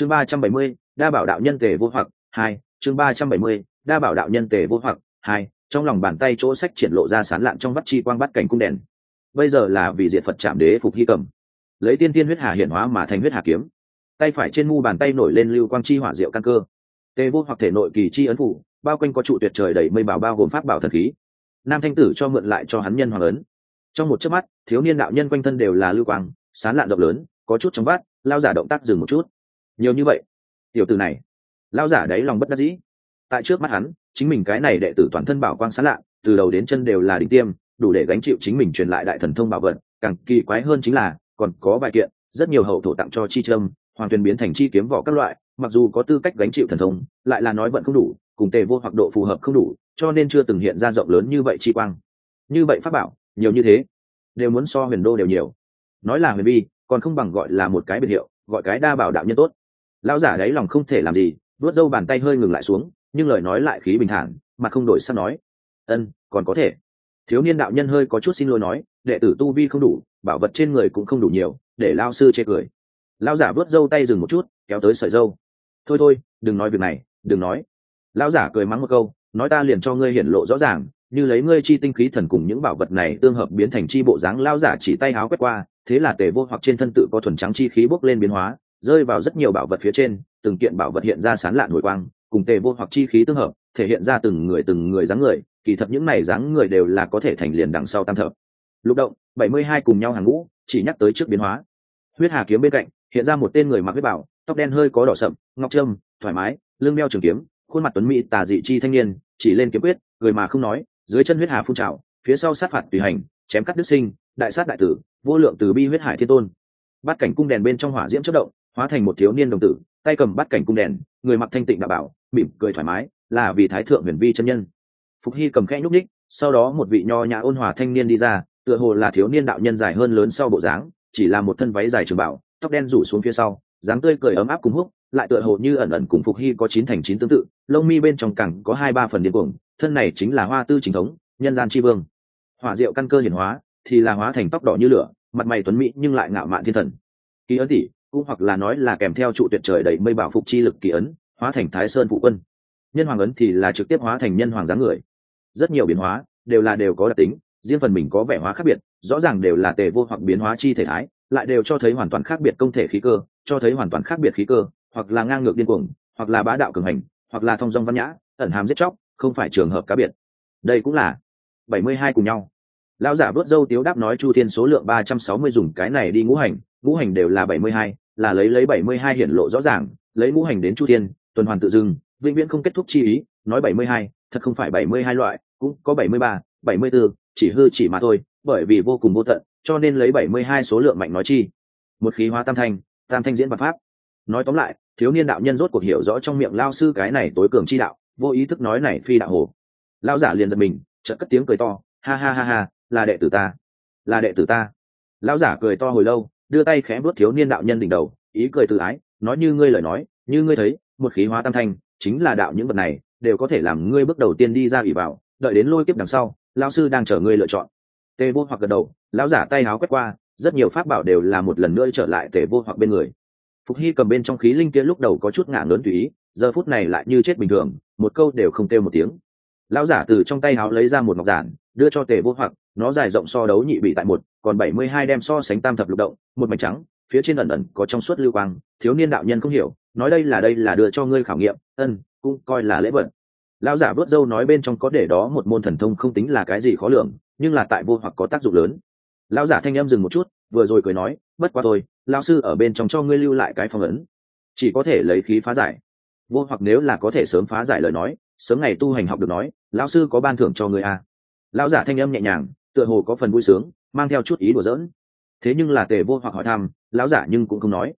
chương ba trăm bảy mươi, đa bảo đạo nhân tề vô hoặc, hai, chương ba trăm bảy mươi, đa bảo đạo nhân tề vô hoặc, hai, trong lòng bàn tay chỗ sách triển lộ ra sán lạn trong vắt chi quang bắt cảnh cung đèn. Bây giờ là vì diệt phật chạm đế phục hy cầm. Lấy tiên tiên huyết hà hiển hóa mà thành huyết hà kiếm. Tay phải trên mu bàn tay nổi lên lưu quang chi hỏa diệu căn cơ. Tề vô hoặc thể nội kỳ chi ấn phủ, bao quanh có trụ tuyệt trời đầy mây bảo bao gồm pháp bảo thần khí. Nam thanh tử cho mượn lại cho hắn nhân hoàng ấn. Trong một chớp mắt, thiếu niên đạo nhân quanh thân đều là lưu quang, sán lạn rộng lớn, có chút trong vắt, lao giả động tác dừng một chút nhiều như vậy. Tiểu từ này. Lao giả đấy lòng bất đắc dĩ. Tại trước mắt hắn, chính mình cái này đệ tử toàn thân bảo quang sán lạ, từ đầu đến chân đều là đỉnh tiêm, đủ để gánh chịu chính mình truyền lại đại thần thông bảo vật. Càng kỳ quái hơn chính là, còn có vài kiện, rất nhiều hậu thổ tặng cho chi trâm hoàng tuyền biến thành chi kiếm vỏ các loại, mặc dù có tư cách gánh chịu thần thông, lại là nói vận không đủ, cùng tề vô hoặc độ phù hợp không đủ, cho nên chưa từng hiện ra rộng lớn như vậy chi quang. Như vậy pháp bảo, nhiều như thế, đều muốn so huyền đô đều nhiều. Nói là huyền vi, còn không bằng gọi là một cái biệt hiệu, gọi cái đa bảo đạo nhân tốt lão giả đấy lòng không thể làm gì, vuốt dâu bàn tay hơi ngừng lại xuống, nhưng lời nói lại khí bình thản, mà không đổi sắc nói. Ân, còn có thể. Thiếu niên đạo nhân hơi có chút xin lỗi nói, đệ tử tu vi không đủ, bảo vật trên người cũng không đủ nhiều, để lao sư chê cười. Lao giả vớt dâu tay dừng một chút, kéo tới sợi dâu thôi thôi, đừng nói việc này, đừng nói. Lao giả cười mắng một câu, nói ta liền cho ngươi hiển lộ rõ ràng, như lấy ngươi chi tinh khí thần cùng những bảo vật này tương hợp biến thành chi bộ dáng lao giả chỉ tay háo quét qua, thế là tề vô hoặc trên thân tự có thuần trắng chi khí bốc lên biến hóa rơi vào rất nhiều bảo vật phía trên, từng kiện bảo vật hiện ra sán lạn hồi quang, cùng tề vô hoặc chi khí tương hợp, thể hiện ra từng người từng người dáng người, kỳ thật những này dáng người đều là có thể thành liền đằng sau tam thập. Lục động, bảy mươi hai cùng nhau hàng ngũ, chỉ nhắc tới trước biến hóa. Huyết hà kiếm bên cạnh, hiện ra một tên người mặc huyết bảo, tóc đen hơi có đỏ sậm, ngọc trâm, thoải mái, lưng meo trường kiếm, khuôn mặt tuấn mỹ tà dị chi thanh niên, chỉ lên kiếm quyết người mà không nói, dưới chân huyết hà phun trào, phía sau sát phạt tùy hành, chém cắt đức sinh, đại sát đại tử, vô lượng từ bi huyết hải thiên tôn. Bát cảnh cung đèn bên trong hỏa diễm chất động hóa thành một thiếu niên đồng tử, tay cầm bắt cảnh cung đèn, người mặc thanh tịnh đạo bảo, mỉm cười thoải mái, là vì thái thượng huyền vi chân nhân. Phục hy cầm khẽ nhúc ních sau đó một vị nho nhã ôn hòa thanh niên đi ra, tựa hồ là thiếu niên đạo nhân dài hơn lớn sau bộ dáng, chỉ là một thân váy dài trường bảo tóc đen rủ xuống phía sau, dáng tươi cười ấm áp cùng húc, lại tựa hồ như ẩn ẩn cùng phục hy có chín thành chín tương tự, lông mi bên trong cẳng có hai ba phần điên cuồng, thân này chính là hoa tư chính thống, nhân gian tri vương. Hỏa diệu căn cơ hiển hóa, thì là hóa thành tóc đỏ như lửa, mặt mày tuấn mỹ nhưng lại ngạo mạn thiên thần. Ký ấn tỷ cũng hoặc là nói là kèm theo trụ tuyệt trời đầy mây bảo phục chi lực kỳ ấn, hóa thành thái sơn phụ quân. Nhân hoàng ấn thì là trực tiếp hóa thành nhân hoàng dáng người. Rất nhiều biến hóa, đều là đều có đặc tính, riêng phần mình có vẻ hóa khác biệt, rõ ràng đều là tề vô hoặc biến hóa chi thể thái, lại đều cho thấy hoàn toàn khác biệt công thể khí cơ, cho thấy hoàn toàn khác biệt khí cơ, hoặc là ngang ngược điên cuồng, hoặc là bá đạo cường hành, hoặc là thông dong văn nhã, ẩn hàm giết chóc, không phải trường hợp cá biệt. Đây cũng là bảy mươi hai cùng nhau. Lão giả vớt dâu tiếu đáp nói chu thiên số lượng ba trăm sáu mươi dùng cái này đi ngũ hành ngũ hành đều là bảy mươi hai là lấy lấy bảy mươi hai hiển lộ rõ ràng, lấy ngũ hành đến chu thiên, tuần hoàn tự dưng, vĩnh viễn không kết thúc chi ý, nói bảy mươi hai, thật không phải bảy mươi hai loại, cũng có bảy mươi ba, bảy mươi bốn, chỉ hư chỉ mà thôi, bởi vì vô cùng vô tận, cho nên lấy bảy mươi hai số lượng mạnh nói chi. Một khí hóa tam thanh tam thanh diễn và pháp. Nói tóm lại, thiếu niên đạo nhân rốt cuộc hiểu rõ trong miệng lao sư cái này tối cường chi đạo, vô ý thức nói này phi đạo hồ. Lao giả liền giật mình, chợt cất tiếng cười to, ha ha ha ha, là đệ tử ta, là đệ tử ta. Lão giả cười to hồi lâu đưa tay khẽ vuốt thiếu niên đạo nhân đỉnh đầu, ý cười tự ái, nói như ngươi lời nói, như ngươi thấy, một khí hóa tam thanh, chính là đạo những vật này, đều có thể làm ngươi bước đầu tiên đi ra ủy vào, đợi đến lôi kiếp đằng sau lao sư đang chờ ngươi lựa chọn. Tề vô hoặc gật đầu, lão giả tay háo quét qua, rất nhiều pháp bảo đều là một lần nữa trở lại tề vô hoặc bên người. Phục hy cầm bên trong khí linh kia lúc đầu có chút ngả lớn tùy ý, giờ phút này lại như chết bình thường, một câu đều không kêu một tiếng lão giả từ trong tay háo lấy ra một ngọc giản, đưa cho tề vô hoặc, nó dài rộng so đấu nhị bị tại một, còn bảy mươi hai đem so sánh tam thập lục động, một mảnh trắng, phía trên ẩn ẩn có trong suốt lưu quang, thiếu niên đạo nhân không hiểu, nói đây là đây là đưa cho ngươi khảo nghiệm, ân, cũng coi là lễ vật. Lão giả vớt dâu nói bên trong có để đó một môn thần thông không tính là cái gì khó lường, nhưng là tại vô hoặc có tác dụng lớn. Lão giả thanh em dừng một chút, vừa rồi cười nói, bất quá tôi lão sư ở bên trong cho ngươi lưu lại cái phong ấn, chỉ có thể lấy khí phá giải vô hoặc nếu là có thể sớm phá giải lời nói, sớm ngày tu hành học được nói, lão sư có ban thưởng cho ngươi à. lão giả thanh âm nhẹ nhàng, tựa hồ có phần vui sướng, mang theo chút ý đùa giỡn. Thế nhưng là tề vô hoặc hỏi thăm, lão giả nhưng cũng không nói.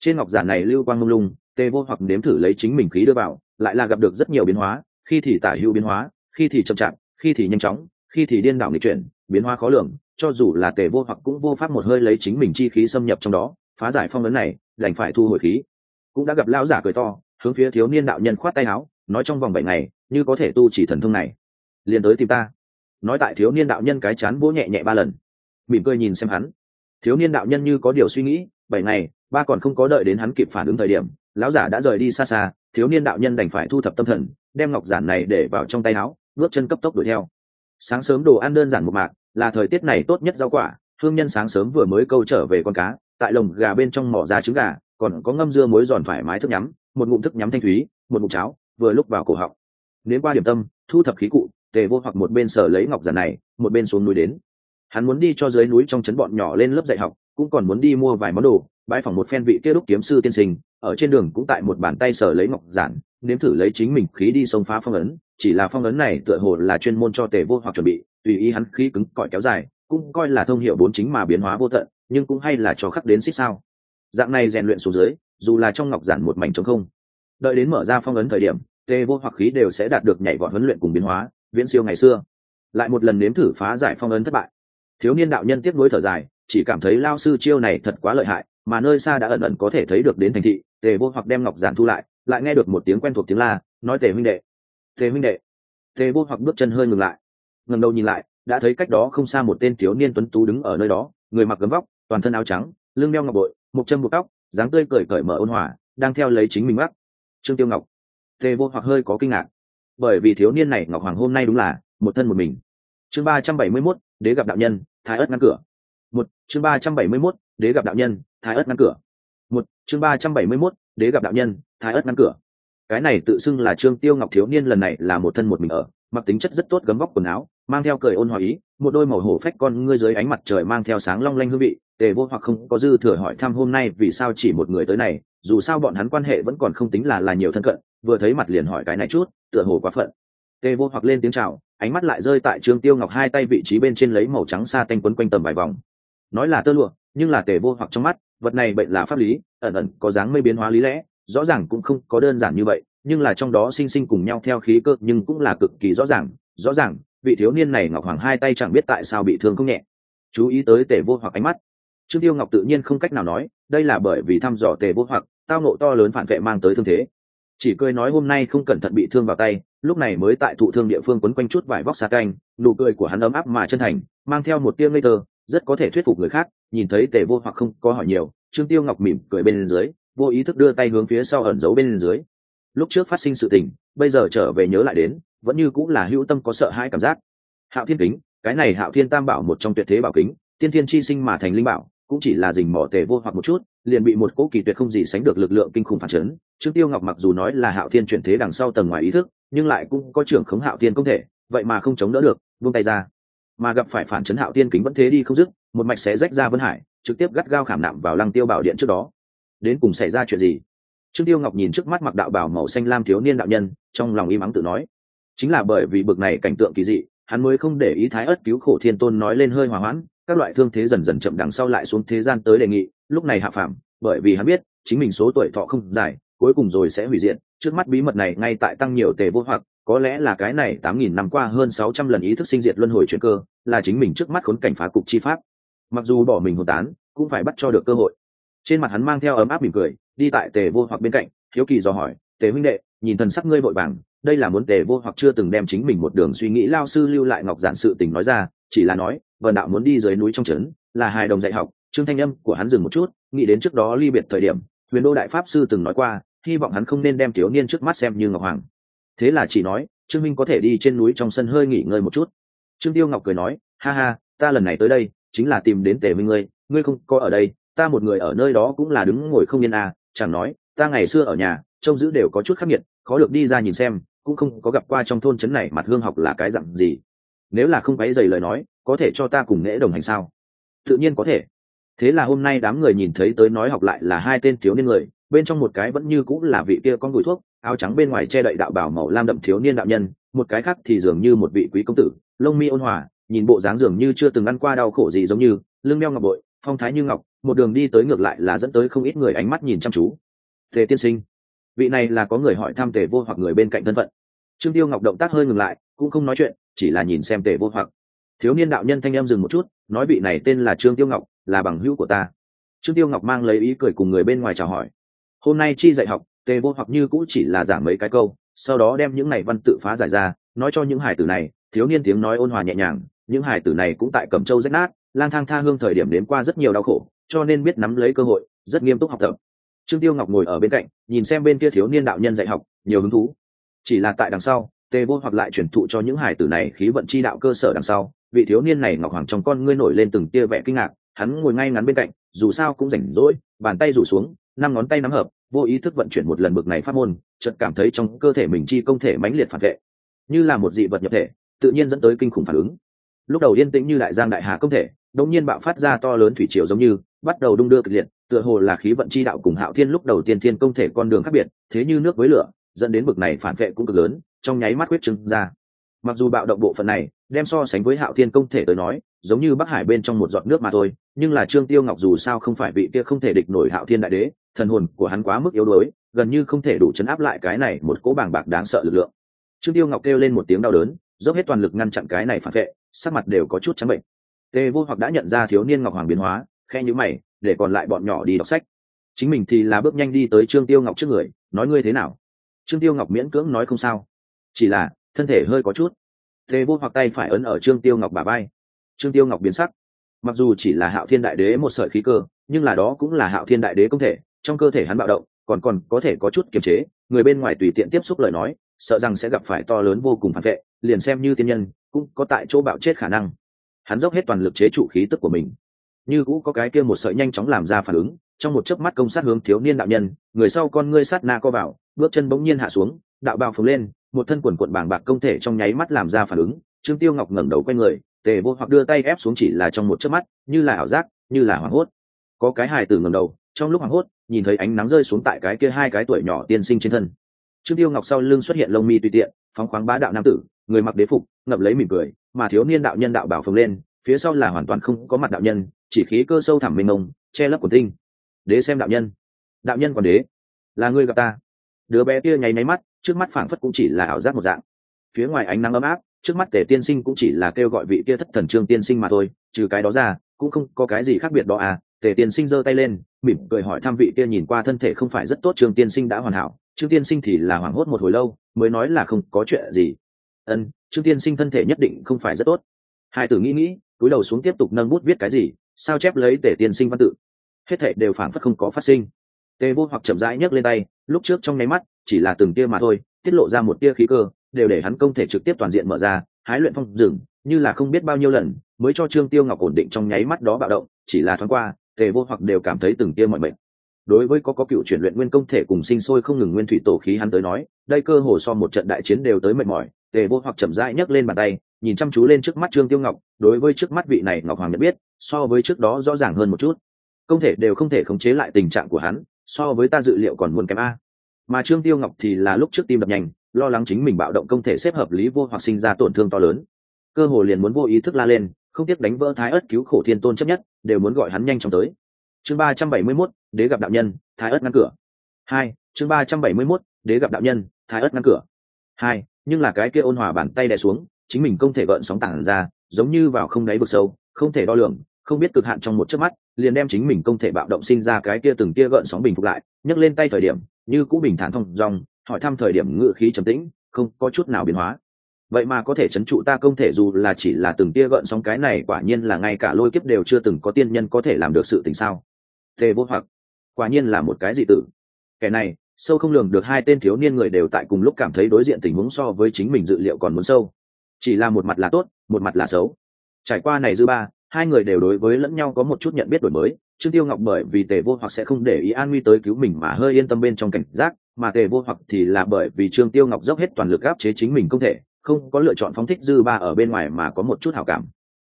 Trên ngọc giả này lưu quang mông lung, tề vô hoặc nếm thử lấy chính mình khí đưa vào, lại là gặp được rất nhiều biến hóa, khi thì tả hữu biến hóa, khi thì chậm chạp, khi thì nhanh chóng, khi thì điên đảo nghịch chuyển, biến hóa khó lường, cho dù là tề vô hoặc cũng vô pháp một hơi lấy chính mình chi khí xâm nhập trong đó, phá giải phong ấn này, đành phải thu hồi khí. Cũng đã gặp lão giả cười to hướng phía thiếu niên đạo nhân khoát tay áo, nói trong vòng bảy ngày, như có thể tu chỉ thần thông này. Liền tới tìm ta. Nói tại thiếu niên đạo nhân cái chán vỗ nhẹ nhẹ ba lần. Mỉm cười nhìn xem hắn. Thiếu niên đạo nhân như có điều suy nghĩ, bảy ngày, ba còn không có đợi đến hắn kịp phản ứng thời điểm, lão giả đã rời đi xa xa, thiếu niên đạo nhân đành phải thu thập tâm thần, đem ngọc giản này để vào trong tay áo, bước chân cấp tốc đuổi theo. Sáng sớm đồ ăn đơn giản một mạc, là thời tiết này tốt nhất rau quả thương nhân sáng sớm vừa mới câu trở về con cá, tại lồng gà bên trong mỏ ra trứng gà, còn có ngâm dưa muối giòn thoải mái thức nhắm một ngụm thức nhắm thanh thúy, một ngụm cháo, vừa lúc vào cổ họng. Đến qua điểm tâm, thu thập khí cụ, tề vô hoặc một bên sở lấy ngọc giản này, một bên xuống núi đến. Hắn muốn đi cho dưới núi trong trấn bọn nhỏ lên lớp dạy học, cũng còn muốn đi mua vài món đồ, bãi phòng một phen vị kia đúc kiếm sư tiên sinh, ở trên đường cũng tại một bàn tay sở lấy ngọc giản, nếm thử lấy chính mình khí đi xông phá phong ấn, chỉ là phong ấn này tựa hồ là chuyên môn cho tề vô hoặc chuẩn bị, tùy ý hắn khí cứng cỏi kéo dài, cũng coi là thông hiệu bốn chính mà biến hóa vô tận, nhưng cũng hay là cho khắc đến xích sao. Dạng này rèn luyện xuống dưới dù là trong ngọc giản một mảnh trống không. Đợi đến mở ra phong ấn thời điểm, tê vô hoặc khí đều sẽ đạt được nhảy vọt huấn luyện cùng biến hóa, viễn siêu ngày xưa. Lại một lần nếm thử phá giải phong ấn thất bại. Thiếu niên đạo nhân tiếp nối thở dài, chỉ cảm thấy lao sư chiêu này thật quá lợi hại, mà nơi xa đã ẩn ẩn có thể thấy được đến thành thị tề vô hoặc đem ngọc giản thu lại lại nghe được một tiếng quen thuộc tiếng la, nói tề huynh đệ, tề huynh đệ. Tề vô hoặc bước chân hơi ngừng lại, ngẩng đầu nhìn lại, đã thấy cách đó không xa một tên thiếu niên tuấn tú đứng ở nơi đó, người mặc gấm vóc, toàn thân áo trắng, lưng đeo ngọc bội, một chân buộc tóc dáng tươi cười cởi mở ôn hòa, đang theo lấy chính mình mắc. Trương tiêu ngọc. Tề vô hoặc hơi có kinh ngạc. Bởi vì thiếu niên này ngọc hoàng hôm nay đúng là một thân một mình. Chương ba trăm bảy mươi mốt, đế gặp đạo nhân, thái ớt ngăn cửa. Một, chương ba trăm bảy mươi mốt, đế gặp đạo nhân, thái ớt ngăn cửa. Một, chương ba trăm bảy mươi mốt, đế gặp đạo nhân, thái ớt ngăn cửa. Cái này tự xưng là trương tiêu ngọc thiếu niên lần này là một thân một mình ở, mặc tính chất rất tốt gấm vóc quần áo, mang theo cười ôn hòa ý, một đôi màu hổ phách con ngươi dưới ánh mặt trời mang theo sáng long lanh hương vị tề vô hoặc không có dư thừa hỏi thăm hôm nay vì sao chỉ một người tới này, dù sao bọn hắn quan hệ vẫn còn không tính là là nhiều thân cận, vừa thấy mặt liền hỏi cái này chút, tựa hồ quá phận. Tề vô hoặc lên tiếng chào, ánh mắt lại rơi tại trương tiêu ngọc hai tay vị trí bên trên lấy màu trắng xa tanh quấn quanh tầm vài vòng. Nói là tơ lụa, nhưng là tề vô hoặc trong mắt, vật này bệnh là pháp lý, ẩn ẩn có dáng mây biến hóa lý lẽ, rõ ràng cũng không có đơn giản như vậy, nhưng là trong đó sinh sinh cùng nhau theo khí cơ nhưng cũng là cực kỳ rõ ràng rõ ràng, vị thiếu niên này ngọc hoàng hai tay chẳng biết tại sao bị thương không nhẹ. Chú ý tới tề vô hoặc ánh mắt trương tiêu ngọc tự nhiên không cách nào nói, đây là bởi vì thăm dò tề vô hoặc, tao nộ to lớn phản vệ mang tới thương thế. Chỉ cười nói hôm nay không cẩn thận bị thương vào tay, lúc này mới tại thụ thương địa phương quấn quanh chút vải vóc xa canh, nụ cười của hắn ấm áp mà chân thành, mang theo một tia ngây thơ, rất có thể thuyết phục người khác, nhìn thấy tề vô hoặc không có hỏi nhiều, trương tiêu ngọc mỉm cười bên dưới, vô ý thức đưa tay hướng phía sau ẩn giấu bên dưới. Lúc trước phát sinh sự tình, bây giờ trở về nhớ lại đến, vẫn như cũng là hữu tâm có sợ hãi cảm giác. Hạo thiên kính, cái này hạo thiên tam bảo một trong tuyệt thế bảo kính, tiên thiên chi sinh mà thành linh bảo cũng chỉ là dình mỏ tề vô hoặc một chút, liền bị một cỗ kỳ tuyệt không gì sánh được lực lượng kinh khủng phản chấn. Trương tiêu ngọc mặc dù nói là hạo thiên chuyển thế đằng sau tầng ngoài ý thức, nhưng lại cũng có trưởng khống hạo thiên công thể, vậy mà không chống đỡ được, buông tay ra. Mà gặp phải phản chấn hạo thiên kính vẫn thế đi không dứt, một mạch sẽ rách ra vân hải, trực tiếp gắt gao khảm nạm vào lăng tiêu bảo điện trước đó. Đến cùng xảy ra chuyện gì? Trương tiêu ngọc nhìn trước mắt mặc đạo bảo màu xanh lam thiếu niên đạo nhân, trong lòng im ắng tự nói. Chính là bởi vì bực này cảnh tượng kỳ dị, hắn mới không để ý thái ớt cứu khổ thiên tôn nói lên hơi hòa hoãn các loại thương thế dần dần chậm đằng sau lại xuống thế gian tới đề nghị, lúc này hạ phạm bởi vì hắn biết, chính mình số tuổi thọ không dài, cuối cùng rồi sẽ hủy diện trước mắt bí mật này ngay tại tăng nhiều tề vô hoặc, có lẽ là cái này tám nghìn năm qua hơn sáu trăm lần ý thức sinh diệt luân hồi chuyển cơ, là chính mình trước mắt khốn cảnh phá cục chi pháp. Mặc dù bỏ mình hồn tán, cũng phải bắt cho được cơ hội. Trên mặt hắn mang theo ấm áp mỉm cười, đi tại tề vô hoặc bên cạnh, hiếu kỳ dò hỏi, tề huynh đệ, nhìn thần sắc ngươi vội vàng, đây là muốn tề vô hoặc chưa từng đem chính mình một đường suy nghĩ lao sư lưu lại ngọc giản sự tình nói ra chỉ là nói vần đạo muốn đi dưới núi trong trấn, là hài đồng dạy học. Trương thanh âm của hắn dừng một chút, nghĩ đến trước đó ly biệt thời điểm, huyền đô đại pháp sư từng nói qua, hy vọng hắn không nên đem thiếu niên trước mắt xem như ngọc hoàng. Thế là chỉ nói, trương minh có thể đi trên núi trong sân hơi nghỉ ngơi một chút. Trương tiêu ngọc cười nói, ha ha, ta lần này tới đây, chính là tìm đến tề minh ngươi ngươi không có ở đây, ta một người ở nơi đó cũng là đứng ngồi không yên à chẳng nói, ta ngày xưa ở nhà, trông giữ đều có chút khắc nghiệt, khó được đi ra nhìn xem, cũng không có gặp qua trong thôn trấn này mặt hương học là cái dặn gì nếu là không quấy dày lời nói, có thể cho ta cùng nghễ đồng hành sao? Tự nhiên có thể. Thế là hôm nay đám người nhìn thấy tới nói học lại là hai tên thiếu niên người, bên trong một cái vẫn như cũng là vị kia con gùi thuốc, áo trắng bên ngoài che đậy đạo bảo màu lam đậm thiếu niên đạo nhân, một cái khác thì dường như một vị quý công tử, lông mi ôn hòa, nhìn bộ dáng dường như chưa từng ăn qua đau khổ gì giống như, lưng đeo ngọc bội, phong thái như ngọc, một đường đi tới ngược lại là dẫn tới không ít người ánh mắt nhìn chăm chú. Tề tiên sinh, vị này là có người hỏi thăm tề vô hoặc người bên cạnh thân phận. Trương tiêu ngọc động tác hơi ngừng lại, cũng không nói chuyện chỉ là nhìn xem tề vô hoặc. Thiếu niên đạo nhân thanh em dừng một chút, nói vị này tên là trương tiêu ngọc, là bằng hữu của ta. Trương tiêu ngọc mang lấy ý cười cùng người bên ngoài chào hỏi. Hôm nay chi dạy học, tề vô hoặc như cũ chỉ là giảng mấy cái câu, sau đó đem những này văn tự phá giải ra, nói cho những hải tử này, thiếu niên tiếng nói ôn hòa nhẹ nhàng, những hải tử này cũng tại cẩm châu rách nát, lang thang tha hương thời điểm đến qua rất nhiều đau khổ, cho nên biết nắm lấy cơ hội, rất nghiêm túc học tập. Trương tiêu ngọc ngồi ở bên cạnh, nhìn xem bên kia thiếu niên đạo nhân dạy học, nhiều hứng thú. Chỉ là tại đằng sau tề vô hoặc lại truyền thụ cho những hải tử này khí vận chi đạo cơ sở đằng sau, vị thiếu niên này ngọc hoàng trong con ngươi nổi lên từng tia vẻ kinh ngạc, hắn ngồi ngay ngắn bên cạnh, dù sao cũng rảnh rỗi, bàn tay rủ xuống, năm ngón tay nắm hợp, vô ý thức vận chuyển một lần bực này phát môn, chợt cảm thấy trong cơ thể mình chi công thể mãnh liệt phản vệ. Như là một dị vật nhập thể, tự nhiên dẫn tới kinh khủng phản ứng. Lúc đầu yên tĩnh như đại giang đại hà công thể, đột nhiên bạo phát ra to lớn thủy triều giống như, bắt đầu đung đưa kịch liệt, tựa hồ là khí vận chi đạo cùng hạo thiên lúc đầu tiên thiên công thể con đường khác biệt, thế như nước với lửa, dẫn đến bực này phản vệ cũng cực lớn trong nháy mắt huyết trừng ra. Mặc dù bạo động bộ phận này, đem so sánh với hạo thiên công thể tới nói, giống như bắc hải bên trong một giọt nước mà thôi, nhưng là trương tiêu ngọc dù sao không phải vị kia không thể địch nổi hạo thiên đại đế, thần hồn của hắn quá mức yếu đuối, gần như không thể đủ chấn áp lại cái này một cỗ bàng bạc đáng sợ lực lượng. Trương tiêu ngọc kêu lên một tiếng đau đớn, dốc hết toàn lực ngăn chặn cái này phản vệ, sắc mặt đều có chút trắng bệnh. Tề vô hoặc đã nhận ra thiếu niên ngọc hoàng biến hóa khe nhữ mày, để còn lại bọn nhỏ đi đọc sách. Chính mình thì là bước nhanh đi tới trương tiêu ngọc trước người, nói ngươi thế nào? Trương tiêu ngọc miễn cưỡng nói không sao chỉ là, thân thể hơi có chút. Tề vô hoặc tay phải ấn ở trương tiêu ngọc bà bay trương tiêu ngọc biến sắc. Mặc dù chỉ là hạo thiên đại đế một sợi khí cơ, nhưng là đó cũng là hạo thiên đại đế công thể, trong cơ thể hắn bạo động, còn còn có thể có chút kiềm chế, người bên ngoài tùy tiện tiếp xúc lời nói, sợ rằng sẽ gặp phải to lớn vô cùng phản vệ, liền xem như tiên nhân, cũng có tại chỗ bạo chết khả năng. Hắn dốc hết toàn lực chế trụ khí tức của mình. Như cũ có cái kia một sợi nhanh chóng làm ra phản ứng, trong một chớp mắt công sát hướng thiếu niên đạo nhân, người sau con ngươi sát na co vào, bước chân bỗng nhiên hạ xuống, đạo bào phồng lên một thân quần quận bảng bạc công thể trong nháy mắt làm ra phản ứng, trương tiêu ngọc ngẩng đầu quay người, tề vô hoặc đưa tay ép xuống chỉ là trong một chớp mắt, như là ảo giác, như là hoảng hốt. Có cái hài tử ngẩng đầu, trong lúc hoảng hốt, nhìn thấy ánh nắng rơi xuống tại cái kia hai cái tuổi nhỏ tiên sinh trên thân. Trương tiêu ngọc sau lưng xuất hiện lông mi tùy tiện, phóng khoáng bá đạo nam tử, người mặc đế phục ngập lấy mỉm cười, mà thiếu niên đạo nhân đạo bảo phồng lên, phía sau là hoàn toàn không có mặt đạo nhân, chỉ khí cơ sâu thẳm mênh mông, che lấp quần tinh. Đế xem đạo nhân. Đạo nhân còn đế. Là ngươi gặp ta. Đứa bé kia nháy máy mắt trước mắt phảng phất cũng chỉ là ảo giác một dạng. Phía ngoài ánh nắng ấm áp, trước mắt tề tiên sinh cũng chỉ là kêu gọi vị kia thất thần trương tiên sinh mà thôi, trừ cái đó ra, cũng không có cái gì khác biệt đó à. Tề tiên sinh giơ tay lên, mỉm cười hỏi thăm vị kia nhìn qua thân thể không phải rất tốt trương tiên sinh đã hoàn hảo. Trương tiên sinh thì là hoảng hốt một hồi lâu, mới nói là không có chuyện gì. Ân, trương tiên sinh thân thể nhất định không phải rất tốt. Hai tử nghĩ nghĩ cúi đầu xuống tiếp tục nâng bút viết cái gì, sao chép lấy tề tiên sinh văn tự. Hết thệ đều phảng phất không có phát sinh. Tề vô hoặc chậm rãi nhấc lên tay, lúc trước trong nháy mắt chỉ là từng tia mà thôi, tiết lộ ra một tia khí cơ, đều để hắn công thể trực tiếp toàn diện mở ra, hái luyện phong rừng, như là không biết bao nhiêu lần, mới cho trương tiêu ngọc ổn định trong nháy mắt đó bạo động, chỉ là thoáng qua, tề vô hoặc đều cảm thấy từng tia mọi mệnh đối với có có cựu chuyển luyện nguyên công thể cùng sinh sôi không ngừng nguyên thủy tổ khí hắn tới nói, đây cơ hồ so một trận đại chiến đều tới mệt mỏi, tề vô hoặc chậm rãi nhấc lên bàn tay, nhìn chăm chú lên trước mắt trương tiêu ngọc, đối với trước mắt vị này ngọc hoàng nhận biết, so với trước đó rõ ràng hơn một chút. Công thể đều không thể khống chế lại tình trạng của hắn, so với ta dự liệu còn muôn kém a mà trương tiêu ngọc thì là lúc trước tim đập nhanh, lo lắng chính mình bạo động công thể xếp hợp lý vô hoặc sinh ra tổn thương to lớn. Cơ hồ liền muốn vô ý thức la lên, không tiếc đánh vỡ thái ớt cứu khổ thiên tôn chấp nhất, đều muốn gọi hắn nhanh chóng tới. Chương ba trăm bảy mươi mốt, đế gặp đạo nhân, thái ớt ngăn cửa. Hai, chương ba trăm bảy mươi mốt, đế gặp đạo nhân, thái ớt ngăn cửa. Hai, nhưng là cái kia ôn hòa bàn tay đè xuống, chính mình không thể gợn sóng tảng ra, giống như vào không đáy vực sâu, không thể đo lường, không biết cực hạn trong một chớp mắt, liền đem chính mình không thể bạo động sinh ra cái kia từng kia gợn sóng bình phục lại, nhấc lên tay thời điểm như cũ bình thản thông dong, hỏi thăm thời điểm ngự khí trầm tĩnh, không có chút nào biến hóa. Vậy mà có thể chấn trụ ta công thể dù là chỉ là từng tia gợn sóng cái này quả nhiên là ngay cả lôi kiếp đều chưa từng có tiên nhân có thể làm được sự tình sao? Tề vô hoặc, quả nhiên là một cái dị tử. Kẻ này, sâu không lường được hai tên thiếu niên người đều tại cùng lúc cảm thấy đối diện tình huống so với chính mình dự liệu còn muốn sâu. Chỉ là một mặt là tốt, một mặt là xấu. Trải qua này dư ba, hai người đều đối với lẫn nhau có một chút nhận biết đổi mới trương tiêu ngọc bởi vì tề vô hoặc sẽ không để ý an nguy tới cứu mình mà hơi yên tâm bên trong cảnh giác, mà tề vô hoặc thì là bởi vì trương tiêu ngọc dốc hết toàn lực áp chế chính mình không thể, không có lựa chọn phóng thích dư ba ở bên ngoài mà có một chút hảo cảm.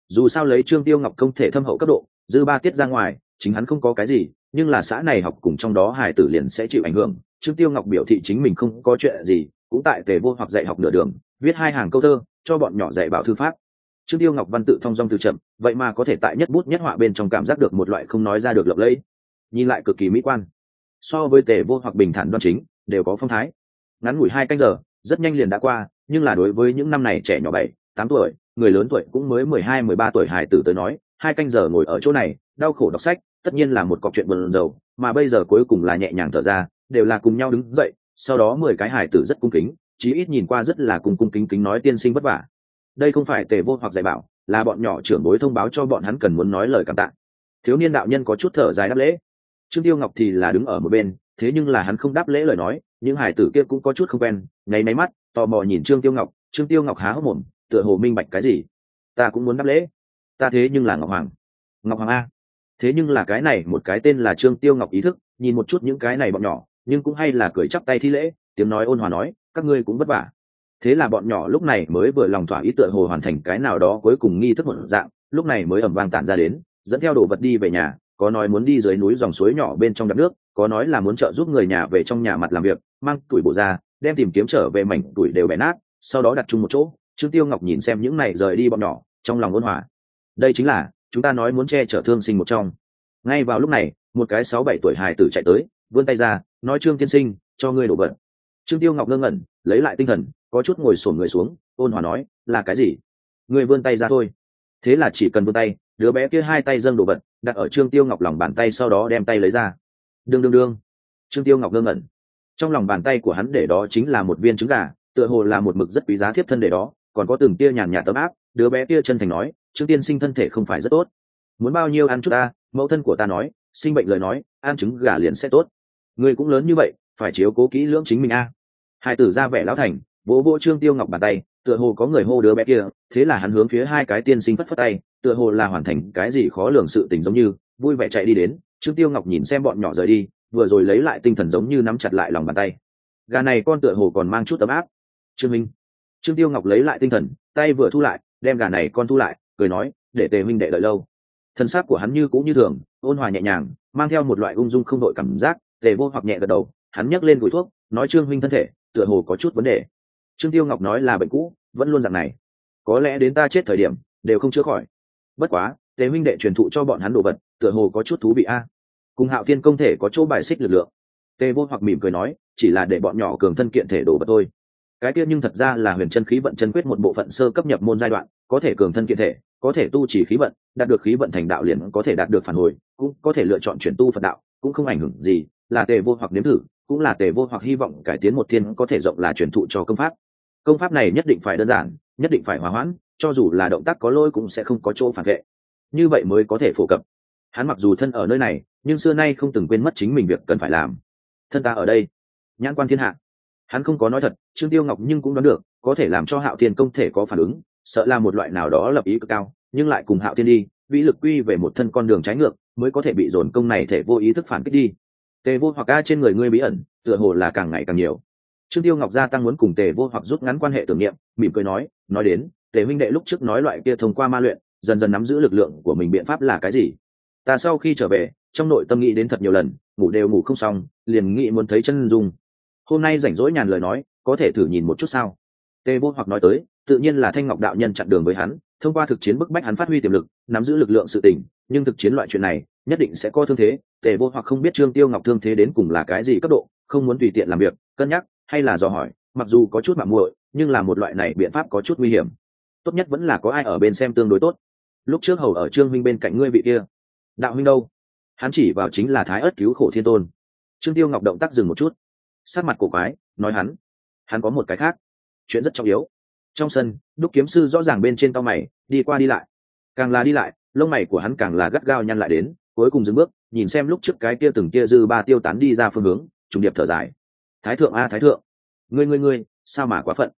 Dù sao lấy trương tiêu ngọc không thể thâm hậu cấp độ, dư ba tiết ra ngoài, chính hắn không có cái gì, nhưng là xã này học cùng trong đó hải tử liền sẽ chịu ảnh hưởng. Trương tiêu ngọc biểu thị chính mình không có chuyện gì, cũng tại tề vô hoặc dạy học nửa đường, viết hai hàng câu thơ, cho bọn nhỏ dạy bảo thư pháp trương tiêu ngọc văn tự thong dong từ chậm, vậy mà có thể tại nhất bút nhất họa bên trong cảm giác được một loại không nói ra được lộng lẫy. Nhìn lại cực kỳ mỹ quan. So với tề vô hoặc bình thản đoan chính, đều có phong thái. Ngắn ngủi hai canh giờ, rất nhanh liền đã qua, nhưng là đối với những năm này trẻ nhỏ bảy, tám tuổi, người lớn tuổi cũng mới mười hai, mười ba tuổi Hải tử tới nói, hai canh giờ ngồi ở chỗ này, đau khổ đọc sách, tất nhiên là một cọc chuyện buồn rầu, mà bây giờ cuối cùng là nhẹ nhàng thở ra, đều là cùng nhau đứng dậy, sau đó mười cái Hải tử rất cung kính, chí ít nhìn qua rất là cùng cung kính kính nói tiên sinh vất vả đây không phải tề vô hoặc dạy bảo, là bọn nhỏ trưởng bối thông báo cho bọn hắn cần muốn nói lời cảm tạ. Thiếu niên đạo nhân có chút thở dài đáp lễ. Trương tiêu ngọc thì là đứng ở một bên, thế nhưng là hắn không đáp lễ lời nói, những hải tử kia cũng có chút không quen, nháy máy mắt, tò mò nhìn trương tiêu ngọc, trương tiêu ngọc há hốc mồm, tựa hồ minh bạch cái gì. Ta cũng muốn đáp lễ. Ta thế nhưng là ngọc hoàng. Ngọc hoàng a. Thế nhưng là cái này, một cái tên là trương tiêu ngọc ý thức, nhìn một chút những cái này bọn nhỏ, nhưng cũng hay là cười chắp tay thi lễ, tiếng nói ôn hòa nói, các ngươi cũng vất vả thế là bọn nhỏ lúc này mới vừa lòng thỏa ý tựa hồ hoàn thành cái nào đó cuối cùng nghi thức một dạng, lúc này mới ẩm vang tản ra đến, dẫn theo đồ vật đi về nhà, có nói muốn đi dưới núi dòng suối nhỏ bên trong đập nước, có nói là muốn trợ giúp người nhà về trong nhà mặt làm việc, mang tuổi bộ ra, đem tìm kiếm trở về mảnh tuổi đều bẻ nát, sau đó đặt chung một chỗ, trương tiêu ngọc nhìn xem những này rời đi bọn nhỏ, trong lòng ôn hòa. Đây chính là, chúng ta nói muốn che chở thương sinh một trong. Ngay vào lúc này, một cái sáu bảy tuổi hài tử chạy tới, vươn tay ra, nói trương tiên sinh, cho ngươi đổ vật. Trương tiêu ngọc ngơ ngẩn, lấy lại tinh thần có chút ngồi sổn người xuống, ôn hòa nói, là cái gì? Người vươn tay ra thôi. Thế là chỉ cần vươn tay, đứa bé kia hai tay dâng đồ vật, đặt ở trương tiêu ngọc lòng bàn tay sau đó đem tay lấy ra. Đương đương đương. Trương tiêu ngọc ngơ ngẩn. Trong lòng bàn tay của hắn để đó chính là một viên trứng gà, tựa hồ là một mực rất quý giá thiếp thân để đó, còn có từng tia nhàn nhạt tấm áp, đứa bé kia chân thành nói, trương tiên sinh thân thể không phải rất tốt. Muốn bao nhiêu ăn chút ta, mẫu thân của ta nói, sinh bệnh lời nói, ăn trứng gà liền sẽ tốt. Người cũng lớn như vậy, phải chiếu cố kỹ lưỡng chính mình a. Hai tử ra vẻ lão thành vỗ vỗ trương tiêu ngọc bàn tay, tựa hồ có người hô đứa bé kia, thế là hắn hướng phía hai cái tiên sinh phất phất tay, tựa hồ là hoàn thành cái gì khó lường sự tình giống như, vui vẻ chạy đi đến, trương tiêu ngọc nhìn xem bọn nhỏ rời đi, vừa rồi lấy lại tinh thần giống như nắm chặt lại lòng bàn tay. Gà này con tựa hồ còn mang chút ấm áp. Trương minh. Trương tiêu ngọc lấy lại tinh thần, tay vừa thu lại, đem gà này con thu lại, cười nói, để tề minh đệ đợi lâu. Thân xác của hắn như cũng như thường, ôn hòa nhẹ nhàng, mang theo một loại ung dung không đội cảm giác, tề vô hoặc nhẹ gật đầu, hắn nhấc lên vùi thuốc, nói, trương huynh thân thể, tựa hồ có chút vấn đề trương tiêu ngọc nói là bệnh cũ, vẫn luôn dạng này. Có lẽ đến ta chết thời điểm, đều không chữa khỏi. Bất quá, tề huynh đệ truyền thụ cho bọn hắn đồ vật, tựa hồ có chút thú vị a. Cùng hạo thiên công thể có chỗ bài xích lực lượng. Tề vô hoặc mỉm cười nói, chỉ là để bọn nhỏ cường thân kiện thể đồ vật thôi. Cái kia nhưng thật ra là huyền chân khí vận chân quyết một bộ phận sơ cấp nhập môn giai đoạn, có thể cường thân kiện thể, có thể tu chỉ khí vận, đạt được khí vận thành đạo liền có thể đạt được phản hồi, cũng có thể lựa chọn chuyển tu phật đạo, cũng không ảnh hưởng gì, là tề vô hoặc nếm thử, cũng là tề vô hoặc hy vọng cải tiến một thiên có thể rộng là truyền thụ cho công pháp công pháp này nhất định phải đơn giản, nhất định phải hòa hoãn, cho dù là động tác có lỗi cũng sẽ không có chỗ phản vệ. Như vậy mới có thể phổ cập. Hắn mặc dù thân ở nơi này, nhưng xưa nay không từng quên mất chính mình việc cần phải làm. Thân ta ở đây. Nhãn quan thiên hạ. Hắn không có nói thật, trương tiêu ngọc nhưng cũng đoán được, có thể làm cho hạo thiên công thể có phản ứng, sợ là một loại nào đó lập ý cực cao, nhưng lại cùng hạo thiên đi, vĩ lực quy về một thân con đường trái ngược, mới có thể bị dồn công này thể vô ý thức phản kích đi. Tề vô hoặc a trên người ngươi bí ẩn, tựa hồ là càng ngày càng nhiều trương tiêu ngọc gia tăng muốn cùng tề vô hoặc rút ngắn quan hệ tưởng niệm, mỉm cười nói nói đến, tề huynh đệ lúc trước nói loại kia thông qua ma luyện, dần dần nắm giữ lực lượng của mình biện pháp là cái gì? Ta sau khi trở về, trong nội tâm nghĩ đến thật nhiều lần, ngủ đều ngủ không xong, liền nghĩ muốn thấy chân dung. Hôm nay rảnh rỗi nhàn lời nói, có thể thử nhìn một chút sao? Tề vô hoặc nói tới, tự nhiên là thanh ngọc đạo nhân chặn đường với hắn, thông qua thực chiến bức bách hắn phát huy tiềm lực, nắm giữ lực lượng sự tỉnh nhưng thực chiến loại chuyện này, nhất định sẽ có thương thế. Tề vô hoặc không biết trương tiêu ngọc thương thế đến cùng là cái gì cấp độ, không muốn tùy tiện làm việc, cân nhắc hay là dò hỏi, mặc dù có chút mạng muội, nhưng là một loại này biện pháp có chút nguy hiểm. Tốt nhất vẫn là có ai ở bên xem tương đối tốt. Lúc trước hầu ở trương minh bên cạnh ngươi vị kia. Đạo huynh đâu? Hắn chỉ vào chính là thái ớt cứu khổ thiên tôn. Trương tiêu ngọc động tác dừng một chút. Sát mặt cổ quái, nói hắn. Hắn có một cái khác. Chuyện rất trọng yếu. Trong sân, đúc kiếm sư rõ ràng bên trên tao mày, đi qua đi lại. Càng là đi lại, lông mày của hắn càng là gắt gao nhăn lại đến, cuối cùng dừng bước, nhìn xem lúc trước cái kia từng kia dư ba tiêu tán đi ra phương hướng, trùng điệp thở dài thái thượng a, thái thượng. Ngươi ngươi ngươi, sao mà quá phận?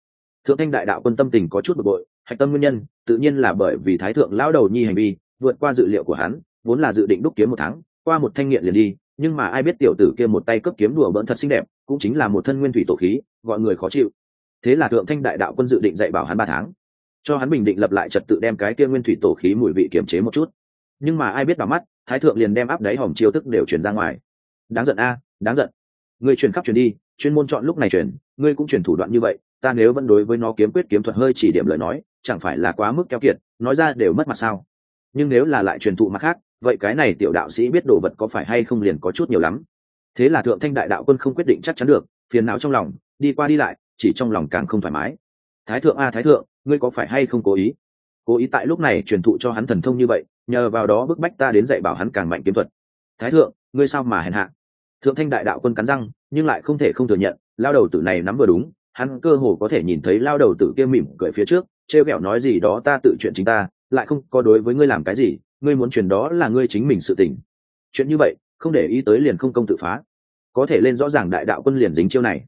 Thượng thanh đại đạo quân tâm tình có chút bực bội, hạch tâm nguyên nhân, tự nhiên là bởi vì thái thượng lão đầu nhi hành vi, vượt qua dự liệu của hắn, vốn là dự định đúc kiếm một tháng, qua một thanh nghiện liền đi, nhưng mà ai biết tiểu tử kia một tay cấp kiếm đùa bỡn thật xinh đẹp, cũng chính là một thân nguyên thủy tổ khí, gọi người khó chịu. Thế là thượng thanh đại đạo quân dự định dạy bảo hắn ba tháng, cho hắn bình định lập lại trật tự đem cái kia nguyên thủy tổ khí mùi vị kiềm chế một chút. Nhưng mà ai biết vào mắt, thái thượng liền đem áp đáy hòm chiêu thức đều chuyển ra ngoài. Đáng giận a, đáng giận. Người truyền khắp truyền đi chuyên môn chọn lúc này truyền ngươi cũng truyền thủ đoạn như vậy, ta nếu vẫn đối với nó kiếm quyết kiếm thuật hơi chỉ điểm lời nói, chẳng phải là quá mức keo kiệt, nói ra đều mất mặt sao? Nhưng nếu là lại truyền thụ mặt khác, vậy cái này tiểu đạo sĩ biết đồ vật có phải hay không liền có chút nhiều lắm. Thế là thượng thanh đại đạo quân không quyết định chắc chắn được, phiền não trong lòng, đi qua đi lại, chỉ trong lòng càng không thoải mái. Thái thượng a, thái thượng, ngươi có phải hay không cố ý? Cố ý tại lúc này truyền thụ cho hắn thần thông như vậy, nhờ vào đó bức bách ta đến dạy bảo hắn càng mạnh kiếm thuật. Thái thượng, ngươi sao mà hèn hạ? Thượng thanh đại đạo quân cắn răng, nhưng lại không thể không thừa nhận, lao đầu tử này nắm vừa đúng, hắn cơ hồ có thể nhìn thấy lao đầu tử kia mỉm cười phía trước, trêu ghẹo nói gì đó ta tự chuyện chính ta, lại không có đối với ngươi làm cái gì, ngươi muốn truyền đó là ngươi chính mình sự tình. Chuyện như vậy, không để ý tới liền không công tự phá. Có thể lên rõ ràng đại đạo quân liền dính chiêu này.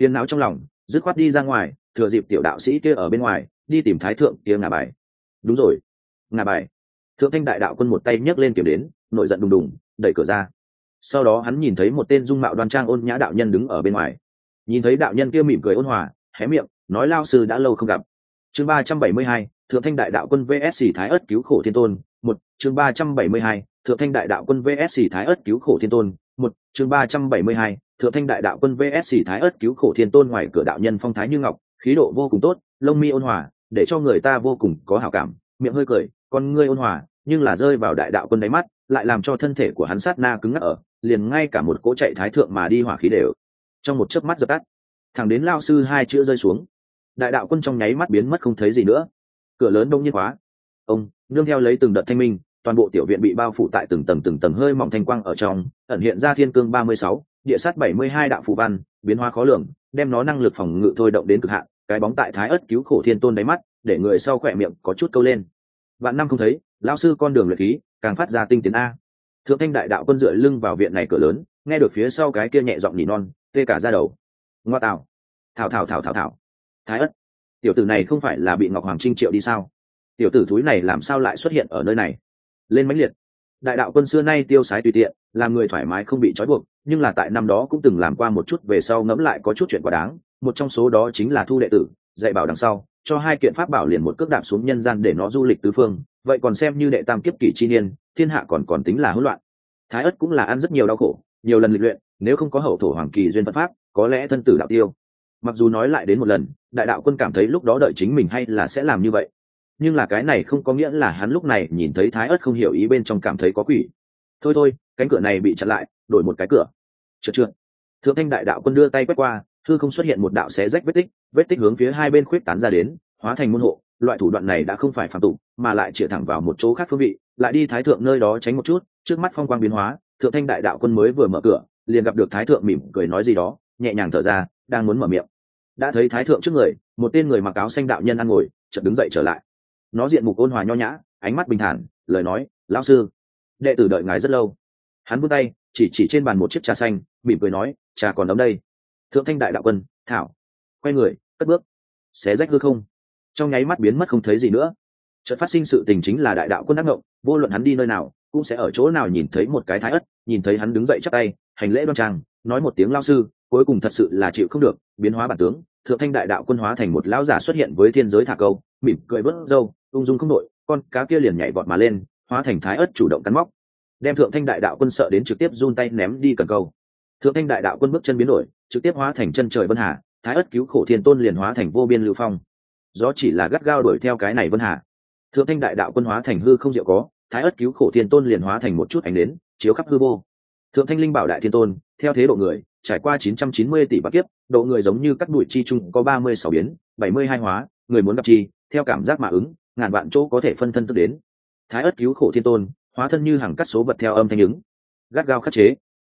Phiền não trong lòng, dứt khoát đi ra ngoài, thừa dịp tiểu đạo sĩ kia ở bên ngoài, đi tìm thái thượng kia Ngà bài. Đúng rồi. Ngà bài. Thượng thanh đại đạo quân một tay nhấc lên kiểm đến, nội giận đùng đùng, đẩy cửa ra sau đó hắn nhìn thấy một tên dung mạo đoan trang ôn nhã đạo nhân đứng ở bên ngoài. Nhìn thấy đạo nhân kia mỉm cười ôn hòa, hé miệng, nói lao sư đã lâu không gặp. Chương ba trăm bảy mươi hai, thượng thanh đại đạo quân vsc thái ất cứu khổ thiên tôn, một, chương ba trăm bảy mươi hai, thượng thanh đại đạo quân vsc thái ất cứu khổ thiên tôn, một, chương ba trăm bảy mươi hai, thượng thanh đại đạo quân vsc thái ất cứu khổ thiên tôn ngoài cửa đạo nhân phong thái như ngọc, khí độ vô cùng tốt, lông mi ôn hòa, để cho người ta vô cùng có hảo cảm, miệng hơi cười, con ngươi ôn hòa nhưng là rơi vào đại đạo quân đáy mắt, lại làm cho thân thể của hắn sát na cứng ngắc ở, liền ngay cả một cỗ chạy thái thượng mà đi hỏa khí đều trong một chớp mắt dập tắt. Thẳng đến lao sư hai chữ rơi xuống, đại đạo quân trong nháy mắt biến mất không thấy gì nữa. Cửa lớn đông nhiên khóa. Ông, nương theo lấy từng đợt thanh minh, toàn bộ tiểu viện bị bao phủ tại từng tầng từng tầng hơi mỏng thanh quang ở trong, ẩn hiện ra thiên cương ba mươi sáu, địa sát bảy mươi hai đạo phù văn, biến hóa khó lường, đem nó năng lực phòng ngự thôi động đến cực hạn, cái bóng tại thái ất cứu khổ thiên tôn đáy mắt, để người sau khỏe miệng có chút câu lên. Vạn năm không thấy lão sư con đường luyện khí, càng phát ra tinh tiến a. Thượng thanh đại đạo quân dựa lưng vào viện này cửa lớn, nghe được phía sau cái kia nhẹ giọng nhỉ non, tê cả ra đầu. Ngoa tạo thảo thảo thảo thảo thảo. Thái ất. Tiểu tử này không phải là bị ngọc hoàng trinh triệu đi sao? Tiểu tử thúi này làm sao lại xuất hiện ở nơi này? Lên mãnh liệt. Đại đạo quân xưa nay tiêu sái tùy tiện, làm người thoải mái không bị trói buộc, nhưng là tại năm đó cũng từng làm qua một chút về sau ngẫm lại có chút chuyện quá đáng, một trong số đó chính là thu đệ tử, dạy bảo đằng sau, cho hai kiện pháp bảo liền một cước đạp xuống nhân gian để nó du lịch tứ phương vậy còn xem như đệ tam kiếp kỷ chi niên, thiên hạ còn còn tính là hỗn loạn. Thái ất cũng là ăn rất nhiều đau khổ, nhiều lần lịch luyện, nếu không có hậu thổ hoàng kỳ duyên phật pháp, có lẽ thân tử đạo tiêu. Mặc dù nói lại đến một lần, đại đạo quân cảm thấy lúc đó đợi chính mình hay là sẽ làm như vậy. Nhưng là cái này không có nghĩa là hắn lúc này nhìn thấy thái ớt không hiểu ý bên trong cảm thấy có quỷ. Thôi thôi, cánh cửa này bị chặn lại, đổi một cái cửa. Trượt trượt thượng thanh đại đạo quân đưa tay quét qua thư không xuất hiện một đạo xé rách vết tích vết tích hướng phía hai bên khuyết tán ra đến, hóa thành môn hộ loại thủ đoạn này đã không phải phạm tụ mà lại chĩa thẳng vào một chỗ khác phương vị, lại đi thái thượng nơi đó tránh một chút, trước mắt phong quang biến hóa, thượng thanh đại đạo quân mới vừa mở cửa, liền gặp được thái thượng mỉm cười nói gì đó, nhẹ nhàng thở ra, đang muốn mở miệng. Đã thấy thái thượng trước người, một tên người mặc áo xanh đạo nhân ăn ngồi, chợt đứng dậy trở lại. Nó diện mục ôn hòa nho nhã, ánh mắt bình thản, lời nói, lão sư, đệ tử đợi ngài rất lâu. Hắn vươn tay, chỉ chỉ trên bàn một chiếc trà xanh, mỉm cười nói, trà còn đóng đây. Thượng thanh đại đạo quân, thảo, quay người, cất bước. Xé rách hư không? Trong nháy mắt biến mất không thấy gì nữa. Chợt phát sinh sự tình chính là đại đạo quân đắc ngộng, vô luận hắn đi nơi nào, cũng sẽ ở chỗ nào nhìn thấy một cái thái ất, nhìn thấy hắn đứng dậy chắc tay, hành lễ đoan trang, nói một tiếng lao sư, cuối cùng thật sự là chịu không được, biến hóa bản tướng, thượng thanh đại đạo quân hóa thành một lão giả xuất hiện với thiên giới thả câu, mỉm cười bớt dâu ung dung không đội con cá kia liền nhảy vọt mà lên, hóa thành thái ất chủ động cắn móc. Đem thượng thanh đại đạo quân sợ đến trực tiếp run tay ném đi cần câu. Thượng thanh đại đạo quân bước chân biến đổi, trực tiếp hóa thành chân trời vân hà, thái ất cứu khổ thiên tôn liền hóa thành vô biên lưu phong gió chỉ là gắt gao đuổi theo cái này vân hà. Thượng thanh đại đạo quân hóa thành hư không diệu có, thái ất cứu khổ thiên tôn liền hóa thành một chút ánh đến chiếu khắp hư vô. Thượng thanh linh bảo đại thiên tôn, theo thế độ người, trải qua 990 tỷ bạc kiếp, độ người giống như các bụi chi chung có 36 biến 72 hóa, người muốn gặp chi, theo cảm giác mà ứng, ngàn vạn chỗ có thể phân thân tức đến. Thái ất cứu khổ thiên tôn, hóa thân như hàng cắt số vật theo âm thanh ứng. Gắt gao khắc chế.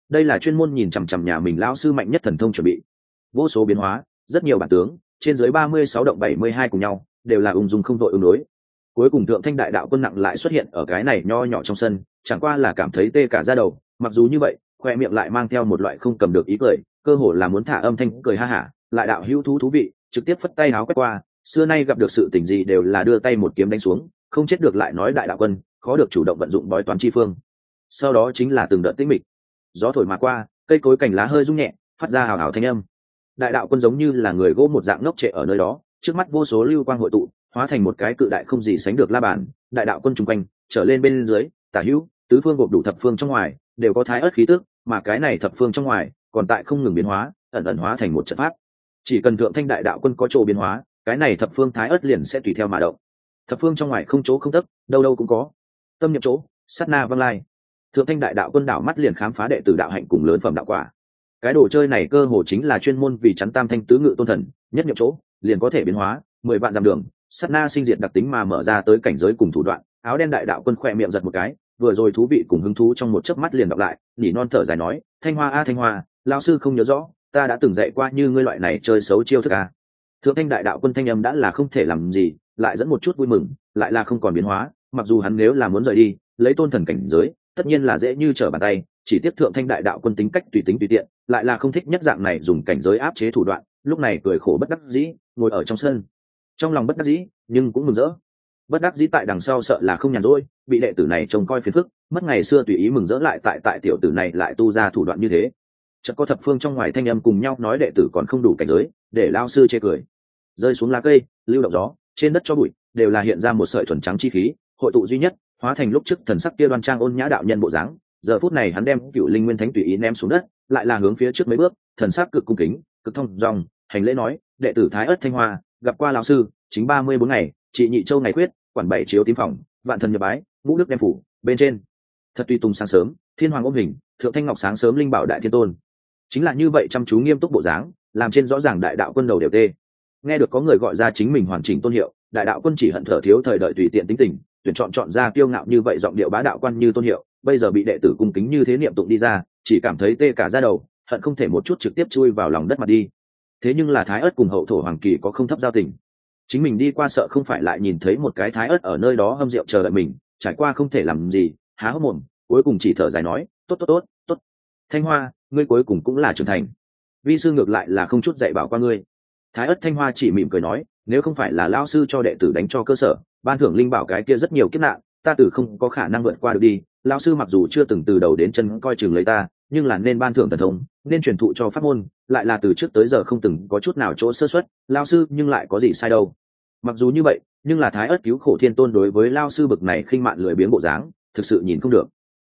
Đây là chuyên môn nhìn chằm chằm nhà mình lão sư mạnh nhất thần thông chuẩn bị. Vô số biến hóa, rất nhiều bản tướng trên dưới 36 động 72 cùng nhau, đều là ung dung không đội ứng đối. Cuối cùng thượng thanh đại đạo quân nặng lại xuất hiện ở cái này nho nhỏ trong sân, chẳng qua là cảm thấy tê cả da đầu, mặc dù như vậy, khoe miệng lại mang theo một loại không cầm được ý cười, cơ hồ là muốn thả âm thanh cười ha hả, lại đạo hữu thú thú vị, trực tiếp phất tay áo quét qua, xưa nay gặp được sự tình gì đều là đưa tay một kiếm đánh xuống, không chết được lại nói đại đạo quân, khó được chủ động vận dụng bói toán chi phương. Sau đó chính là từng đợt tĩnh mịch. Gió thổi mà qua, cây cối cành lá hơi rung nhẹ, phát ra hào hào thanh âm đại đạo quân giống như là người gỗ một dạng ngốc trệ ở nơi đó, trước mắt vô số lưu quang hội tụ, hóa thành một cái cự đại không gì sánh được la bàn, đại đạo quân chung quanh, trở lên bên dưới, tả hữu, tứ phương gộp đủ thập phương trong ngoài, đều có thái ớt khí tức, mà cái này thập phương trong ngoài, còn tại không ngừng biến hóa, ẩn ẩn hóa thành một trận pháp. Chỉ cần thượng thanh đại đạo quân có chỗ biến hóa, cái này thập phương thái ớt liền sẽ tùy theo mà động. Thập phương trong ngoài không chỗ không tấp, đâu đâu cũng có. Tâm nhập chỗ, sát na văng lai. Thượng thanh đại đạo quân đảo mắt liền khám phá đệ tử đạo hạnh cùng lớn phẩm đạo quả cái đồ chơi này cơ hồ chính là chuyên môn vì chắn tam thanh tứ ngự tôn thần, nhất nhập chỗ, liền có thể biến hóa, mười vạn dặm đường sắt na sinh diệt đặc tính mà mở ra tới cảnh giới cùng thủ đoạn. Áo đen đại đạo quân khỏe miệng giật một cái, vừa rồi thú vị cùng hứng thú trong một chớp mắt liền đọc lại, nhỉ non thở dài nói, thanh hoa a, thanh hoa lao sư không nhớ rõ, ta đã từng dạy qua như ngươi loại này chơi xấu chiêu thức a. Thượng thanh đại đạo quân thanh âm đã là không thể làm gì, lại dẫn một chút vui mừng, lại là không còn biến hóa, mặc dù hắn nếu là muốn rời đi, lấy tôn thần cảnh giới, tất nhiên là dễ như trở bàn tay chỉ tiếp thượng thanh đại đạo quân tính cách tùy tính tùy tiện, lại là không thích nhất dạng này dùng cảnh giới áp chế thủ đoạn, lúc này cười khổ bất đắc dĩ, ngồi ở trong sân. Trong lòng bất đắc dĩ, nhưng cũng mừng rỡ. Bất đắc dĩ tại đằng sau sợ là không nhàn rỗi, bị đệ tử này trông coi phiền phức, mất ngày xưa tùy ý mừng rỡ lại tại tại tiểu tử này lại tu ra thủ đoạn như thế. Chợt có thập phương trong ngoài thanh âm cùng nhau nói đệ tử còn không đủ cảnh giới, để lao sư chê cười. Rơi xuống lá cây, lưu động gió, trên đất cho bụi, đều là hiện ra một sợi thuần trắng chi khí, hội tụ duy nhất, hóa thành lúc trước thần sắc kia đoan trang ôn nhã đạo nhân bộ dáng giờ phút này hắn đem cựu linh nguyên thánh tùy ý ném xuống đất, lại là hướng phía trước mấy bước, thần sắc cực cung kính, cực thông dòng, hành lễ nói, đệ tử thái ất thanh hoa, gặp qua lão sư, chính ba mươi bốn ngày chị nhị châu ngày quyết, quản bảy chiếu tím phòng, vạn thần nhập bái, ngũ đức đem phủ, bên trên. Thật tuy tùng sáng sớm, thiên hoàng ôm hình, thượng thanh ngọc sáng sớm linh bảo đại thiên tôn. Chính là như vậy chăm chú nghiêm túc bộ dáng, làm trên rõ ràng đại đạo quân đầu đều tê. Nghe được có người gọi ra chính mình hoàn chỉnh tôn hiệu, đại đạo quân chỉ hận thở thiếu thời đợi tùy tiện tính tình, tuyển chọn chọn ra kiêu ngạo như vậy giọng điệu bá đạo quan như tôn hiệu bây giờ bị đệ tử cung kính như thế niệm tụng đi ra, chỉ cảm thấy tê cả ra đầu, hận không thể một chút trực tiếp chui vào lòng đất mà đi. Thế nhưng là thái ớt cùng hậu thổ hoàng kỳ có không thấp giao tình. Chính mình đi qua sợ không phải lại nhìn thấy một cái thái ớt ở nơi đó hâm rượu chờ đợi mình, trải qua không thể làm gì, há hốc mồm, cuối cùng chỉ thở dài nói, tốt tốt tốt tốt. Thanh hoa, ngươi cuối cùng cũng là trưởng thành. Vi sư ngược lại là không chút dạy bảo qua ngươi. Thái ất thanh hoa chỉ mỉm cười nói, nếu không phải là lao sư cho đệ tử đánh cho cơ sở, ban thưởng linh bảo cái kia rất nhiều kiếp nạn, ta tử không có khả năng vượt qua được đi Lão sư mặc dù chưa từng từ đầu đến chân coi chừng lấy ta, nhưng là nên ban thưởng thần thông, nên truyền thụ cho pháp môn, lại là từ trước tới giờ không từng có chút nào chỗ sơ xuất lao sư nhưng lại có gì sai đâu. Mặc dù như vậy, nhưng là thái ớt cứu khổ thiên tôn đối với lao sư bực này khinh mạn lười biếng bộ dáng, thực sự nhìn không được.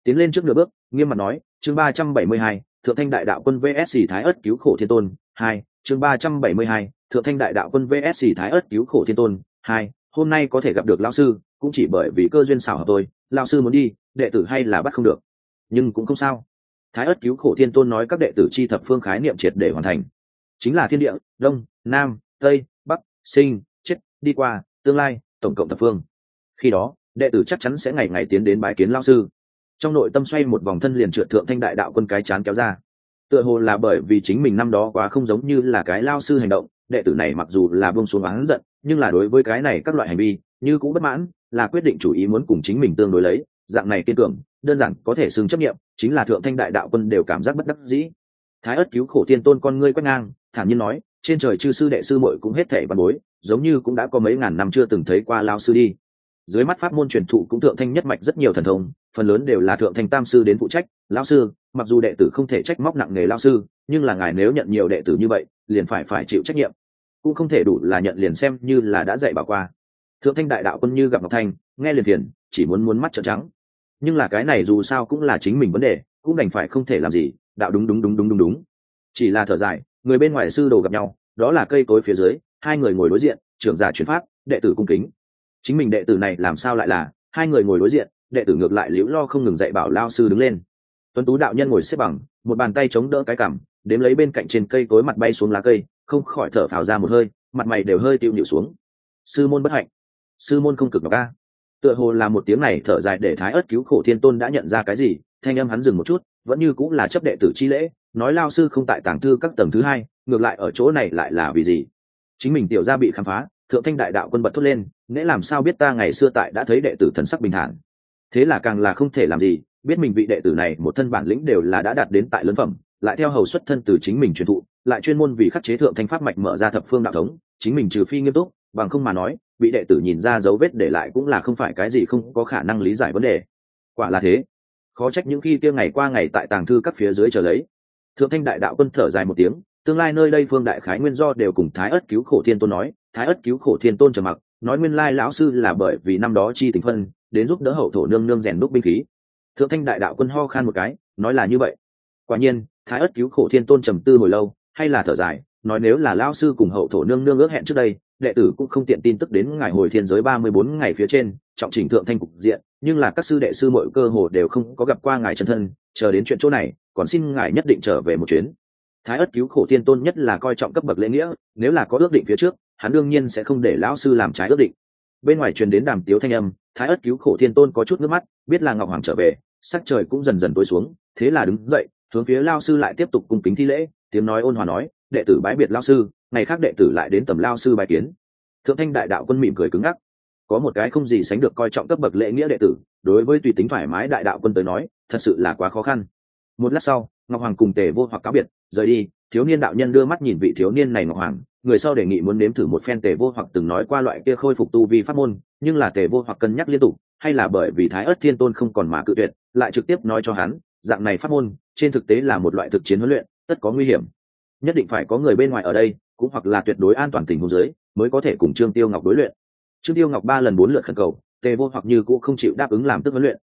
Tiến lên trước nửa bước, nghiêm mặt nói, chương ba trăm bảy mươi hai, thượng thanh đại đạo quân vsc thái ớt cứu khổ thiên tôn, hai, chương ba trăm bảy mươi hai, thượng thanh đại đạo quân vsc thái ớt cứu khổ thiên tôn, hai, hôm nay có thể gặp được lao sư, cũng chỉ bởi vì cơ duyên xảo hợp tôi lao sư muốn đi đệ tử hay là bắt không được. Nhưng cũng không sao. Thái ất cứu khổ thiên tôn nói các đệ tử chi thập phương khái niệm triệt để hoàn thành. Chính là thiên địa, đông, nam, tây, bắc, sinh, chết, đi qua, tương lai, tổng cộng thập phương. Khi đó, đệ tử chắc chắn sẽ ngày ngày tiến đến bái kiến lao sư. Trong nội tâm xoay một vòng thân liền trượt thượng thanh đại đạo quân cái chán kéo ra. Tựa hồ là bởi vì chính mình năm đó quá không giống như là cái lao sư hành động, đệ tử này mặc dù là bông xuống oán giận, nhưng là đối với cái này các loại hành vi, như cũng bất mãn, là quyết định chủ ý muốn cùng chính mình tương đối lấy dạng này kiên cường, đơn giản có thể xưng chấp nghiệm, chính là thượng thanh đại đạo quân đều cảm giác bất đắc dĩ. Thái ất cứu khổ tiên tôn con ngươi quét ngang, thản nhiên nói, trên trời chư sư đệ sư muội cũng hết thể văn bối, giống như cũng đã có mấy ngàn năm chưa từng thấy qua lao sư đi. Dưới mắt pháp môn truyền thụ cũng thượng thanh nhất mạch rất nhiều thần thông, phần lớn đều là thượng thanh tam sư đến phụ trách lao sư, mặc dù đệ tử không thể trách móc nặng nề lao sư, nhưng là ngài nếu nhận nhiều đệ tử như vậy, liền phải phải chịu trách nhiệm. Cũng không thể đủ là nhận liền xem như là đã dạy bảo qua. Thượng thanh đại đạo quân như gặp ngọc thanh, nghe liền thiền chỉ muốn muốn mắt trợn trắng nhưng là cái này dù sao cũng là chính mình vấn đề, cũng đành phải không thể làm gì. Đạo đúng đúng đúng đúng đúng đúng. Chỉ là thở dài, người bên ngoài sư đồ gặp nhau, đó là cây cối phía dưới, hai người ngồi đối diện, trưởng giả chuyển phát đệ tử cung kính. Chính mình đệ tử này làm sao lại là, hai người ngồi đối diện, đệ tử ngược lại liễu lo không ngừng dạy bảo lao sư đứng lên. Tuấn tú đạo nhân ngồi xếp bằng, một bàn tay chống đỡ cái cằm, đếm lấy bên cạnh trên cây tối mặt bay xuống lá cây, không khỏi thở phào ra một hơi, mặt mày đều hơi tiêu nhịu xuống. Sư môn bất hạnh. Sư môn không cực ngọc ca tựa hồ là một tiếng này thở dài để thái ớt cứu khổ thiên tôn đã nhận ra cái gì, thanh âm hắn dừng một chút, vẫn như cũng là chấp đệ tử chi lễ, nói lao sư không tại tàng thư các tầng thứ hai, ngược lại ở chỗ này lại là vì gì? Chính mình tiểu ra bị khám phá, thượng thanh đại đạo quân bật thốt lên, nễ làm sao biết ta ngày xưa tại đã thấy đệ tử thần sắc bình thản? Thế là càng là không thể làm gì, biết mình vị đệ tử này một thân bản lĩnh đều là đã đạt đến tại lớn phẩm, lại theo hầu xuất thân từ chính mình truyền thụ, lại chuyên môn vì khắc chế thượng thanh pháp mạch mở ra thập phương đạo thống, chính mình trừ phi nghiêm túc, bằng không mà nói bị đệ tử nhìn ra dấu vết để lại cũng là không phải cái gì không có khả năng lý giải vấn đề. Quả là thế. Khó trách những khi kia ngày qua ngày tại tàng thư các phía dưới chờ lấy. Thượng thanh đại đạo quân thở dài một tiếng, tương lai nơi đây phương đại khái nguyên do đều cùng thái ất cứu khổ thiên tôn nói, thái ất cứu khổ thiên tôn trầm mặc, nói nguyên lai lão sư là bởi vì năm đó chi tình phân, đến giúp đỡ hậu thổ nương nương rèn đúc binh khí. Thượng thanh đại đạo quân ho khan một cái, nói là như vậy. Quả nhiên, thái ất cứu khổ thiên tôn trầm tư hồi lâu, hay là thở dài, nói nếu là lão sư cùng hậu thổ nương nương ước hẹn trước đây đệ tử cũng không tiện tin tức đến ngài hồi thiên giới ba mươi bốn ngày phía trên, trọng trình thượng thanh cục diện, nhưng là các sư đệ sư mọi cơ hồ đều không có gặp qua ngài chân thân, chờ đến chuyện chỗ này, còn xin ngài nhất định trở về một chuyến. Thái ất cứu khổ tiên tôn nhất là coi trọng cấp bậc lễ nghĩa, nếu là có ước định phía trước, hắn đương nhiên sẽ không để lão sư làm trái ước định. Bên ngoài truyền đến đàm tiếu thanh âm, thái ất cứu khổ thiên tôn có chút nước mắt, biết là ngọc hoàng trở về, sắc trời cũng dần dần tối xuống, thế là đứng dậy, hướng phía lao sư lại tiếp tục cung kính thi lễ, tiếng nói ôn hòa nói, đệ tử bái biệt lao sư ngày khác đệ tử lại đến tầm lao sư bài kiến. Thượng thanh đại đạo quân mỉm cười cứng ngắc. Có một cái không gì sánh được coi trọng cấp bậc lễ nghĩa đệ tử, đối với tùy tính thoải mái đại đạo quân tới nói, thật sự là quá khó khăn. Một lát sau, ngọc hoàng cùng tề vô hoặc cáo biệt, rời đi, thiếu niên đạo nhân đưa mắt nhìn vị thiếu niên này ngọc hoàng, người sau đề nghị muốn nếm thử một phen tề vô hoặc từng nói qua loại kia khôi phục tu vi pháp môn, nhưng là tề vô hoặc cân nhắc liên tục, hay là bởi vì thái ớt thiên tôn không còn mà cự tuyệt, lại trực tiếp nói cho hắn, dạng này pháp môn, trên thực tế là một loại thực chiến huấn luyện, tất có nguy hiểm. Nhất định phải có người bên ngoài ở đây cũng hoặc là tuyệt đối an toàn tình huống giới mới có thể cùng trương tiêu ngọc đối luyện. Trương tiêu ngọc ba lần bốn lượt khẩn cầu, tề vô hoặc như cũng không chịu đáp ứng làm tức huấn luyện.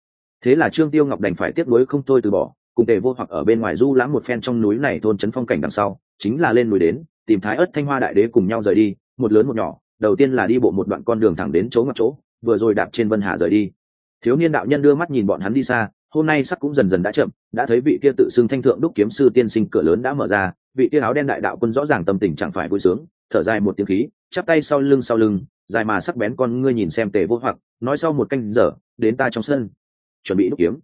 Thế là trương tiêu ngọc đành phải tiếp nối không thôi từ bỏ, cùng tề vô hoặc ở bên ngoài du lãm một phen trong núi này thôn trấn phong cảnh đằng sau, chính là lên núi đến, tìm thái ớt thanh hoa đại đế cùng nhau rời đi, một lớn một nhỏ, đầu tiên là đi bộ một đoạn con đường thẳng đến chỗ ngọc chỗ, vừa rồi đạp trên vân hà rời đi. Thiếu niên đạo nhân đưa mắt nhìn bọn hắn đi xa hôm nay sắc cũng dần dần đã chậm, đã thấy vị kia tự xưng thanh thượng đúc kiếm sư tiên sinh cửa lớn đã mở ra, vị kia áo đen đại đạo quân rõ ràng tâm tình chẳng phải vui sướng, thở dài một tiếng khí, chắp tay sau lưng sau lưng, dài mà sắc bén con ngươi nhìn xem tề vô hoặc, nói sau một canh giờ, đến ta trong sân, chuẩn bị đúc kiếm.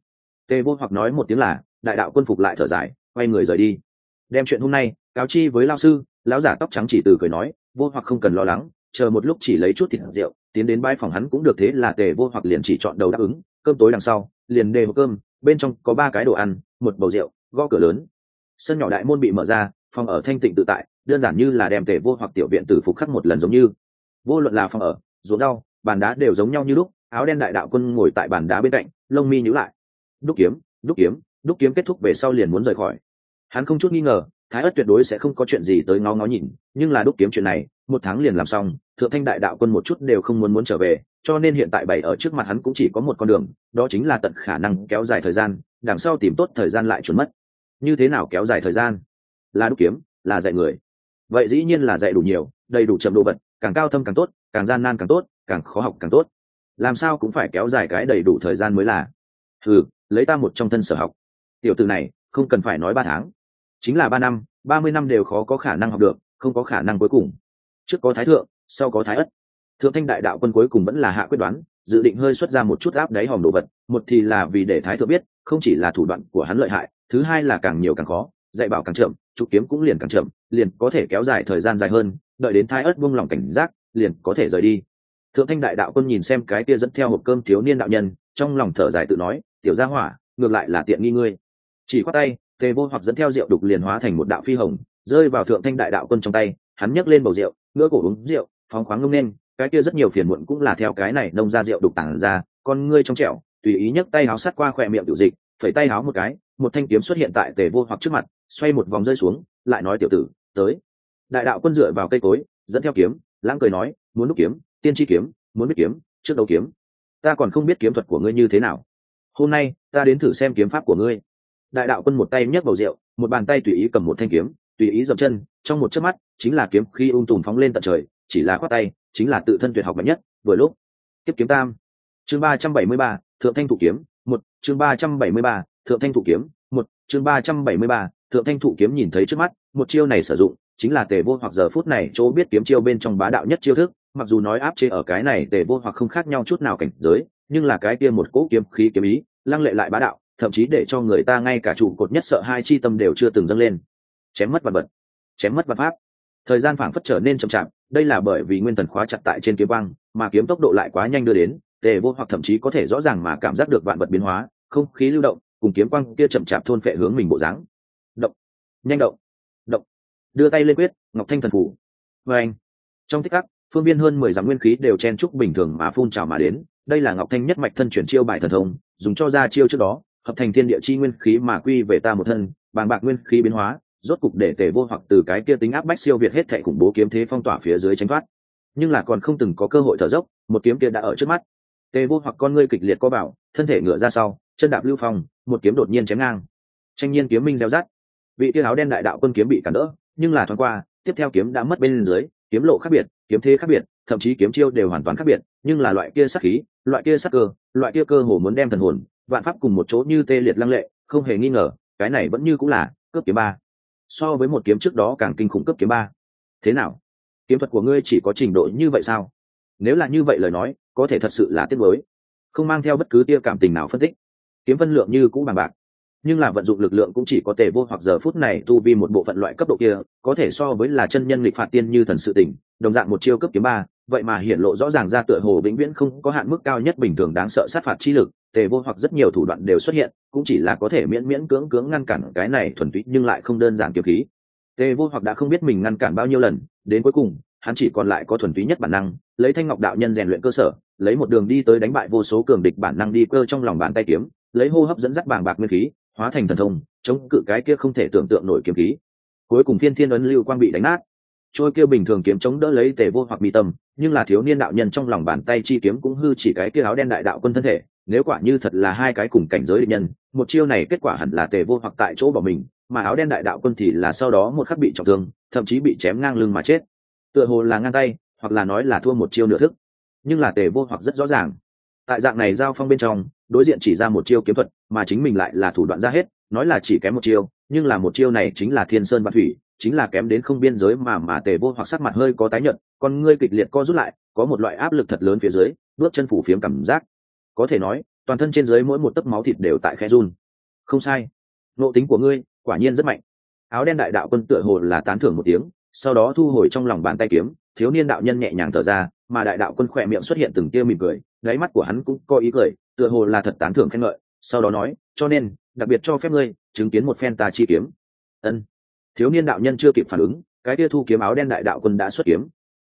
Tề vô hoặc nói một tiếng là, đại đạo quân phục lại thở dài, quay người rời đi. Đem chuyện hôm nay, cáo chi với lao sư, lão giả tóc trắng chỉ từ cười nói, vô hoặc không cần lo lắng, chờ một lúc chỉ lấy chút thịt rượu, tiến đến bãi phòng hắn cũng được thế là tề vô hoặc liền chỉ chọn đầu đáp ứng, cơm tối đằng sau liền đề một cơm, bên trong có ba cái đồ ăn, một bầu rượu, gõ cửa lớn. Sân nhỏ đại môn bị mở ra, phòng ở thanh tịnh tự tại, đơn giản như là đem tề vô hoặc tiểu viện tử phục khắc một lần giống như. Vô luận là phòng ở, ruộng đau bàn đá đều giống nhau như lúc, áo đen đại đạo quân ngồi tại bàn đá bên cạnh, lông mi nhíu lại. Đúc kiếm đúc kiếm đúc kiếm kết thúc về sau liền muốn rời khỏi. Hắn không chút nghi ngờ, thái ất tuyệt đối sẽ không có chuyện gì tới ngó ngó nhìn, nhưng là đúc kiếm chuyện này, một tháng liền làm xong thượng thanh đại đạo quân một chút đều không muốn muốn trở về, cho nên hiện tại bảy ở trước mặt hắn cũng chỉ có một con đường, đó chính là tận khả năng kéo dài thời gian, đằng sau tìm tốt thời gian lại trốn mất. Như thế nào kéo dài thời gian? Là đúc kiếm, là dạy người. Vậy dĩ nhiên là dạy đủ nhiều, đầy đủ chậm đồ vật, càng cao thâm càng tốt, càng gian nan càng tốt, càng khó học càng tốt. Làm sao cũng phải kéo dài cái đầy đủ thời gian mới là. Ừ lấy ta một trong thân sở học. Tiểu từ này, không cần phải nói ba tháng. Chính là ba năm, ba mươi năm đều khó có khả năng học được, không có khả năng cuối cùng. Trước có thái thượng sau có thái ất. Thượng thanh đại đạo quân cuối cùng vẫn là hạ quyết đoán, dự định hơi xuất ra một chút áp đáy hòm đồ vật, một thì là vì để thái thượng biết, không chỉ là thủ đoạn của hắn lợi hại, thứ hai là càng nhiều càng khó, dạy bảo càng chậm, trục kiếm cũng liền càng chậm, liền có thể kéo dài thời gian dài hơn, đợi đến thái ất buông lòng cảnh giác, liền có thể rời đi. Thượng thanh đại đạo quân nhìn xem cái kia dẫn theo hộp cơm thiếu niên đạo nhân, trong lòng thở dài tự nói, tiểu gia hỏa, ngược lại là tiện nghi ngươi. Chỉ khoát tay, tề vô hoặc dẫn theo rượu đục liền hóa thành một đạo phi hồng, rơi vào thượng thanh đại đạo quân trong tay, hắn nhấc lên bầu rượu ngỡ cổ uống rượu phóng khoáng ngông nên, cái kia rất nhiều phiền muộn cũng là theo cái này nông ra rượu đục tảng ra, con ngươi trong trẻo, tùy ý nhấc tay háo sát qua khỏe miệng tiểu dịch, phẩy tay háo một cái, một thanh kiếm xuất hiện tại tề vô hoặc trước mặt, xoay một vòng rơi xuống, lại nói tiểu tử, tới. Đại đạo quân dựa vào cây cối, dẫn theo kiếm, lãng cười nói, muốn đúc kiếm, tiên tri kiếm, muốn biết kiếm, trước đầu kiếm. Ta còn không biết kiếm thuật của ngươi như thế nào. Hôm nay, ta đến thử xem kiếm pháp của ngươi. Đại đạo quân một tay nhấc bầu rượu, một bàn tay tùy ý cầm một thanh kiếm, tùy ý dập chân, trong một chớp mắt, chính là kiếm khi ung tùm phóng lên tận trời chỉ là khoát tay, chính là tự thân tuyệt học mạnh nhất, vừa lúc. Tiếp kiếm tam. Chương ba trăm bảy mươi ba, thượng thanh thủ kiếm, một. Chương ba trăm bảy mươi ba, thượng thanh thủ kiếm, một. Chương ba trăm bảy mươi ba, thượng thanh thủ kiếm nhìn thấy trước mắt, một chiêu này sử dụng, chính là tề vô hoặc giờ phút này chỗ biết kiếm chiêu bên trong bá đạo nhất chiêu thức, mặc dù nói áp chế ở cái này tề vô hoặc không khác nhau chút nào cảnh giới, nhưng là cái kia một cỗ kiếm khí kiếm ý, lăng lệ lại bá đạo, thậm chí để cho người ta ngay cả trụ cột nhất sợ hai chi tâm đều chưa từng dâng lên. Chém mất vật vật. Chém mất vật pháp. Thời gian phảng phất trở nên chậm chạp đây là bởi vì nguyên thần khóa chặt tại trên kiếm băng mà kiếm tốc độ lại quá nhanh đưa đến, tề vô hoặc thậm chí có thể rõ ràng mà cảm giác được vạn vật biến hóa, không khí lưu động, cùng kiếm quang kia chậm chạp thôn phệ hướng mình bộ dáng. Động. Nhanh động. Động. Đưa tay lên quyết, ngọc thanh thần phủ. Và anh trong tích tắc phương viên hơn mười dặm nguyên khí đều chen trúc bình thường mà phun trào mà đến. Đây là ngọc thanh nhất mạch thân chuyển chiêu bài thần thông, dùng cho ra chiêu trước đó, hợp thành thiên địa chi nguyên khí mà quy về ta một thân, bàng bạc nguyên khí biến hóa rốt cục để tề vô hoặc từ cái kia tính áp bách siêu việt hết thệ khủng bố kiếm thế phong tỏa phía dưới tránh thoát. Nhưng là còn không từng có cơ hội thở dốc, một kiếm kia đã ở trước mắt. Tề vô hoặc con ngươi kịch liệt co bảo, thân thể ngựa ra sau, chân đạp lưu phong, một kiếm đột nhiên chém ngang. Tranh nhiên kiếm minh gieo rát vị kia áo đen đại đạo quân kiếm bị cản đỡ, nhưng là thoáng qua, tiếp theo kiếm đã mất bên dưới, kiếm lộ khác biệt, kiếm thế khác biệt, thậm chí kiếm chiêu đều hoàn toàn khác biệt, nhưng là loại kia sắc khí, loại kia sắc cơ, loại kia cơ hồ muốn đem thần hồn, vạn pháp cùng một chỗ như tê liệt lăng lệ, không hề nghi ngờ, cái này vẫn như cũng là cướp kiếm ba so với một kiếm trước đó càng kinh khủng cấp kiếm ba. Thế nào? Kiếm thuật của ngươi chỉ có trình độ như vậy sao? Nếu là như vậy lời nói, có thể thật sự là tiếc mới không mang theo bất cứ tia cảm tình nào phân tích. Kiếm phân lượng như cũ bằng bạc nhưng là vận dụng lực lượng cũng chỉ có tề vô hoặc giờ phút này tu vi một bộ phận loại cấp độ kia, có thể so với là chân nhân nghịch phạt tiên như thần sự tỉnh đồng dạng một chiêu cấp kiếm ba, vậy mà hiện lộ rõ ràng ra tựa hồ vĩnh viễn không có hạn mức cao nhất bình thường đáng sợ sát phạt chi lực, tề vô hoặc rất nhiều thủ đoạn đều xuất hiện, cũng chỉ là có thể miễn miễn cưỡng cưỡng ngăn cản cái này thuần túy nhưng lại không đơn giản kiếm khí. Tề vô hoặc đã không biết mình ngăn cản bao nhiêu lần, đến cuối cùng, hắn chỉ còn lại có thuần túy nhất bản năng, lấy thanh ngọc đạo nhân rèn luyện cơ sở, lấy một đường đi tới đánh bại vô số cường địch bản năng đi cơ trong lòng bàn tay kiếm, lấy hô hấp dẫn dắt bàng bạc nguyên khí hóa thành thần thông, chống cự cái kia không thể tưởng tượng nổi kiếm khí. Cuối cùng phiên thiên ấn lưu quang bị đánh nát. Trôi kia bình thường kiếm chống đỡ lấy tề vô hoặc bị tâm, nhưng là thiếu niên đạo nhân trong lòng bàn tay chi kiếm cũng hư chỉ cái kia áo đen đại đạo quân thân thể, nếu quả như thật là hai cái cùng cảnh giới địch nhân, một chiêu này kết quả hẳn là tề vô hoặc tại chỗ bỏ mình, mà áo đen đại đạo quân thì là sau đó một khắc bị trọng thương, thậm chí bị chém ngang lưng mà chết. Tựa hồ là ngang tay, hoặc là nói là thua một chiêu nửa thức. Nhưng là tề vô hoặc rất rõ ràng. Tại dạng này giao phong bên trong đối diện chỉ ra một chiêu kiếm thuật, mà chính mình lại là thủ đoạn ra hết, nói là chỉ kém một chiêu, nhưng là một chiêu này chính là thiên sơn văn thủy, chính là kém đến không biên giới mà mà tề vô hoặc sắc mặt hơi có tái nhợt, con ngươi kịch liệt co rút lại, có một loại áp lực thật lớn phía dưới, bước chân phủ phiếm cảm giác. Có thể nói, toàn thân trên dưới mỗi một tấc máu thịt đều tại khe run. Không sai. Nộ tính của ngươi, quả nhiên rất mạnh. Áo đen đại đạo quân tựa hồ là tán thưởng một tiếng, sau đó thu hồi trong lòng bàn tay kiếm, thiếu niên đạo nhân nhẹ nhàng thở ra, mà đại đạo quân khỏe miệng xuất hiện từng tia mỉm cười, đáy mắt của hắn cũng có ý cười tựa hồ là thật tán thưởng khen ngợi, sau đó nói, cho nên, đặc biệt cho phép ngươi chứng kiến một phen ta chi kiếm. Ân. Thiếu niên đạo nhân chưa kịp phản ứng, cái tia thu kiếm áo đen đại đạo quân đã xuất kiếm.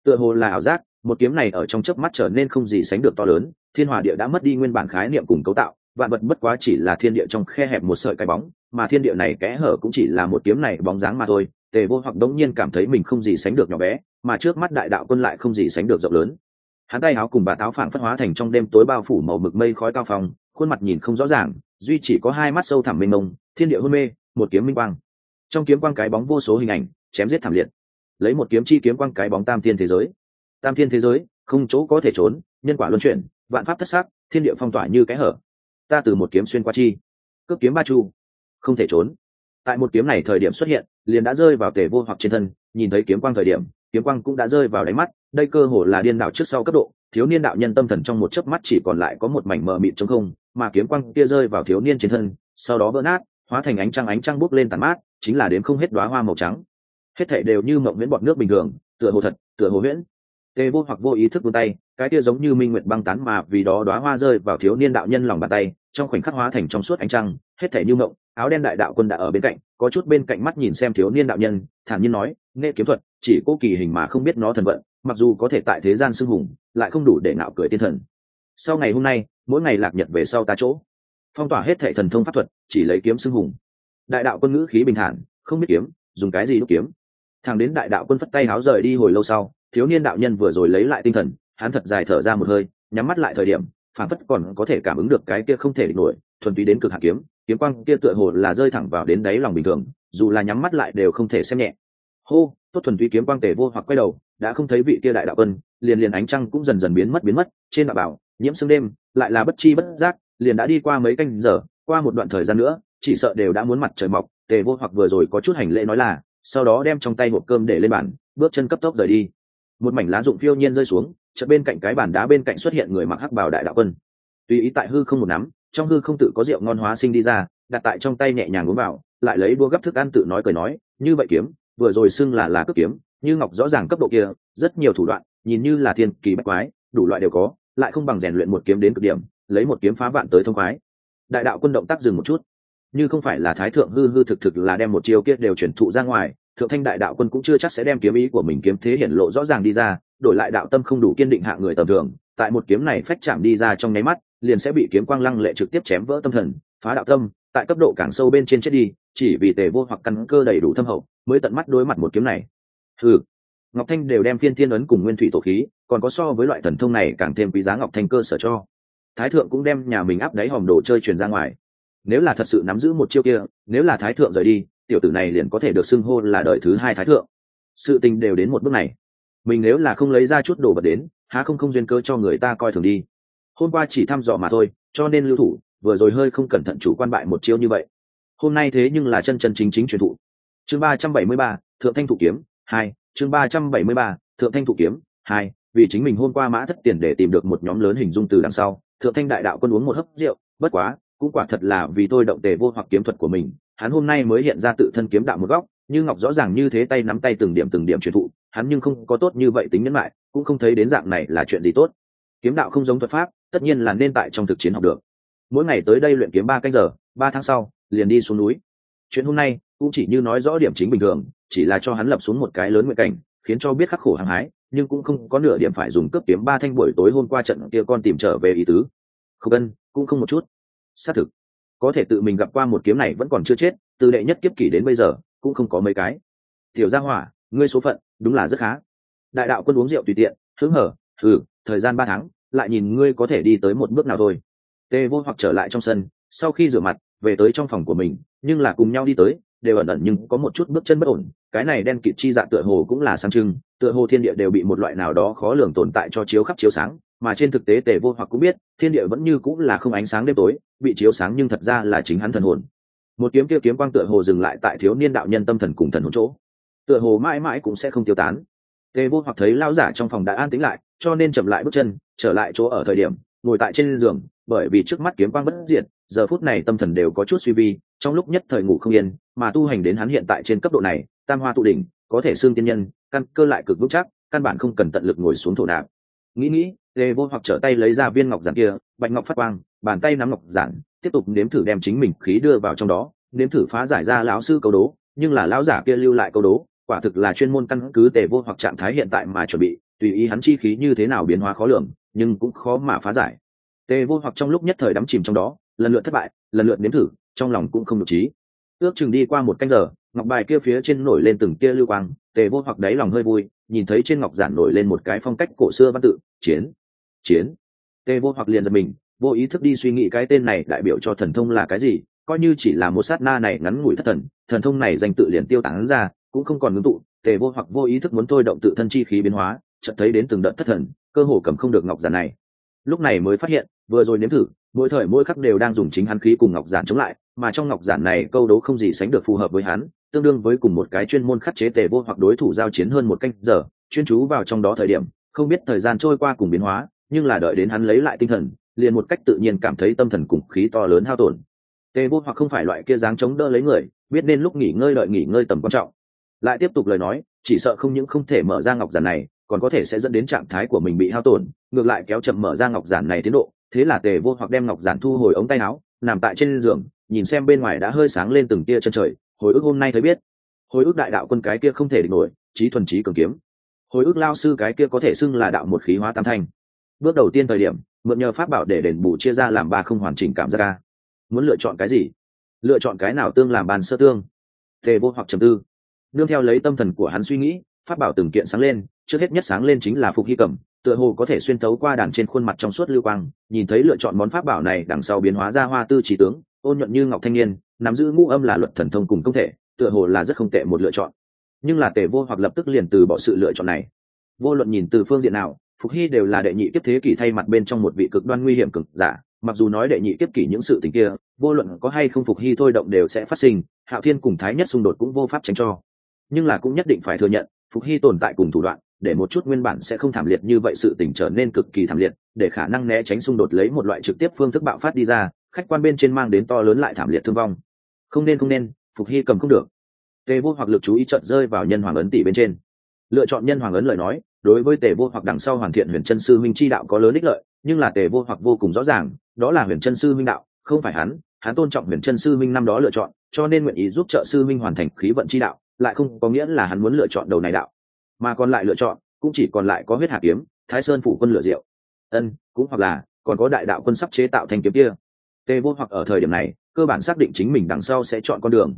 Tựa hồ là ảo giác, một kiếm này ở trong chớp mắt trở nên không gì sánh được to lớn, thiên hòa địa đã mất đi nguyên bản khái niệm cùng cấu tạo, vạn vật bất quá chỉ là thiên địa trong khe hẹp một sợi cái bóng, mà thiên địa này kẽ hở cũng chỉ là một kiếm này bóng dáng mà thôi. Tề vô hoặc đống nhiên cảm thấy mình không gì sánh được nhỏ bé, mà trước mắt đại đạo quân lại không gì sánh được rộng lớn hắn tay áo cùng bà táo phảng phất hóa thành trong đêm tối bao phủ màu mực mây khói cao phong, khuôn mặt nhìn không rõ ràng, duy chỉ có hai mắt sâu thẳm mênh mông, thiên địa hôn mê, một kiếm minh quang. Trong kiếm quang cái bóng vô số hình ảnh, chém giết thảm liệt. Lấy một kiếm chi kiếm quang cái bóng tam thiên thế giới. Tam thiên thế giới, không chỗ có thể trốn, nhân quả luân chuyển, vạn pháp thất sắc, thiên địa phong tỏa như cái hở. Ta từ một kiếm xuyên qua chi. Cướp kiếm ba chu. Không thể trốn. Tại một kiếm này thời điểm xuất hiện, liền đã rơi vào tề vô hoặc trên thân, nhìn thấy kiếm quang thời điểm kiếm quang cũng đã rơi vào đáy mắt, đây cơ hồ là điên đảo trước sau cấp độ, thiếu niên đạo nhân tâm thần trong một chớp mắt chỉ còn lại có một mảnh mờ mịt trong không, mà kiếm quang kia rơi vào thiếu niên trên thân, sau đó vỡ nát, hóa thành ánh trăng ánh trăng bốc lên tàn mát, chính là đếm không hết đoá hoa màu trắng. Hết thảy đều như mộng miễn bọt nước bình thường, tựa hồ thật, tựa hồ huyễn. Tê vô hoặc vô ý thức vươn tay, cái kia giống như minh nguyệt băng tán mà vì đó đoá hoa rơi vào thiếu niên đạo nhân lòng bàn tay, trong khoảnh khắc hóa thành trong suốt ánh trăng, hết thảy như mộng, áo đen đại đạo quân đã ở bên cạnh, có chút bên cạnh mắt nhìn xem thiếu niên đạo nhân thản nhiên nói nghệ kiếm thuật, chỉ cố kỳ hình mà không biết nó thần vận, mặc dù có thể tại thế gian sưng hùng, lại không đủ để ngạo cười tiên thần. Sau ngày hôm nay, mỗi ngày lạc nhật về sau ta chỗ. Phong tỏa hết thệ thần thông pháp thuật, chỉ lấy kiếm sưng hùng. Đại đạo quân ngữ khí bình thản, không biết kiếm, dùng cái gì đúc kiếm. Thằng đến đại đạo quân phất tay háo rời đi hồi lâu sau, thiếu niên đạo nhân vừa rồi lấy lại tinh thần, hắn thật dài thở ra một hơi, nhắm mắt lại thời điểm phản phất còn có thể cảm ứng được cái kia không thể địch nổi, thuần túy đến cực hạn kiếm kiếm quang kia tựa hồ là rơi thẳng vào đến đáy lòng bình thường dù là nhắm mắt lại đều không thể xem nhẹ. Hô, tốt thuần túy kiếm quang tề vô hoặc quay đầu, đã không thấy vị kia đại đạo quân, liền liền ánh trăng cũng dần dần biến mất biến mất, trên đạo bảo, nhiễm sương đêm, lại là bất chi bất giác, liền đã đi qua mấy canh giờ, qua một đoạn thời gian nữa, chỉ sợ đều đã muốn mặt trời mọc, tề vô hoặc vừa rồi có chút hành lễ nói là, sau đó đem trong tay hộp cơm để lên bàn, bước chân cấp tốc rời đi. Một mảnh lá rụng phiêu nhiên rơi xuống, chợt bên cạnh cái bàn đá bên cạnh xuất hiện người mặc hắc bào đại đạo quân. Tùy ý tại hư không một nắm, trong hư không tự có rượu ngon hóa sinh đi ra, đặt tại trong tay nhẹ nhàng uống vào lại lấy đua gấp thức ăn tự nói cười nói, như vậy kiếm, vừa rồi xưng là là cướp kiếm, như ngọc rõ ràng cấp độ kia, rất nhiều thủ đoạn, nhìn như là thiên kỳ bách quái, đủ loại đều có, lại không bằng rèn luyện một kiếm đến cực điểm, lấy một kiếm phá vạn tới thông khoái. Đại đạo quân động tác dừng một chút. Như không phải là thái thượng hư hư thực thực là đem một chiêu kia đều chuyển thụ ra ngoài, thượng thanh đại đạo quân cũng chưa chắc sẽ đem kiếm ý của mình kiếm thế hiển lộ rõ ràng đi ra, đổi lại đạo tâm không đủ kiên định hạ người tầm thường, tại một kiếm này phách chạm đi ra trong nháy mắt, liền sẽ bị kiếm quang lăng lệ trực tiếp chém vỡ tâm thần, phá đạo tâm tại cấp độ càng sâu bên trên chết đi, chỉ vì tề vô hoặc căn cơ đầy đủ thâm hậu, mới tận mắt đối mặt một kiếm này. Ừ ngọc thanh đều đem phiên thiên ấn cùng nguyên thủy tổ khí, còn có so với loại thần thông này càng thêm quý giá ngọc thanh cơ sở cho. Thái thượng cũng đem nhà mình áp đáy hòm đồ chơi truyền ra ngoài. Nếu là thật sự nắm giữ một chiêu kia, nếu là thái thượng rời đi, tiểu tử này liền có thể được xưng hô là đời thứ hai thái thượng. Sự tình đều đến một bước này. Mình nếu là không lấy ra chút đồ vật đến, há không không duyên cơ cho người ta coi thường đi. Hôm qua chỉ thăm dò mà thôi, cho nên lưu thủ vừa rồi hơi không cẩn thận chủ quan bại một chiêu như vậy. Hôm nay thế nhưng là chân chân chính chính truyền thụ. Chương ba trăm bảy mươi ba, thượng thanh thủ kiếm, hai, chương ba trăm bảy mươi ba, thượng thanh thủ kiếm, hai, vì chính mình hôm qua mã thất tiền để tìm được một nhóm lớn hình dung từ đằng sau, thượng thanh đại đạo quân uống một hớp rượu, bất quá, cũng quả thật là vì tôi động tề vô hoặc kiếm thuật của mình, hắn hôm nay mới hiện ra tự thân kiếm đạo một góc, như ngọc rõ ràng như thế tay nắm tay từng điểm từng điểm truyền thụ, hắn nhưng không có tốt như vậy tính nhẫn lại cũng không thấy đến dạng này là chuyện gì tốt. Kiếm đạo không giống thuật pháp, tất nhiên là nên tại trong thực chiến học được mỗi ngày tới đây luyện kiếm ba canh giờ, ba tháng sau, liền đi xuống núi. Chuyện hôm nay cũng chỉ như nói rõ điểm chính bình thường, chỉ là cho hắn lập xuống một cái lớn nguyện cảnh, khiến cho biết khắc khổ hăng hái, nhưng cũng không có nửa điểm phải dùng cướp kiếm ba thanh buổi tối hôm qua trận kia con tìm trở về ý tứ. Không cân cũng không một chút. Xác thực, có thể tự mình gặp qua một kiếm này vẫn còn chưa chết, từ đệ nhất kiếp kỷ đến bây giờ, cũng không có mấy cái. Tiểu gia hỏa, ngươi số phận, đúng là rất khá. Đại đạo quân uống rượu tùy tiện, hứng hở ừ thời gian ba tháng, lại nhìn ngươi có thể đi tới một bước nào thôi. Tề vô hoặc trở lại trong sân, sau khi rửa mặt, về tới trong phòng của mình, nhưng là cùng nhau đi tới, đều ẩn ẩn nhưng có một chút bước chân bất ổn. Cái này đen kịt chi dạ tựa hồ cũng là sáng trưng, tựa hồ thiên địa đều bị một loại nào đó khó lường tồn tại cho chiếu khắp chiếu sáng, mà trên thực tế tề vô hoặc cũng biết, thiên địa vẫn như cũng là không ánh sáng đêm tối, bị chiếu sáng nhưng thật ra là chính hắn thần hồn. Một kiếm kia kiếm quang tựa hồ dừng lại tại thiếu niên đạo nhân tâm thần cùng thần hồn chỗ. Tựa hồ mãi mãi cũng sẽ không tiêu tán. Tề vô hoặc thấy lao giả trong phòng đã an tĩnh lại, cho nên chậm lại bước chân, trở lại chỗ ở thời điểm ngồi tại trên giường, bởi vì trước mắt kiếm quang bất diệt, giờ phút này tâm thần đều có chút suy vi, trong lúc nhất thời ngủ không yên, mà tu hành đến hắn hiện tại trên cấp độ này, tam hoa tụ đỉnh, có thể xương tiên nhân, căn cơ lại cực vững chắc, căn bản không cần tận lực ngồi xuống thổ nạp. Nghĩ nghĩ tề vô hoặc trở tay lấy ra viên ngọc giản kia, bạch ngọc phát quang, bàn tay nắm ngọc giản, tiếp tục nếm thử đem chính mình khí đưa vào trong đó, nếm thử phá giải ra lão sư câu đố, nhưng là lão giả kia lưu lại câu đố, quả thực là chuyên môn căn cứ tề vô hoặc trạng thái hiện tại mà chuẩn bị, tùy ý hắn chi khí như thế nào biến hóa khó lường nhưng cũng khó mà phá giải. Tề vô hoặc trong lúc nhất thời đắm chìm trong đó, lần lượt thất bại, lần lượt nếm thử, trong lòng cũng không được trí. Ước chừng đi qua một canh giờ, ngọc bài kia phía trên nổi lên từng kia lưu quang, tề vô hoặc đáy lòng hơi vui, nhìn thấy trên ngọc giản nổi lên một cái phong cách cổ xưa văn tự, chiến chiến. Tề vô hoặc liền giật mình, vô ý thức đi suy nghĩ cái tên này đại biểu cho thần thông là cái gì, coi như chỉ là một sát na này ngắn ngủi thất thần thần thông này danh tự liền tiêu tán ra, cũng không còn ngưng tụ, tề vô hoặc vô ý thức muốn thôi động tự thân chi khí biến hóa chợt thấy đến từng đợt thất thần, cơ hồ cầm không được ngọc giản này. Lúc này mới phát hiện, vừa rồi nếm thử, mỗi thời mỗi khắc đều đang dùng chính hắn khí cùng ngọc giản chống lại, mà trong ngọc giản này câu đấu không gì sánh được phù hợp với hắn, tương đương với cùng một cái chuyên môn khắc chế tề vô hoặc đối thủ giao chiến hơn một canh giờ, chuyên chú vào trong đó thời điểm, không biết thời gian trôi qua cùng biến hóa, nhưng là đợi đến hắn lấy lại tinh thần, liền một cách tự nhiên cảm thấy tâm thần cùng khí to lớn hao tổn. Tề vô hoặc không phải loại kia dáng chống đỡ lấy người, biết nên lúc nghỉ ngơi đợi nghỉ ngơi tầm quan trọng. Lại tiếp tục lời nói, chỉ sợ không những không thể mở ra ngọc giản này còn có thể sẽ dẫn đến trạng thái của mình bị hao tổn, ngược lại kéo chậm mở ra ngọc giản này tiến độ, thế là tề vô hoặc đem ngọc giản thu hồi ống tay áo, nằm tại trên giường, nhìn xem bên ngoài đã hơi sáng lên từng tia chân trời, hồi ức hôm nay thấy biết. Hồi ức đại đạo quân cái kia không thể địch nổi trí thuần trí cường kiếm. Hồi ức lao sư cái kia có thể xưng là đạo một khí hóa tam thanh. Bước đầu tiên thời điểm, mượn nhờ pháp bảo để đền bù chia ra làm ba không hoàn chỉnh cảm giác ca muốn lựa chọn cái gì? Lựa chọn cái nào tương làm bàn sơ tương? Tề vô hoặc trầm tư. Nương theo lấy tâm thần của hắn suy nghĩ, pháp bảo từng kiện sáng lên trước hết nhất sáng lên chính là phục hy cẩm, tựa hồ có thể xuyên thấu qua đàn trên khuôn mặt trong suốt lưu quang, nhìn thấy lựa chọn món pháp bảo này đằng sau biến hóa ra hoa tư trí tướng, ôn nhuận như ngọc thanh niên, nắm giữ ngũ âm là luật thần thông cùng công thể, tựa hồ là rất không tệ một lựa chọn. Nhưng là tề vô hoặc lập tức liền từ bỏ sự lựa chọn này. Vô luận nhìn từ phương diện nào, phục hy đều là đệ nhị kiếp thế kỷ thay mặt bên trong một vị cực đoan nguy hiểm cực giả, mặc dù nói đệ nhị kiếp kỷ những sự tình kia, vô luận có hay không phục hy thôi động đều sẽ phát sinh, hạo thiên cùng thái nhất xung đột cũng vô pháp tránh cho. Nhưng là cũng nhất định phải thừa nhận, phục hy tồn tại cùng thủ đoạn để một chút nguyên bản sẽ không thảm liệt như vậy sự tình trở nên cực kỳ thảm liệt, để khả năng né tránh xung đột lấy một loại trực tiếp phương thức bạo phát đi ra, khách quan bên trên mang đến to lớn lại thảm liệt thương vong. Không nên không nên, phục hy cầm không được. Tề vô hoặc lực chú ý trận rơi vào nhân hoàng ấn tỷ bên trên. Lựa chọn nhân hoàng ấn lời nói, đối với tề vô hoặc đằng sau hoàn thiện huyền chân sư minh chi đạo có lớn ích lợi, nhưng là tề vô hoặc vô cùng rõ ràng, đó là huyền chân sư minh đạo, không phải hắn hắn tôn trọng huyền chân sư minh năm đó lựa chọn, cho nên nguyện ý giúp trợ sư minh hoàn thành khí vận chi đạo, lại không có nghĩa là hắn muốn lựa chọn đầu này đạo mà còn lại lựa chọn, cũng chỉ còn lại có huyết hạ kiếm, thái sơn phủ quân lửa diệu ân, cũng hoặc là, còn có đại đạo quân sắp chế tạo thành kiếm kia. Tề vô hoặc ở thời điểm này, cơ bản xác định chính mình đằng sau sẽ chọn con đường.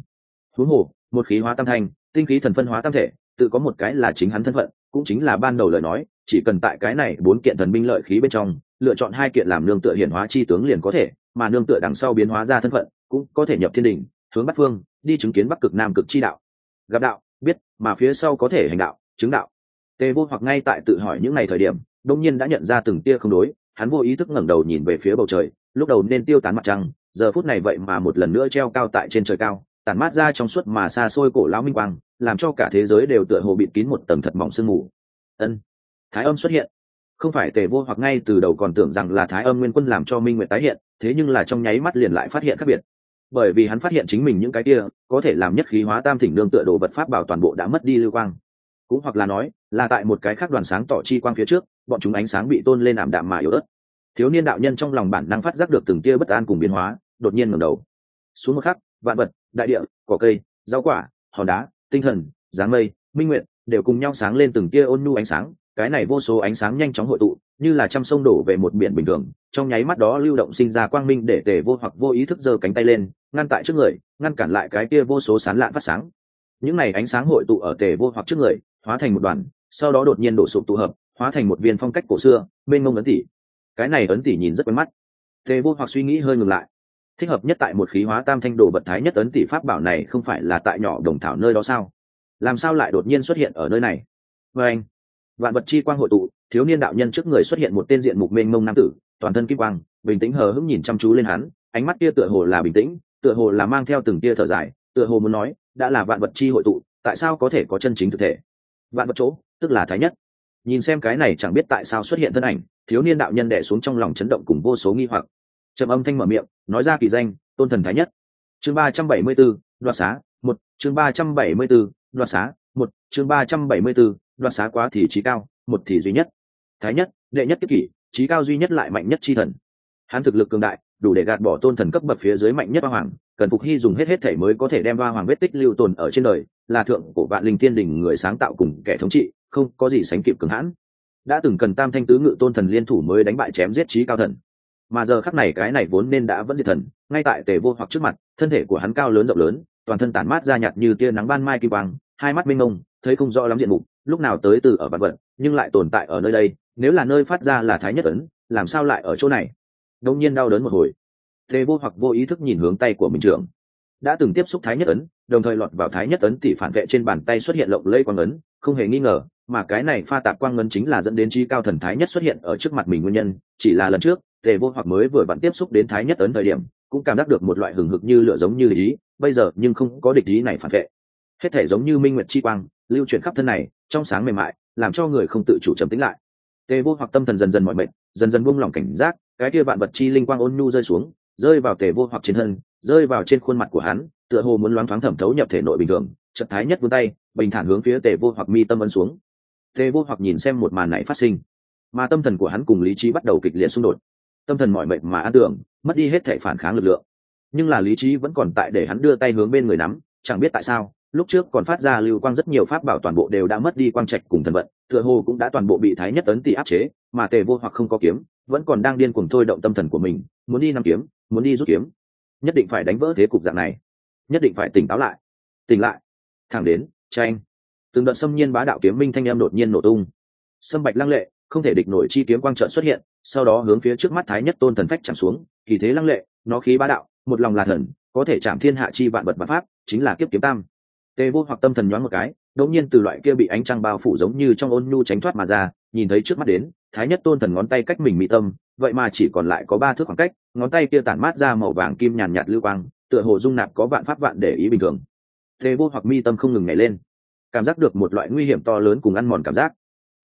Huống hồ, một khí hóa tam thanh, tinh khí thần phân hóa tam thể, tự có một cái là chính hắn thân phận, cũng chính là ban đầu lời nói, chỉ cần tại cái này bốn kiện thần binh lợi khí bên trong, lựa chọn hai kiện làm nương tựa hiển hóa chi tướng liền có thể, mà nương tựa đằng sau biến hóa ra thân phận, cũng có thể nhập thiên đình, hướng bắc phương, đi chứng kiến bắc cực nam cực chi đạo. Gặp đạo, biết, mà phía sau có thể hành đạo chứng đạo. Tề vô hoặc ngay tại tự hỏi những ngày thời điểm đông nhiên đã nhận ra từng tia không đối, hắn vô ý thức ngẩng đầu nhìn về phía bầu trời, lúc đầu nên tiêu tán mặt trăng, giờ phút này vậy mà một lần nữa treo cao tại trên trời cao, tản mát ra trong suốt mà xa xôi cổ lão minh quang, làm cho cả thế giới đều tựa hồ bịt kín một tầng thật mỏng sương mù. Ân, thái âm xuất hiện. Không phải tề vô hoặc ngay từ đầu còn tưởng rằng là thái âm nguyên quân làm cho minh nguyện tái hiện, thế nhưng là trong nháy mắt liền lại phát hiện khác biệt. Bởi vì hắn phát hiện chính mình những cái kia, có thể làm nhất khí hóa tam thỉnh nương tựa đồ vật pháp bảo toàn bộ đã mất đi lưu quang cũng hoặc là nói, là tại một cái khác đoàn sáng tỏ chi quang phía trước, bọn chúng ánh sáng bị tôn lên ảm đạm mà yếu ớt. Thiếu niên đạo nhân trong lòng bản năng phát giác được từng tia bất an cùng biến hóa, đột nhiên ngẩng đầu. Xuống một khắc, vạn vật, đại địa, cỏ cây, rau quả, hòn đá, tinh thần, dáng mây, minh nguyện, đều cùng nhau sáng lên từng tia ôn nhu ánh sáng. Cái này vô số ánh sáng nhanh chóng hội tụ, như là trăm sông đổ về một biển bình thường. Trong nháy mắt đó lưu động sinh ra quang minh để tề vô hoặc vô ý thức giơ cánh tay lên, ngăn tại trước người, ngăn cản lại cái kia vô số sán lạn phát sáng. Những này ánh sáng hội tụ ở tề vô hoặc trước người hóa thành một đoàn, sau đó đột nhiên đổ sụp tụ hợp, hóa thành một viên phong cách cổ xưa, bên mông ấn tỷ cái này ấn tỷ nhìn rất quen mắt. Tề vô hoặc suy nghĩ hơi ngừng lại. Thích hợp nhất tại một khí hóa tam thanh đồ vật thái nhất ấn tỷ pháp bảo này không phải là tại nhỏ đồng thảo nơi đó sao? Làm sao lại đột nhiên xuất hiện ở nơi này? Vê anh, vạn vật chi quang hội tụ, thiếu niên đạo nhân trước người xuất hiện một tên diện mục mênh mông nam tử, toàn thân kim quang, bình tĩnh hờ hững nhìn chăm chú lên hắn, ánh mắt kia tựa hồ là bình tĩnh, tựa hồ là mang theo từng tia thở dài, tựa hồ muốn nói, đã là vạn vật chi hội tụ, tại sao có thể có chân chính thực thể? Vạn vật chỗ, tức là thái nhất. Nhìn xem cái này chẳng biết tại sao xuất hiện thân ảnh, thiếu niên đạo nhân đẻ xuống trong lòng chấn động cùng vô số nghi hoặc. Trầm âm thanh mở miệng, nói ra kỳ danh, tôn thần thái nhất. Chương ba trăm bảy mươi b ố đoạt xá, một, chương ba trăm bảy mươi b ố đoạt xá, một, chương ba trăm bảy mươi b ố đoạt xá quá thì trí cao, một thì duy nhất. Thái nhất, đệ nhất kiếp kỷ, trí cao duy nhất lại mạnh nhất chi thần. Hắn thực lực cường đại, đủ để gạt bỏ tôn thần cấp bậc phía dưới mạnh nhất ba hoàng, cần phục hy dùng hết hết thể mới có thể đem ba hoàng vết tích lưu tồn ở trên đời là thượng của vạn linh thiên đình người sáng tạo cùng kẻ thống trị, không có gì sánh kịp cường hãn. Đã từng cần tam thanh tứ ngự tôn thần liên thủ mới đánh bại chém giết trí cao thần. Mà giờ khắc này cái này vốn nên đã vẫn diệt thần, ngay tại tề vô hoặc trước mặt, thân thể của hắn cao lớn rộng lớn, toàn thân tản mát ra nhạt như tia nắng ban mai kỳ quang, hai mắt mênh mông, thấy không rõ lắm diện mục, lúc nào tới từ ở vạn vật, nhưng lại tồn tại ở nơi đây, nếu là nơi phát ra là thái nhất ấn, làm sao lại ở chỗ này? Đông nhiên đau đớn một hồi. Tề vô hoặc vô ý thức nhìn hướng tay của mình trưởng. Đã từng tiếp xúc thái nhất ấn đồng thời lọt vào thái nhất ấn tỷ phản vệ trên bàn tay xuất hiện lộng lây quang ấn, không hề nghi ngờ, mà cái này pha tạp quang ấn chính là dẫn đến chi cao thần thái nhất xuất hiện ở trước mặt mình nguyên nhân, chỉ là lần trước, tề vô hoặc mới vừa vặn tiếp xúc đến thái nhất ấn thời điểm, cũng cảm giác được một loại hừng hực như lửa giống như địch ý, bây giờ nhưng không có địch ý này phản vệ. Hết thể giống như minh nguyệt chi quang, lưu chuyển khắp thân này, trong sáng mềm mại, làm cho người không tự chủ trầm tính lại. Tề vô hoặc tâm thần dần dần mọi mệt, dần dần buông lỏng cảnh giác, cái kia vạn vật chi linh quang ôn nhu rơi xuống, rơi vào tề vô hoặc trên thân, rơi vào trên khuôn mặt của hắn tựa hồ muốn loáng thoáng thẩm thấu nhập thể nội bình thường trận thái nhất vươn tay, bình thản hướng phía tề vô hoặc mi tâm ấn xuống. Tề vô hoặc nhìn xem một màn này phát sinh, mà tâm thần của hắn cùng lý trí bắt đầu kịch liệt xung đột. Tâm thần mọi mệnh mà an tưởng, mất đi hết thể phản kháng lực lượng. Nhưng là lý trí vẫn còn tại để hắn đưa tay hướng bên người nắm, chẳng biết tại sao, lúc trước còn phát ra lưu quang rất nhiều pháp bảo toàn bộ đều đã mất đi quang trạch cùng thần vận, tựa hồ cũng đã toàn bộ bị thái nhất ấn tỷ áp chế, mà tề vô hoặc không có kiếm, vẫn còn đang điên cuồng thôi động tâm thần của mình, muốn đi nằm kiếm, muốn đi rút kiếm. Nhất định phải đánh vỡ thế cục dạng này nhất định phải tỉnh táo lại. Tỉnh lại. Thẳng đến, tranh. Từng đợt xâm nhiên bá đạo kiếm minh thanh em đột nhiên nổ tung. Sâm bạch lăng lệ, không thể địch nổi chi kiếm quang trợn xuất hiện, sau đó hướng phía trước mắt thái nhất tôn thần phách chạm xuống. Kỳ thế lăng lệ, nó khí bá đạo, một lòng là thần, có thể chạm thiên hạ chi vạn vật và pháp, chính là kiếp kiếm tam. Tê vô hoặc tâm thần nhoáng một cái, đột nhiên từ loại kia bị ánh trăng bao phủ giống như trong ôn nhu tránh thoát mà ra, nhìn thấy trước mắt đến, thái nhất tôn thần ngón tay cách mình mỹ tâm, vậy mà chỉ còn lại có ba thước khoảng cách, ngón tay kia tản mát ra màu vàng kim nhàn nhạt lưu quang tựa hồ dung nạp có vạn pháp vạn để ý bình thường. Tề vô hoặc mi tâm không ngừng nhảy lên. Cảm giác được một loại nguy hiểm to lớn cùng ăn mòn cảm giác.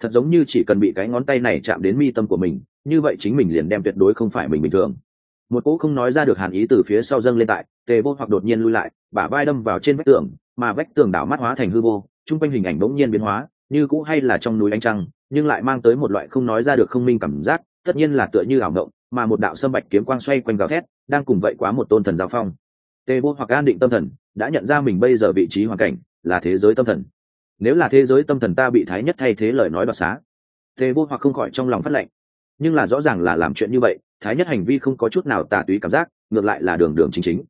Thật giống như chỉ cần bị cái ngón tay này chạm đến mi tâm của mình, như vậy chính mình liền đem tuyệt đối không phải mình bình thường. Một cỗ không nói ra được hàn ý từ phía sau dâng lên tại, tề vô hoặc đột nhiên lui lại, bả vai đâm vào trên vách tường, mà vách tường đảo mắt hóa thành hư vô, chung quanh hình ảnh bỗng nhiên biến hóa, như cũ hay là trong núi ánh trăng, nhưng lại mang tới một loại không nói ra được không minh cảm giác, tất nhiên là tựa như ảo động mà một đạo sâm bạch kiếm quang xoay quanh gào thét, đang cùng vậy quá một tôn thần giao phong tề vô hoặc an định tâm thần đã nhận ra mình bây giờ vị trí hoàn cảnh là thế giới tâm thần. Nếu là thế giới tâm thần ta bị thái nhất thay thế lời nói đoạt xá tề vô hoặc không khỏi trong lòng phát lệnh. Nhưng là rõ ràng là làm chuyện như vậy thái nhất hành vi không có chút nào tà túy cảm giác ngược lại là đường đường chính chính.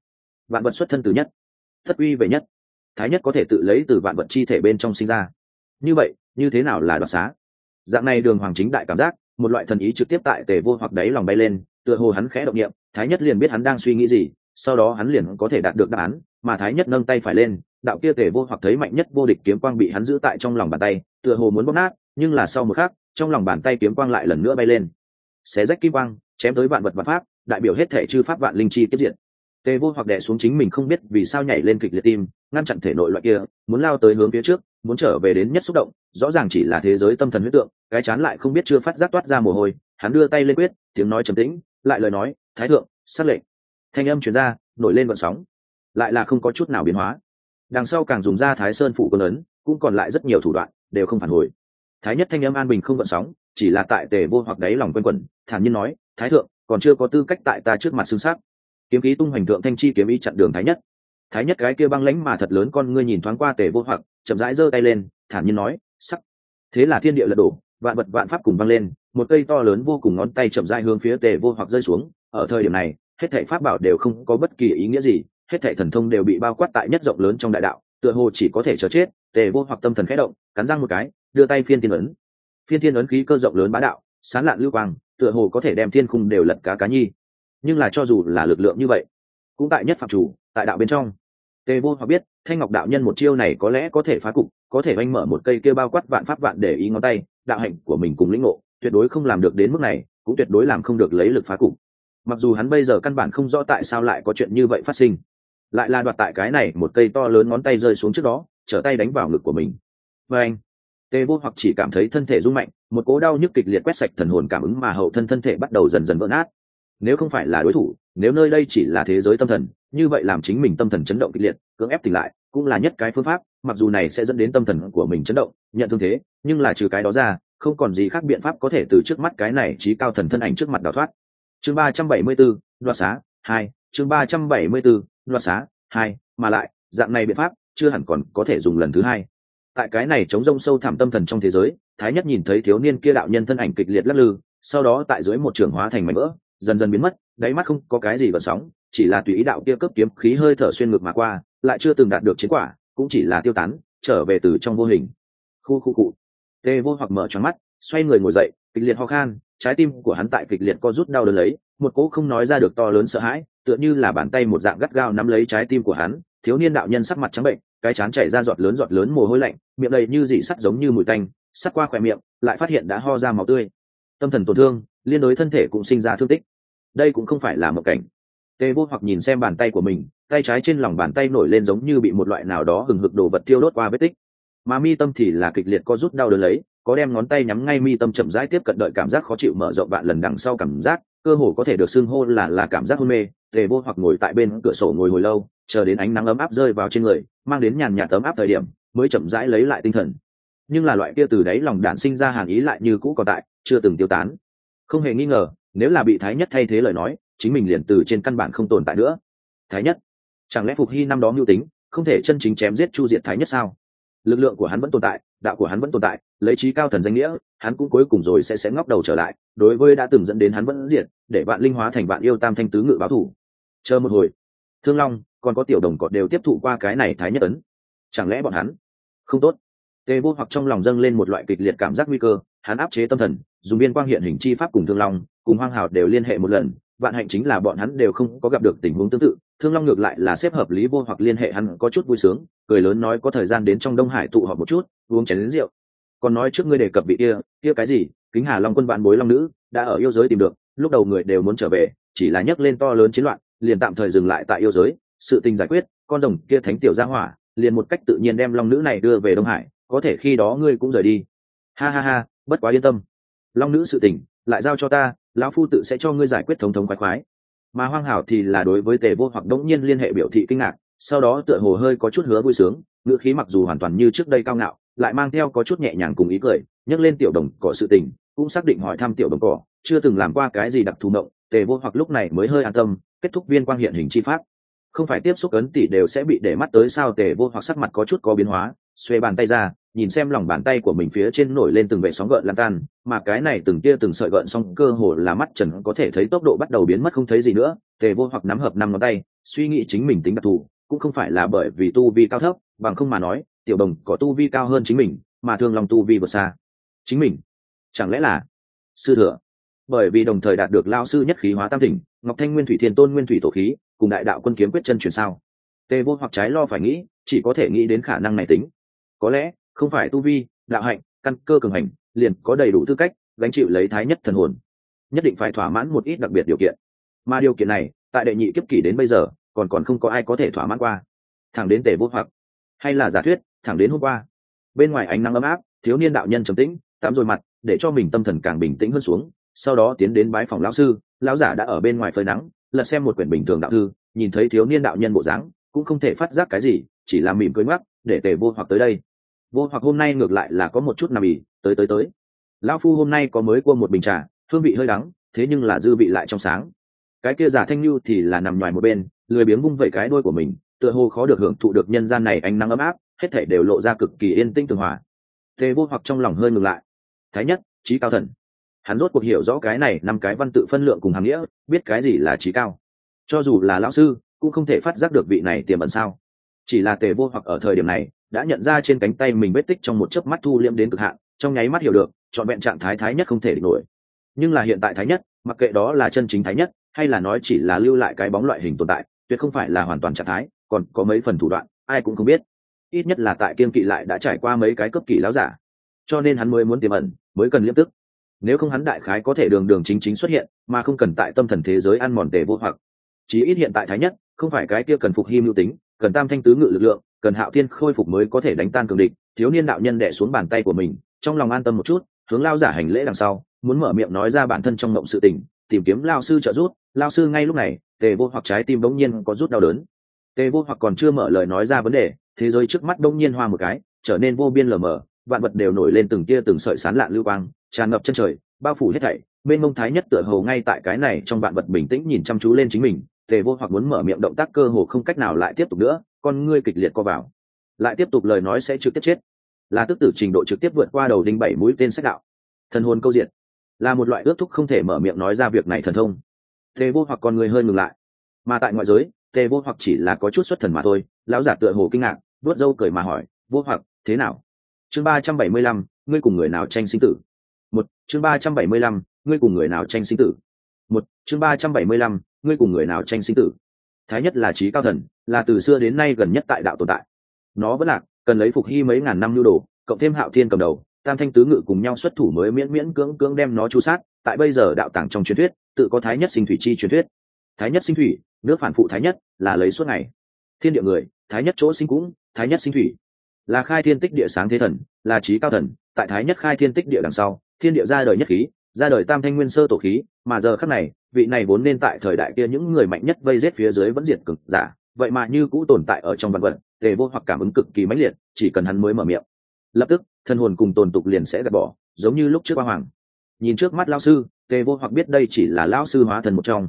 Vạn vật xuất thân từ nhất thất uy về nhất. Thái nhất có thể tự lấy từ vạn vật chi thể bên trong sinh ra. Như vậy như thế nào là đoạt xá? Dạng này đường hoàng chính đại cảm giác một loại thần ý trực tiếp tại tề vô hoặc đáy lòng bay lên tựa hồ hắn khẽ động niệm, thái nhất liền biết hắn đang suy nghĩ gì sau đó hắn liền có thể đạt được đáp án, mà thái nhất nâng tay phải lên, đạo kia tể vô hoặc thấy mạnh nhất vô địch kiếm quang bị hắn giữ tại trong lòng bàn tay, tựa hồ muốn bóp nát, nhưng là sau một khắc, trong lòng bàn tay kiếm quang lại lần nữa bay lên. Xé rách kim quang, chém tới vạn vật và pháp, đại biểu hết thể chư pháp vạn linh chi tiếp diện. Tề vô hoặc đè xuống chính mình không biết vì sao nhảy lên kịch liệt tim, ngăn chặn thể nội loại kia, muốn lao tới hướng phía trước, muốn trở về đến nhất xúc động, rõ ràng chỉ là thế giới tâm thần huyết tượng, cái chán lại không biết chưa phát giác toát ra mồ hôi, hắn đưa tay lên quyết, tiếng nói trầm tĩnh, lại lời nói, thái thượng, sát lệnh thanh âm chuyển ra, nổi lên vận sóng. Lại là không có chút nào biến hóa. Đằng sau càng dùng ra thái sơn phủ quân ấn, cũng còn lại rất nhiều thủ đoạn, đều không phản hồi. Thái nhất thanh âm an bình không vận sóng, chỉ là tại tề vô hoặc đáy lòng quen quẩn, thản nhiên nói, thái thượng, còn chưa có tư cách tại ta trước mặt xương xác kiếm khí tung hoành thượng thanh chi kiếm ý chặn đường thái nhất. Thái nhất cái kia băng lãnh mà thật lớn con ngươi nhìn thoáng qua tề vô hoặc, chậm rãi giơ tay lên, thản nhiên nói, sắc. Thế là thiên địa lật đổ, vạn vật vạn pháp cùng văng lên, một cây to lớn vô cùng ngón tay chậm rãi hướng phía tề vô hoặc rơi xuống. Ở thời điểm này hết thảy pháp bảo đều không có bất kỳ ý nghĩa gì, hết thảy thần thông đều bị bao quát tại nhất rộng lớn trong đại đạo, tựa hồ chỉ có thể chờ chết, tề vô hoặc tâm thần khẽ động, cắn răng một cái, đưa tay phiên thiên ấn. Phiên thiên ấn khí cơ rộng lớn bá đạo sán lạn lưu quang, tựa hồ có thể đem thiên khung đều lật cá cá nhi. Nhưng là cho dù là lực lượng như vậy, cũng tại nhất phạm chủ, tại đạo bên trong. Tề vô hoặc biết, thanh ngọc đạo nhân một chiêu này có lẽ có thể phá cục, có thể oanh mở một cây kia bao quát vạn pháp vạn để ý ngón tay, đạo hạnh của mình cùng lĩnh ngộ, tuyệt đối không làm được đến mức này, cũng tuyệt đối làm không được lấy lực phá cục mặc dù hắn bây giờ căn bản không rõ tại sao lại có chuyện như vậy phát sinh, lại là đoạt tại cái này một cây to lớn ngón tay rơi xuống trước đó, trở tay đánh vào ngực của mình. Và anh tề vô hoặc chỉ cảm thấy thân thể rung mạnh, một cố đau nhức kịch liệt quét sạch thần hồn cảm ứng mà hậu thân thân thể bắt đầu dần dần vỡ nát. Nếu không phải là đối thủ, nếu nơi đây chỉ là thế giới tâm thần, như vậy làm chính mình tâm thần chấn động kịch liệt, cưỡng ép tỉnh lại cũng là nhất cái phương pháp, mặc dù này sẽ dẫn đến tâm thần của mình chấn động, nhận thương thế, nhưng là trừ cái đó ra, không còn gì khác biện pháp có thể từ trước mắt cái này trí cao thần thân ảnh trước mặt đào thoát chương ba trăm bảy mươi 374, đoạt xá hai. Chương ba trăm bảy mươi 374, đoạt xá hai. Mà lại dạng này biện pháp chưa hẳn còn có thể dùng lần thứ hai. Tại cái này chống rông sâu thẳm tâm thần trong thế giới thái nhất nhìn thấy thiếu niên kia đạo nhân thân ảnh kịch liệt lắc lư sau đó tại dưới một trường hóa thành mảnh vỡ dần dần biến mất đáy mắt không có cái gì gợn sóng chỉ là tùy ý đạo kia cấp kiếm khí hơi thở xuyên ngược mà qua lại chưa từng đạt được chiến quả cũng chỉ là tiêu tán trở về từ trong vô hình. Khu khu cụ. Tê vô hoặc mở choáng mắt xoay người ngồi dậy kịch liệt ho khan trái tim của hắn tại kịch liệt co rút đau đớn lấy, một cỗ không nói ra được to lớn sợ hãi, tựa như là bàn tay một dạng gắt gao nắm lấy trái tim của hắn, thiếu niên đạo nhân sắc mặt trắng bệnh, cái chán chảy ra giọt lớn giọt lớn mồ hôi lạnh, miệng đầy như dị sắt giống như mùi tanh, sắt qua khỏe miệng, lại phát hiện đã ho ra máu tươi. Tâm thần tổn thương, liên đối thân thể cũng sinh ra thương tích. Đây cũng không phải là một cảnh. Tê vô hoặc nhìn xem bàn tay của mình, tay trái trên lòng bàn tay nổi lên giống như bị một loại nào đó hừng hực đồ vật tiêu đốt qua vết tích mà mi tâm thì là kịch liệt có rút đau đớn lấy, có đem ngón tay nhắm ngay mi tâm chậm rãi tiếp cận đợi cảm giác khó chịu mở rộng bạn lần đằng sau cảm giác, cơ hồ có thể được xưng hô là là cảm giác hôn mê, tề vô hoặc ngồi tại bên cửa sổ ngồi hồi lâu, chờ đến ánh nắng ấm áp rơi vào trên người, mang đến nhàn nhạt ấm áp thời điểm, mới chậm rãi lấy lại tinh thần. Nhưng là loại kia từ đáy lòng đản sinh ra hàn ý lại như cũ còn tại, chưa từng tiêu tán. Không hề nghi ngờ, nếu là bị thái nhất thay thế lời nói, chính mình liền từ trên căn bản không tồn tại nữa. Thái nhất, chẳng lẽ phục hy năm đó mưu tính, không thể chân chính chém giết chu diệt thái nhất sao? Lực lượng của hắn vẫn tồn tại, đạo của hắn vẫn tồn tại, lấy trí cao thần danh nghĩa, hắn cũng cuối cùng rồi sẽ sẽ ngóc đầu trở lại, đối với đã từng dẫn đến hắn vẫn diệt, để bạn linh hóa thành bạn yêu tam thanh tứ ngự báo thủ. Chờ một hồi. Thương long, còn có tiểu đồng cọt đều tiếp thụ qua cái này thái nhất ấn. Chẳng lẽ bọn hắn? Không tốt. Tê vô hoặc trong lòng dâng lên một loại kịch liệt cảm giác nguy cơ, hắn áp chế tâm thần, dùng biên quang hiện hình chi pháp cùng thương long, cùng hoang hào đều liên hệ một lần vạn hạnh chính là bọn hắn đều không có gặp được tình huống tương tự, thương long ngược lại là xếp hợp lý vô hoặc liên hệ hắn có chút vui sướng, cười lớn nói có thời gian đến trong đông hải tụ họp một chút, uống chén đến rượu. Còn nói trước ngươi đề cập vị kia kia cái gì, kính hà long quân bạn bối long nữ, đã ở yêu giới tìm được, lúc đầu người đều muốn trở về, chỉ là nhấc lên to lớn chiến loạn, liền tạm thời dừng lại tại yêu giới, sự tình giải quyết, con đồng kia thánh tiểu gia hỏa, liền một cách tự nhiên đem long nữ này đưa về đông hải, có thể khi đó ngươi cũng rời đi. Ha ha ha, bất quá yên tâm. Long nữ sự tình, lại giao cho ta lão phu tự sẽ cho ngươi giải quyết thống thống khoái khoái. Mà hoang hảo thì là đối với tề vô hoặc đống nhiên liên hệ biểu thị kinh ngạc, sau đó tựa hồ hơi có chút hứa vui sướng, ngữ khí mặc dù hoàn toàn như trước đây cao ngạo, lại mang theo có chút nhẹ nhàng cùng ý cười, nhắc lên tiểu đồng cỏ sự tình, cũng xác định hỏi thăm tiểu đồng cỏ, chưa từng làm qua cái gì đặc thù động tề vô hoặc lúc này mới hơi an tâm, kết thúc viên quang hiện hình chi pháp. Không phải tiếp xúc ấn tỷ đều sẽ bị để mắt tới sao tề vô hoặc sắc mặt có chút có biến hóa, xuê bàn tay ra nhìn xem lòng bàn tay của mình phía trên nổi lên từng vệ sóng gợn lan tan, mà cái này từng tia từng sợi gợn xong cơ hồ là mắt trần có thể thấy tốc độ bắt đầu biến mất không thấy gì nữa, tề vô hoặc nắm hợp năm ngón tay, suy nghĩ chính mình tính đặc thù, cũng không phải là bởi vì tu vi cao thấp, bằng không mà nói, tiểu đồng có tu vi cao hơn chính mình, mà thương lòng tu vi vượt xa. Chính mình? Chẳng lẽ là sư thừa? Bởi vì đồng thời đạt được lao sư nhất khí hóa tam thỉnh, ngọc thanh nguyên thủy thiên tôn nguyên thủy tổ khí, cùng đại đạo quân kiếm quyết chân truyền sao? Tề vô hoặc trái lo phải nghĩ, chỉ có thể nghĩ đến khả năng này tính. Có lẽ không phải tu vi, đạo hạnh, căn cơ cường hành, liền có đầy đủ tư cách gánh chịu lấy thái nhất thần hồn. Nhất định phải thỏa mãn một ít đặc biệt điều kiện. Mà điều kiện này, tại đệ nhị kiếp kỷ đến bây giờ, còn còn không có ai có thể thỏa mãn qua. Thẳng đến tề vô hoặc, hay là giả thuyết, thẳng đến hôm qua. Bên ngoài ánh nắng ấm áp, thiếu niên đạo nhân trầm tĩnh, tạm rồi mặt, để cho mình tâm thần càng bình tĩnh hơn xuống. Sau đó tiến đến bái phòng lão sư, lão giả đã ở bên ngoài phơi nắng, lật xem một quyển bình thường đạo thư, nhìn thấy thiếu niên đạo nhân bộ dáng, cũng không thể phát giác cái gì, chỉ là mỉm cười ngoắc, để tề vô hoặc tới đây vô hoặc hôm nay ngược lại là có một chút nằm ỉ, tới tới tới. Lão phu hôm nay có mới cua một bình trà, hương vị hơi đắng, thế nhưng là dư vị lại trong sáng. Cái kia giả thanh lưu thì là nằm ngoài một bên, lười biếng vung vẩy cái đôi của mình, tựa hồ khó được hưởng thụ được nhân gian này ánh nắng ấm áp, hết thể đều lộ ra cực kỳ yên tĩnh tường hòa. Tề vô hoặc trong lòng hơi ngừng lại. Thái nhất, trí cao thần. Hắn rốt cuộc hiểu rõ cái này năm cái văn tự phân lượng cùng hàm nghĩa, biết cái gì là trí cao. Cho dù là lão sư, cũng không thể phát giác được vị này tiềm ẩn sao. Chỉ là tề vô hoặc ở thời điểm này đã nhận ra trên cánh tay mình vết tích trong một chớp mắt thu liễm đến cực hạn, trong nháy mắt hiểu được, trọn vẹn trạng thái thái nhất không thể địch nổi. Nhưng là hiện tại thái nhất, mặc kệ đó là chân chính thái nhất, hay là nói chỉ là lưu lại cái bóng loại hình tồn tại, tuyệt không phải là hoàn toàn trạng thái, còn có mấy phần thủ đoạn, ai cũng không biết. Ít nhất là tại kiên kỵ lại đã trải qua mấy cái cấp kỳ láo giả. Cho nên hắn mới muốn tiềm ẩn, mới cần liêm tức. Nếu không hắn đại khái có thể đường đường chính chính xuất hiện, mà không cần tại tâm thần thế giới ăn mòn tề vô hoặc. Chí ít hiện tại thái nhất, không phải cái kia cần phục hy mưu tính, cần tam thanh tứ ngự lực lượng cần hạo thiên khôi phục mới có thể đánh tan cường địch, thiếu niên đạo nhân đẻ xuống bàn tay của mình, trong lòng an tâm một chút, hướng lao giả hành lễ đằng sau, muốn mở miệng nói ra bản thân trong mộng sự tình, tìm kiếm lao sư trợ giúp, lao sư ngay lúc này, tề vô hoặc trái tim bỗng nhiên có rút đau đớn. Tề vô hoặc còn chưa mở lời nói ra vấn đề, thế giới trước mắt bỗng nhiên hoa một cái, trở nên vô biên lờ mờ, vạn vật đều nổi lên từng tia từng sợi sán lạ lưu quang, tràn ngập chân trời, bao phủ hết thảy, bên mông thái nhất tựa hồ ngay tại cái này trong vạn vật bình tĩnh nhìn chăm chú lên chính mình, tề vô hoặc muốn mở miệng động tác cơ hồ không cách nào lại tiếp tục nữa con ngươi kịch liệt co vào. Lại tiếp tục lời nói sẽ trực tiếp chết. Là tức tử trình độ trực tiếp vượt qua đầu đinh bảy mũi tên sách đạo. Thần hồn câu diện là một loại ước thúc không thể mở miệng nói ra việc này thần thông. Tề vô hoặc con người hơi ngừng lại. Mà tại ngoại giới, tề vô hoặc chỉ là có chút xuất thần mà thôi, lão giả tựa hồ kinh ngạc, vuốt râu cười mà hỏi, vô hoặc, thế nào? Chương ba trăm bảy mươi lăm, ngươi cùng người nào tranh sinh tử? Một, chương ba trăm bảy mươi lăm, ngươi cùng người nào tranh sinh tử? Một, chương ba trăm bảy mươi lăm, ngươi cùng người nào tranh sinh tử? Thái nhất là trí cao thần, là từ xưa đến nay gần nhất tại đạo tồn tại. Nó vẫn lạc, cần lấy phục hy mấy ngàn năm lưu đồ, cộng thêm hạo thiên cầm đầu, tam thanh tứ ngự cùng nhau xuất thủ mới miễn miễn cưỡng cưỡng đem nó chu sát. Tại bây giờ đạo tàng trong truyền thuyết, tự có thái nhất sinh thủy chi truyền thuyết. Thái nhất sinh thủy, nước phản phụ thái nhất, là lấy suốt ngày. Thiên địa người, thái nhất chỗ sinh cũng, thái nhất sinh thủy. Là khai thiên tích địa sáng thế thần, là trí cao thần. Tại thái nhất khai thiên tích địa đằng sau, thiên địa ra đời nhất khí, ra đời tam thanh nguyên sơ tổ khí, mà giờ khắc này vị này vốn nên tại thời đại kia những người mạnh nhất vây rết phía dưới vẫn diệt cực giả, vậy mà như cũ tồn tại ở trong văn vật, tề vô hoặc cảm ứng cực kỳ mãnh liệt, chỉ cần hắn mới mở miệng. Lập tức, thân hồn cùng tồn tục liền sẽ gạt bỏ, giống như lúc trước ba hoàng. Nhìn trước mắt lao sư, tề vô hoặc biết đây chỉ là lao sư hóa thần một trong.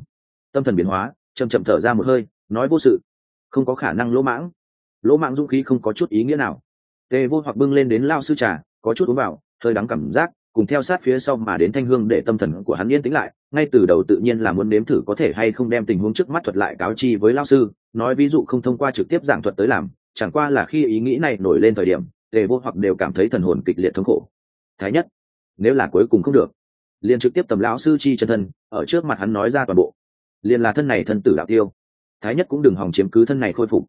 Tâm thần biến hóa, chậm chậm thở ra một hơi, nói vô sự. Không có khả năng lỗ mãng. Lỗ mãng dũng khí không có chút ý nghĩa nào. Tề vô hoặc bưng lên đến lao sư trà, có chút uống vào, hơi đắng cảm giác, cùng theo sát phía sau mà đến thanh hương để tâm thần của hắn yên tĩnh lại ngay từ đầu tự nhiên là muốn nếm thử có thể hay không đem tình huống trước mắt thuật lại cáo chi với lao sư, nói ví dụ không thông qua trực tiếp giảng thuật tới làm, chẳng qua là khi ý nghĩ này nổi lên thời điểm, tề vô hoặc đều cảm thấy thần hồn kịch liệt thống khổ. Thái nhất, nếu là cuối cùng không được, liền trực tiếp tầm lão sư chi chân thân, ở trước mặt hắn nói ra toàn bộ. Liền là thân này thân tử đạo tiêu. Thái nhất cũng đừng hòng chiếm cứ thân này khôi phục.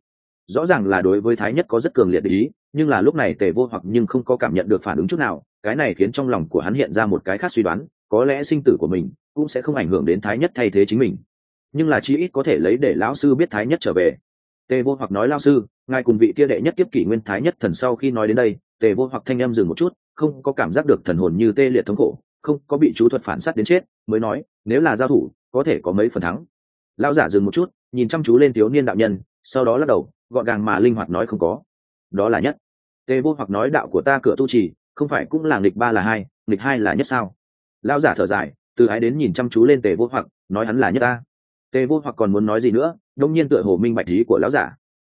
Rõ ràng là đối với thái nhất có rất cường liệt ý, nhưng là lúc này tề vô hoặc nhưng không có cảm nhận được phản ứng chút nào, cái này khiến trong lòng của hắn hiện ra một cái khác suy đoán, có lẽ sinh tử của mình cũng sẽ không ảnh hưởng đến thái nhất thay thế chính mình. Nhưng là chí ít có thể lấy để lão sư biết thái nhất trở về. Tề vô hoặc nói lao sư, ngài cùng vị kia đệ nhất kiếp kỷ nguyên thái nhất thần sau khi nói đến đây, tề vô hoặc thanh em dừng một chút, không có cảm giác được thần hồn như tê liệt thống khổ, không có bị chú thuật phản s á t đến chết, mới nói, nếu là giao thủ, có thể có mấy phần thắng. Lão giả dừng một chút, nhìn chăm chú lên thiếu niên đạo nhân, sau đó lắc đầu, gọn gàng mà linh hoạt nói, không có. Đó là nhất. Tề vô hoặc nói, đạo của ta cửa tu trì, không phải cũng là nghịch ba là hai, nghịch hai là nhất sao? Lão giả thở dài từ ái đến nhìn chăm chú lên tề vô hoặc, nói hắn là nhất ta. Tề vô hoặc còn muốn nói gì nữa, đông nhiên tựa hồ minh bạch ý của lão giả.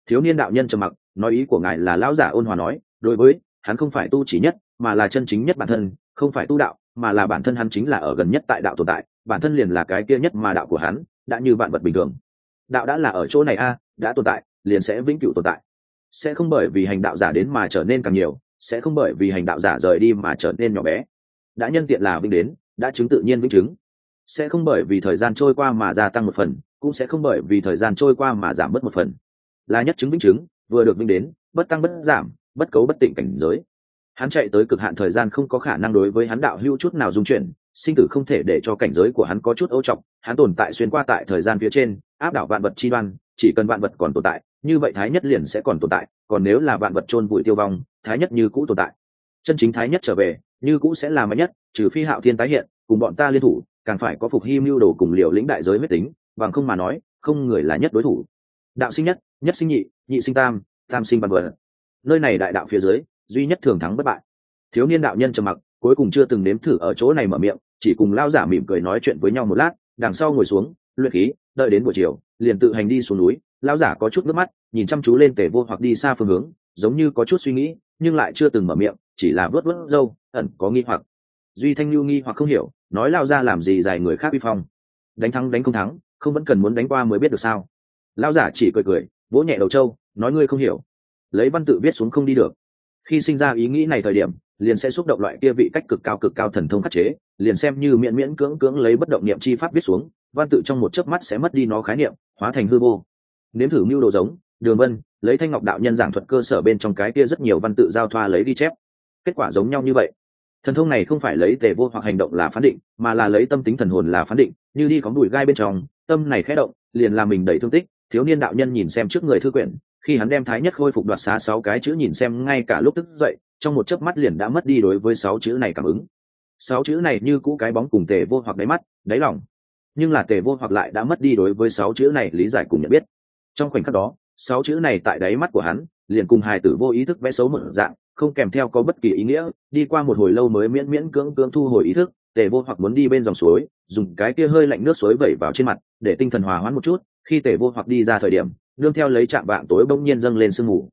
Thiếu niên đạo nhân trầm mặc, nói ý của ngài là lão giả ôn hòa nói, đối với, hắn không phải tu chỉ nhất, mà là chân chính nhất bản thân, không phải tu đạo, mà là bản thân hắn chính là ở gần nhất tại đạo tồn tại, bản thân liền là cái kia nhất mà đạo của hắn, đã như vạn vật bình thường. Đạo đã là ở chỗ này a, đã tồn tại, liền sẽ vĩnh cửu tồn tại. Sẽ không bởi vì hành đạo giả đến mà trở nên càng nhiều, sẽ không bởi vì hành đạo giả rời đi mà trở nên nhỏ bé. Đã nhân tiện là vinh đến đã chứng tự nhiên vĩnh chứng. Sẽ không bởi vì thời gian trôi qua mà gia tăng một phần, cũng sẽ không bởi vì thời gian trôi qua mà giảm bớt một phần. Là nhất chứng vĩnh chứng, vừa được vinh đến, bất tăng bất giảm, bất cấu bất tịnh cảnh giới. Hắn chạy tới cực hạn thời gian không có khả năng đối với hắn đạo hữu chút nào dung chuyển, sinh tử không thể để cho cảnh giới của hắn có chút ấu trọng, hắn tồn tại xuyên qua tại thời gian phía trên, áp đảo vạn vật chi đoan, chỉ cần vạn vật còn tồn tại, như vậy thái nhất liền sẽ còn tồn tại, còn nếu là vạn vật chôn bụi tiêu vong, thái nhất như cũ tồn tại. Chân chính thái nhất trở về như cũ sẽ là mạnh nhất, trừ phi hạo thiên tái hiện, cùng bọn ta liên thủ, càng phải có phục hy mưu đồ cùng liều lĩnh đại giới huyết tính, bằng không mà nói, không người là nhất đối thủ. Đạo sinh nhất nhất sinh nhị nhị sinh tam tam sinh văn vật nơi này đại đạo phía dưới, duy nhất thường thắng bất bại. Thiếu niên đạo nhân trầm mặc, cuối cùng chưa từng nếm thử ở chỗ này mở miệng, chỉ cùng lao giả mỉm cười nói chuyện với nhau một lát, đằng sau ngồi xuống, luyện khí, đợi đến buổi chiều, liền tự hành đi xuống núi lao giả có chút nước mắt, nhìn chăm chú lên tề vô hoặc đi xa phương hướng, giống như có chút suy nghĩ, nhưng lại chưa từng mở miệng chỉ là vớt vớt râu, ẩn có nghi hoặc. Duy thanh lưu nghi hoặc không hiểu, nói lao ra làm gì dài người khác vi phong. Đánh thắng đánh không thắng, không vẫn cần muốn đánh qua mới biết được sao. Lao giả chỉ cười cười, vỗ nhẹ đầu trâu, nói ngươi không hiểu. Lấy văn tự viết xuống không đi được. Khi sinh ra ý nghĩ này thời điểm, liền sẽ xúc động loại kia vị cách cực cao cực cao thần thông khắc chế, liền xem như miễn miễn cưỡng cưỡng lấy bất động niệm chi pháp viết xuống, văn tự trong một chớp mắt sẽ mất đi nó khái niệm, hóa thành hư vô. Nếm thử mưu đồ giống, đường vân, lấy thanh ngọc đạo nhân giảng thuật cơ sở bên trong cái kia rất nhiều văn tự giao thoa lấy đi chép kết quả giống nhau như vậy. Thần thông này không phải lấy tề vô hoặc hành động là phán định, mà là lấy tâm tính thần hồn là phán định, như đi có đùi gai bên trong, tâm này khẽ động, liền làm mình đầy thương tích. Thiếu niên đạo nhân nhìn xem trước người thư quyển, khi hắn đem thái nhất khôi phục đoạt xá sáu cái chữ nhìn xem ngay cả lúc tức dậy, trong một chớp mắt liền đã mất đi đối với sáu chữ này cảm ứng. Sáu chữ này như cũ cái bóng cùng tề vô hoặc đáy mắt, đáy lòng. Nhưng là tề vô hoặc lại đã mất đi đối với sáu chữ này lý giải cùng nhận biết. Trong khoảnh khắc đó, sáu chữ này tại đáy mắt của hắn, liền cùng hài tử vô ý thức vẽ xấu một dạng không kèm theo có bất kỳ ý nghĩa, đi qua một hồi lâu mới miễn miễn cưỡng cưỡng thu hồi ý thức, tề vô hoặc muốn đi bên dòng suối, dùng cái kia hơi lạnh nước suối vẩy vào trên mặt, để tinh thần hòa hoãn một chút, khi tề vô hoặc đi ra thời điểm đương theo lấy trạm vạng tối bỗng nhiên dâng lên sương mù.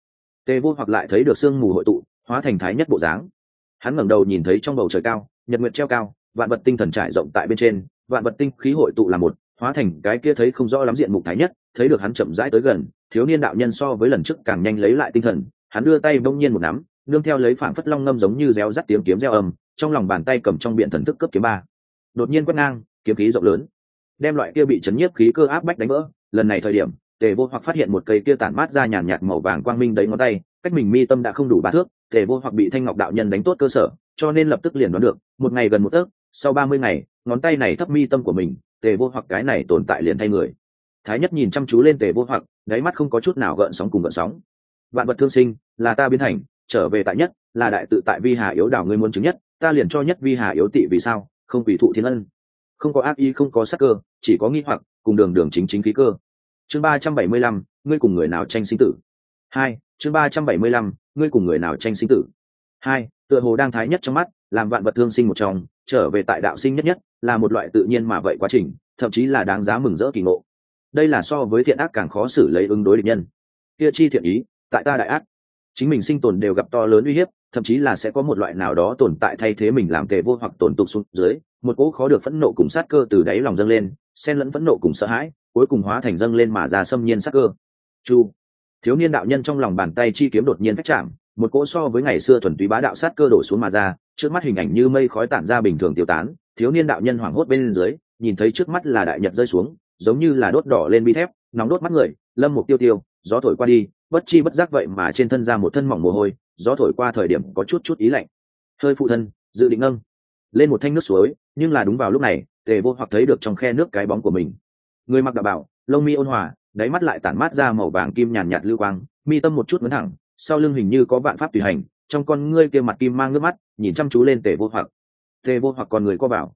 Tề vô hoặc lại thấy được sương mù hội tụ, hóa thành thái nhất bộ dáng. Hắn ngẩng đầu nhìn thấy trong bầu trời cao, nhật nguyệt treo cao, vạn vật tinh thần trải rộng tại bên trên, vạn vật tinh khí hội tụ là một, hóa thành cái kia thấy không rõ lắm diện mục thái nhất, thấy được hắn chậm rãi tới gần, thiếu niên đạo nhân so với lần trước càng nhanh lấy lại tinh thần, hắn đưa tay bỗng nhiên một nắm nương theo lấy phảng phất long ngâm giống như réo rắt tiếng kiếm reo ầm, trong lòng bàn tay cầm trong biển thần thức cấp kiếm ba. Đột nhiên quét ngang, kiếm khí rộng lớn. Đem loại kia bị chấn nhiếp khí cơ áp bách đánh vỡ, lần này thời điểm, tề vô hoặc phát hiện một cây kia tản mát ra nhàn nhạt màu vàng quang minh đấy ngón tay, cách mình mi tâm đã không đủ ba thước, tề vô hoặc bị thanh ngọc đạo nhân đánh tốt cơ sở, cho nên lập tức liền đoán được, một ngày gần một tấc, sau ba mươi ngày, ngón tay này thấp mi tâm của mình, tề vô hoặc cái này tồn tại liền thay người. Thái nhất nhìn chăm chú lên tề vô hoặc, đáy mắt không có chút nào gợn sóng cùng gợn sóng. Vạn vật thương sinh, là ta biến thành trở về tại nhất, là đại tự tại vi hà yếu đảo ngươi muốn chứng nhất, ta liền cho nhất vi hà yếu tị vì sao, không vì thụ thiên ân. Không có ác ý, không có sắc cơ, chỉ có nghi hoặc, cùng đường đường chính chính khí cơ. Chương ba trăm bảy mươi lăm, ngươi cùng người nào tranh sinh tử? Hai, chương ba trăm bảy mươi lăm, ngươi cùng người nào tranh sinh tử? Hai, tựa hồ đang thái nhất trong mắt, làm vạn vật thương sinh một trong, trở về tại đạo sinh nhất nhất, là một loại tự nhiên mà vậy quá trình, thậm chí là đáng giá mừng rỡ kỳ ngộ. Đây là so với thiện ác càng khó xử lấy ứng đối địch nhân. Kia chi thiện ý, tại ta đại ác chính mình sinh tồn đều gặp to lớn uy hiếp, thậm chí là sẽ có một loại nào đó tồn tại thay thế mình làm tề vô hoặc tồn tục xuống dưới, một cỗ khó được phẫn nộ cùng sát cơ từ đáy lòng dâng lên, xen lẫn phẫn nộ cùng sợ hãi, cuối cùng hóa thành dâng lên mà ra xâm nhiên sát cơ. Chu. Thiếu niên đạo nhân trong lòng bàn tay chi kiếm đột nhiên phách chạm, một cỗ so với ngày xưa thuần túy bá đạo sát cơ đổ xuống mà ra, trước mắt hình ảnh như mây khói tản ra bình thường tiêu tán, thiếu niên đạo nhân hoảng hốt bên dưới, nhìn thấy trước mắt là đại nhật rơi xuống, giống như là đốt đỏ lên bi thép, nóng đốt mắt người, lâm mục tiêu tiêu, gió thổi qua đi bất chi bất giác vậy mà trên thân ra một thân mỏng mồ hôi, gió thổi qua thời điểm có chút chút ý lạnh. Hơi phụ thân, dự định nâng lên một thanh nước suối, nhưng là đúng vào lúc này, tề vô hoặc thấy được trong khe nước cái bóng của mình. Người mặc đạo bảo, lông mi ôn hòa, đáy mắt lại tản mát ra màu vàng kim nhàn nhạt lưu quang, mi tâm một chút vấn thẳng, sau lưng hình như có vạn pháp tùy hành, trong con ngươi kia mặt kim mang nước mắt, nhìn chăm chú lên tề vô hoặc. Tề vô hoặc còn người co vào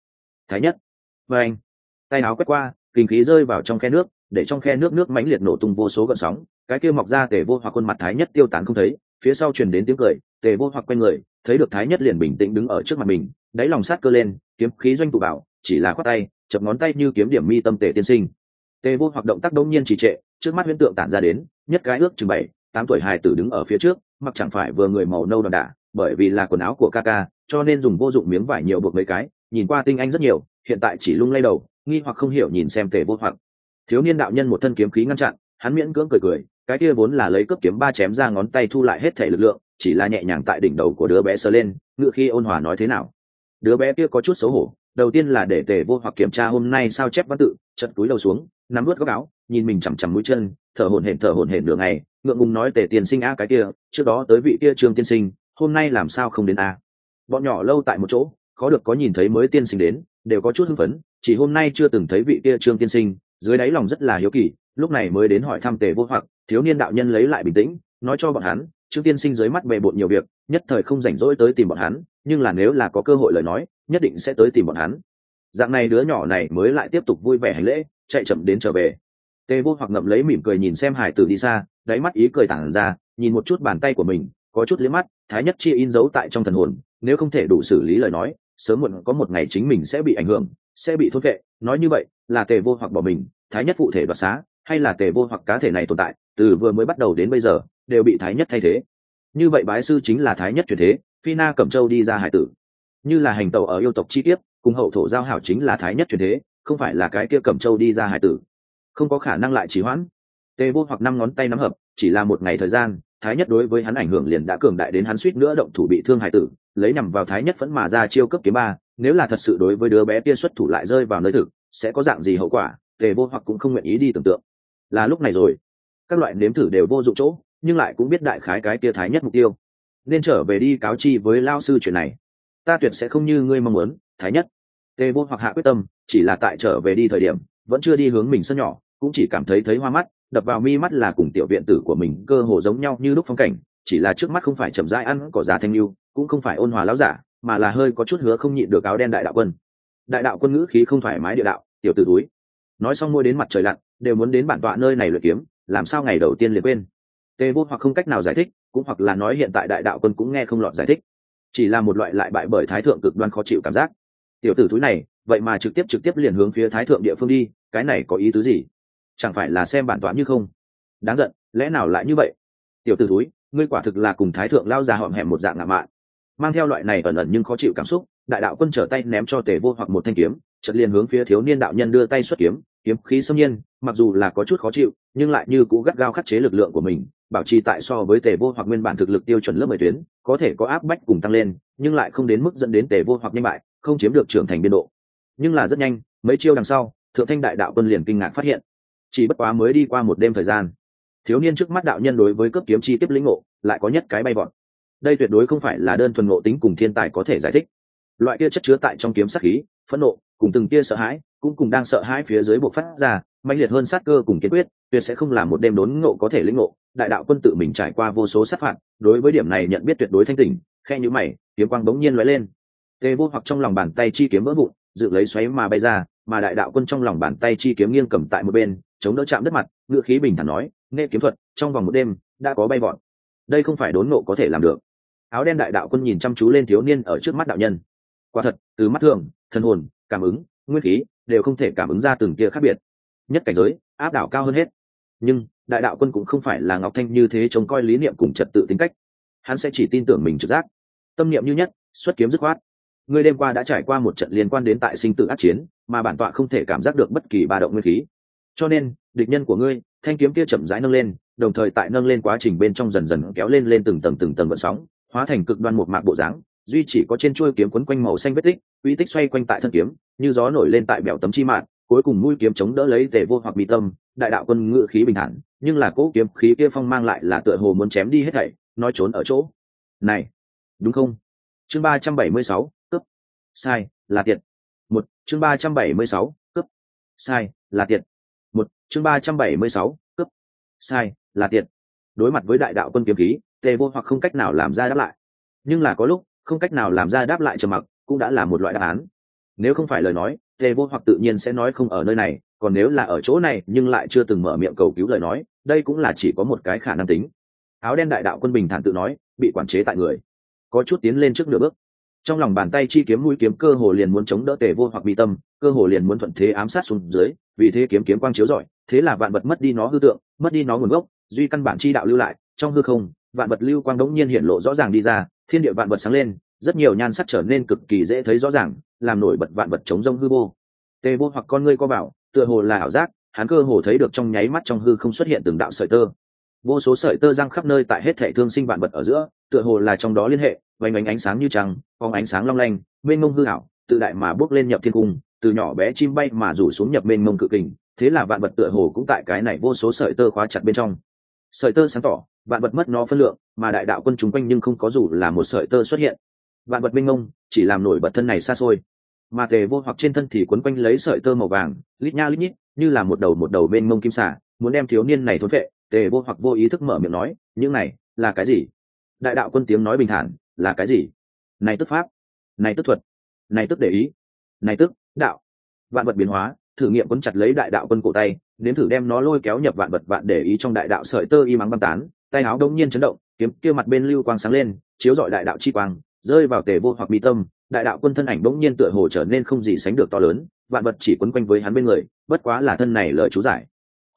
thái nhất. Và anh tay áo quét qua, kinh khí rơi vào trong khe nước để trong khe nước nước mãnh liệt nổ tung vô số gợn sóng, cái kia mọc ra tề vô hoặc khuôn mặt thái nhất tiêu tán không thấy, phía sau truyền đến tiếng cười, tề vô hoặc quay người, thấy được thái nhất liền bình tĩnh đứng ở trước mặt mình, đáy lòng sát cơ lên, kiếm khí doanh tụ bảo chỉ là khoát tay, chập ngón tay như kiếm điểm mi tâm tề tiên sinh. Tề vô hoặc động tác đông nhiên trì trệ, trước mắt huyễn tượng tản ra đến, nhất cái ước chừng bảy, tám tuổi hài tử đứng ở phía trước, mặc chẳng phải vừa người màu nâu đòn đả, bởi vì là quần áo của ca ca, cho nên dùng vô dụng miếng vải nhiều buộc mấy cái, nhìn qua tinh anh rất nhiều, hiện tại chỉ lung lay đầu, nghi hoặc không hiểu nhìn xem tề vô hoặc thiếu niên đạo nhân một thân kiếm khí ngăn chặn, hắn miễn cưỡng cười cười, cái kia vốn là lấy cướp kiếm ba chém ra ngón tay thu lại hết thể lực lượng, chỉ là nhẹ nhàng tại đỉnh đầu của đứa bé sờ lên, ngựa khi ôn hòa nói thế nào. Đứa bé kia có chút xấu hổ, đầu tiên là để tề vô hoặc kiểm tra hôm nay sao chép văn tự, chật túi đầu xuống, nắm vớt góc áo, nhìn mình chằm chằm mũi chân, thở hổn hển thở hổn hển nửa ngày, ngượng ngùng nói tề tiền sinh a, cái kia, trước đó tới vị kia trương tiên sinh, hôm nay làm sao không đến a. Bọn nhỏ lâu tại một chỗ, khó được có nhìn thấy mới tiên sinh đến, đều có chút hưng phấn, chỉ hôm nay chưa từng thấy vị kia trương tiên sinh dưới đáy lòng rất là hiếu kỳ, lúc này mới đến hỏi thăm tề vô hoặc, thiếu niên đạo nhân lấy lại bình tĩnh, nói cho bọn hắn chữ tiên sinh dưới mắt bề bộn nhiều việc, nhất thời không rảnh rỗi tới tìm bọn hắn, nhưng là nếu là có cơ hội lời nói, nhất định sẽ tới tìm bọn hắn. Dạng này đứa nhỏ này mới lại tiếp tục vui vẻ hành lễ, chạy chậm đến trở về. Tề vô hoặc ngậm lấy mỉm cười nhìn xem hải tử đi xa, đáy mắt ý cười tản ra, nhìn một chút bàn tay của mình, có chút liếc mắt, thái nhất chia in dấu tại trong thần hồn, nếu không thể đủ xử lý lời nói, sớm muộn có một ngày chính mình sẽ bị ảnh hưởng, sẽ bị thốt vệ, nói như vậy là tề vô hoặc bỏ mình, thái nhất phụ thể đoạt xá, hay là tề vô hoặc cá thể này tồn tại, từ vừa mới bắt đầu đến bây giờ, đều bị thái nhất thay thế. Như vậy bái sư chính là thái nhất truyền thế, phi na cẩm châu đi ra hải tử. Như là hành tàu ở yêu tộc chi tiết cùng hậu thổ giao hảo chính là thái nhất truyền thế, không phải là cái kia cẩm châu đi ra hải tử. Không có khả năng lại trì hoãn. Tề vô hoặc năm ngón tay nắm hợp, chỉ là một ngày thời gian, thái nhất đối với hắn ảnh hưởng liền đã cường đại đến hắn suýt nữa động thủ bị thương hải tử, lấy nằm vào thái nhất vẫn mà ra chiêu cấp kiếm ba, nếu là thật sự đối với đứa bé kia xuất thủ lại rơi vào nơi thực sẽ có dạng gì hậu quả, tề vô hoặc cũng không nguyện ý đi tưởng tượng. Là lúc này rồi. Các loại nếm thử đều vô dụng chỗ, nhưng lại cũng biết đại khái cái kia thái nhất mục tiêu. Nên trở về đi cáo chi với lao sư chuyện này. Ta tuyệt sẽ không như ngươi mong muốn, thái nhất. Tề vô hoặc hạ quyết tâm, chỉ là tại trở về đi thời điểm, vẫn chưa đi hướng mình sân nhỏ, cũng chỉ cảm thấy thấy hoa mắt, đập vào mi mắt là cùng tiểu viện tử của mình cơ hồ giống nhau như lúc phong cảnh, chỉ là trước mắt không phải chậm rãi ăn cỏ già thanh lưu, cũng không phải ôn hòa lão giả, mà là hơi có chút hứa không nhịn được áo đen đại đạo quân đại đạo quân ngữ khí không thoải mái địa đạo, tiểu tử túi nói xong môi đến mặt trời lặn, đều muốn đến bản tọa nơi này luyện kiếm, làm sao ngày đầu tiên liền quên. Tê vô hoặc không cách nào giải thích, cũng hoặc là nói hiện tại đại đạo quân cũng nghe không lọt giải thích. Chỉ là một loại lại bại bởi thái thượng cực đoan khó chịu cảm giác. Tiểu tử túi này, vậy mà trực tiếp trực tiếp liền hướng phía thái thượng địa phương đi, cái này có ý tứ gì? Chẳng phải là xem bản tọa như không? Đáng giận, lẽ nào lại như vậy? Tiểu tử túi ngươi quả thực là cùng thái thượng lao già họm hẹm một dạng ngạo mạn. Mang theo loại này ẩn ẩn nhưng khó chịu cảm xúc đại đạo quân trở tay ném cho tề vô hoặc một thanh kiếm chợt liền hướng phía thiếu niên đạo nhân đưa tay xuất kiếm kiếm khí xâm nhiên mặc dù là có chút khó chịu nhưng lại như cũ gắt gao khắc chế lực lượng của mình bảo trì tại so với tề vô hoặc nguyên bản thực lực tiêu chuẩn lớp mười tuyến có thể có áp bách cùng tăng lên nhưng lại không đến mức dẫn đến tề vô hoặc nhanh bại không chiếm được trưởng thành biên độ. Nhưng là rất nhanh mấy chiêu đằng sau thượng thanh đại đạo quân liền kinh ngạc phát hiện chỉ bất quá mới đi qua một đêm thời gian thiếu niên trước mắt đạo nhân đối với cấp kiếm chi tiếp lĩnh ngộ lại có nhất cái bay bọn, đây tuyệt đối không phải là đơn thuần ngộ tính cùng thiên tài có thể giải thích loại kia chất chứa tại trong kiếm sắc khí, phẫn nộ, cùng từng tia sợ hãi, cũng cùng đang sợ hãi phía dưới buộc phát ra mạnh liệt hơn sát cơ cùng kiên quyết, tuyệt sẽ không làm một đêm đốn ngộ có thể lĩnh ngộ. Đại đạo quân tự mình trải qua vô số sát phạt, đối với điểm này nhận biết tuyệt đối thanh tỉnh khe như mày, kiếm quang bỗng nhiên lóe lên. Tê vô hoặc trong lòng bàn tay chi kiếm vỡ vụn, dự lấy xoáy mà bay ra, mà đại đạo quân trong lòng bàn tay chi kiếm nghiêng cầm tại một bên, chống đỡ chạm đất mặt ngựa khí bình thản nói, nghe kiếm thuật, trong vòng một đêm, đã có bay vọt. Đây không phải đốn nộ có thể làm được. Áo đen đại đạo quân nhìn chăm chú lên thiếu niên ở trước mắt đạo nhân quả thật, từ mắt thường, thần hồn, cảm ứng, nguyên khí đều không thể cảm ứng ra từng kia khác biệt. Nhất cảnh giới, áp đảo cao hơn hết. Nhưng, đại đạo quân cũng không phải là ngọc thanh như thế trông coi lý niệm cùng trật tự tính cách. Hắn sẽ chỉ tin tưởng mình trực giác. Tâm niệm như nhất, xuất kiếm dứt khoát. Ngươi đêm qua đã trải qua một trận liên quan đến tại sinh tử ác chiến, mà bản tọa không thể cảm giác được bất kỳ ba động nguyên khí. Cho nên, địch nhân của ngươi, thanh kiếm kia chậm rãi nâng lên, đồng thời tại nâng lên quá trình bên trong dần dần kéo lên lên từng tầng từng tầng vận sóng, hóa thành cực đoan một mạc bộ dáng duy chỉ có trên chuôi kiếm quấn quanh màu xanh vết tích, uy tích xoay quanh tại thân kiếm, như gió nổi lên tại bèo tấm chi mạn, cuối cùng mũi kiếm chống đỡ lấy tề vô hoặc bị tâm, đại đạo quân ngự khí bình thản, nhưng là cỗ kiếm khí kia phong mang lại là tựa hồ muốn chém đi hết thảy, nói trốn ở chỗ này. Đúng không? Chương ba trăm bảy mươi sáu, cướp. Sai, là tiệt. Một, chương ba trăm bảy mươi sáu, cướp. Sai, là tiệt. Một, chương ba trăm bảy mươi sáu, cướp. Sai, là tiệt. Đối mặt với đại đạo quân kiếm khí, tề vô hoặc không cách nào làm ra đáp lại. Nhưng là có lúc không cách nào làm ra đáp lại trầm mặc, cũng đã là một loại đáp án. Nếu không phải lời nói, tề vô hoặc tự nhiên sẽ nói không ở nơi này, còn nếu là ở chỗ này, nhưng lại chưa từng mở miệng cầu cứu lời nói, đây cũng là chỉ có một cái khả năng tính. Áo đen đại đạo quân bình thản tự nói, bị quản chế tại người. Có chút tiến lên trước nửa bước. Trong lòng bàn tay chi kiếm mũi kiếm cơ hồ liền muốn chống đỡ tề vô hoặc bị tâm, cơ hồ liền muốn thuận thế ám sát xuống dưới, vì thế kiếm kiếm quang chiếu rọi, thế là vạn vật mất đi nó hư tượng, mất đi nó nguồn gốc, duy căn bản chi đạo lưu lại, trong hư không, vạn vật lưu quang đống nhiên hiện lộ rõ ràng đi ra thiên địa vạn vật sáng lên, rất nhiều nhan sắc trở nên cực kỳ dễ thấy rõ ràng, làm nổi bật vạn vật chống rông hư vô. Tê vô hoặc con ngươi co bảo, tựa hồ là ảo giác, hắn cơ hồ thấy được trong nháy mắt trong hư không xuất hiện từng đạo sợi tơ. Vô số sợi tơ răng khắp nơi tại hết thể thương sinh vạn vật ở giữa, tựa hồ là trong đó liên hệ vánh ánh ánh sáng như trăng, phóng ánh sáng long lanh, mênh mông hư ảo, tự đại mà bước lên nhập thiên cung, từ nhỏ bé chim bay mà rủ xuống nhập mênh mông cự kình, thế là vạn vật tựa hồ cũng tại cái này vô số sợi tơ khóa chặt bên trong. Sợi tơ sáng tỏ vạn vật mất nó phân lượng, mà đại đạo quân chúng quanh nhưng không có dù là một sợi tơ xuất hiện. Vạn vật minh mông, chỉ làm nổi bật thân này xa xôi. Mà tề vô hoặc trên thân thì quấn quanh lấy sợi tơ màu vàng, lít nha lít nhít, như là một đầu một đầu bên mông kim xả muốn đem thiếu niên này thốn vệ, tề vô hoặc vô ý thức mở miệng nói, những này, là cái gì? Đại đạo quân tiếng nói bình thản, là cái gì? Này tức pháp, này tức thuật, này tức để ý, này tức đạo. Vạn vật biến hóa, thử nghiệm quấn chặt lấy đại đạo quân cổ tay, nếm thử đem nó lôi kéo nhập vạn vật vạn để ý trong đại đạo sợi tơ y mắng băng tán tay áo đông nhiên chấn động, kiếm kia mặt bên lưu quang sáng lên, chiếu dọi đại đạo chi quang, rơi vào tề vô hoặc mi tâm, đại đạo quân thân ảnh đông nhiên tựa hồ trở nên không gì sánh được to lớn, vạn vật chỉ quấn quanh với hắn bên người, bất quá là thân này lời chú giải.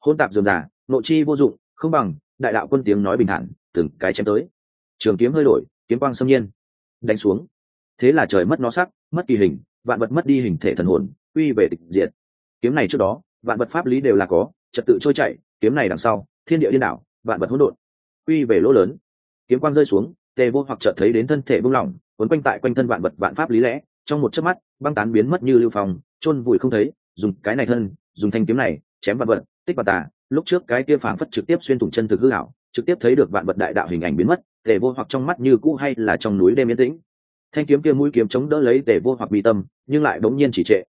Hôn tạp dườm giả nội chi vô dụng, không bằng, đại đạo quân tiếng nói bình thản, từng cái chém tới. Trường kiếm hơi đổi, kiếm quang xâm nhiên, đánh xuống. Thế là trời mất nó sắc, mất kỳ hình, vạn vật mất đi hình thể thần hồn uy về tịch diệt. Kiếm này trước đó, vạn vật pháp lý đều là có, trật tự trôi chảy, kiếm này đằng sau, thiên địa điên đảo, vạn vật hỗn độn quy về lỗ lớn. Kiếm quang rơi xuống tề vô hoặc chợt thấy đến thân thể buông lỏng, quấn quanh tại quanh thân vạn vật, vạn pháp lý lẽ, trong một chớp mắt, băng tán biến mất như lưu phong, chôn vùi không thấy, dùng cái này thân, dùng thanh kiếm này, chém vạn vật, tích và tà. Lúc trước cái kia phảng phất trực tiếp xuyên thủng chân thực hư ảo, trực tiếp thấy được vạn vật đại đạo hình ảnh biến mất tề vô hoặc trong mắt như cũ hay là trong núi đêm yên tĩnh. Thanh kiếm kia mũi kiếm chống đỡ lấy tề vô hoặc bị tâm, nhưng lại bỗng nhiên chỉ trệ.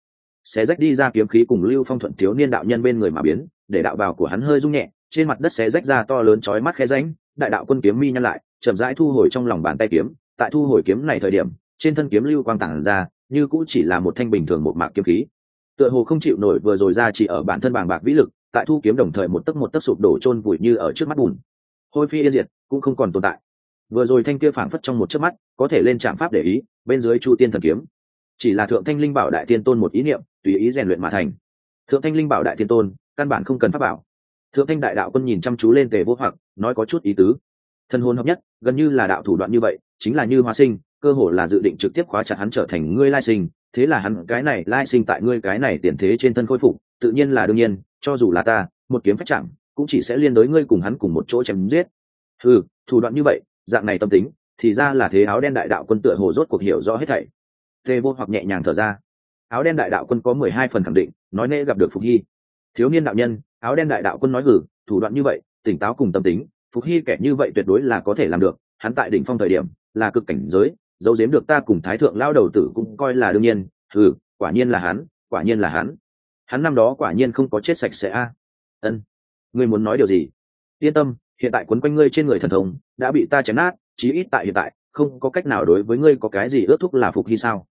Xé rách đi ra kiếm khí cùng lưu phong thuận thiếu niên đạo nhân bên người mà biến, để đạo bào của hắn hơi rung nhẹ, trên mặt đất xé rách ra to lớn chói mắt khe ránh đại đạo quân kiếm mi nhăn lại, chậm rãi thu hồi trong lòng bàn tay kiếm. Tại thu hồi kiếm này thời điểm, trên thân kiếm lưu quang tản ra, như cũ chỉ là một thanh bình thường một mạc kiếm khí. Tựa hồ không chịu nổi vừa rồi ra chỉ ở bản thân bàng bạc vĩ lực, tại thu kiếm đồng thời một tấc một tấc sụp đổ chôn vùi như ở trước mắt bùn. Hôi phi yên diệt, cũng không còn tồn tại. Vừa rồi thanh kia phảng phất trong một chớp mắt, có thể lên trạm pháp để ý, bên dưới chu tiên thần kiếm. Chỉ là thượng thanh linh bảo đại tiên tôn một ý niệm, tùy ý rèn luyện mà thành. Thượng thanh linh bảo đại tiên tôn, căn bản không cần pháp bảo thượng thanh đại đạo quân nhìn chăm chú lên tề vô hoặc, nói có chút ý tứ. Thân hôn hợp nhất, gần như là đạo thủ đoạn như vậy, chính là như hóa sinh, cơ hồ là dự định trực tiếp khóa chặt hắn trở thành ngươi lai sinh. Thế là hắn, cái này lai sinh tại ngươi cái này tiền thế trên thân khôi phục, tự nhiên là đương nhiên, cho dù là ta, một kiếm phách chạm, cũng chỉ sẽ liên đối ngươi cùng hắn cùng một chỗ chém giết. Ừ thủ đoạn như vậy, dạng này tâm tính, thì ra là thế áo đen đại đạo quân tựa hồ rốt cuộc hiểu rõ hết thảy. Tê vô hoặc nhẹ nhàng thở ra. Áo đen đại đạo quân có mười hai phần khẳng định, nói nễ gặp được phục hy. Thiếu niên đạo nhân áo đen đại đạo quân nói gử thủ đoạn như vậy, tỉnh táo cùng tâm tính, phục hy kẻ như vậy tuyệt đối là có thể làm được, hắn tại đỉnh phong thời điểm, là cực cảnh giới dấu giếm được ta cùng thái thượng lao đầu tử cũng coi là đương nhiên ừ quả nhiên là hắn, quả nhiên là hắn. Hắn năm đó quả nhiên không có chết sạch sẽ a. Ân, ngươi muốn nói điều gì? Yên tâm, hiện tại quấn quanh ngươi trên người thần thông, đã bị ta chém nát, chí ít tại hiện tại, không có cách nào đối với ngươi có cái gì ước thúc là phục hy sao?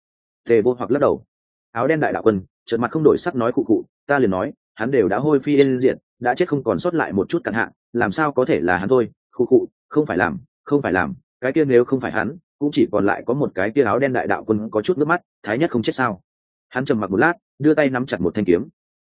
Tề vô hoặc lắc đầu. Áo đen đại đạo quân, trợn mặt không đổi sắc nói cụ cụ, ta liền nói hắn đều đã hôi phi yên diện đã chết không còn sót lại một chút cặn hạ, làm sao có thể là hắn thôi? Khu cụ không phải làm không phải làm cái kia nếu không phải hắn cũng chỉ còn lại có một cái kia áo đen đại đạo quân có chút nước mắt thái nhất không chết sao? Hắn trầm mặc một lát đưa tay nắm chặt một thanh kiếm.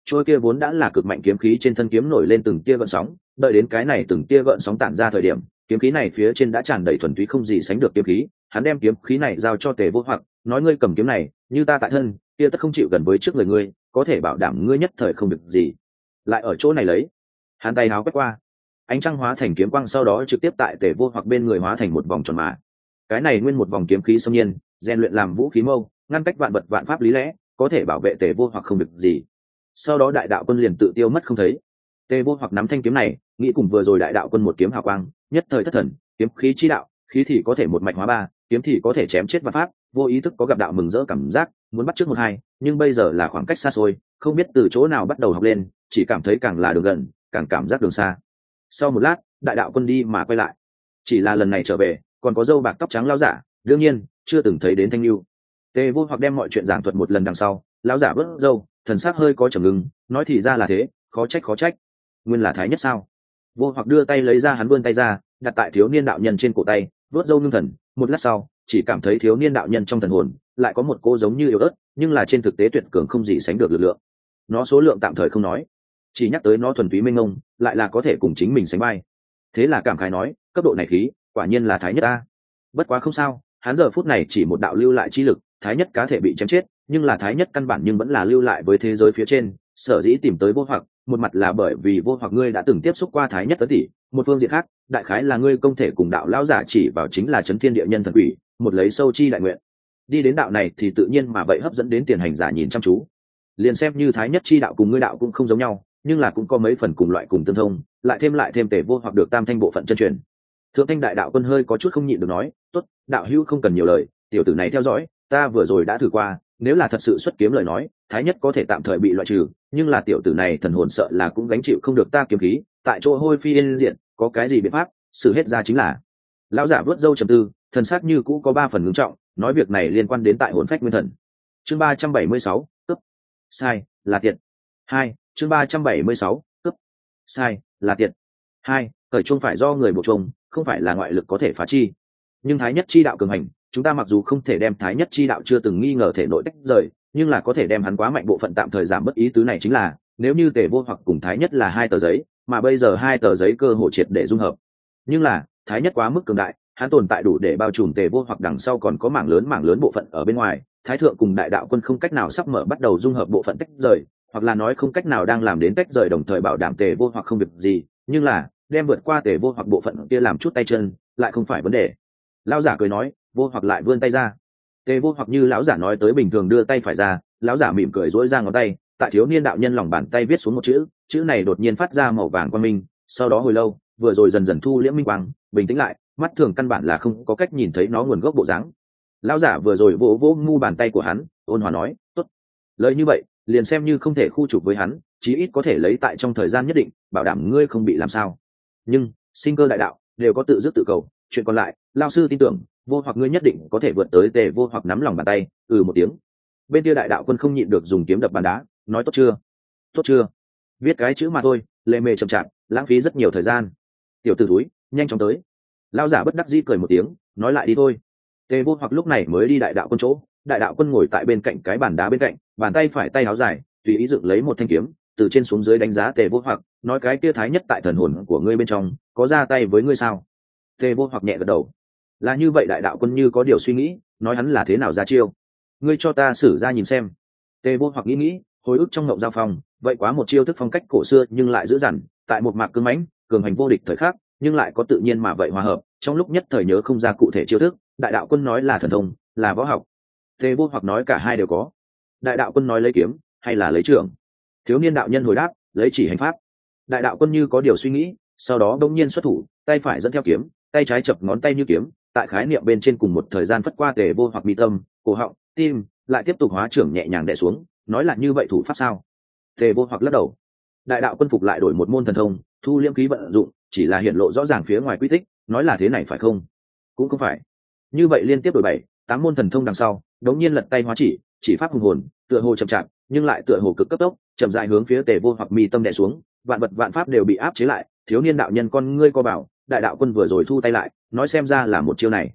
Trôi kia vốn đã là cực mạnh kiếm khí trên thân kiếm nổi lên từng tia gợn sóng đợi đến cái này từng tia gợn sóng tản ra thời điểm kiếm khí này phía trên đã tràn đầy thuần túy không gì sánh được kiếm khí hắn đem kiếm khí này giao cho tề vô hoặc nói ngươi cầm kiếm này như ta tại thân kia tất không chịu gần với trước người ngươi có thể bảo đảm ngươi nhất thời không được gì. Lại ở chỗ này lấy. Hắn tay háo quét qua. Ánh trăng hóa thành kiếm quang sau đó trực tiếp tại tề vô hoặc bên người hóa thành một vòng tròn mà. Cái này nguyên một vòng kiếm khí xâm nhiên, rèn luyện làm vũ khí mâu, ngăn cách vạn vật vạn pháp lý lẽ, có thể bảo vệ tề vô hoặc không được gì. Sau đó đại đạo quân liền tự tiêu mất không thấy. Tề vô hoặc nắm thanh kiếm này, nghĩ cùng vừa rồi đại đạo quân một kiếm hào quang, nhất thời thất thần, kiếm khí chi đạo, khí thì có thể một mạch hóa ba, kiếm thì có thể chém chết và pháp vô ý thức có gặp đạo mừng rỡ cảm giác, muốn bắt trước một hai, nhưng bây giờ là khoảng cách xa xôi, không biết từ chỗ nào bắt đầu học lên, chỉ cảm thấy càng là đường gần, càng cảm giác đường xa. Sau một lát, đại đạo quân đi mà quay lại. Chỉ là lần này trở về, còn có dâu bạc tóc trắng lao giả, đương nhiên, chưa từng thấy đến thanh lưu tề vô hoặc đem mọi chuyện giảng thuật một lần đằng sau, lão giả vớt dâu, thần sắc hơi có trầm ngưng, nói thì ra là thế, khó trách khó trách. Nguyên là thái nhất sao? Vô hoặc đưa tay lấy ra hắn vươn tay ra, đặt tại thiếu niên đạo nhân trên cổ tay vớt dâu ngưng thần, một lát sau chỉ cảm thấy thiếu niên đạo nhân trong thần hồn lại có một cô giống như yếu ớt, nhưng là trên thực tế tuyệt cường không gì sánh được lực lượng nó số lượng tạm thời không nói, chỉ nhắc tới nó thuần túy minh ông lại là có thể cùng chính mình sánh bay. thế là cảm khái nói, cấp độ này khí, quả nhiên là thái nhất ta bất quá không sao, hắn giờ phút này chỉ một đạo lưu lại chi lực, thái nhất cá thể bị chém chết, nhưng là thái nhất căn bản nhưng vẫn là lưu lại với thế giới phía trên, sở dĩ tìm tới vô hoặc, một mặt là bởi vì vô hoặc ngươi đã từng tiếp xúc qua thái nhất tấn tỷ, một phương diện khác, đại khái là ngươi công thể cùng đạo lão giả chỉ vào chính là chấn thiên địa nhân thần quỷ một lấy sâu chi đại nguyện. Đi đến đạo này thì tự nhiên mà vậy hấp dẫn đến tiền hành giả nhìn chăm chú. Liền xem như thái nhất chi đạo cùng ngươi đạo cũng không giống nhau, nhưng là cũng có mấy phần cùng loại cùng tương thông, lại thêm lại thêm tể vô hoặc được tam thanh bộ phận chân truyền. Thượng thanh đại đạo quân hơi có chút không nhịn được nói, tốt, đạo hữu không cần nhiều lời, tiểu tử này theo dõi, ta vừa rồi đã thử qua, nếu là thật sự xuất kiếm lời nói, thái nhất có thể tạm thời bị loại trừ, nhưng là tiểu tử này thần hồn sợ là cũng gánh chịu không được ta kiếm khí, tại chỗ hôi phi yên diện, có cái gì biện pháp, xử hết ra chính là lão giả vớt dâu trầm tư, thần sắc như cũ có ba phần ngưng trọng, nói việc này liên quan đến tại hồn phách nguyên thần. Chương ba trăm bảy mươi sáu sai, là tiện. hai, chương ba trăm bảy mươi sáu, cướp. Sai, là tiện. hai, khởi chung phải do người buộc chung không phải là ngoại lực có thể phá chi. Nhưng thái nhất chi đạo cường hành, chúng ta mặc dù không thể đem thái nhất chi đạo chưa từng nghi ngờ thể nội tách rời, nhưng là có thể đem hắn quá mạnh bộ phận tạm thời giảm bất ý tứ này chính là, nếu như tề vô hoặc cùng thái nhất là hai tờ giấy, mà bây giờ hai tờ giấy cơ hồ triệt để dung hợp. Nhưng là thái nhất quá mức cường đại, hắn tồn tại đủ để bao trùm tề vô hoặc đằng sau còn có mảng lớn mảng lớn bộ phận ở bên ngoài, thái thượng cùng đại đạo quân không cách nào sắp mở bắt đầu dung hợp bộ phận tách rời, hoặc là nói không cách nào đang làm đến tách rời đồng thời bảo đảm tề vô hoặc không việc gì, nhưng là, đem vượt qua tề vô hoặc bộ phận kia làm chút tay chân, lại không phải vấn đề. Lão giả cười nói, vô hoặc lại vươn tay ra. Tề vô hoặc như lão giả nói tới bình thường đưa tay phải ra, lão giả mỉm cười dỗi ra ngón tay, tại thiếu niên đạo nhân lòng bàn tay viết xuống một chữ chữ này đột nhiên phát ra màu vàng quang minh, sau đó hồi lâu, vừa rồi dần dần thu liễm minh quang bình tĩnh lại, mắt thường căn bản là không có cách nhìn thấy nó nguồn gốc bộ dáng. Lão giả vừa rồi vỗ vỗ ngu bàn tay của hắn, ôn hòa nói, tốt. Lời như vậy, liền xem như không thể khu trục với hắn, chí ít có thể lấy tại trong thời gian nhất định, bảo đảm ngươi không bị làm sao. Nhưng, sinh cơ đại đạo, đều có tự dứt tự cầu. Chuyện còn lại lao sư tin tưởng, vô hoặc ngươi nhất định có thể vượt tới tề vô hoặc nắm lòng bàn tay ừ một tiếng. Bên kia đại đạo quân không nhịn được dùng kiếm đập bàn đá, nói, tốt chưa? Tốt chưa? Viết cái chữ mà thôi, lệ mề chậm chạp, lãng phí rất nhiều thời gian. Tiểu t ử túi nhanh chóng tới. Lao giả bất đắc dĩ cười một tiếng, nói lại đi thôi. Tề vô hoặc lúc này mới đi đại đạo quân chỗ, đại đạo quân ngồi tại bên cạnh cái bàn đá bên cạnh, bàn tay phải tay áo dài, tùy ý dựng lấy một thanh kiếm, từ trên xuống dưới đánh giá tề vô hoặc, nói cái kia thái nhất tại thần hồn của ngươi bên trong, có ra tay với ngươi sao? Tề vô hoặc nhẹ gật đầu. Là như vậy đại đạo quân như có điều suy nghĩ, nói hắn là thế nào ra chiêu? Ngươi cho ta xử ra nhìn xem. Tề vô hoặc nghĩ nghĩ, hồi ức trong ngộng giao phong, vậy quá một chiêu thức phong cách cổ xưa nhưng lại dữ dằn, tại một mạc cưng mãnh, cường hành vô địch thời khắc nhưng lại có tự nhiên mà vậy hòa hợp, trong lúc nhất thời nhớ không ra cụ thể chiêu thức, đại đạo quân nói là thần thông, là võ học. Tề vô hoặc nói cả hai đều có. Đại đạo quân nói lấy kiếm, hay là lấy trưởng thiếu niên đạo nhân hồi đáp, lấy chỉ hành pháp. Đại đạo quân như có điều suy nghĩ, sau đó bỗng nhiên xuất thủ, tay phải dẫn theo kiếm, tay trái chập ngón tay như kiếm, tại khái niệm bên trên cùng một thời gian phất qua tề vô hoặc mi tâm, cổ họng, tim, lại tiếp tục hóa trưởng nhẹ nhàng đẻ xuống, nói là như vậy thủ pháp sao? Tề vô hoặc lắc đầu. Đại đạo quân phục lại đổi một môn thần thông, thu liêm ký vận dụng chỉ là hiện lộ rõ ràng phía ngoài quy tích, nói là thế này phải không? Cũng không phải. Như vậy liên tiếp đổi bảy, tám môn thần thông đằng sau, đống nhiên lật tay hóa chỉ chỉ pháp hùng hồn, tựa hồ chậm chạp, nhưng lại tựa hồ cực cấp tốc, chậm dại hướng phía tề vô hoặc mi tâm đè xuống, vạn vật vạn pháp đều bị áp chế lại, thiếu niên đạo nhân con ngươi co bảo, đại đạo quân vừa rồi thu tay lại, nói xem ra là một chiêu này.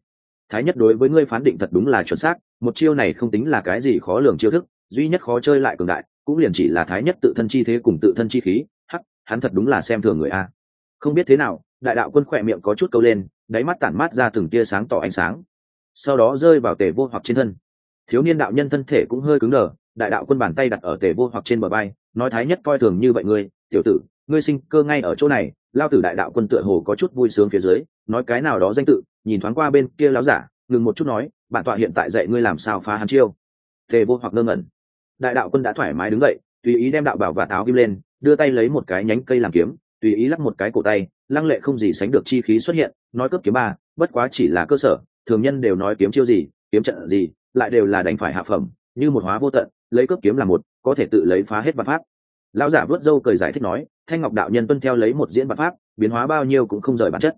Thái nhất đối với ngươi phán định thật đúng là chuẩn xác, một chiêu này không tính là cái gì khó lường chiêu thức, duy nhất khó chơi lại cường đại, cũng liền chỉ là thái nhất tự thân chi thế cùng tự thân chi khí, hắc, hắn thật đúng là xem thường người a không biết thế nào, đại đạo quân khỏe miệng có chút câu lên, đáy mắt tản mát ra từng tia sáng tỏ ánh sáng. Sau đó rơi vào tề vô hoặc trên thân. Thiếu niên đạo nhân thân thể cũng hơi cứng đờ, đại đạo quân bàn tay đặt ở tề vô hoặc trên bờ bay nói thái nhất coi thường như vậy ngươi, tiểu tử, ngươi sinh cơ ngay ở chỗ này, lao tử đại đạo quân tựa hồ có chút vui sướng phía dưới, nói cái nào đó danh tự, nhìn thoáng qua bên kia láo giả, ngừng một chút nói, bản tọa hiện tại dạy ngươi làm sao phá hắn chiêu. Tề vô hoặc ngơ ngẩn. Đại đạo quân đã thoải mái đứng dậy, tùy ý đem đạo bảo và tháo kim lên, đưa tay lấy một cái nhánh cây làm kiếm tùy ý lắp một cái cổ tay, lăng lệ không gì sánh được chi khí xuất hiện, nói cướp kiếm ba, bất quá chỉ là cơ sở, thường nhân đều nói kiếm chiêu gì, kiếm trận gì, lại đều là đánh phải hạ phẩm, như một hóa vô tận, lấy cướp kiếm là một, có thể tự lấy phá hết văn pháp. Lão giả vớt dâu cười giải thích nói, thanh ngọc đạo nhân tuân theo lấy một diễn văn pháp, biến hóa bao nhiêu cũng không rời bản chất.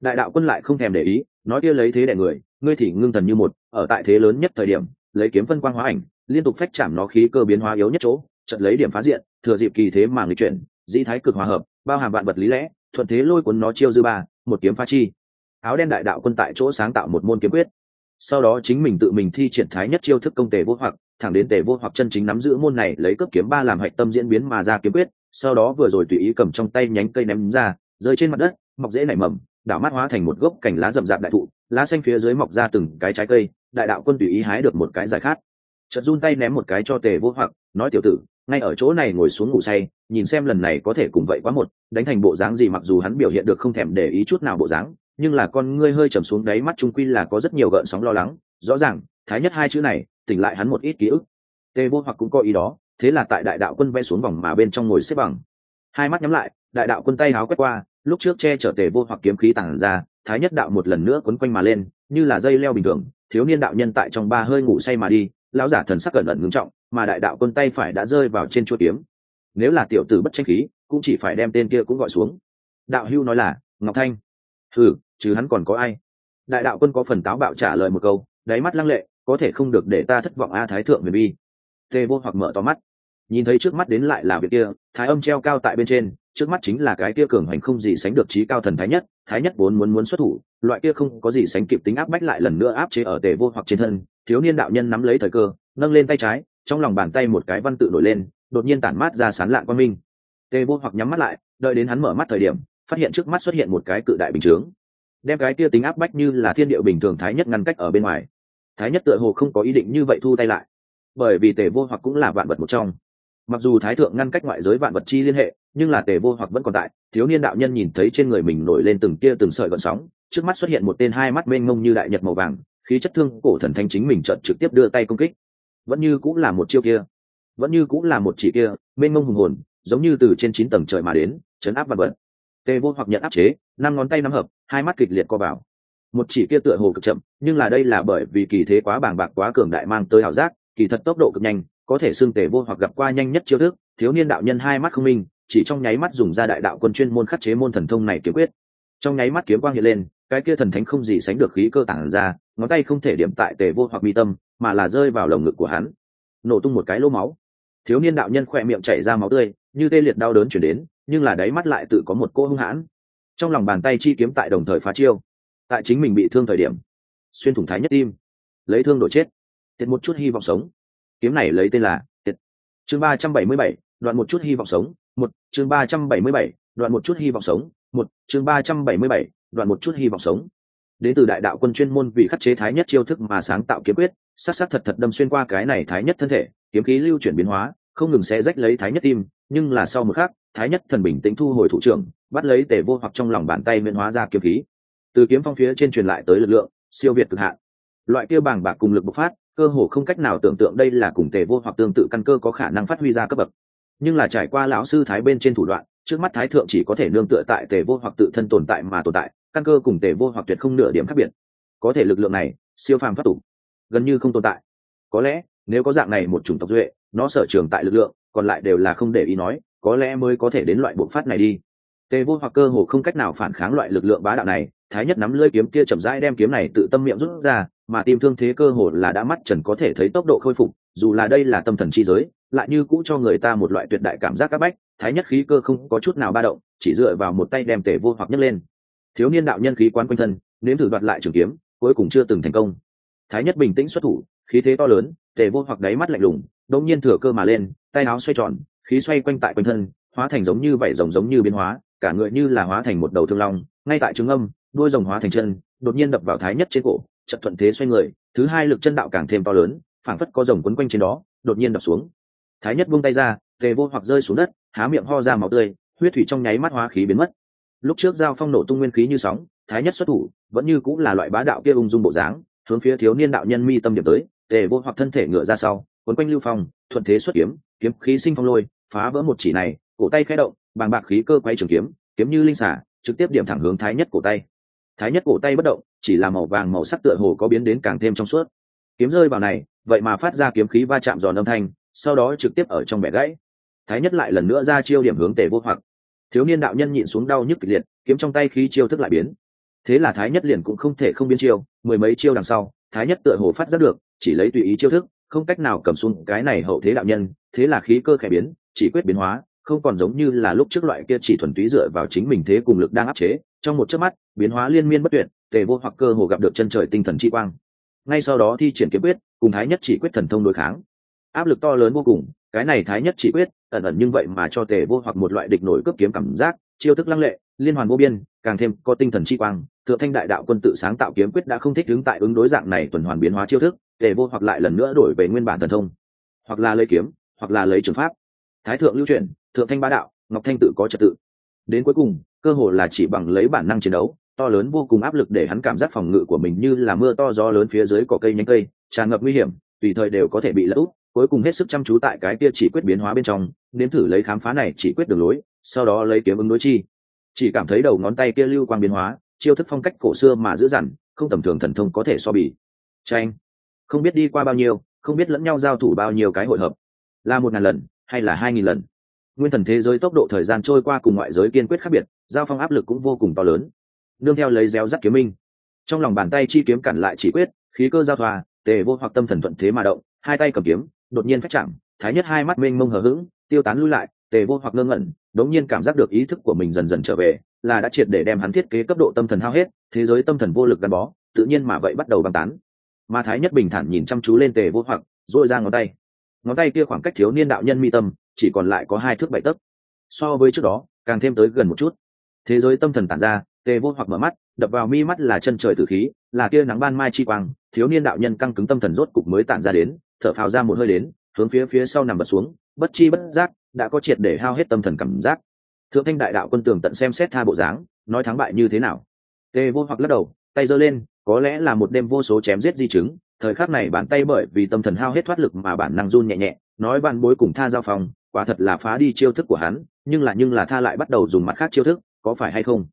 Đại đạo quân lại không thèm để ý, nói kia lấy thế đẻ người, ngươi thì ngưng thần như một, ở tại thế lớn nhất thời điểm, lấy kiếm phân quang hóa ảnh, liên tục phách chạm nó khí cơ biến hóa yếu nhất chỗ trận lấy điểm phá diện, thừa dịp kỳ thế mà người chuyển, dĩ thái cực hòa hợp bao hàm vạn vật lý lẽ, thuận thế lôi cuốn nó chiêu dư ba, một kiếm phá chi. Áo đen đại đạo quân tại chỗ sáng tạo một môn kiếm quyết. Sau đó chính mình tự mình thi triển thái nhất chiêu thức công tề vô hoặc, thẳng đến tề vô hoặc chân chính nắm giữ môn này, lấy cấp kiếm ba làm hạch tâm diễn biến mà ra kiếm quyết, sau đó vừa rồi tùy ý cầm trong tay nhánh cây ném ra, rơi trên mặt đất, mọc dễ nảy mầm, đảo mát hóa thành một gốc cành lá rậm rạp đại thụ, lá xanh phía dưới mọc ra từng cái trái cây, đại đạo quân tùy ý hái được một cái giải khát. Chợt run tay ném một cái cho tề vô hoặc, nói tiểu tử, ngay ở chỗ này ngồi xuống ngủ say nhìn xem lần này có thể cùng vậy quá một, đánh thành bộ dáng gì mặc dù hắn biểu hiện được không thèm để ý chút nào bộ dáng, nhưng là con ngươi hơi trầm xuống đáy mắt trung quy là có rất nhiều gợn sóng lo lắng, rõ ràng, thái nhất hai chữ này, tỉnh lại hắn một ít ký ức. Tề vô hoặc cũng có ý đó, thế là tại đại đạo quân vẽ xuống vòng mà bên trong ngồi xếp bằng. Hai mắt nhắm lại, đại đạo quân tay háo quét qua, lúc trước che chở tề vô hoặc kiếm khí tản ra, thái nhất đạo một lần nữa quấn quanh mà lên, như là dây leo bình thường, thiếu niên đạo nhân tại trong ba hơi ngủ say mà đi, lão giả thần sắc cẩn ẩn ngưng trọng, mà đại đạo quân tay phải đã rơi vào trên chuột kiếm nếu là tiểu tử bất tranh khí, cũng chỉ phải đem tên kia cũng gọi xuống. Đạo hưu nói là, ngọc thanh. Thử chứ hắn còn có ai? Đại đạo quân có phần táo bạo trả lời một câu, đáy mắt lăng lệ, có thể không được để ta thất vọng a thái thượng huyền bi. Tê vô hoặc mở to mắt. Nhìn thấy trước mắt đến lại là việc kia, thái âm treo cao tại bên trên, trước mắt chính là cái kia cường hành không gì sánh được trí cao thần thái nhất thái nhất vốn muốn muốn xuất thủ, loại kia không có gì sánh kịp tính áp bách lại lần nữa áp chế ở tề vô hoặc trên thân, thiếu niên đạo nhân nắm lấy thời cơ, nâng lên tay trái, trong lòng bàn tay một cái văn tự nổi lên đột nhiên tản mát ra sán lạng quan minh. Tề vô hoặc nhắm mắt lại, đợi đến hắn mở mắt thời điểm, phát hiện trước mắt xuất hiện một cái cự đại bình chướng. Đem cái kia tính áp bách như là thiên điệu bình thường thái nhất ngăn cách ở bên ngoài. Thái nhất tựa hồ không có ý định như vậy thu tay lại. Bởi vì tề vô hoặc cũng là vạn vật một trong. Mặc dù thái thượng ngăn cách ngoại giới vạn vật chi liên hệ, nhưng là tề vô hoặc vẫn còn tại, thiếu niên đạo nhân nhìn thấy trên người mình nổi lên từng kia từng sợi gọn sóng, trước mắt xuất hiện một tên hai mắt mênh mông như đại nhật màu vàng, khí chất thương cổ thần thanh chính mình trận trực tiếp đưa tay công kích. Vẫn như cũng là một chiêu kia vẫn như cũng là một chỉ kia, mênh mông hùng hồn, giống như từ trên chín tầng trời mà đến, chấn áp vật vật tề vô hoặc nhận áp chế, năm ngón tay nắm hợp, hai mắt kịch liệt co vào. Một chỉ kia tựa hồ cực chậm, nhưng là đây là bởi vì kỳ thế quá bàng bạc quá cường đại mang tới ảo giác, kỳ thật tốc độ cực nhanh, có thể xưng tề vô hoặc gặp qua nhanh nhất chiêu thức, thiếu niên đạo nhân hai mắt không minh, chỉ trong nháy mắt dùng ra đại đạo quân chuyên môn khắc chế môn thần thông này kiếm quyết. Trong nháy mắt kiếm quang hiện lên, cái kia thần thánh không gì sánh được khí cơ tản ra, ngón tay không thể điểm tại tề vô hoặc mi tâm, mà là rơi vào lồng ngực của hắn. Nổ tung một cái lỗ máu thiếu niên đạo nhân khỏe miệng chảy ra máu tươi, như tê liệt đau đớn chuyển đến, nhưng là đáy mắt lại tự có một cô hung hãn. Trong lòng bàn tay chi kiếm tại đồng thời phá chiêu. Tại chính mình bị thương thời điểm, xuyên thủng thái nhất tim lấy thương đổi chết. Tiệt một chút hy vọng sống. Kiếm này lấy tên là tiệt. Chương ba trăm bảy mươi bảy, đoạn một chút hy vọng sống, một, chương ba trăm bảy mươi bảy, đoạn một chút hy vọng sống, một, chương ba trăm bảy mươi bảy, đoạn một chút hy vọng sống. Đến từ đại đạo quân chuyên môn vì khắc chế thái nhất chiêu thức mà sáng tạo kiếm quyết sát sát thật thật đâm xuyên qua cái này thái nhất thân thể kiếm khí lưu chuyển biến hóa, không ngừng sẽ rách lấy thái nhất tim, nhưng là sau một khắc, thái nhất thần bình tĩnh thu hồi thủ trưởng, bắt lấy tề vô hoặc trong lòng bàn tay miễn hóa ra kiếm khí. Từ kiếm phong phía trên truyền lại tới lực lượng, siêu việt cực hạn. Loại kia bàng bạc cùng lực bộc phát, cơ hồ không cách nào tưởng tượng đây là cùng tề vô hoặc tương tự căn cơ có khả năng phát huy ra cấp bậc. Nhưng là trải qua lão sư thái bên trên thủ đoạn, trước mắt thái thượng chỉ có thể nương tựa tại tề vô hoặc tự thân tồn tại mà tồn tại, căn cơ cùng tề vô hoặc tuyệt không nửa điểm khác biệt. Có thể lực lượng này, siêu phàm phát tục, gần như không tồn tại. Có lẽ nếu có dạng này một chủng tộc duệ, nó sở trường tại lực lượng, còn lại đều là không để ý nói, có lẽ mới có thể đến loại bộc phát này đi. Tề vô hoặc cơ hồ không cách nào phản kháng loại lực lượng bá đạo này, thái nhất nắm lưỡi kiếm kia chậm rãi đem kiếm này tự tâm miệng rút ra, mà tim thương thế cơ hồ là đã mắt trần có thể thấy tốc độ khôi phục, dù là đây là tâm thần chi giới, lại như cũ cho người ta một loại tuyệt đại cảm giác các bách, thái nhất khí cơ không có chút nào ba động, chỉ dựa vào một tay đem tề vô hoặc nhấc lên. Thiếu niên đạo nhân khí quán quanh thân, nếm thử đoạt lại trường kiếm, cuối cùng chưa từng thành công. Thái nhất bình tĩnh xuất thủ khí thế to lớn, tề vô hoặc đáy mắt lạnh lùng, đột nhiên thừa cơ mà lên, tay áo xoay tròn, khí xoay quanh tại quanh thân, hóa thành giống như vảy rồng giống như biến hóa, cả người như là hóa thành một đầu thương long, ngay tại trứng âm, đuôi rồng hóa thành chân, đột nhiên đập vào thái nhất trên cổ, chật thuận thế xoay người, thứ hai lực chân đạo càng thêm to lớn, phảng phất có rồng quấn quanh trên đó, đột nhiên đập xuống. Thái nhất buông tay ra, tề vô hoặc rơi xuống đất, há miệng ho ra máu tươi, huyết thủy trong nháy mắt hóa khí biến mất. Lúc trước giao phong nổ tung nguyên khí như sóng, thái nhất xuất thủ, vẫn như cũng là loại bá đạo kia ung dung bộ dáng, hướng phía thiếu niên đạo nhân mi tâm điểm tới tề vô hoặc thân thể ngựa ra sau, quấn quanh lưu phong, thuận thế xuất kiếm kiếm khí sinh phong lôi, phá vỡ một chỉ này, cổ tay khẽ động, bàng bạc khí cơ quay trường kiếm kiếm như linh xả trực tiếp điểm thẳng hướng thái nhất cổ tay. Thái nhất cổ tay bất động, chỉ là màu vàng màu sắc tựa hồ có biến đến càng thêm trong suốt. Kiếm rơi vào này, vậy mà phát ra kiếm khí va chạm giòn âm thanh, sau đó trực tiếp ở trong bẻ gãy. Thái nhất lại lần nữa ra chiêu điểm hướng tề vô hoặc. Thiếu niên đạo nhân nhịn xuống đau nhức kịch liệt, kiếm trong tay khí chiêu thức lại biến. Thế là thái nhất liền cũng không thể không biến chiêu, mười mấy chiêu đằng sau, thái nhất tựa hồ phát giác được chỉ lấy tùy ý chiêu thức, không cách nào cầm xuống cái này hậu thế đạo nhân, thế là khí cơ khẽ biến, chỉ quyết biến hóa, không còn giống như là lúc trước loại kia chỉ thuần túy dựa vào chính mình thế cùng lực đang áp chế, trong một chớp mắt, biến hóa liên miên bất tuyệt, tề vô hoặc cơ hồ gặp được chân trời tinh thần chi quang. Ngay sau đó thi triển kiếm quyết, cùng thái nhất chỉ quyết thần thông đối kháng. Áp lực to lớn vô cùng, cái này thái nhất chỉ quyết, ẩn ẩn nhưng vậy mà cho tề vô hoặc một loại địch nổi cướp kiếm cảm giác, chiêu thức lăng lệ, liên hoàn vô biên, càng thêm có tinh thần chi quang, thượng thanh đại đạo quân tự sáng tạo kiếm quyết đã không thích đứng tại ứng đối dạng này tuần hoàn biến hóa chiêu thức tề vô hoặc lại lần nữa đổi về nguyên bản thần thông. Hoặc là lấy kiếm, hoặc là lấy trường pháp. Thái thượng lưu truyền, thượng thanh bá đạo, ngọc thanh tự có trật tự. Đến cuối cùng, cơ hồ là chỉ bằng lấy bản năng chiến đấu, to lớn vô cùng áp lực để hắn cảm giác phòng ngự của mình như là mưa to gió lớn phía dưới cỏ cây nhánh cây, tràn ngập nguy hiểm, tùy thời đều có thể bị lỡ út cuối cùng hết sức chăm chú tại cái kia chỉ quyết biến hóa bên trong, nếm thử lấy khám phá này chỉ quyết đường lối, sau đó lấy kiếm ứng đối chi. Chỉ cảm thấy đầu ngón tay kia lưu quang biến hóa, chiêu thức phong cách cổ xưa mà giữ dằn, không tầm thường thần thông có thể so bì. Tranh không biết đi qua bao nhiêu, không biết lẫn nhau giao thủ bao nhiêu cái hội hợp. Là một ngàn lần, hay là hai nghìn lần? Nguyên thần thế giới tốc độ thời gian trôi qua cùng ngoại giới kiên quyết khác biệt, giao phong áp lực cũng vô cùng to lớn. Nương theo lấy réo rắt kiếm minh. Trong lòng bàn tay chi kiếm cản lại chỉ quyết, khí cơ giao thoa, tề vô hoặc tâm thần thuận thế mà động, hai tay cầm kiếm, đột nhiên phép chạm, thái nhất hai mắt mênh mông hờ hững, tiêu tán lui lại, tề vô hoặc ngơ ngẩn, đống nhiên cảm giác được ý thức của mình dần dần trở về, là đã triệt để đem hắn thiết kế cấp độ tâm thần hao hết, thế giới tâm thần vô lực gắn bó, tự nhiên mà vậy bắt đầu băng tán mà thái nhất bình thản nhìn chăm chú lên tề vô hoặc dội ra ngón tay. Ngón tay kia khoảng cách thiếu niên đạo nhân mi tâm, chỉ còn lại có hai thước bảy tấc. So với trước đó, càng thêm tới gần một chút. Thế giới tâm thần tản ra, tề vô hoặc mở mắt, đập vào mi mắt là chân trời tử khí, là kia nắng ban mai chi quang, thiếu niên đạo nhân căng cứng tâm thần rốt cục mới tản ra đến, thở phào ra một hơi đến, hướng phía phía sau nằm bật xuống, bất chi bất giác, đã có triệt để hao hết tâm thần cảm giác. Thượng thanh đại đạo quân tường tận xem xét tha bộ dáng, nói thắng bại như thế nào? Tề vô hoặc lắc đầu, tay giơ lên có lẽ là một đêm vô số chém giết di chứng, thời khắc này bàn tay bởi vì tâm thần hao hết thoát lực mà bản năng run nhẹ nhẹ, nói bàn bối cùng tha giao phòng, quả thật là phá đi chiêu thức của hắn, nhưng là nhưng là tha lại bắt đầu dùng mặt khác chiêu thức, có phải hay không?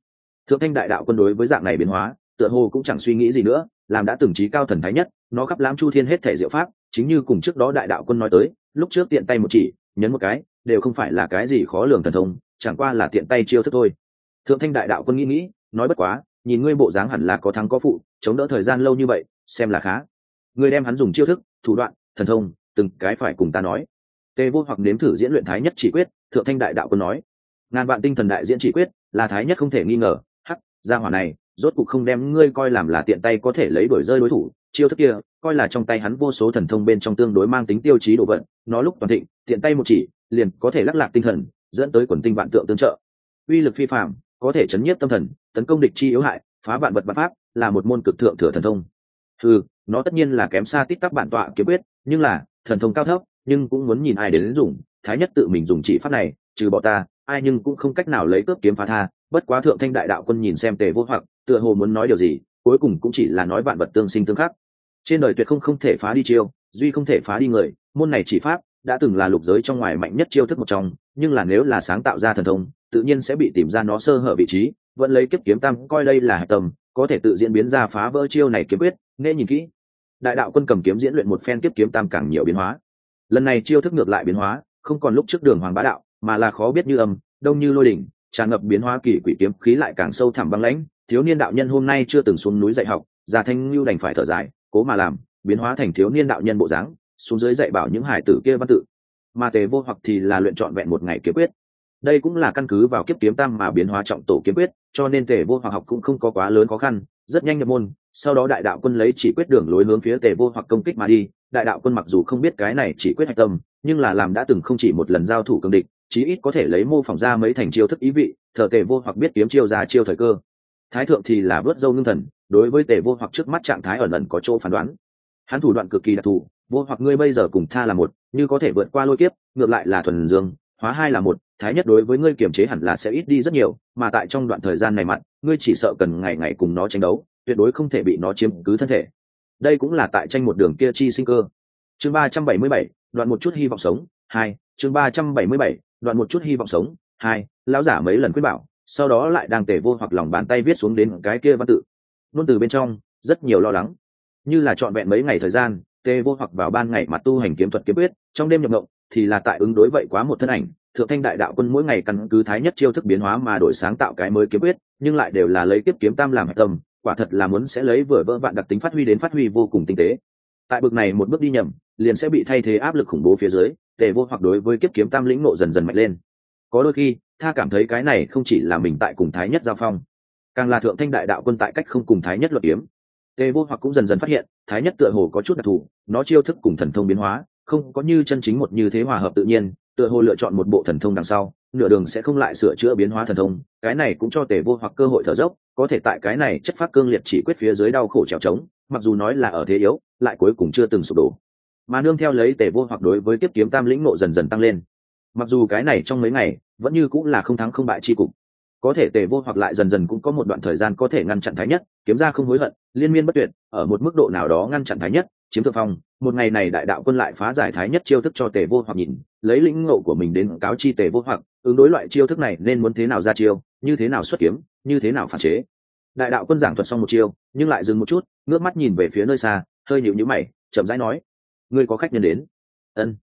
Thượng thanh đại đạo quân đối với dạng này biến hóa, tựa hồ cũng chẳng suy nghĩ gì nữa, làm đã từng trí cao thần thái nhất, nó khắp lãm chu thiên hết thể diệu pháp, chính như cùng trước đó đại đạo quân nói tới, lúc trước tiện tay một chỉ, nhấn một cái, đều không phải là cái gì khó lường thần thông, chẳng qua là tiện tay chiêu thức thôi. Thượng thanh đại đạo quân nghĩ nghĩ, nói bất quá nhìn ngươi bộ dáng hẳn là có thắng có phụ, chống đỡ thời gian lâu như vậy, xem là khá. Ngươi đem hắn dùng chiêu thức, thủ đoạn, thần thông, từng cái phải cùng ta nói. Tề vô hoặc nếm thử diễn luyện thái nhất chỉ quyết, thượng thanh đại đạo quân nói. Ngàn vạn tinh thần đại diễn chỉ quyết, là thái nhất không thể nghi ngờ. Hắc, gia hỏa này, rốt cục không đem ngươi coi làm là tiện tay có thể lấy đổi rơi đối thủ. Chiêu thức kia, coi là trong tay hắn vô số thần thông bên trong tương đối mang tính tiêu chí độ vận nó lúc toàn thịnh, tiện tay một chỉ, liền có thể lắc lạc tinh thần, dẫn tới quần tinh vạn tượng tương trợ. Uy lực phi phạm có thể chấn nhiếp tâm thần, tấn công địch chi yếu hại, phá vạn vật vật pháp, là một môn cực thượng thừa thần thông. Ừ nó tất nhiên là kém xa tít tắc bản tọa kiếm quyết, nhưng là, thần thông cao thấp, nhưng cũng muốn nhìn ai đến dùng, thái nhất tự mình dùng chỉ pháp này, trừ bỏ ta, ai nhưng cũng không cách nào lấy cướp kiếm phá tha, bất quá thượng thanh đại đạo quân nhìn xem tề vô hoặc, tựa hồ muốn nói điều gì, cuối cùng cũng chỉ là nói vạn vật tương sinh tương khắc. Trên đời tuyệt không không thể phá đi chiêu, duy không thể phá đi người, môn này chỉ pháp, đã từng là lục giới trong ngoài mạnh nhất chiêu thức một trong, nhưng là nếu là sáng tạo ra thần thông tự nhiên sẽ bị tìm ra nó sơ hở vị trí, vẫn lấy kiếp kiếm tam, coi đây là hạch tầm có thể tự diễn biến ra phá vỡ chiêu này kiếm quyết nên nhìn kỹ. Đại đạo quân cầm kiếm diễn luyện một phen kiếp kiếm tam càng nhiều biến hóa. Lần này chiêu thức ngược lại biến hóa, không còn lúc trước đường hoàng bá đạo, mà là khó biết như âm, đông như lôi đỉnh, tràn ngập biến hóa kỳ quỷ kiếm, khí lại càng sâu thẳm băng lãnh. Thiếu niên đạo nhân hôm nay chưa từng xuống núi dạy học, già thanh lưu đành phải thở dài, cố mà làm, biến hóa thành thiếu niên đạo nhân bộ dáng, xuống dưới dạy bảo những hải tử kia văn tự. Mà tề vô hoặc thì là luyện trọn vẹn một ngày kiếm quyết đây cũng là căn cứ vào kiếp kiếm tam mà biến hóa trọng tổ kiếm quyết, cho nên tề vô hoặc học cũng không có quá lớn khó khăn, rất nhanh nhập môn, sau đó đại đạo quân lấy chỉ quyết đường lối hướng phía tề vô hoặc công kích mà đi. Đại đạo quân mặc dù không biết cái này chỉ quyết hạch tâm, nhưng là làm đã từng không chỉ một lần giao thủ cường địch, chí ít có thể lấy mô phỏng ra mấy thành chiêu thức ý vị, thờ tề vô hoặc biết kiếm chiêu ra chiêu thời cơ. Thái thượng thì là vớt dâu ngưng thần, đối với tề vô hoặc trước mắt trạng thái ẩn ẩn có chỗ phán đoán. Hắn thủ đoạn cực kỳ đặc thù, vô hoặc ngươi bây giờ cùng tha là một, như có thể vượt qua lôi kiếp, ngược lại là thuần dương hóa hai là một, thái nhất đối với ngươi kiềm chế hẳn là sẽ ít đi rất nhiều, mà tại trong đoạn thời gian này mặt, ngươi chỉ sợ cần ngày ngày cùng nó tranh đấu, tuyệt đối không thể bị nó chiếm cứ thân thể. Đây cũng là tại tranh một đường kia chi sinh cơ. Chương ba trăm bảy mươi bảy, đoạn một chút hy vọng sống, hai, chương ba trăm bảy mươi bảy, đoạn một chút hy vọng sống, hai, lão giả mấy lần quyết bảo, sau đó lại đang tề vô hoặc lòng bàn tay viết xuống đến cái kia văn tự. Luôn từ bên trong, rất nhiều lo lắng. Như là trọn vẹn mấy ngày thời gian, tề vô hoặc vào ban ngày mà tu hành kiếm thuật kiếm quyết, trong đêm nhập ngộng thì là tại ứng đối vậy quá một thân ảnh, thượng thanh đại đạo quân mỗi ngày căn cứ thái nhất chiêu thức biến hóa mà đổi sáng tạo cái mới kiếm quyết, nhưng lại đều là lấy tiếp kiếm tam làm hạch tâm, quả thật là muốn sẽ lấy vừa vỡ vạn đặc tính phát huy đến phát huy vô cùng tinh tế. Tại bực này một bước đi nhầm, liền sẽ bị thay thế áp lực khủng bố phía dưới, tề vô hoặc đối với kiếp kiếm tam lĩnh nộ dần dần mạnh lên. Có đôi khi, tha cảm thấy cái này không chỉ là mình tại cùng thái nhất giao phong, càng là thượng thanh đại đạo quân tại cách không cùng thái nhất luật kiếm. Tề vô hoặc cũng dần dần phát hiện, thái nhất tựa hồ có chút đặc thù, nó chiêu thức cùng thần thông biến hóa không có như chân chính một như thế hòa hợp tự nhiên, tựa hồ lựa chọn một bộ thần thông đằng sau, nửa đường sẽ không lại sửa chữa biến hóa thần thông, cái này cũng cho tề vô hoặc cơ hội thở dốc, có thể tại cái này chất phát cương liệt chỉ quyết phía dưới đau khổ trèo trống, mặc dù nói là ở thế yếu, lại cuối cùng chưa từng sụp đổ. Mà nương theo lấy tề vô hoặc đối với tiếp kiếm tam lĩnh nộ dần dần tăng lên. Mặc dù cái này trong mấy ngày, vẫn như cũng là không thắng không bại chi cục. Có thể tề vô hoặc lại dần dần cũng có một đoạn thời gian có thể ngăn chặn thái nhất, kiếm ra không hối hận, liên miên bất tuyệt, ở một mức độ nào đó ngăn chặn thái nhất chiếm thượng phong, một ngày này đại đạo quân lại phá giải thái nhất chiêu thức cho tề vô hoặc nhìn, lấy lĩnh ngộ của mình đến cáo chi tề vô hoặc, ứng đối loại chiêu thức này nên muốn thế nào ra chiêu, như thế nào xuất kiếm, như thế nào phản chế. Đại đạo quân giảng thuật xong một chiêu, nhưng lại dừng một chút, ngước mắt nhìn về phía nơi xa, hơi nhịu nhữ mày, chậm rãi nói, ngươi có khách nhân đến? Ân.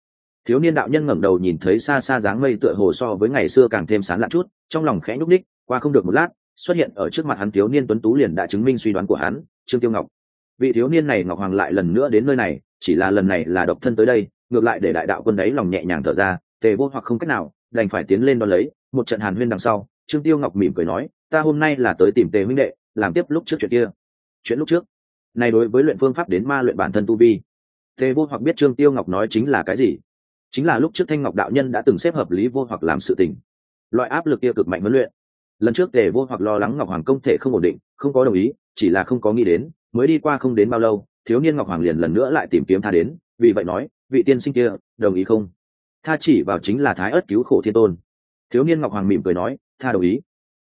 Thiếu niên đạo nhân ngẩng đầu nhìn thấy xa xa dáng mây tựa hồ so với ngày xưa càng thêm sán lạ chút, trong lòng khẽ nhúc ních qua không được một lát, xuất hiện ở trước mặt hắn thiếu niên tuấn tú liền đã chứng minh suy đoán của hắn, trương tiêu ngọc vị thiếu niên này ngọc hoàng lại lần nữa đến nơi này, chỉ là lần này là độc thân tới đây, ngược lại để đại đạo quân đấy lòng nhẹ nhàng thở ra, tề vô hoặc không cách nào, đành phải tiến lên đón lấy, một trận hàn huyên đằng sau, trương tiêu ngọc mỉm cười nói, ta hôm nay là tới tìm tề huynh đệ, làm tiếp lúc trước chuyện kia. Chuyện lúc trước? Này đối với luyện phương pháp đến ma luyện bản thân tu vi. Tề vô hoặc biết trương tiêu ngọc nói chính là cái gì? Chính là lúc trước thanh ngọc đạo nhân đã từng xếp hợp lý vô hoặc làm sự tình. Loại áp lực kia cực mạnh huấn luyện. Lần trước tề vô hoặc lo lắng ngọc hoàng công thể không ổn định, không có đồng ý chỉ là không có nghĩ đến, mới đi qua không đến bao lâu, thiếu niên ngọc hoàng liền lần nữa lại tìm kiếm tha đến, vì vậy nói, vị tiên sinh kia, đồng ý không? Tha chỉ vào chính là thái ớt cứu khổ thiên tôn. Thiếu niên ngọc hoàng mỉm cười nói, tha đồng ý.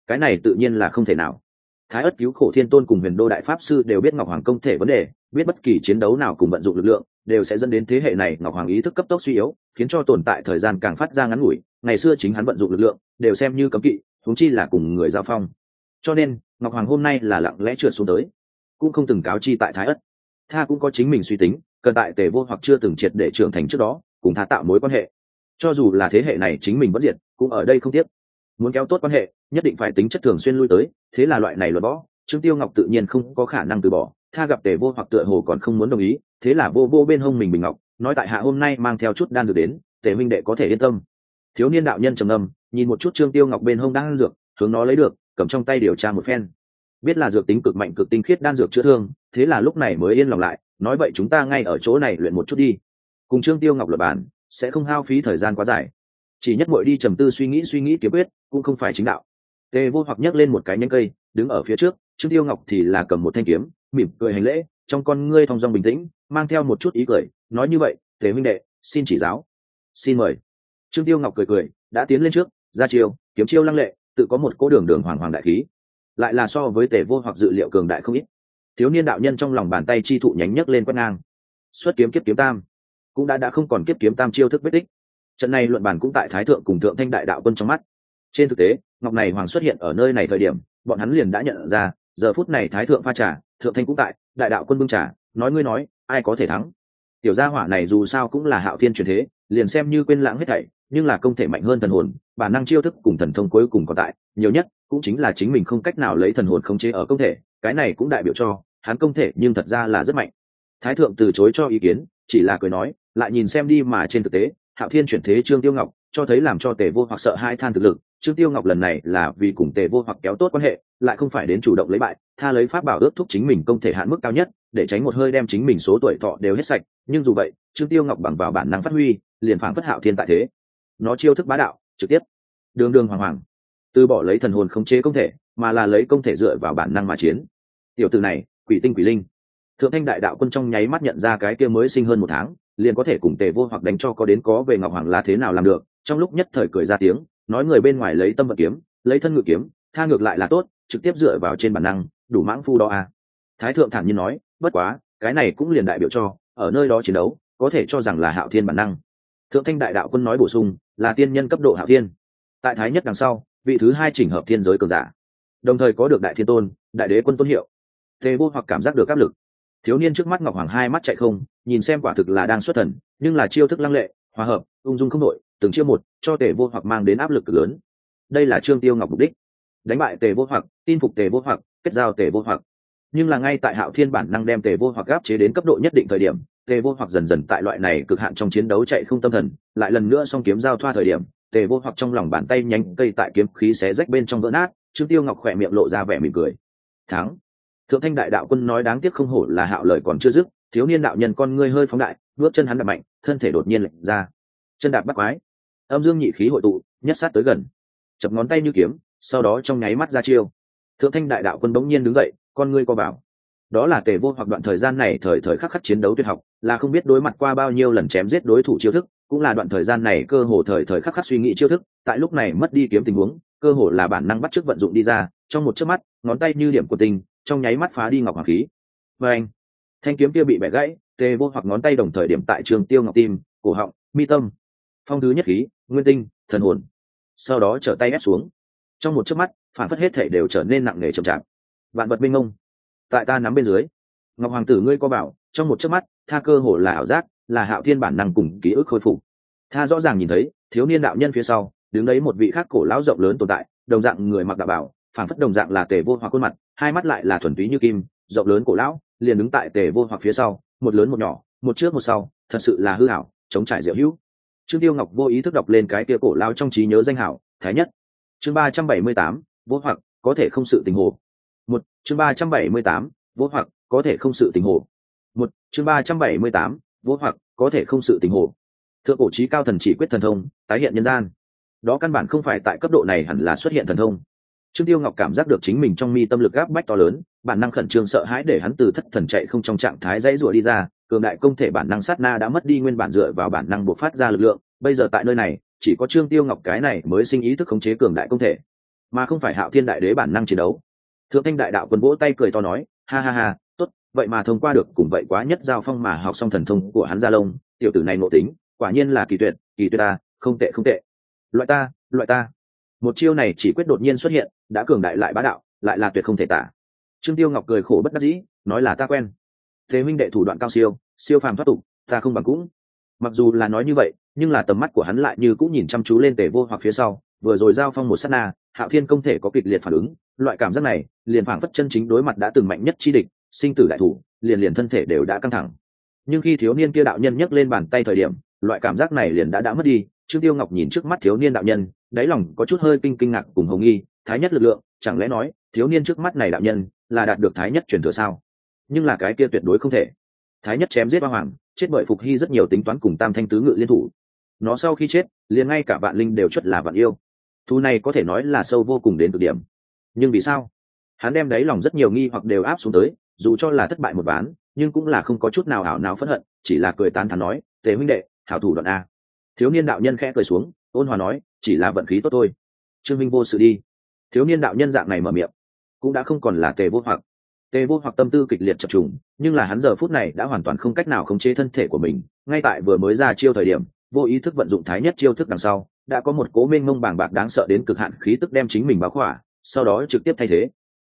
Cái này tự nhiên là không thể nào. Thái ớt cứu khổ thiên tôn cùng huyền đô đại pháp sư đều biết ngọc hoàng công thể vấn đề, biết bất kỳ chiến đấu nào cùng vận dụng lực lượng, đều sẽ dẫn đến thế hệ này ngọc hoàng ý thức cấp tốc suy yếu, khiến cho tồn tại thời gian càng phát ra ngắn ngủi. Ngày xưa chính hắn vận dụng lực lượng, đều xem như cấm kỵ thúng chi là cùng người giao phong cho nên, ngọc hoàng hôm nay là lặng lẽ trượt xuống tới. Cũng không từng cáo chi tại thái ất. Tha cũng có chính mình suy tính, cần tại tề vô hoặc chưa từng triệt để trưởng thành trước đó, cùng tha tạo mối quan hệ. Cho dù là thế hệ này chính mình vẫn diệt, cũng ở đây không tiếc. Muốn kéo tốt quan hệ, nhất định phải tính chất thường xuyên lui tới, thế là loại này luật võ, trương tiêu ngọc tự nhiên không có khả năng từ bỏ. Tha gặp tề vô hoặc tựa hồ còn không muốn đồng ý, thế là vô vô bên hông mình bình ngọc, nói tại hạ hôm nay mang theo chút đan dược đến, tề minh đệ có thể yên tâm. Thiếu niên đạo nhân trầm ngâm, nhìn một chút trương tiêu ngọc bên hông ăn dược, hướng nó lấy được cầm trong tay điều tra một phen. Biết là dược tính cực mạnh, cực tinh khiết, đan dược chữa thương, thế là lúc này mới yên lòng lại, nói vậy chúng ta ngay ở chỗ này luyện một chút đi. Cùng trương tiêu ngọc lập bản sẽ không hao phí thời gian quá dài. Chỉ nhất mội đi trầm tư suy nghĩ suy nghĩ kiếm quyết, cũng không phải chính đạo. Tề vô hoặc nhấc lên một cái nhánh cây, đứng ở phía trước, trương tiêu ngọc thì là cầm một thanh kiếm, mỉm cười hành lễ, trong con ngươi thong dong bình tĩnh, mang theo một chút ý cười, nói như vậy, tề huynh đệ, xin chỉ giáo. Xin mời. Trương tiêu ngọc cười cười, đã tiến lên trước, ra chiêu, kiếm chiêu lăng lệ tự có một cỗ đường đường hoàng hoàng đại khí. Lại là so với tề vô hoặc dự liệu cường đại không ít. Thiếu niên đạo nhân trong lòng bàn tay chi thụ nhánh nhấc lên quét ngang. Xuất kiếm kiếp kiếm tam. Cũng đã đã không còn kiếp kiếm tam chiêu thức vết tích. Trận này luận bàn cũng tại thái thượng cùng thượng thanh đại đạo quân trong mắt. Trên thực tế, ngọc này hoàng xuất hiện ở nơi này thời điểm, bọn hắn liền đã nhận ra, giờ phút này thái thượng pha trà, thượng thanh cũng tại, đại đạo quân bưng trà, nói ngươi nói, ai có thể thắng? Tiểu gia hỏa này dù sao cũng là hạo thiên truyền thế, liền xem như quên lãng hết thảy nhưng là công thể mạnh hơn thần hồn, bản năng chiêu thức cùng thần thông cuối cùng còn tại, nhiều nhất cũng chính là chính mình không cách nào lấy thần hồn khống chế ở công thể, cái này cũng đại biểu cho hắn công thể nhưng thật ra là rất mạnh. Thái thượng từ chối cho ý kiến, chỉ là cười nói, lại nhìn xem đi mà trên thực tế, hạo thiên chuyển thế trương tiêu ngọc, cho thấy làm cho tề vô hoặc sợ hai than thực lực, trương tiêu ngọc lần này là vì cùng tề vô hoặc kéo tốt quan hệ, lại không phải đến chủ động lấy bại, tha lấy pháp bảo ước thúc chính mình công thể hạn mức cao nhất, để tránh một hơi đem chính mình số tuổi thọ đều hết sạch, nhưng dù vậy, trương tiêu ngọc bằng vào bản năng phát huy, liền phản phất hạo thiên tại thế nó chiêu thức bá đạo, trực tiếp. Đường đường hoàng hoàng. Từ bỏ lấy thần hồn khống chế công thể, mà là lấy công thể dựa vào bản năng mà chiến. Tiểu từ này, quỷ tinh quỷ linh. Thượng thanh đại đạo quân trong nháy mắt nhận ra cái kia mới sinh hơn một tháng, liền có thể cùng tề vô hoặc đánh cho có đến có về ngọc hoàng là thế nào làm được. Trong lúc nhất thời cười ra tiếng, nói người bên ngoài lấy tâm vật kiếm, lấy thân ngự kiếm, tha ngược lại là tốt, trực tiếp dựa vào trên bản năng, đủ mãng phu đó à. thái thượng thản nhiên nói, bất quá, cái này cũng liền đại biểu cho, ở nơi đó chiến đấu, có thể cho rằng là hạo thiên bản năng. Thượng thanh đại đạo quân nói bổ sung là tiên nhân cấp độ hạo thiên. Tại thái nhất đằng sau, vị thứ hai chỉnh hợp thiên giới cường giả. Đồng thời có được đại thiên tôn, đại đế quân tôn hiệu. Tề vô hoặc cảm giác được áp lực. Thiếu niên trước mắt ngọc hoàng hai mắt chạy không, nhìn xem quả thực là đang xuất thần, nhưng là chiêu thức lăng lệ, hòa hợp, ung dung không nội từng chiêu một, cho tề vô hoặc mang đến áp lực cực lớn. Đây là trương tiêu ngọc mục đích. Đánh bại tề vô hoặc, tin phục tề vô hoặc, kết giao tề vô hoặc. Nhưng là ngay tại hạo thiên bản năng đem tề vô hoặc gáp chế đến cấp độ nhất định thời điểm tề vô hoặc dần dần tại loại này cực hạn trong chiến đấu chạy không tâm thần, lại lần nữa song kiếm giao thoa thời điểm, tề vô hoặc trong lòng bàn tay nhanh cây tại kiếm khí xé rách bên trong vỡ nát, trương tiêu ngọc khỏe miệng lộ ra vẻ mỉm cười. Thắng. Thượng thanh đại đạo quân nói đáng tiếc không hổ là hạo lời còn chưa dứt, thiếu niên đạo nhân con ngươi hơi phóng đại, bước chân hắn đập mạnh, thân thể đột nhiên lệch ra. Chân đạp bắt quái. Âm dương nhị khí hội tụ, nhất sát tới gần. Chập ngón tay như kiếm, sau đó trong nháy mắt ra chiêu. Thượng thanh đại đạo quân bỗng nhiên đứng dậy, con ngươi co bảo đó là tề vô hoặc đoạn thời gian này thời thời khắc khắc chiến đấu tuyệt học là không biết đối mặt qua bao nhiêu lần chém giết đối thủ chiêu thức, cũng là đoạn thời gian này cơ hồ thời thời khắc khắc suy nghĩ chiêu thức, tại lúc này mất đi kiếm tình huống, cơ hồ là bản năng bắt chước vận dụng đi ra, trong một chớp mắt, ngón tay như điểm của tình, trong nháy mắt phá đi ngọc hoàng khí. Và anh thanh kiếm kia bị bẻ gãy tề vô hoặc ngón tay đồng thời điểm tại trường tiêu ngọc tim, cổ họng, mi tâm. Phong thứ nhất khí, nguyên tinh, thần hồn. Sau đó trở tay ép xuống. Trong một chớp mắt, phản phất hết thể đều trở nên nặng nề chậm chạp. Vạn vật minh ông tại ta nắm bên dưới ngọc hoàng tử ngươi có bảo, trong một chớp mắt, tha cơ hồ là ảo giác, là hạo thiên bản năng cùng ký ức khôi phục. Tha rõ ràng nhìn thấy, thiếu niên đạo nhân phía sau, đứng đấy một vị khác cổ lão rộng lớn tồn tại, đồng dạng người mặc đạo bảo phản phất đồng dạng là tề vô hoặc khuôn mặt, hai mắt lại là thuần túy như kim, rộng lớn cổ lão, liền đứng tại tề vô hoặc phía sau, một lớn một nhỏ, một trước một sau, thật sự là hư hảo, chống trải diệu hữu. Trương tiêu ngọc vô ý thức đọc lên cái kia cổ lao trong trí nhớ danh hảo, thái nhất. Chương ba trăm bảy mươi tám, vô hoặc, có thể không sự tình hồ. Một, chương ba trăm bảy mươi tám, vô hoặc có thể không sự tình hồ. Một, chương ba trăm bảy mươi tám, vô hoặc, có thể không sự tình hồ. Thượng cổ trí cao thần chỉ quyết thần thông, tái hiện nhân gian. Đó căn bản không phải tại cấp độ này hẳn là xuất hiện thần thông. Trương tiêu ngọc cảm giác được chính mình trong mi tâm lực gáp bách to lớn, bản năng khẩn trương sợ hãi để hắn từ thất thần chạy không trong trạng thái dãy rủa đi ra, cường đại công thể bản năng sát na đã mất đi nguyên bản dựa vào bản năng buộc phát ra lực lượng, bây giờ tại nơi này, chỉ có trương tiêu ngọc cái này mới sinh ý thức khống chế cường đại công thể, mà không phải hạo thiên đại đế bản năng chiến đấu. Thượng thanh đại đạo quân vỗ tay cười to nói, ha ha ha vậy mà thông qua được, cùng vậy quá nhất giao phong mà học xong thần thông của hắn gia lông tiểu tử này nội tính, quả nhiên là kỳ tuyệt kỳ tuyệt ta, không tệ không tệ. Loại ta loại ta. Một chiêu này chỉ quyết đột nhiên xuất hiện, đã cường đại lại bá đạo, lại là tuyệt không thể tả. Trương tiêu ngọc cười khổ bất đắc dĩ, nói là ta quen. Thế minh đệ thủ đoạn cao siêu siêu phàm thoát tục, ta không bằng cũng. Mặc dù là nói như vậy, nhưng là tầm mắt của hắn lại như cũng nhìn chăm chú lên tề vô hoặc phía sau, vừa rồi giao phong một sát na, hạo thiên không thể có kịch liệt phản ứng, loại cảm giác này, liền phảng phất chân chính đối mặt đã từng mạnh nhất chi địch sinh tử đại thủ, liền liền thân thể đều đã căng thẳng. Nhưng khi thiếu niên kia đạo nhân nhấc lên bàn tay thời điểm, loại cảm giác này liền đã đã mất đi. Trương tiêu ngọc nhìn trước mắt thiếu niên đạo nhân, đáy lòng có chút hơi kinh kinh ngạc cùng hồng nghi, thái nhất lực lượng, chẳng lẽ nói, thiếu niên trước mắt này đạo nhân là đạt được thái nhất truyền thừa sao? Nhưng là cái kia tuyệt đối không thể. Thái nhất chém giết ba hoàng, chết bởi phục hy rất nhiều tính toán cùng tam thanh tứ ngự liên thủ. Nó sau khi chết, liền ngay cả vạn linh đều chất là vạn yêu. Thu này có thể nói là sâu vô cùng đến cực điểm. Nhưng vì sao? Hắn đem đáy lòng rất nhiều nghi hoặc đều áp xuống tới dù cho là thất bại một ván, nhưng cũng là không có chút nào ảo nào phẫn hận, chỉ là cười tán thán nói, tề huynh đệ, hảo thủ đoạn a. Thiếu niên đạo nhân khẽ cười xuống, ôn hòa nói, chỉ là vận khí tốt thôi. Trương minh vô sự đi. Thiếu niên đạo nhân dạng này mở miệng, cũng đã không còn là tề vô hoặc. Tề vô hoặc tâm tư kịch liệt chập trùng, nhưng là hắn giờ phút này đã hoàn toàn không cách nào khống chế thân thể của mình. Ngay tại vừa mới ra chiêu thời điểm, vô ý thức vận dụng thái nhất chiêu thức đằng sau, đã có một cố mênh mông bàng bạc đáng sợ đến cực hạn khí tức đem chính mình báo khỏa, sau đó trực tiếp thay thế.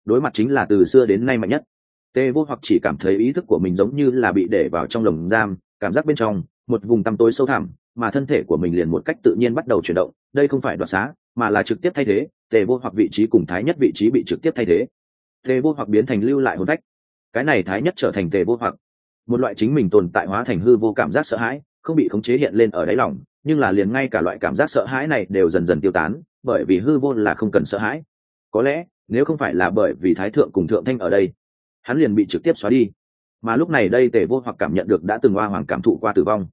Đối mặt chính là từ xưa đến nay mạnh nhất tề vô hoặc chỉ cảm thấy ý thức của mình giống như là bị để vào trong lồng giam, cảm giác bên trong, một vùng tăm tối sâu thẳm, mà thân thể của mình liền một cách tự nhiên bắt đầu chuyển động. Đây không phải đoạt xá, mà là trực tiếp thay thế tề vô hoặc vị trí cùng thái nhất vị trí bị trực tiếp thay thế. Tề vô hoặc biến thành lưu lại hồn phách. Cái này thái nhất trở thành tề vô hoặc. Một loại chính mình tồn tại hóa thành hư vô cảm giác sợ hãi, không bị khống chế hiện lên ở đáy lòng, nhưng là liền ngay cả loại cảm giác sợ hãi này đều dần dần tiêu tán, bởi vì hư vô là không cần sợ hãi. Có lẽ, nếu không phải là bởi vì thái thượng cùng thượng thanh ở đây hắn liền bị trực tiếp xóa đi. Mà lúc này đây tề vô hoặc cảm nhận được đã từng hoa hoàng cảm thụ qua tử vong.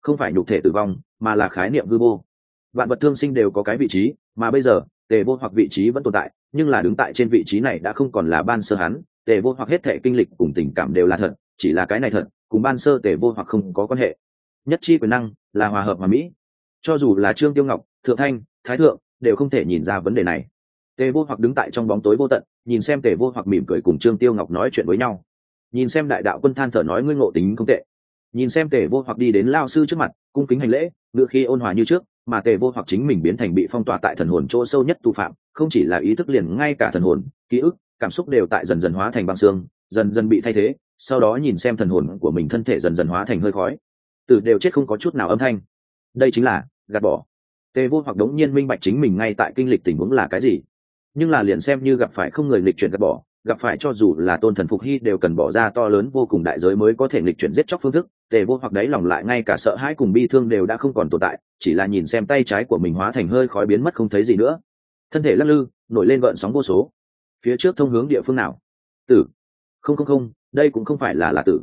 Không phải nhục thể tử vong, mà là khái niệm hư vô. Vạn vật thương sinh đều có cái vị trí, mà bây giờ, tề vô hoặc vị trí vẫn tồn tại, nhưng là đứng tại trên vị trí này đã không còn là ban sơ hắn, tề vô hoặc hết thể kinh lịch cùng tình cảm đều là thật, chỉ là cái này thật, cùng ban sơ tề vô hoặc không có quan hệ. Nhất chi quyền năng là hòa hợp mà mỹ. Cho dù là trương tiêu ngọc, thượng thanh, thái thượng, đều không thể nhìn ra vấn đề này tề vô hoặc đứng tại trong bóng tối vô tận, nhìn xem tề vô hoặc mỉm cười cùng trương tiêu ngọc nói chuyện với nhau. Nhìn xem đại đạo quân than thở nói ngươi ngộ tính không tệ. Nhìn xem tề vô hoặc đi đến lao sư trước mặt, cung kính hành lễ ngựa khi ôn hòa như trước, mà tề vô hoặc chính mình biến thành bị phong tỏa tại thần hồn chỗ sâu nhất tu phạm, không chỉ là ý thức liền ngay cả thần hồn, ký ức, cảm xúc đều tại dần dần hóa thành băng xương, dần dần bị thay thế, sau đó nhìn xem thần hồn của mình thân thể dần dần hóa thành hơi khói. Từ đều chết không có chút nào âm thanh. Đây chính là gạt bỏ. Tề vô hoặc đống nhiên minh bạch chính mình ngay tại kinh lịch tình huống là cái gì nhưng là liền xem như gặp phải không người lịch chuyển gạt bỏ, gặp phải cho dù là tôn thần phục hy đều cần bỏ ra to lớn vô cùng đại giới mới có thể lịch chuyển giết chóc phương thức, tề vô hoặc đấy lòng lại ngay cả sợ hãi cùng bi thương đều đã không còn tồn tại, chỉ là nhìn xem tay trái của mình hóa thành hơi khói biến mất không thấy gì nữa. Thân thể lắc lư, nổi lên gợn sóng vô số. Phía trước thông hướng địa phương nào? Tử. Không không không, đây cũng không phải là là tử.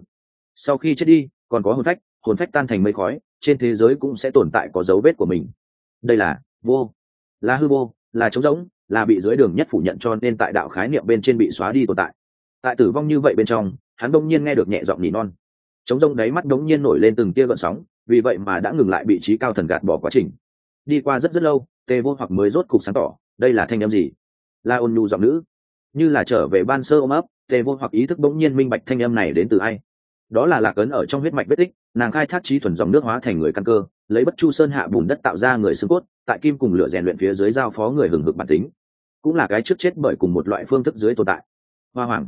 Sau khi chết đi, còn có hồn phách hồn phách tan thành mây khói, trên thế giới cũng sẽ tồn tại có dấu vết của mình. Đây là vô, là hư vô, là trống rỗng là bị dưới đường nhất phủ nhận cho nên tại đạo khái niệm bên trên bị xóa đi tồn tại. Tại tử vong như vậy bên trong, hắn đông nhiên nghe được nhẹ giọng nỉ non. Trống rông đáy mắt đống nhiên nổi lên từng tia gợn sóng, vì vậy mà đã ngừng lại bị trí cao thần gạt bỏ quá trình. Đi qua rất rất lâu, Tê vô hoặc mới rốt cục sáng tỏ, đây là thanh âm gì? Là ôn nhu giọng nữ. Như là trở về ban sơ ôm ấp tề vô hoặc ý thức bỗng nhiên minh bạch thanh âm này đến từ ai. Đó là lạc ấn ở trong huyết mạch vết tích, nàng khai thác trí thuần dòng nước hóa thành người căn cơ, lấy bất chu sơn hạ bùn đất tạo ra người xương cốt tại kim cùng lửa rèn luyện phía dưới giao phó người hừng hực bản tính. Cũng là cái trước chết bởi cùng một loại phương thức dưới tồn tại. Hoa hoàng.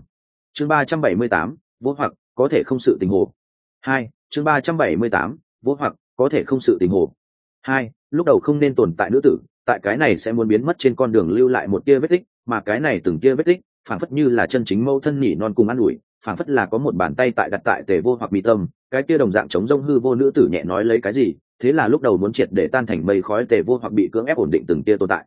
Chương ba trăm bảy mươi tám, vô hoặc, có thể không sự tình hồ. Hai, chương ba trăm bảy mươi tám, vô hoặc, có thể không sự tình hồ. Hai, lúc đầu không nên tồn tại nữ tử, tại cái này sẽ muốn biến mất trên con đường lưu lại một tia vết tích, mà cái này từng tia vết tích phản phất như là chân chính mâu thân nhỉ non cùng an ủi phản phất là có một bàn tay tại đặt tại tề vô hoặc mi tâm, cái kia đồng dạng chống rông hư vô nữ tử nhẹ nói lấy cái gì thế là lúc đầu muốn triệt để tan thành mây khói tề vô hoặc bị cưỡng ép ổn định từng tia tồn tại.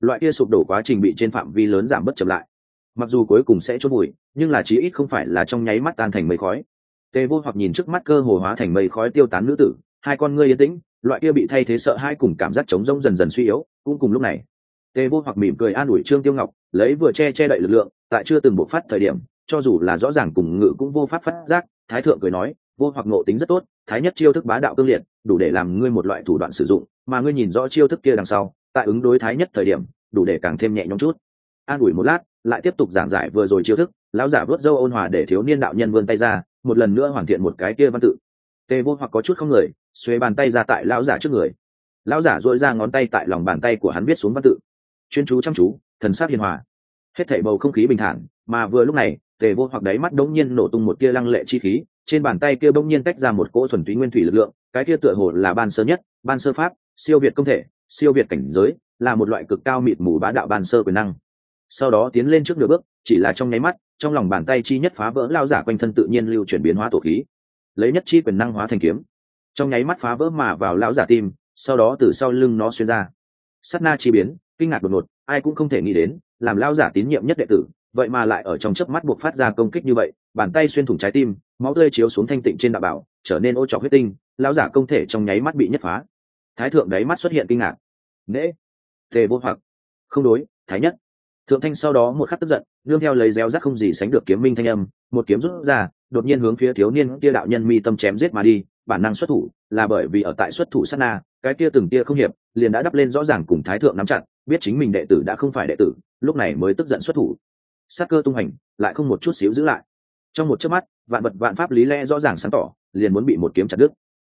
Loại kia sụp đổ quá trình bị trên phạm vi lớn giảm bất chậm lại. Mặc dù cuối cùng sẽ chốt bụi, nhưng là chí ít không phải là trong nháy mắt tan thành mây khói. Tề vô hoặc nhìn trước mắt cơ hồ hóa thành mây khói tiêu tán nữ tử, hai con ngươi yên tĩnh, loại kia bị thay thế sợ hai cùng cảm giác chống rông dần dần suy yếu, cũng cùng lúc này, tề vô hoặc mỉm cười an ủi trương tiêu ngọc, lấy vừa che che đậy lực lượng, tại chưa từng bộc phát thời điểm, cho dù là rõ ràng cùng ngự cũng vô pháp phát giác, thái thượng cười nói vô hoặc ngộ tính rất tốt, thái nhất chiêu thức bá đạo cương liệt, đủ để làm ngươi một loại thủ đoạn sử dụng, mà ngươi nhìn rõ chiêu thức kia đằng sau, tại ứng đối thái nhất thời điểm, đủ để càng thêm nhẹ nhõm chút. An ủi một lát, lại tiếp tục giảng giải vừa rồi chiêu thức, lão giả vớt dâu ôn hòa để thiếu niên đạo nhân vươn tay ra, một lần nữa hoàn thiện một cái kia văn tự. Tề vô hoặc có chút không người xuê bàn tay ra tại lão giả trước người. Lão giả dội ra ngón tay tại lòng bàn tay của hắn viết xuống văn tự. Chuyên chú chăm chú, thần sắc hiền hòa. Hết thảy bầu không khí bình thản, mà vừa lúc này, tề vô hoặc đáy mắt đống nhiên nổ tung một tia lăng lệ chi khí trên bàn tay kia bỗng nhiên tách ra một cỗ thuần túy nguyên thủy lực lượng, cái kia tựa hồ là ban sơ nhất, ban sơ pháp, siêu việt công thể, siêu việt cảnh giới, là một loại cực cao mịt mù bá đạo ban sơ quyền năng. Sau đó tiến lên trước nửa bước, chỉ là trong nháy mắt, trong lòng bàn tay chi nhất phá vỡ lao giả quanh thân tự nhiên lưu chuyển biến hóa tổ khí. Lấy nhất chi quyền năng hóa thành kiếm. Trong nháy mắt phá vỡ mà vào lão giả tim, sau đó từ sau lưng nó xuyên ra. Sát na chi biến, kinh ngạc đột ngột, ai cũng không thể nghĩ đến, làm lao giả tín nhiệm nhất đệ tử, vậy mà lại ở trong chớp mắt buộc phát ra công kích như vậy, bàn tay xuyên thủng trái tim máu tươi chiếu xuống thanh tịnh trên đạo bảo, trở nên ô trọc huyết tinh, lão giả công thể trong nháy mắt bị nhất phá. Thái thượng đáy mắt xuất hiện kinh ngạc. Nễ, tề vô hoặc. Không đối, thái nhất. Thượng thanh sau đó một khắc tức giận, nương theo lấy reo rắt không gì sánh được kiếm minh thanh âm, một kiếm rút ra, đột nhiên hướng phía thiếu niên kia đạo nhân mi tâm chém giết mà đi, bản năng xuất thủ, là bởi vì ở tại xuất thủ sát na, cái kia từng tia không hiệp, liền đã đắp lên rõ ràng cùng thái thượng nắm chặt, biết chính mình đệ tử đã không phải đệ tử, lúc này mới tức giận xuất thủ. Sát cơ tung hành, lại không một chút xíu giữ lại trong một chớp mắt, vạn vật vạn pháp lý lẽ rõ ràng sáng tỏ, liền muốn bị một kiếm chặt đứt.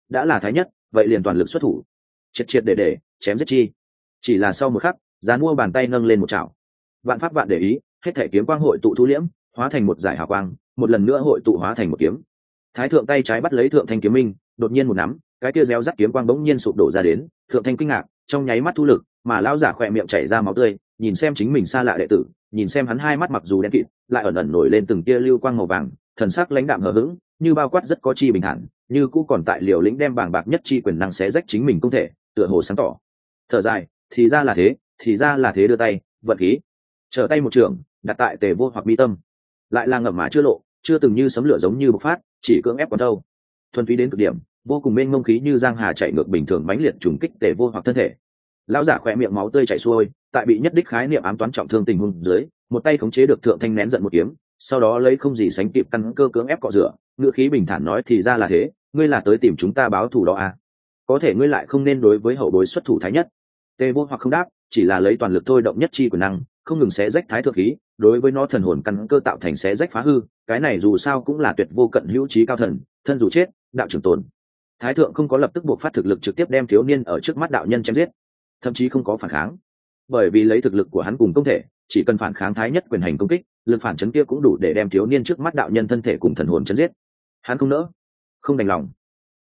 Đã là thái nhất, vậy liền toàn lực xuất thủ. Triệt triệt để để, chém giết chi. Chỉ là sau một khắc dán mua bàn tay nâng lên một chảo. Vạn pháp vạn để ý, hết thể kiếm quang hội tụ thu liễm, hóa thành một giải hào quang, một lần nữa hội tụ hóa thành một kiếm. Thái thượng tay trái bắt lấy thượng thanh kiếm minh, đột nhiên một nắm, cái kia réo rắt kiếm quang bỗng nhiên sụp đổ ra đến, thượng thanh kinh ngạc, trong nháy mắt thu lực, mà lão giả khỏe miệng chảy ra máu tươi, nhìn xem chính mình xa lạ đệ tử nhìn xem hắn hai mắt mặc dù đen kịt, lại ẩn ẩn nổi lên từng tia lưu quang màu vàng, thần sắc lãnh đạm hờ hững, như bao quát rất có chi bình thản, như cũ còn tại liều lĩnh đem bảng bạc nhất chi quyền năng xé rách chính mình công thể, tựa hồ sáng tỏ. Thở dài, thì ra là thế, thì ra là thế đưa tay, vận khí. Trở tay một trường, đặt tại tề vô hoặc mi tâm. Lại là ngậm mã chưa lộ, chưa từng như sấm lửa giống như bộc phát, chỉ cưỡng ép còn đâu thuần túy đến cực điểm, vô cùng mênh mông khí như giang hà chạy ngược bình thường mãnh liệt trùng kích tề vô hoặc thân thể lão giả khỏe miệng máu tươi chảy xuôi, tại bị nhất đích khái niệm ám toán trọng thương tình huống dưới, một tay khống chế được thượng thanh nén giận một kiếm, sau đó lấy không gì sánh kịp căn cơ cưỡng ép cọ rửa ngựa khí bình thản nói thì ra là thế, ngươi là tới tìm chúng ta báo thù đó à? Có thể ngươi lại không nên đối với hậu bối xuất thủ thái nhất. Tê vô hoặc không đáp, chỉ là lấy toàn lực thôi động nhất chi quyền năng, không ngừng xé rách thái thượng khí, đối với nó thần hồn căn cơ tạo thành xé rách phá hư, cái này dù sao cũng là tuyệt vô cận hữu trí cao thần, thân dù chết, đạo trường tồn. Thái thượng không có lập tức buộc phát thực lực trực tiếp đem thiếu niên ở trước mắt đạo nhân chém giết thậm chí không có phản kháng. Bởi vì lấy thực lực của hắn cùng công thể, chỉ cần phản kháng thái nhất quyền hành công kích, lực phản chấn kia cũng đủ để đem thiếu niên trước mắt đạo nhân thân thể cùng thần hồn chấn giết. Hắn không nỡ, không đành lòng.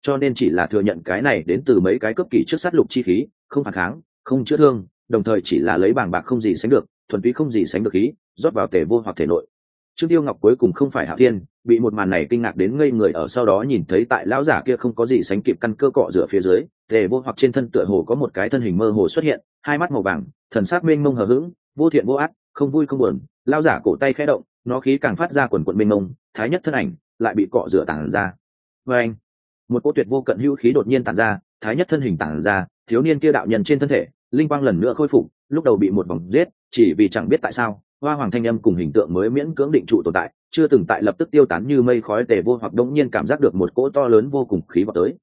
Cho nên chỉ là thừa nhận cái này đến từ mấy cái cấp kỳ trước sát lục chi khí, không phản kháng, không chữa thương, đồng thời chỉ là lấy bảng bạc không gì sánh được, thuần túy không gì sánh được khí, rót vào tề vô hoặc thể nội trương tiêu ngọc cuối cùng không phải hạ thiên, bị một màn này kinh ngạc đến ngây người ở sau đó nhìn thấy tại lão giả kia không có gì sánh kịp căn cơ cọ rửa phía dưới, tề vô hoặc trên thân tựa hồ có một cái thân hình mơ hồ xuất hiện, hai mắt màu vàng, thần sắc mênh mông hờ hững, vô thiện vô ác, không vui không buồn, lão giả cổ tay khẽ động, nó khí càng phát ra quần quận mênh mông, thái nhất thân ảnh lại bị cọ rửa tản ra. Và anh, một cô tuyệt vô cận hữu khí đột nhiên tản ra, thái nhất thân hình tản ra, thiếu niên kia đạo nhân trên thân thể, linh quang lần nữa khôi phục, lúc đầu bị một vòng giết, chỉ vì chẳng biết tại sao hoa hoàng thanh âm cùng hình tượng mới miễn cưỡng định trụ tồn tại, chưa từng tại lập tức tiêu tán như mây khói tề vô hoặc đống nhiên cảm giác được một cỗ to lớn vô cùng khí vào tới.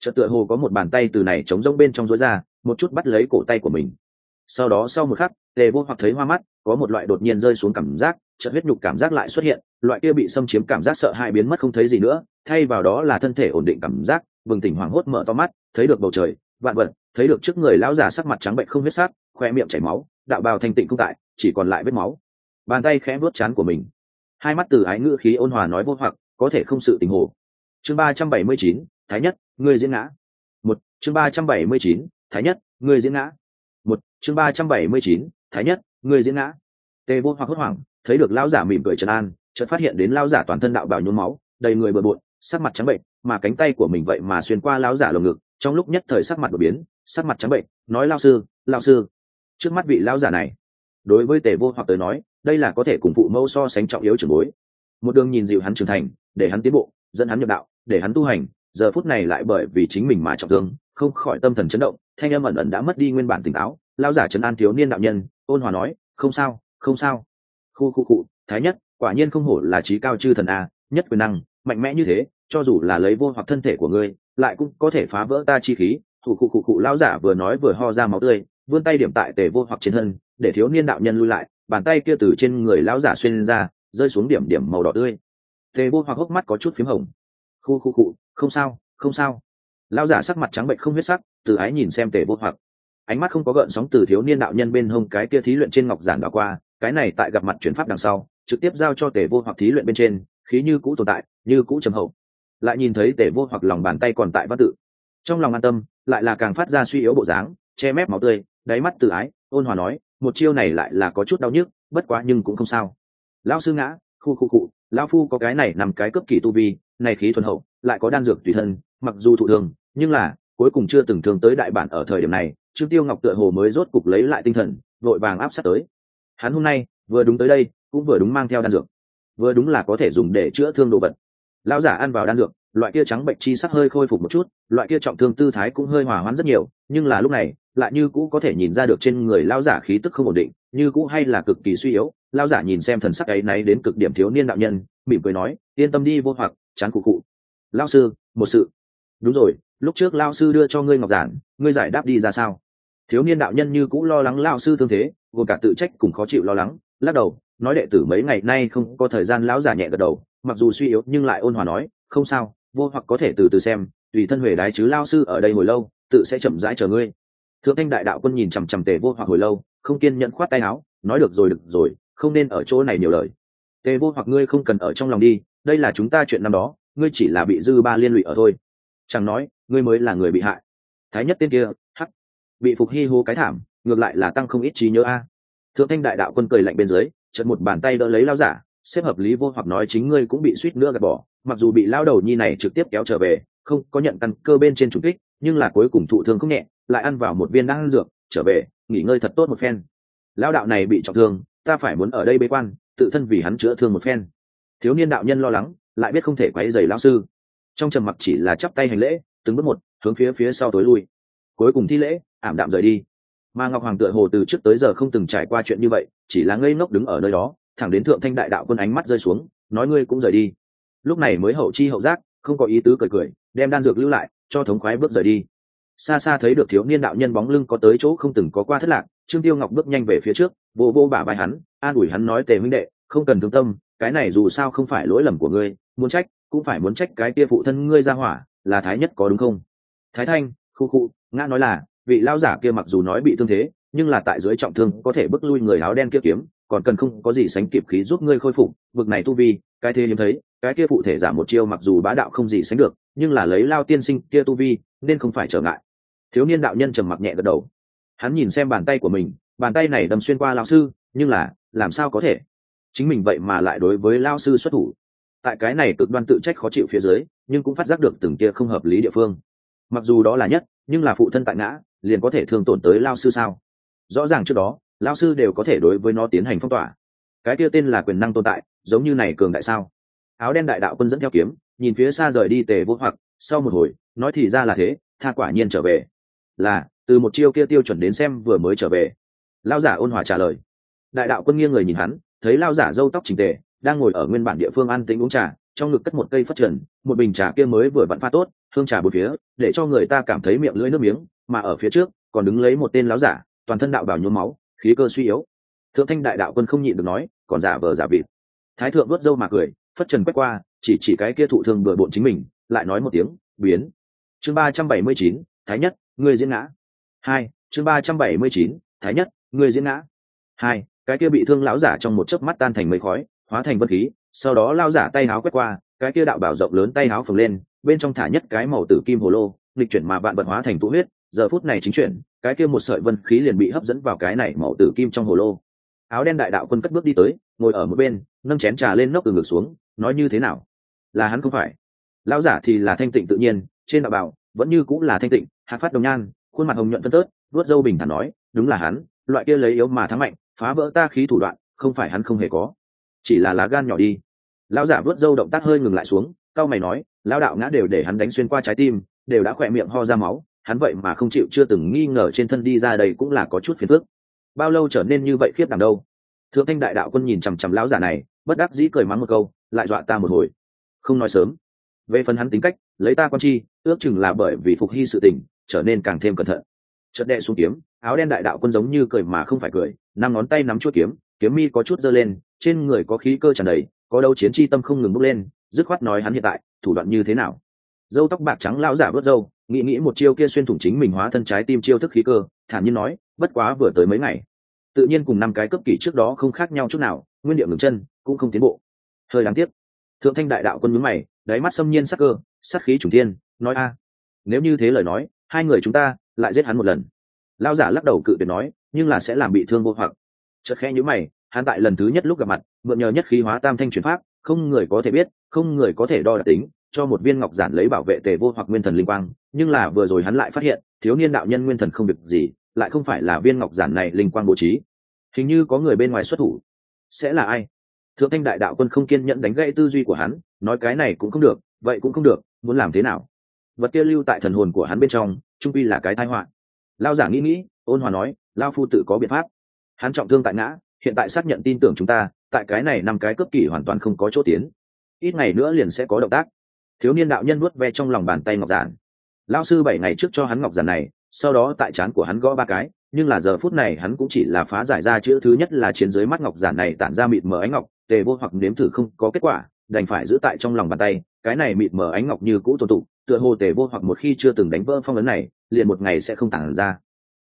Chợt tựa hồ có một bàn tay từ này chống rông bên trong rối ra, một chút bắt lấy cổ tay của mình. Sau đó sau một khắc, tề vô hoặc thấy hoa mắt, có một loại đột nhiên rơi xuống cảm giác, chợt huyết nhục cảm giác lại xuất hiện, loại kia bị xâm chiếm cảm giác sợ hãi biến mất không thấy gì nữa, thay vào đó là thân thể ổn định cảm giác, bừng tỉnh hoảng hốt mở to mắt, thấy được bầu trời, vạn vật, thấy được trước người lão già sắc mặt trắng bệnh không huyết sát khoe miệng chảy máu, đạo bào thanh tịnh không tại chỉ còn lại vết máu. Bàn tay khẽ vuốt chán của mình. Hai mắt từ ái ngữ khí ôn hòa nói vô hoặc, có thể không sự tình hồ. Chương ba trăm bảy mươi chín, thái nhất người diễn ngã. Một, chương ba trăm bảy mươi chín, thái nhất người diễn ngã. Một, chương ba trăm bảy mươi chín, thái nhất người diễn ngã. Tề vô hoặc hốt hoảng, thấy được lão giả mỉm cười trấn an, chợt phát hiện đến lao giả toàn thân đạo bào nhuốm máu, đầy người bừa bộn, sắc mặt trắng bệnh, mà cánh tay của mình vậy mà xuyên qua lao giả lồng ngực, trong lúc nhất thời sắc mặt đột biến, sắc mặt trắng bệnh, nói lao sư lao sư. Trước mắt vị lao giả này đối với tề vô hoặc tới nói, đây là có thể cùng phụ mẫu so sánh trọng yếu trưởng bối. Một đường nhìn dịu hắn trưởng thành, để hắn tiến bộ, dẫn hắn nhập đạo, để hắn tu hành, giờ phút này lại bởi vì chính mình mà trọng thương, không khỏi tâm thần chấn động, thanh âm ẩn ẩn đã mất đi nguyên bản tỉnh táo. Lao giả trấn an thiếu niên đạo nhân, ôn hòa nói, không sao không sao. Khu khu cụ thái nhất, quả nhiên không hổ là trí cao chư thần a, nhất quyền năng, mạnh mẽ như thế, cho dù là lấy vô hoặc thân thể của ngươi, lại cũng có thể phá vỡ ta chi khí. Thủ cụ cụ cụ lao giả vừa nói vừa ho ra máu tươi, vươn tay điểm tại tề vô hoặc trên thân để thiếu niên đạo nhân lui lại, bàn tay kia từ trên người lão giả xuyên ra, rơi xuống điểm điểm màu đỏ tươi. Tề vô hoặc hốc mắt có chút phím hồng. Khu khu cụ không sao không sao. Lão giả sắc mặt trắng bệnh không huyết sắc, từ ái nhìn xem tề vô hoặc. Ánh mắt không có gợn sóng từ thiếu niên đạo nhân bên hông cái kia thí luyện trên ngọc giản đảo qua, cái này tại gặp mặt chuyển pháp đằng sau, trực tiếp giao cho tề vô hoặc thí luyện bên trên, khí như cũ tồn tại, như cũ trầm hậu. Lại nhìn thấy tề vô hoặc lòng bàn tay còn tại văn tự. Trong lòng an tâm, lại là càng phát ra suy yếu bộ dáng, che mép máu tươi, đáy mắt tự ái, ôn hòa nói một chiêu này lại là có chút đau nhức, bất quá nhưng cũng không sao. Lão sư ngã, khu khu cụ lão phu có cái này nằm cái cấp kỳ tu vi, này khí thuần hậu, lại có đan dược tùy thân, mặc dù thụ thương nhưng là, cuối cùng chưa từng thương tới đại bản ở thời điểm này, trương tiêu ngọc tựa hồ mới rốt cục lấy lại tinh thần, vội vàng áp sát tới. Hắn hôm nay, vừa đúng tới đây, cũng vừa đúng mang theo đan dược. Vừa đúng là có thể dùng để chữa thương đồ vật. Lão giả ăn vào đan dược loại kia trắng bệnh chi sắc hơi khôi phục một chút, loại kia trọng thương tư thái cũng hơi hòa hoãn rất nhiều, nhưng là lúc này, lại như cũ có thể nhìn ra được trên người lao giả khí tức không ổn định, như cũ hay là cực kỳ suy yếu. Lao giả nhìn xem thần sắc ấy náy đến cực điểm thiếu niên đạo nhân, mỉm cười nói, yên tâm đi vô hoặc, chán cụ cụ. Lao sư, một sự. Đúng rồi, lúc trước lao sư đưa cho ngươi ngọc giản, ngươi giải đáp đi ra sao? Thiếu niên đạo nhân như cũ lo lắng lao sư thương thế, gồm cả tự trách cùng khó chịu lo lắng, lắc đầu, nói đệ tử mấy ngày nay không có thời gian lão giả nhẹ gật đầu, mặc dù suy yếu nhưng lại ôn hòa nói, không sao vô hoặc có thể từ từ xem, tùy thân huệ đái chứ lao sư ở đây hồi lâu, tự sẽ chậm rãi chờ ngươi. Thượng thanh đại đạo quân nhìn chằm chằm tề vô hoặc hồi lâu, không kiên nhẫn khoát tay áo, nói được rồi được rồi, không nên ở chỗ này nhiều lời. Tề vô hoặc ngươi không cần ở trong lòng đi, đây là chúng ta chuyện năm đó, ngươi chỉ là bị dư ba liên lụy ở thôi. Chẳng nói, ngươi mới là người bị hại. Thái nhất tên kia, hắc, bị phục hy hô cái thảm, ngược lại là tăng không ít trí nhớ a. Thượng thanh đại đạo quân cười lạnh bên dưới chật một bàn tay đỡ lấy lao giả xếp hợp lý vô hoặc nói chính ngươi cũng bị suýt nữa gạt bỏ, mặc dù bị lao đầu nhi này trực tiếp kéo trở về, không có nhận căn cơ bên trên trục kích, nhưng là cuối cùng thụ thương không nhẹ, lại ăn vào một viên đan dược, trở về, nghỉ ngơi thật tốt một phen. Lao đạo này bị trọng thương, ta phải muốn ở đây bế quan, tự thân vì hắn chữa thương một phen. Thiếu niên đạo nhân lo lắng, lại biết không thể quấy dày lao sư. Trong trầm mặc chỉ là chắp tay hành lễ, từng bước một, hướng phía phía sau tối lui. Cuối cùng thi lễ, ảm đạm rời đi. Mà ngọc hoàng tựa hồ từ trước tới giờ không từng trải qua chuyện như vậy, chỉ là ngây ngốc đứng ở nơi đó thẳng đến thượng thanh đại đạo quân ánh mắt rơi xuống, nói ngươi cũng rời đi. Lúc này mới hậu chi hậu giác, không có ý tứ cười cười, đem đan dược lưu lại, cho thống khoái bước rời đi. Xa xa thấy được thiếu niên đạo nhân bóng lưng có tới chỗ không từng có qua thất lạc, trương tiêu ngọc bước nhanh về phía trước, vô vô bả vai hắn, an ủi hắn nói, tề huynh đệ, không cần thương tâm, cái này dù sao không phải lỗi lầm của ngươi, muốn trách, cũng phải muốn trách cái kia phụ thân ngươi ra hỏa, là thái nhất có đúng không? Thái thanh, khu khu, ngã nói là, vị lao giả kia mặc dù nói bị thương thế, nhưng là tại dưới trọng thương có thể bước lui người áo đen kia kiếm còn cần không có gì sánh kịp khí giúp ngươi khôi phục vực này tu vi, cái thế hiếm thấy, cái kia phụ thể giả một chiêu mặc dù bá đạo không gì sánh được, nhưng là lấy lao tiên sinh kia tu vi, nên không phải trở ngại. Thiếu niên đạo nhân trầm mặc nhẹ gật đầu. Hắn nhìn xem bàn tay của mình, bàn tay này đâm xuyên qua lao sư, nhưng là, làm sao có thể? Chính mình vậy mà lại đối với lao sư xuất thủ. Tại cái này cực đoan tự trách khó chịu phía dưới, nhưng cũng phát giác được từng kia không hợp lý địa phương. Mặc dù đó là nhất, nhưng là phụ thân tại ngã, liền có thể thương tổn tới lao sư sao? Rõ ràng trước đó lao sư đều có thể đối với nó tiến hành phong tỏa. Cái kia tên là quyền năng tồn tại, giống như này cường đại sao? Áo đen đại đạo quân dẫn theo kiếm, nhìn phía xa rời đi tề vô hoặc, sau một hồi, nói thì ra là thế, tha quả nhiên trở về. Là, từ một chiêu kia tiêu chuẩn đến xem vừa mới trở về. Lao giả ôn hòa trả lời. Đại đạo quân nghiêng người nhìn hắn, thấy lao giả râu tóc trình tề, đang ngồi ở nguyên bản địa phương ăn tính uống trà, trong ngực cất một cây phát trần, một bình trà kia mới vừa vặn pha tốt, hương trà bốn phía, để cho người ta cảm thấy miệng lưỡi nước miếng, mà ở phía trước, còn đứng lấy một tên láo giả, toàn thân đạo bảo nhuốm máu khí cơ suy yếu. Thượng thanh đại đạo quân không nhịn được nói, còn giả vờ giả vịt. Thái thượng vớt dâu mà cười, phất trần quét qua, chỉ chỉ cái kia thụ thương bừa bộn chính mình, lại nói một tiếng, biến. Chương ba trăm bảy mươi chín, thái nhất người diễn ngã. Hai, chương ba trăm bảy mươi chín, thái nhất người diễn ngã. Hai, cái kia bị thương lão giả trong một chớp mắt tan thành mây khói, hóa thành vân khí, sau đó lao giả tay háo quét qua, cái kia đạo bảo rộng lớn tay háo phồng lên, bên trong thả nhất cái màu tử kim hồ lô, nghịch chuyển mà vạn vật hóa thành tụ huyết giờ phút này chính chuyển, cái kia một sợi vân khí liền bị hấp dẫn vào cái này màu tử kim trong hồ lô. Áo đen đại đạo quân cất bước đi tới, ngồi ở một bên, nâng chén trà lên nóc từ ngược xuống, nói như thế nào? Là hắn không phải. Lão giả thì là thanh tịnh tự nhiên, trên đạo bảo vẫn như cũng là thanh tịnh, hạ phát đồng nhan, khuôn mặt hồng nhuận phân tớt, vuốt dâu bình thản nói, đúng là hắn, loại kia lấy yếu mà thắng mạnh, phá vỡ ta khí thủ đoạn, không phải hắn không hề có. Chỉ là lá gan nhỏ đi. Lão giả vuốt dâu động tác hơi ngừng lại xuống cao mày nói, lão đạo ngã đều để hắn đánh xuyên qua trái tim, đều đã khỏe miệng ho ra máu hắn vậy mà không chịu chưa từng nghi ngờ trên thân đi ra đây cũng là có chút phiền phức. Bao lâu trở nên như vậy khiếp đảm đâu? Thượng thanh đại đạo quân nhìn chằm chằm lão giả này, bất đắc dĩ cười mắng một câu, lại dọa ta một hồi. Không nói sớm. Về phần hắn tính cách, lấy ta con chi, ước chừng là bởi vì phục hy sự tình, trở nên càng thêm cẩn thận. Chợt đệ xuống kiếm, áo đen đại đạo quân giống như cười mà không phải cười, năm ngón tay nắm chuốt kiếm kiếm mi có chút giơ lên, trên người có khí cơ tràn đầy, có đấu chiến chi tâm không ngừng bốc lên, dứt khoát nói hắn hiện tại, thủ đoạn như thế nào? Dâu tóc bạc trắng lão giả vớt dâu, nghĩ nghĩ một chiêu kia xuyên thủng chính mình hóa thân trái tim chiêu thức khí cơ, thản nhiên nói, bất quá vừa tới mấy ngày, tự nhiên cùng năm cái cấp kỷ trước đó không khác nhau chút nào, nguyên điệu ngừng chân, cũng không tiến bộ. Hơi đáng tiếc. Thượng thanh đại đạo quân mướn mày, đáy mắt xâm nhiên sắc cơ, sắc khí trùng thiên, nói, a, nếu như thế lời nói, hai người chúng ta lại giết hắn một lần. Lao giả lắc đầu cự tuyệt nói, nhưng là sẽ làm bị thương vô hoặc. Chợt khẽ nhíu mày, hắn tại lần thứ nhất lúc gặp mặt, mượn nhờ nhất khí hóa tam thanh chuyển pháp, không người có thể biết, không người có thể đo đạc tính cho một viên ngọc giản lấy bảo vệ tề vô hoặc nguyên thần linh quang, nhưng là vừa rồi hắn lại phát hiện, thiếu niên đạo nhân nguyên thần không được gì, lại không phải là viên ngọc giản này linh quang bố trí. Hình như có người bên ngoài xuất thủ. Sẽ là ai? Thượng thanh đại đạo quân không kiên nhẫn đánh gãy tư duy của hắn, nói cái này cũng không được, vậy cũng không được, muốn làm thế nào? Vật kia lưu tại thần hồn của hắn bên trong, trung quy là cái tai họa. Lao giả nghĩ nghĩ, ôn hòa nói, lao phu tự có biện pháp. Hắn trọng thương tại ngã, hiện tại xác nhận tin tưởng chúng ta, tại cái này năm cái cấp kỳ hoàn toàn không có chỗ tiến. Ít ngày nữa liền sẽ có động tác thiếu niên đạo nhân nuốt ve trong lòng bàn tay ngọc giản. Lao sư bảy ngày trước cho hắn ngọc giản này, sau đó tại trán của hắn gõ ba cái, nhưng là giờ phút này hắn cũng chỉ là phá giải ra chữ thứ nhất là chiến dưới mắt ngọc giản này tản ra mịt mờ ánh ngọc, tề vô hoặc nếm thử không có kết quả, đành phải giữ tại trong lòng bàn tay, cái này mịt mờ ánh ngọc như cũ tồn tụ, tựa hồ tề vô hoặc một khi chưa từng đánh vỡ phong ấn này, liền một ngày sẽ không tản ra.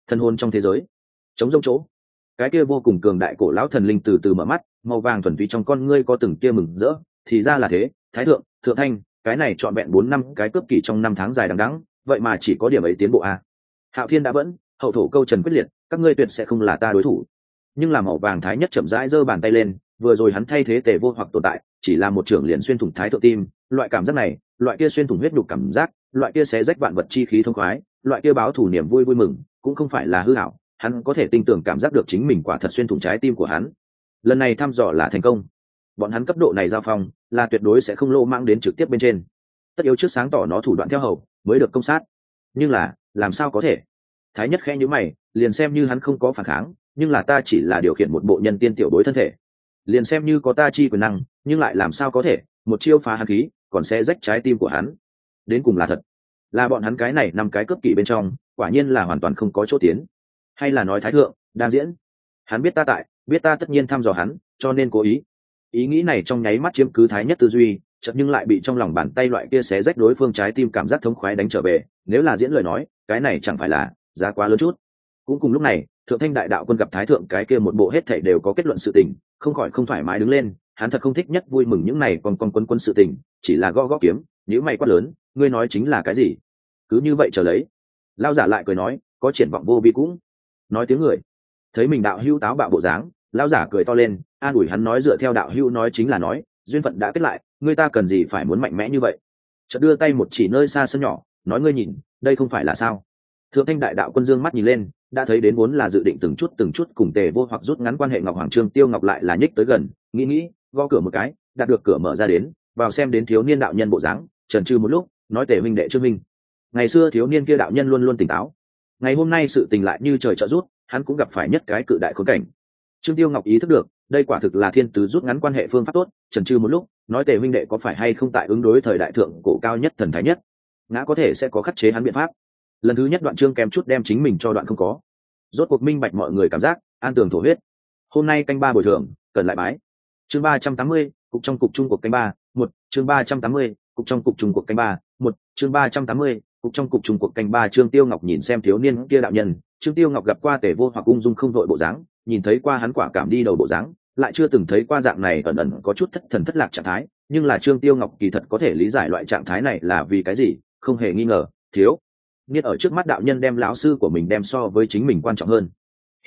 Thân hôn trong thế giới chống rông chỗ, cái kia vô cùng cường đại cổ lão thần linh từ từ mở mắt, màu vàng thuần túy trong con ngươi có từng kia mừng rỡ, thì ra là thế, thái thượng thượng thanh cái này trọn vẹn bốn năm, cái cướp kỳ trong năm tháng dài đằng đẵng, vậy mà chỉ có điểm ấy tiến bộ à. hạo thiên đã vẫn, hậu thổ câu trần quyết liệt, các ngươi tuyệt sẽ không là ta đối thủ. Nhưng là màu vàng thái nhất chậm rãi giơ bàn tay lên, vừa rồi hắn thay thế tề vô hoặc tồn tại, chỉ là một trưởng liền xuyên thủng thái thượng tim, loại cảm giác này, loại kia xuyên thủng huyết đục cảm giác, loại kia xé rách vạn vật chi khí thông khoái, loại kia báo thủ niềm vui vui mừng, cũng không phải là hư hảo hắn có thể tin tưởng cảm giác được chính mình quả thật xuyên thủng trái tim của hắn. Lần này thăm dò là thành công. Bọn hắn cấp độ này giao phong là tuyệt đối sẽ không lô mang đến trực tiếp bên trên. Tất yếu trước sáng tỏ nó thủ đoạn theo hầu, mới được công sát. Nhưng là, làm sao có thể? Thái nhất khẽ nhữ mày, liền xem như hắn không có phản kháng, nhưng là ta chỉ là điều khiển một bộ nhân tiên tiểu đối thân thể. Liền xem như có ta chi quyền năng, nhưng lại làm sao có thể? Một chiêu phá hắn khí, còn sẽ rách trái tim của hắn. Đến cùng là thật. Là bọn hắn cái này nằm cái cướp kỵ bên trong, quả nhiên là hoàn toàn không có chỗ tiến. Hay là nói thái thượng, đang diễn. Hắn biết ta tại, biết ta tất nhiên thăm dò hắn, cho nên cố ý ý nghĩ này trong nháy mắt chiếm cứ thái nhất tư duy, chợt nhưng lại bị trong lòng bàn tay loại kia xé rách đối phương trái tim cảm giác thống khoái đánh trở về, nếu là diễn lời nói, cái này chẳng phải là giá quá lớn chút. Cũng cùng lúc này, thượng thanh đại đạo quân gặp thái thượng cái kia một bộ hết thảy đều có kết luận sự tình, không khỏi không thoải mái đứng lên, hắn thật không thích nhất vui mừng những này còn còn quân quân sự tình, chỉ là gõ gõ kiếm nếu mày quát lớn, ngươi nói chính là cái gì? Cứ như vậy chờ lấy. Lao giả lại cười nói, có triển vọng vô vi cũng. Nói tiếng người. Thấy mình đạo hưu táo bạo bộ dáng lão giả cười to lên, an ủi hắn nói dựa theo đạo hữu nói chính là nói, duyên phận đã kết lại, người ta cần gì phải muốn mạnh mẽ như vậy? Chợt đưa tay một chỉ nơi xa sân nhỏ, nói ngươi nhìn, đây không phải là sao? Thượng thanh đại đạo quân dương mắt nhìn lên, đã thấy đến vốn là dự định từng chút từng chút cùng tề vô hoặc rút ngắn quan hệ ngọc hoàng trương, tiêu ngọc lại là nhích tới gần, nghĩ nghĩ, gõ cửa một cái đạt được cửa mở ra đến, vào xem đến thiếu niên đạo nhân bộ dáng, trần trừ một lúc, nói tề minh đệ trương minh. Ngày xưa thiếu niên kia đạo nhân luôn luôn tỉnh táo. Ngày hôm nay sự tình lại như trời trợ rút, hắn cũng gặp phải nhất cái cự đại khốn cảnh trương tiêu ngọc ý thức được, đây quả thực là thiên tứ rút ngắn quan hệ phương pháp tốt, trần trừ một lúc, nói tề huynh đệ có phải hay không tại ứng đối thời đại thượng cổ cao nhất thần thái nhất. Ngã có thể sẽ có khắc chế hắn biện pháp. Lần thứ nhất đoạn trương kém chút đem chính mình cho đoạn không có. Rốt cuộc minh bạch mọi người cảm giác, an tường thổ huyết. Hôm nay canh ba bồi thường, cần lại bái. Chương ba trăm tám mươi, cục trong cục trung cuộc canh ba, một, chương ba trăm tám mươi, cục trong cục trung cuộc canh ba, một, chương ba trăm tám mươi, cục trong cục trung cuộc canh ba, trương tiêu ngọc nhìn xem thiếu niên kia đạo nhân. Trương tiêu ngọc gặp qua tề vô hoặc ung dung không đội bộ dáng nhìn thấy qua hắn quả cảm đi đầu bộ dáng, lại chưa từng thấy qua dạng này ẩn ẩn có chút thất thần thất lạc trạng thái, nhưng là trương tiêu ngọc kỳ thật có thể lý giải loại trạng thái này là vì cái gì, không hề nghi ngờ, thiếu. Niên ở trước mắt đạo nhân đem lão sư của mình đem so với chính mình quan trọng hơn.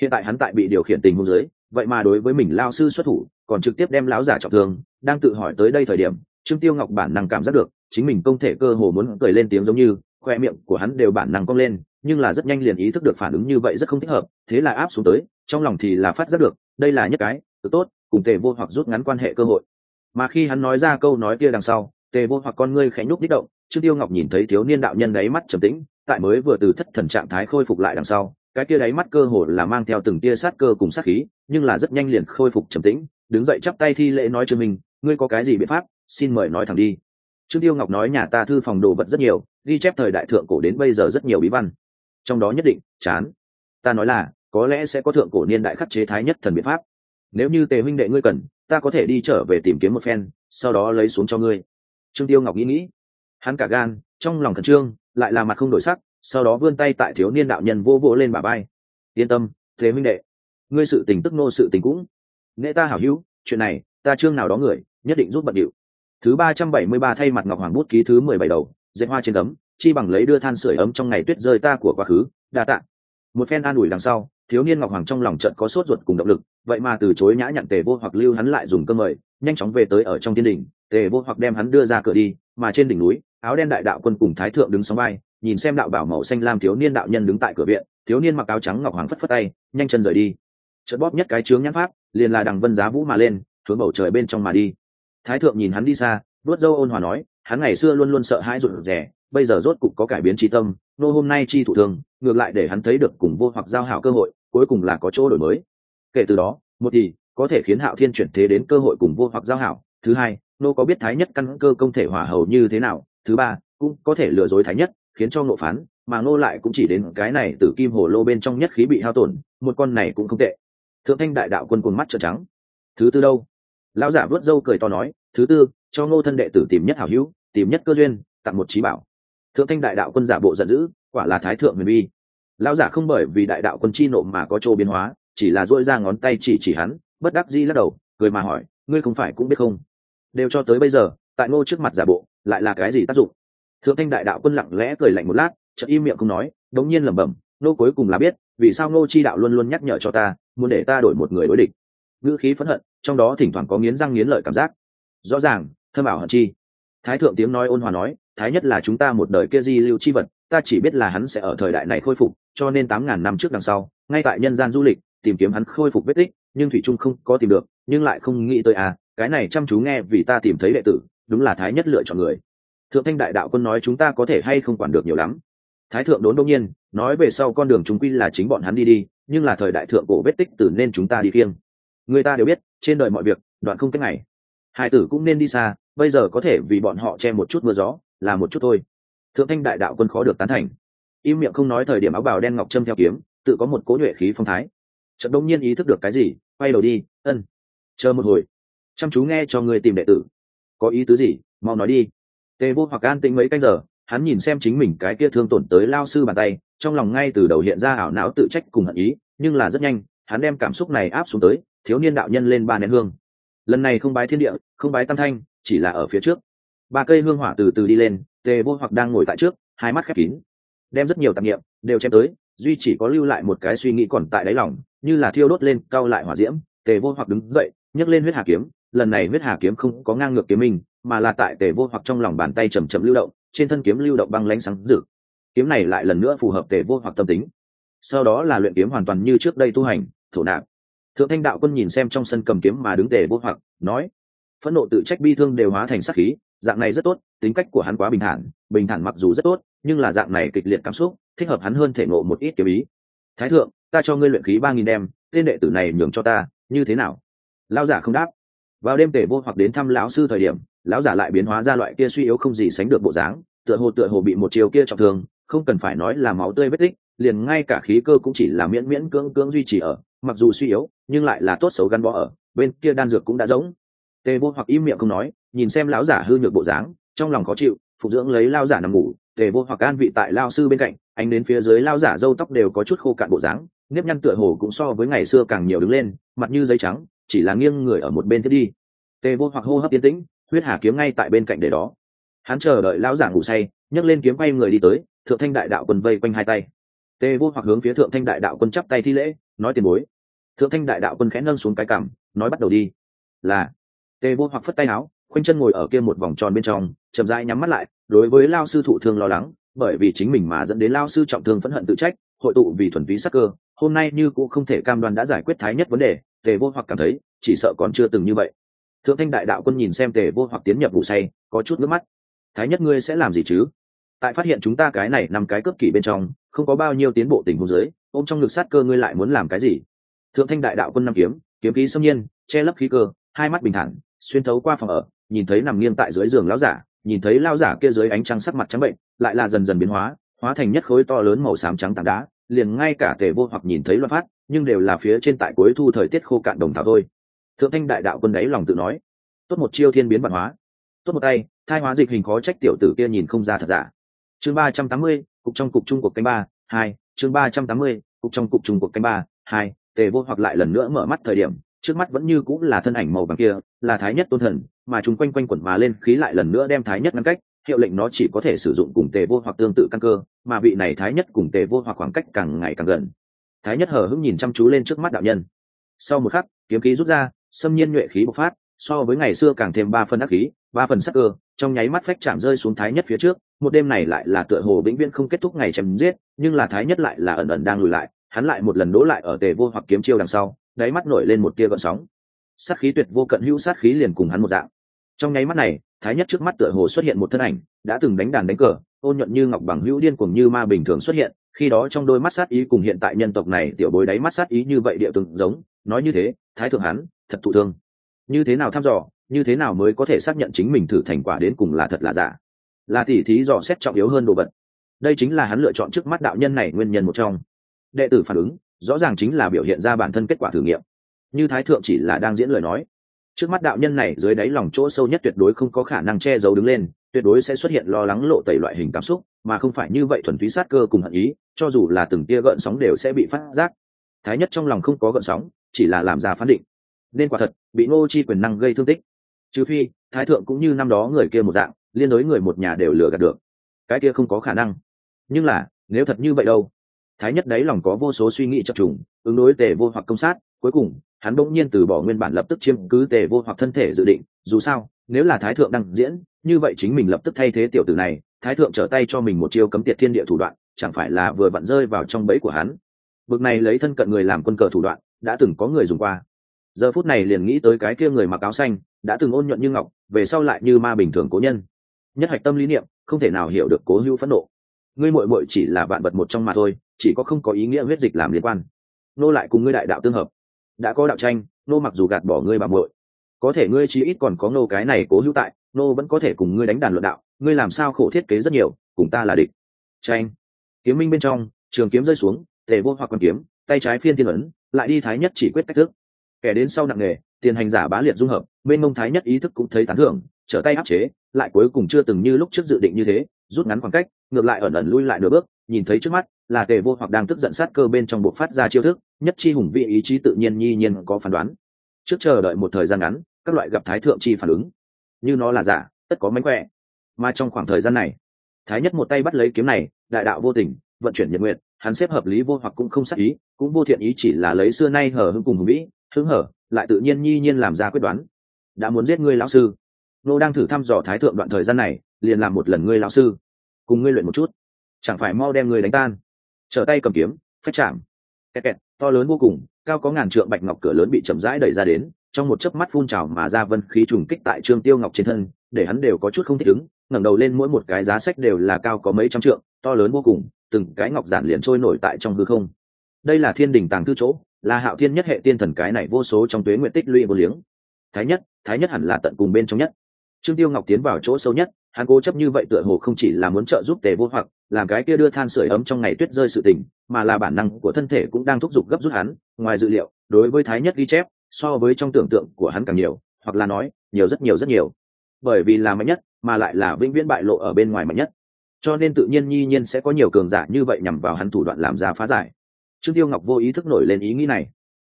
Hiện tại hắn tại bị điều khiển tình huống dưới, vậy mà đối với mình lao sư xuất thủ, còn trực tiếp đem lão giả trọng thương, đang tự hỏi tới đây thời điểm, trương tiêu ngọc bản năng cảm giác được, chính mình không thể cơ hồ muốn cười lên tiếng giống như, khoe miệng của hắn đều bản năng cong lên, nhưng là rất nhanh liền ý thức được phản ứng như vậy rất không thích hợp, thế là áp xuống tới trong lòng thì là phát giác được, đây là nhất cái từ tốt, cùng tề vô hoặc rút ngắn quan hệ cơ hội. Mà khi hắn nói ra câu nói kia đằng sau, tề vô hoặc con ngươi khẽ nhúc đích động, trương tiêu ngọc nhìn thấy thiếu niên đạo nhân đáy mắt trầm tĩnh, tại mới vừa từ thất thần trạng thái khôi phục lại đằng sau, cái kia đáy mắt cơ hồ là mang theo từng tia sát cơ cùng sát khí, nhưng là rất nhanh liền khôi phục trầm tĩnh, đứng dậy chắp tay thi lễ nói cho mình ngươi có cái gì biện pháp, xin mời nói thẳng đi. Trương tiêu ngọc nói nhà ta thư phòng đồ vật rất nhiều, ghi chép thời đại thượng cổ đến bây giờ rất nhiều bí văn. Trong đó nhất định, chán. Ta nói là có lẽ sẽ có thượng cổ niên đại khắc chế thái nhất thần biện pháp. Nếu như tề huynh đệ ngươi cần, ta có thể đi trở về tìm kiếm một phen, sau đó lấy xuống cho ngươi. Trương tiêu ngọc nghĩ nghĩ. Hắn cả gan, trong lòng khẩn trương, lại là mặt không đổi sắc, sau đó vươn tay tại thiếu niên đạo nhân vô vô lên bà bay yên tâm thế huynh đệ, ngươi sự tình tức nô sự tình cũng nghệ ta hảo hữu, chuyện này, ta trương nào đó người, nhất định giúp bận điệu. Thứ ba trăm bảy mươi ba thay mặt ngọc hoàng bút ký thứ mười bảy đầu, dệt hoa trên tấm, chi bằng lấy đưa than sửa ấm trong ngày tuyết rơi ta của quá khứ, đa tạ. Một phen an ủi đằng sau thiếu niên ngọc hoàng trong lòng trận có sốt ruột cùng động lực, vậy mà từ chối nhã nhặn tề vô hoặc lưu hắn lại dùng cơ mời, nhanh chóng về tới ở trong thiên đình tề vô hoặc đem hắn đưa ra cửa đi, mà trên đỉnh núi, áo đen đại đạo quân cùng thái thượng đứng sóng vai, nhìn xem đạo bảo màu xanh lam thiếu niên đạo nhân đứng tại cửa viện, thiếu niên mặc áo trắng ngọc hoàng phất phất tay, nhanh chân rời đi. Chợt bóp nhất cái trướng nhãn pháp, liền là đằng vân giá vũ mà lên, hướng bầu trời bên trong mà đi. Thái thượng nhìn hắn đi xa vớt dâu ôn hòa nói, hắn ngày xưa luôn luôn sợ hãi rụt rè, bây giờ rốt cục có cải biến tri tâm, nô hôm nay chi thủ thường, ngược lại để hắn thấy được cùng vô hoặc giao hảo cơ hội cuối cùng là có chỗ đổi mới. Kể từ đó, một thì có thể khiến hạo thiên chuyển thế đến cơ hội cùng vô hoặc giao hảo. Thứ hai, nô có biết thái nhất căn cơ công thể hỏa hầu như thế nào? Thứ ba, cũng có thể lừa dối thái nhất, khiến cho ngộ phán, mà ngô lại cũng chỉ đến cái này từ kim hồ lô bên trong nhất khí bị hao tổn, một con này cũng không tệ. Thượng thanh đại đạo quân cuồng mắt trợn trắng. Thứ tư đâu? Lão giả vớt dâu cười to nói, thứ tư, cho ngô thân đệ tử tìm nhất hảo hữu, tìm nhất cơ duyên, tặng một trí bảo. Thượng thanh đại đạo quân giả bộ giận dữ, quả là thái thượng huyền vi lão giả không bởi vì đại đạo quân chi nộm mà có chỗ biến hóa, chỉ là dỗi ra ngón tay chỉ chỉ hắn, bất đắc di lắc đầu, cười mà hỏi, ngươi không phải cũng biết không? Đều cho tới bây giờ, tại ngô trước mặt giả bộ, lại là cái gì tác dụng? Thượng thanh đại đạo quân lặng lẽ cười lạnh một lát, chợt im miệng không nói, đống nhiên lẩm bẩm nô cuối cùng là biết, vì sao ngô chi đạo luôn luôn nhắc nhở cho ta, muốn để ta đổi một người đối địch? Ngữ khí phẫn hận, trong đó thỉnh thoảng có nghiến răng nghiến lợi cảm giác. Rõ ràng, thâm ảo hận chi. Thái thượng tiếng nói ôn hòa nói, thái nhất là chúng ta một đời kia di lưu chi vật ta chỉ biết là hắn sẽ ở thời đại này khôi phục, cho nên tám ngàn năm trước đằng sau, ngay tại nhân gian du lịch, tìm kiếm hắn khôi phục vết tích, nhưng thủy trung không có tìm được, nhưng lại không nghĩ tới à cái này chăm chú nghe vì ta tìm thấy đệ tử, đúng là thái nhất lựa chọn người. Thượng thanh đại đạo quân nói chúng ta có thể hay không quản được nhiều lắm. Thái thượng đốn đông nhiên, nói về sau con đường chúng quy là chính bọn hắn đi đi, nhưng là thời đại thượng cổ vết tích tử nên chúng ta đi kiêng người ta đều biết, trên đời mọi việc, đoạn không cái ngày. Hai tử cũng nên đi xa, bây giờ có thể vì bọn họ che một chút mưa gió, là một chút thôi thượng thanh đại đạo quân khó được tán thành. Im miệng không nói thời điểm áo bào đen ngọc trâm theo kiếm, tự có một cố nhuệ khí phong thái. Trận đông nhiên ý thức được cái gì, quay đầu đi, ân, chờ một hồi. Chăm chú nghe cho người tìm đệ tử. Có ý tứ gì, mau nói đi. Tề vô hoặc an tĩnh mấy canh giờ, hắn nhìn xem chính mình cái kia thương tổn tới lao sư bàn tay, trong lòng ngay từ đầu hiện ra ảo não tự trách cùng hận ý, nhưng là rất nhanh, hắn đem cảm xúc này áp xuống tới, thiếu niên đạo nhân lên ba nén hương. Lần này không bái thiên địa, không bái tam thanh, chỉ là ở phía trước. Ba cây hương hỏa từ từ đi lên tề vô hoặc đang ngồi tại trước, hai mắt khép kín, đem rất nhiều tạp nghiệm đều chém tới, duy chỉ có lưu lại một cái suy nghĩ còn tại đáy lòng, như là thiêu đốt lên cao lại hỏa diễm, tề vô hoặc đứng dậy, nhấc lên huyết hà kiếm, lần này huyết hà kiếm không có ngang ngược kiếm mình, mà là tại tề vô hoặc trong lòng bàn tay chầm chậm lưu động, trên thân kiếm lưu động băng lánh sáng rực. Kiếm này lại lần nữa phù hợp tề vô hoặc tâm tính. Sau đó là luyện kiếm hoàn toàn như trước đây tu hành, thổ nạp. Thượng thanh đạo quân nhìn xem trong sân cầm kiếm mà đứng tề vô hoặc, nói, phẫn nộ tự trách bi thương đều hóa thành sắc khí dạng này rất tốt, tính cách của hắn quá bình thản bình thản mặc dù rất tốt, nhưng là dạng này kịch liệt cảm xúc, thích hợp hắn hơn thể ngộ một ít kiểu ý. Thái thượng, ta cho ngươi luyện khí ba nghìn đem, tên đệ tử này nhường cho ta, như thế nào? Lao giả không đáp. Vào đêm tề vô hoặc đến thăm lão sư thời điểm, lão giả lại biến hóa ra loại kia suy yếu không gì sánh được bộ dáng, tựa hồ tựa hồ bị một chiều kia trọng thương, không cần phải nói là máu tươi vết tích, liền ngay cả khí cơ cũng chỉ là miễn miễn cưỡng cưỡng duy trì ở, mặc dù suy yếu, nhưng lại là tốt xấu gắn bó ở, bên kia đan dược cũng đã giống. Tề vô hoặc im miệng không nói nhìn xem lão giả hư nhược bộ dáng, trong lòng khó chịu, phục dưỡng lấy lao giả nằm ngủ, tề vô hoặc an vị tại lao sư bên cạnh anh đến phía dưới lao giả râu tóc đều có chút khô cạn bộ dáng, nếp nhăn tựa hồ cũng so với ngày xưa càng nhiều đứng lên, mặt như giấy trắng, chỉ là nghiêng người ở một bên thiết đi. Tề vô hoặc hô hấp yên tĩnh, huyết hà kiếm ngay tại bên cạnh để đó. Hắn chờ đợi lão giả ngủ say, nhấc lên kiếm quay người đi tới, thượng thanh đại đạo quân vây quanh hai tay. Tề vô hoặc hướng phía thượng thanh đại đạo quân chắp tay thi lễ, nói tiền bối. Thượng thanh đại đạo quân khẽ nâng xuống cái cảm nói bắt đầu đi. Là. Tề vô hoặc phất tay áo khoanh chân ngồi ở kia một vòng tròn bên trong, chậm rãi nhắm mắt lại, đối với lao sư thụ thương lo lắng, bởi vì chính mình mà dẫn đến lao sư trọng thương phẫn hận tự trách, hội tụ vì thuần túy sắc cơ, hôm nay như cũng không thể cam đoan đã giải quyết thái nhất vấn đề, tề vô hoặc cảm thấy, chỉ sợ còn chưa từng như vậy. Thượng thanh đại đạo quân nhìn xem tề vô hoặc tiến nhập vụ say, có chút nước mắt. Thái nhất ngươi sẽ làm gì chứ? Tại phát hiện chúng ta cái này nằm cái cướp kỷ bên trong, không có bao nhiêu tiến bộ tình huống dưới, ôm trong ngực sát cơ ngươi lại muốn làm cái gì? Thượng thanh đại đạo quân năm kiếm kiếm khí xâm nhiên, che lấp khí cơ, hai mắt bình thản, xuyên thấu qua phòng ở nhìn thấy nằm nghiêng tại dưới giường lão giả, nhìn thấy lão giả kia dưới ánh trăng sắc mặt trắng bệnh, lại là dần dần biến hóa hóa thành nhất khối to lớn màu xám trắng tảng đá, liền ngay cả tề vô hoặc nhìn thấy loạn phát, nhưng đều là phía trên tại cuối thu thời tiết khô cạn đồng thảo thôi. Thượng thanh đại đạo quân đấy lòng tự nói, tốt một chiêu thiên biến văn hóa, tốt một tay, thai hóa dịch hình khó trách tiểu tử kia nhìn không ra thật giả. Chương ba trăm tám mươi, cục trong cục trung cuộc canh ba, hai, chương ba trăm tám mươi, cục trong cục trung cuộc canh ba, hai, tề vô hoặc lại lần nữa mở mắt thời điểm, trước mắt vẫn như cũng là thân ảnh màu vàng kia, là thái nhất tôn thần mà chúng quanh quanh quẩn mà lên khí lại lần nữa đem thái nhất ngăn cách, hiệu lệnh nó chỉ có thể sử dụng cùng tề vô hoặc tương tự căn cơ, mà vị này thái nhất cùng tề vô hoặc khoảng cách càng ngày càng gần. Thái nhất hờ hững nhìn chăm chú lên trước mắt đạo nhân. Sau một khắc, kiếm khí rút ra, xâm nhiên nhuệ khí bộc phát, so với ngày xưa càng thêm ba phần ác khí, ba phần sắc cơ, trong nháy mắt phách chạm rơi xuống thái nhất phía trước, một đêm này lại là tựa hồ vĩnh viễn không kết thúc ngày chém giết, nhưng là thái nhất lại là ẩn ẩn đang lùi lại, hắn lại một lần đỗ lại ở tề vô hoặc kiếm chiêu đằng sau, đáy mắt nổi lên một tia gợn sóng. Sát khí tuyệt vô cận hữu sát khí liền cùng hắn một dạng trong nháy mắt này thái nhất trước mắt tựa hồ xuất hiện một thân ảnh đã từng đánh đàn đánh cờ ôn nhuận như ngọc bằng hữu điên cuồng như ma bình thường xuất hiện khi đó trong đôi mắt sát ý cùng hiện tại nhân tộc này tiểu bối đáy mắt sát ý như vậy địa từng giống nói như thế thái thượng hán, thật thụ thương. Như thế nào thăm dò như thế nào mới có thể xác nhận chính mình thử thành quả đến cùng là thật là giả? Là tỉ thí dò xét trọng yếu hơn đồ vật. Đây chính là hắn lựa chọn trước mắt đạo nhân này nguyên nhân một trong. Đệ tử phản ứng rõ ràng chính là biểu hiện ra bản thân kết quả thử nghiệm. Như thái thượng chỉ là đang diễn lời nói trước mắt đạo nhân này dưới đáy lòng chỗ sâu nhất tuyệt đối không có khả năng che giấu đứng lên, tuyệt đối sẽ xuất hiện lo lắng lộ tẩy loại hình cảm xúc, mà không phải như vậy thuần túy sát cơ cùng hận ý, cho dù là từng tia gợn sóng đều sẽ bị phát giác. Thái nhất trong lòng không có gợn sóng, chỉ là làm ra phán định. Nên quả thật, bị ngô chi quyền năng gây thương tích. Trừ phi, thái thượng cũng như năm đó người kia một dạng, liên đối người một nhà đều lừa gạt được. Cái kia không có khả năng. Nhưng là, nếu thật như vậy đâu? Thái nhất đấy lòng có vô số suy nghĩ chập trùng, ứng đối tề vô hoặc công sát, cuối cùng hắn bỗng nhiên từ bỏ nguyên bản lập tức chiếm cứ tề vô hoặc thân thể dự định, dù sao, nếu là thái thượng đang diễn, như vậy chính mình lập tức thay thế tiểu tử này, thái thượng trở tay cho mình một chiêu cấm tiệt thiên địa thủ đoạn, chẳng phải là vừa vặn rơi vào trong bẫy của hắn. Bực này lấy thân cận người làm quân cờ thủ đoạn, đã từng có người dùng qua. Giờ phút này liền nghĩ tới cái kia người mặc áo xanh, đã từng ôn nhuận như ngọc, về sau lại như ma bình thường cố nhân. Nhất hạch tâm lý niệm, không thể nào hiểu được cố hữu phẫn nộ. Ngươi muội muội chỉ là bạn vật một trong mà thôi, chỉ có không có ý nghĩa huyết dịch làm liên quan. Nô lại cùng ngươi đại đạo tương hợp đã có đạo tranh, nô mặc dù gạt bỏ ngươi bà muội. Có thể ngươi chí ít còn có nô cái này cố hữu tại, nô vẫn có thể cùng ngươi đánh đàn luận đạo, ngươi làm sao khổ thiết kế rất nhiều, cùng ta là địch. Tranh. Kiếm minh bên trong, trường kiếm rơi xuống, tề vô hoặc quan kiếm, tay trái phiên thiên ấn, lại đi thái nhất chỉ quyết cách thức. Kẻ đến sau nặng nghề, tiền hành giả bá liệt dung hợp, bên mông thái nhất ý thức cũng thấy tán thưởng, trở tay áp chế, lại cuối cùng chưa từng như lúc trước dự định như thế, rút ngắn khoảng cách, ngược lại ẩn ẩn lui lại nửa bước, nhìn thấy trước mắt là tề vô hoặc đang tức giận sát cơ bên trong bộ phát ra chiêu thức, nhất chi hùng vị ý chí tự nhiên nhi nhiên có phán đoán. Trước chờ đợi một thời gian ngắn, các loại gặp thái thượng chi phản ứng. Như nó là giả, tất có mánh khỏe. Mà trong khoảng thời gian này, thái nhất một tay bắt lấy kiếm này, đại đạo vô tình, vận chuyển nhật nguyện, hắn xếp hợp lý vô hoặc cũng không sắc ý, cũng vô thiện ý chỉ là lấy xưa nay hở hưng cùng hùng vĩ hứng hở lại tự nhiên nhi nhiên làm ra quyết đoán. Đã muốn giết ngươi lão sư. Nô đang thử thăm dò thái thượng đoạn thời gian này, liền làm một lần ngươi lão sư. Cùng ngươi luyện một chút. Chẳng phải mau đem ngươi đánh tan trở tay cầm kiếm, phách chạm. Kẹt kẹt, to lớn vô cùng, cao có ngàn trượng bạch ngọc cửa lớn bị chậm rãi đẩy ra đến, trong một chớp mắt phun trào mà ra vân khí trùng kích tại trương tiêu ngọc trên thân, để hắn đều có chút không thích ứng, ngẩng đầu lên mỗi một cái giá sách đều là cao có mấy trăm trượng, to lớn vô cùng, từng cái ngọc giản liền trôi nổi tại trong hư không. Đây là thiên đình tàng thư chỗ, là hạo thiên nhất hệ tiên thần cái này vô số trong tuế nguyện tích lũy vô liếng. Thái nhất thái nhất hẳn là tận cùng bên trong nhất. Trương tiêu ngọc tiến vào chỗ sâu nhất hắn cố chấp như vậy tựa hồ không chỉ là muốn trợ giúp tề vô hoặc, làm cái kia đưa than sưởi ấm trong ngày tuyết rơi sự tình, mà là bản năng của thân thể cũng đang thúc giục gấp rút hắn. Ngoài dự liệu, đối với thái nhất ghi chép, so với trong tưởng tượng của hắn càng nhiều, hoặc là nói, nhiều rất nhiều rất nhiều. Bởi vì là mạnh nhất, mà lại là vĩnh viễn bại lộ ở bên ngoài mạnh nhất. Cho nên tự nhiên nhi nhiên sẽ có nhiều cường giả như vậy nhằm vào hắn thủ đoạn làm ra phá giải. Trương tiêu ngọc vô ý thức nổi lên ý nghĩ này.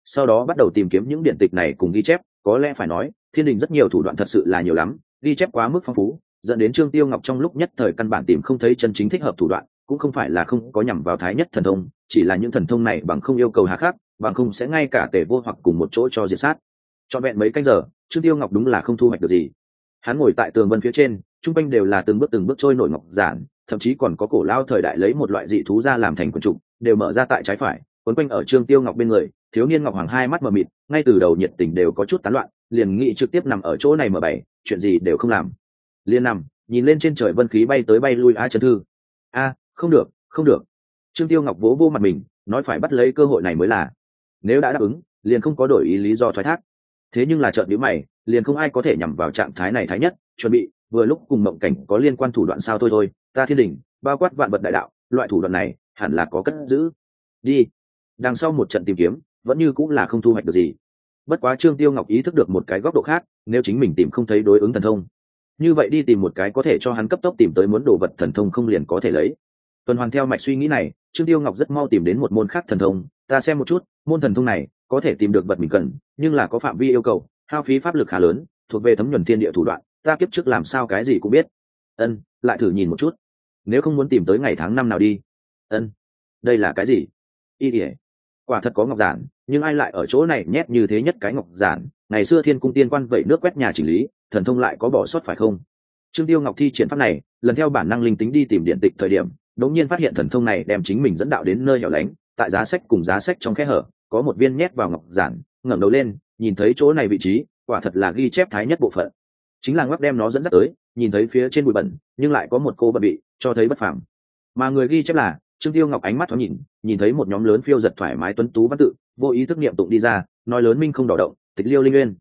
Sau đó bắt đầu tìm kiếm những điện tịch này cùng ghi chép, có lẽ phải nói, thiên đình rất nhiều thủ đoạn thật sự là nhiều lắm, ghi chép quá mức phong phú dẫn đến trương tiêu ngọc trong lúc nhất thời căn bản tìm không thấy chân chính thích hợp thủ đoạn, cũng không phải là không có nhằm vào thái nhất thần thông, chỉ là những thần thông này bằng không yêu cầu hà khắc, bằng không sẽ ngay cả tề vô hoặc cùng một chỗ cho diệt sát. Trọn vẹn mấy canh giờ, trương tiêu ngọc đúng là không thu hoạch được gì. Hắn ngồi tại tường vân phía trên, trung quanh đều là từng bước từng bước trôi nổi ngọc giản, thậm chí còn có cổ lao thời đại lấy một loại dị thú ra làm thành quần trục, đều mở ra tại trái phải, quấn quanh ở trương tiêu ngọc bên người, thiếu niên ngọc hoàng hai mắt mờ mịt, ngay từ đầu nhiệt tình đều có chút tán loạn, liền nghĩ trực tiếp nằm ở chỗ này mở bảy chuyện gì đều không làm liền nằm, nhìn lên trên trời vân khí bay tới bay lui a chấn thư. A, không được không được. Trương tiêu ngọc vỗ vô mặt mình, nói phải bắt lấy cơ hội này mới là. Nếu đã đáp ứng, liền không có đổi ý lý do thoái thác. Thế nhưng là trợn nhíu mày, liền không ai có thể nhằm vào trạng thái này thái nhất, chuẩn bị, vừa lúc cùng mộng cảnh có liên quan thủ đoạn sao thôi thôi, ta thiên đình, bao quát vạn vật đại đạo, loại thủ đoạn này hẳn là có cất giữ. Đi. Đằng sau một trận tìm kiếm, vẫn như cũng là không thu hoạch được gì. Bất quá trương tiêu ngọc ý thức được một cái góc độ khác, nếu chính mình tìm không thấy đối ứng thần thông như vậy đi tìm một cái có thể cho hắn cấp tốc tìm tới muốn đồ vật thần thông không liền có thể lấy. Tuần hoàn theo mạch suy nghĩ này, trương tiêu ngọc rất mau tìm đến một môn khác thần thông, ta xem một chút, môn thần thông này có thể tìm được vật mình cần, nhưng là có phạm vi yêu cầu, hao phí pháp lực khá lớn, thuộc về thấm nhuần thiên địa thủ đoạn, ta kiếp trước làm sao cái gì cũng biết. Ân, lại thử nhìn một chút. Nếu không muốn tìm tới ngày tháng năm nào đi. Ân, đây là cái gì? Y ỉa quả thật có ngọc giản, nhưng ai lại ở chỗ này nhét như thế nhất cái ngọc giản? Ngày xưa thiên cung tiên quan vậy nước quét nhà chỉnh lý, thần thông lại có bỏ sót phải không? Trương tiêu ngọc thi triển pháp này, lần theo bản năng linh tính đi tìm điện tịch thời điểm đống nhiên phát hiện thần thông này đem chính mình dẫn đạo đến nơi hẻo lánh, tại giá sách cùng giá sách trong khe hở, có một viên nhét vào ngọc giản, ngẩng đầu lên, nhìn thấy chỗ này vị trí, quả thật là ghi chép thái nhất bộ phận. Chính là ngoắc đem nó dẫn dắt tới, nhìn thấy phía trên bụi bẩn, nhưng lại có một cô bận bị cho thấy bất phẳng mà người ghi chép là, trương tiêu ngọc ánh mắt thoáng nhìn nhìn thấy một nhóm lớn phiêu giật thoải mái tuấn tú văn tự, vô ý thức niệm tụng đi ra, nói lớn minh không đỏ động tịch liêu linh nguyên.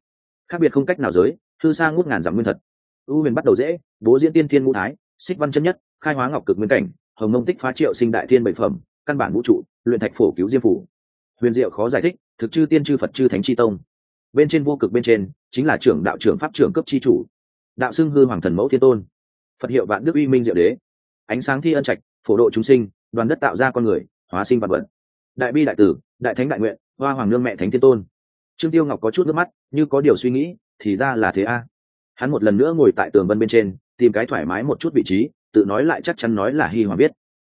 Khác biệt không cách nào giới thư sa ngút ngàn dặm nguyên thật. Ưu huyền bắt đầu dễ, bố diễn tiên thiên ngũ thái, xích văn chân nhất, khai hóa ngọc cực nguyên cảnh, hồng nông tích phá triệu sinh đại thiên bảy phẩm, căn bản vũ trụ, luyện thạch phổ cứu diêm phủ. Huyền diệu khó giải thích, thực chư tiên chư phật chư thánh chi tông. Bên trên vô cực bên trên, chính là trưởng đạo trưởng pháp trưởng cấp chi chủ. Đạo xưng hư hoàng thần mẫu thiên tôn. Phật hiệu vạn đức uy minh diệu đế. Ánh sáng thi ân trạch, phổ độ chúng sinh, đoàn đất tạo ra con người, hóa sinh vật vật. Đại bi đại tử, đại thánh đại nguyện, hoa hoàng nương mẹ thánh thiên tôn trương tiêu ngọc có chút nước mắt, như có điều suy nghĩ, thì ra là thế a. Hắn một lần nữa ngồi tại tường vân bên trên, tìm cái thoải mái một chút vị trí, tự nói lại chắc chắn nói là hy hoàng biết.